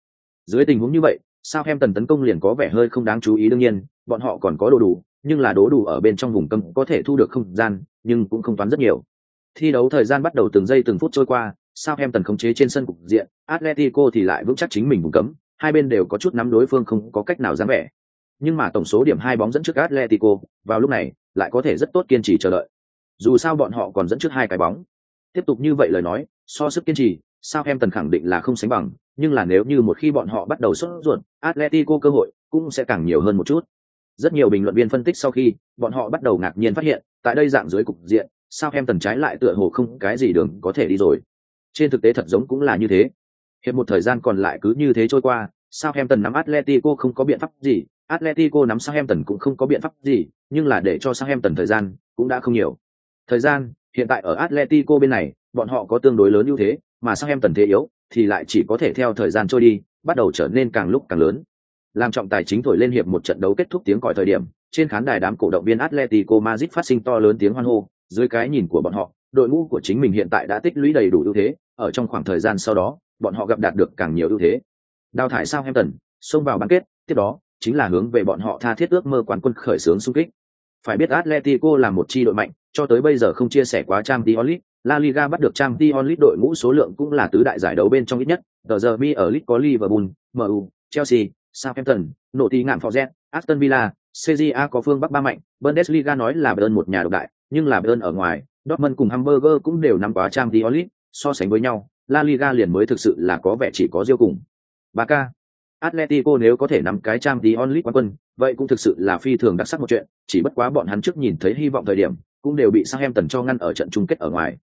Dưới tình huống như vậy, Southampton tấn công liền có vẻ hơi không đáng chú ý đương nhiên, bọn họ còn có đồ đủ, nhưng là đố đủ ở bên trong vùng cấm có thể thu được không gian, nhưng cũng không toán rất nhiều. Thi đấu thời gian bắt đầu từng giây từng phút trôi qua, sao em tần khống chế trên sân cục diện, Atletico thì lại vững chắc chính mình vùng cấm, hai bên đều có chút nắm đối phương không có cách nào dám vẻ. Nhưng mà tổng số điểm hai bóng dẫn trước Atletico, vào lúc này, lại có thể rất tốt kiên trì chờ đợi. Dù sao bọn họ còn dẫn trước hai cái bóng. Tiếp tục như vậy lời nói, so sức kiên trì, sao em tần khẳng định là không sánh bằng, nhưng là nếu như một khi bọn họ bắt đầu sốt ruột, Atletico cơ hội cũng sẽ càng nhiều hơn một chút rất nhiều bình luận viên phân tích sau khi bọn họ bắt đầu ngạc nhiên phát hiện tại đây dạng dưới cục diện sao em tần trái lại tựa hồ không cái gì đường có thể đi rồi trên thực tế thật giống cũng là như thế hiện một thời gian còn lại cứ như thế trôi qua sao em tần nắm atletico không có biện pháp gì Atletico nắm sao em tần cũng không có biện pháp gì, nhưng là để cho sang em tần thời gian cũng đã không nhiều. Thời gian, hiện tại ở Atletico bên này, bọn họ có tương đối lớn ưu thế, mà sang em tần thế yếu thì lại chỉ có thể theo thời gian trôi đi, bắt đầu trở nên càng lúc càng lớn. Làm trọng tài chính thổi lên hiệp một trận đấu kết thúc tiếng còi thời điểm, trên khán đài đám cổ động viên Atletico Madrid phát sinh to lớn tiếng hoan hô, dưới cái nhìn của bọn họ, đội ngũ của chính mình hiện tại đã tích lũy đầy đủ ưu thế, ở trong khoảng thời gian sau đó, bọn họ gặp đạt được càng nhiều ưu thế. Đào thải sao Southampton, xông vào bán kết, tiếp đó chính là hướng về bọn họ tha thiết ước mơ quán quân khởi xướng xung kích. Phải biết Atletico là một chi đội mạnh, cho tới bây giờ không chia sẻ quá Champions League, La Liga bắt được Champions League đội ngũ số lượng cũng là tứ đại giải đấu bên trong ít nhất. Tờ giờ mi ở League có Liverpool, MU, Chelsea, Southampton, nổ tí ngạn Forget, Aston Villa, CJA có phương Bắc ba mạnh, Bundesliga nói là Bayern một nhà độc đại, nhưng là Bayern ở ngoài, Dortmund cùng Hamburger cũng đều nắm quá trang Diolit. so sánh với nhau, La Liga liền mới thực sự là có vẻ chỉ có riêu cùng. Barca, Atletico nếu có thể nắm cái trang Diolit quán quân, vậy cũng thực sự là phi thường đặc sắc một chuyện, chỉ bất quá bọn hắn trước nhìn thấy hy vọng thời điểm, cũng đều bị Southampton cho ngăn ở trận chung kết ở ngoài.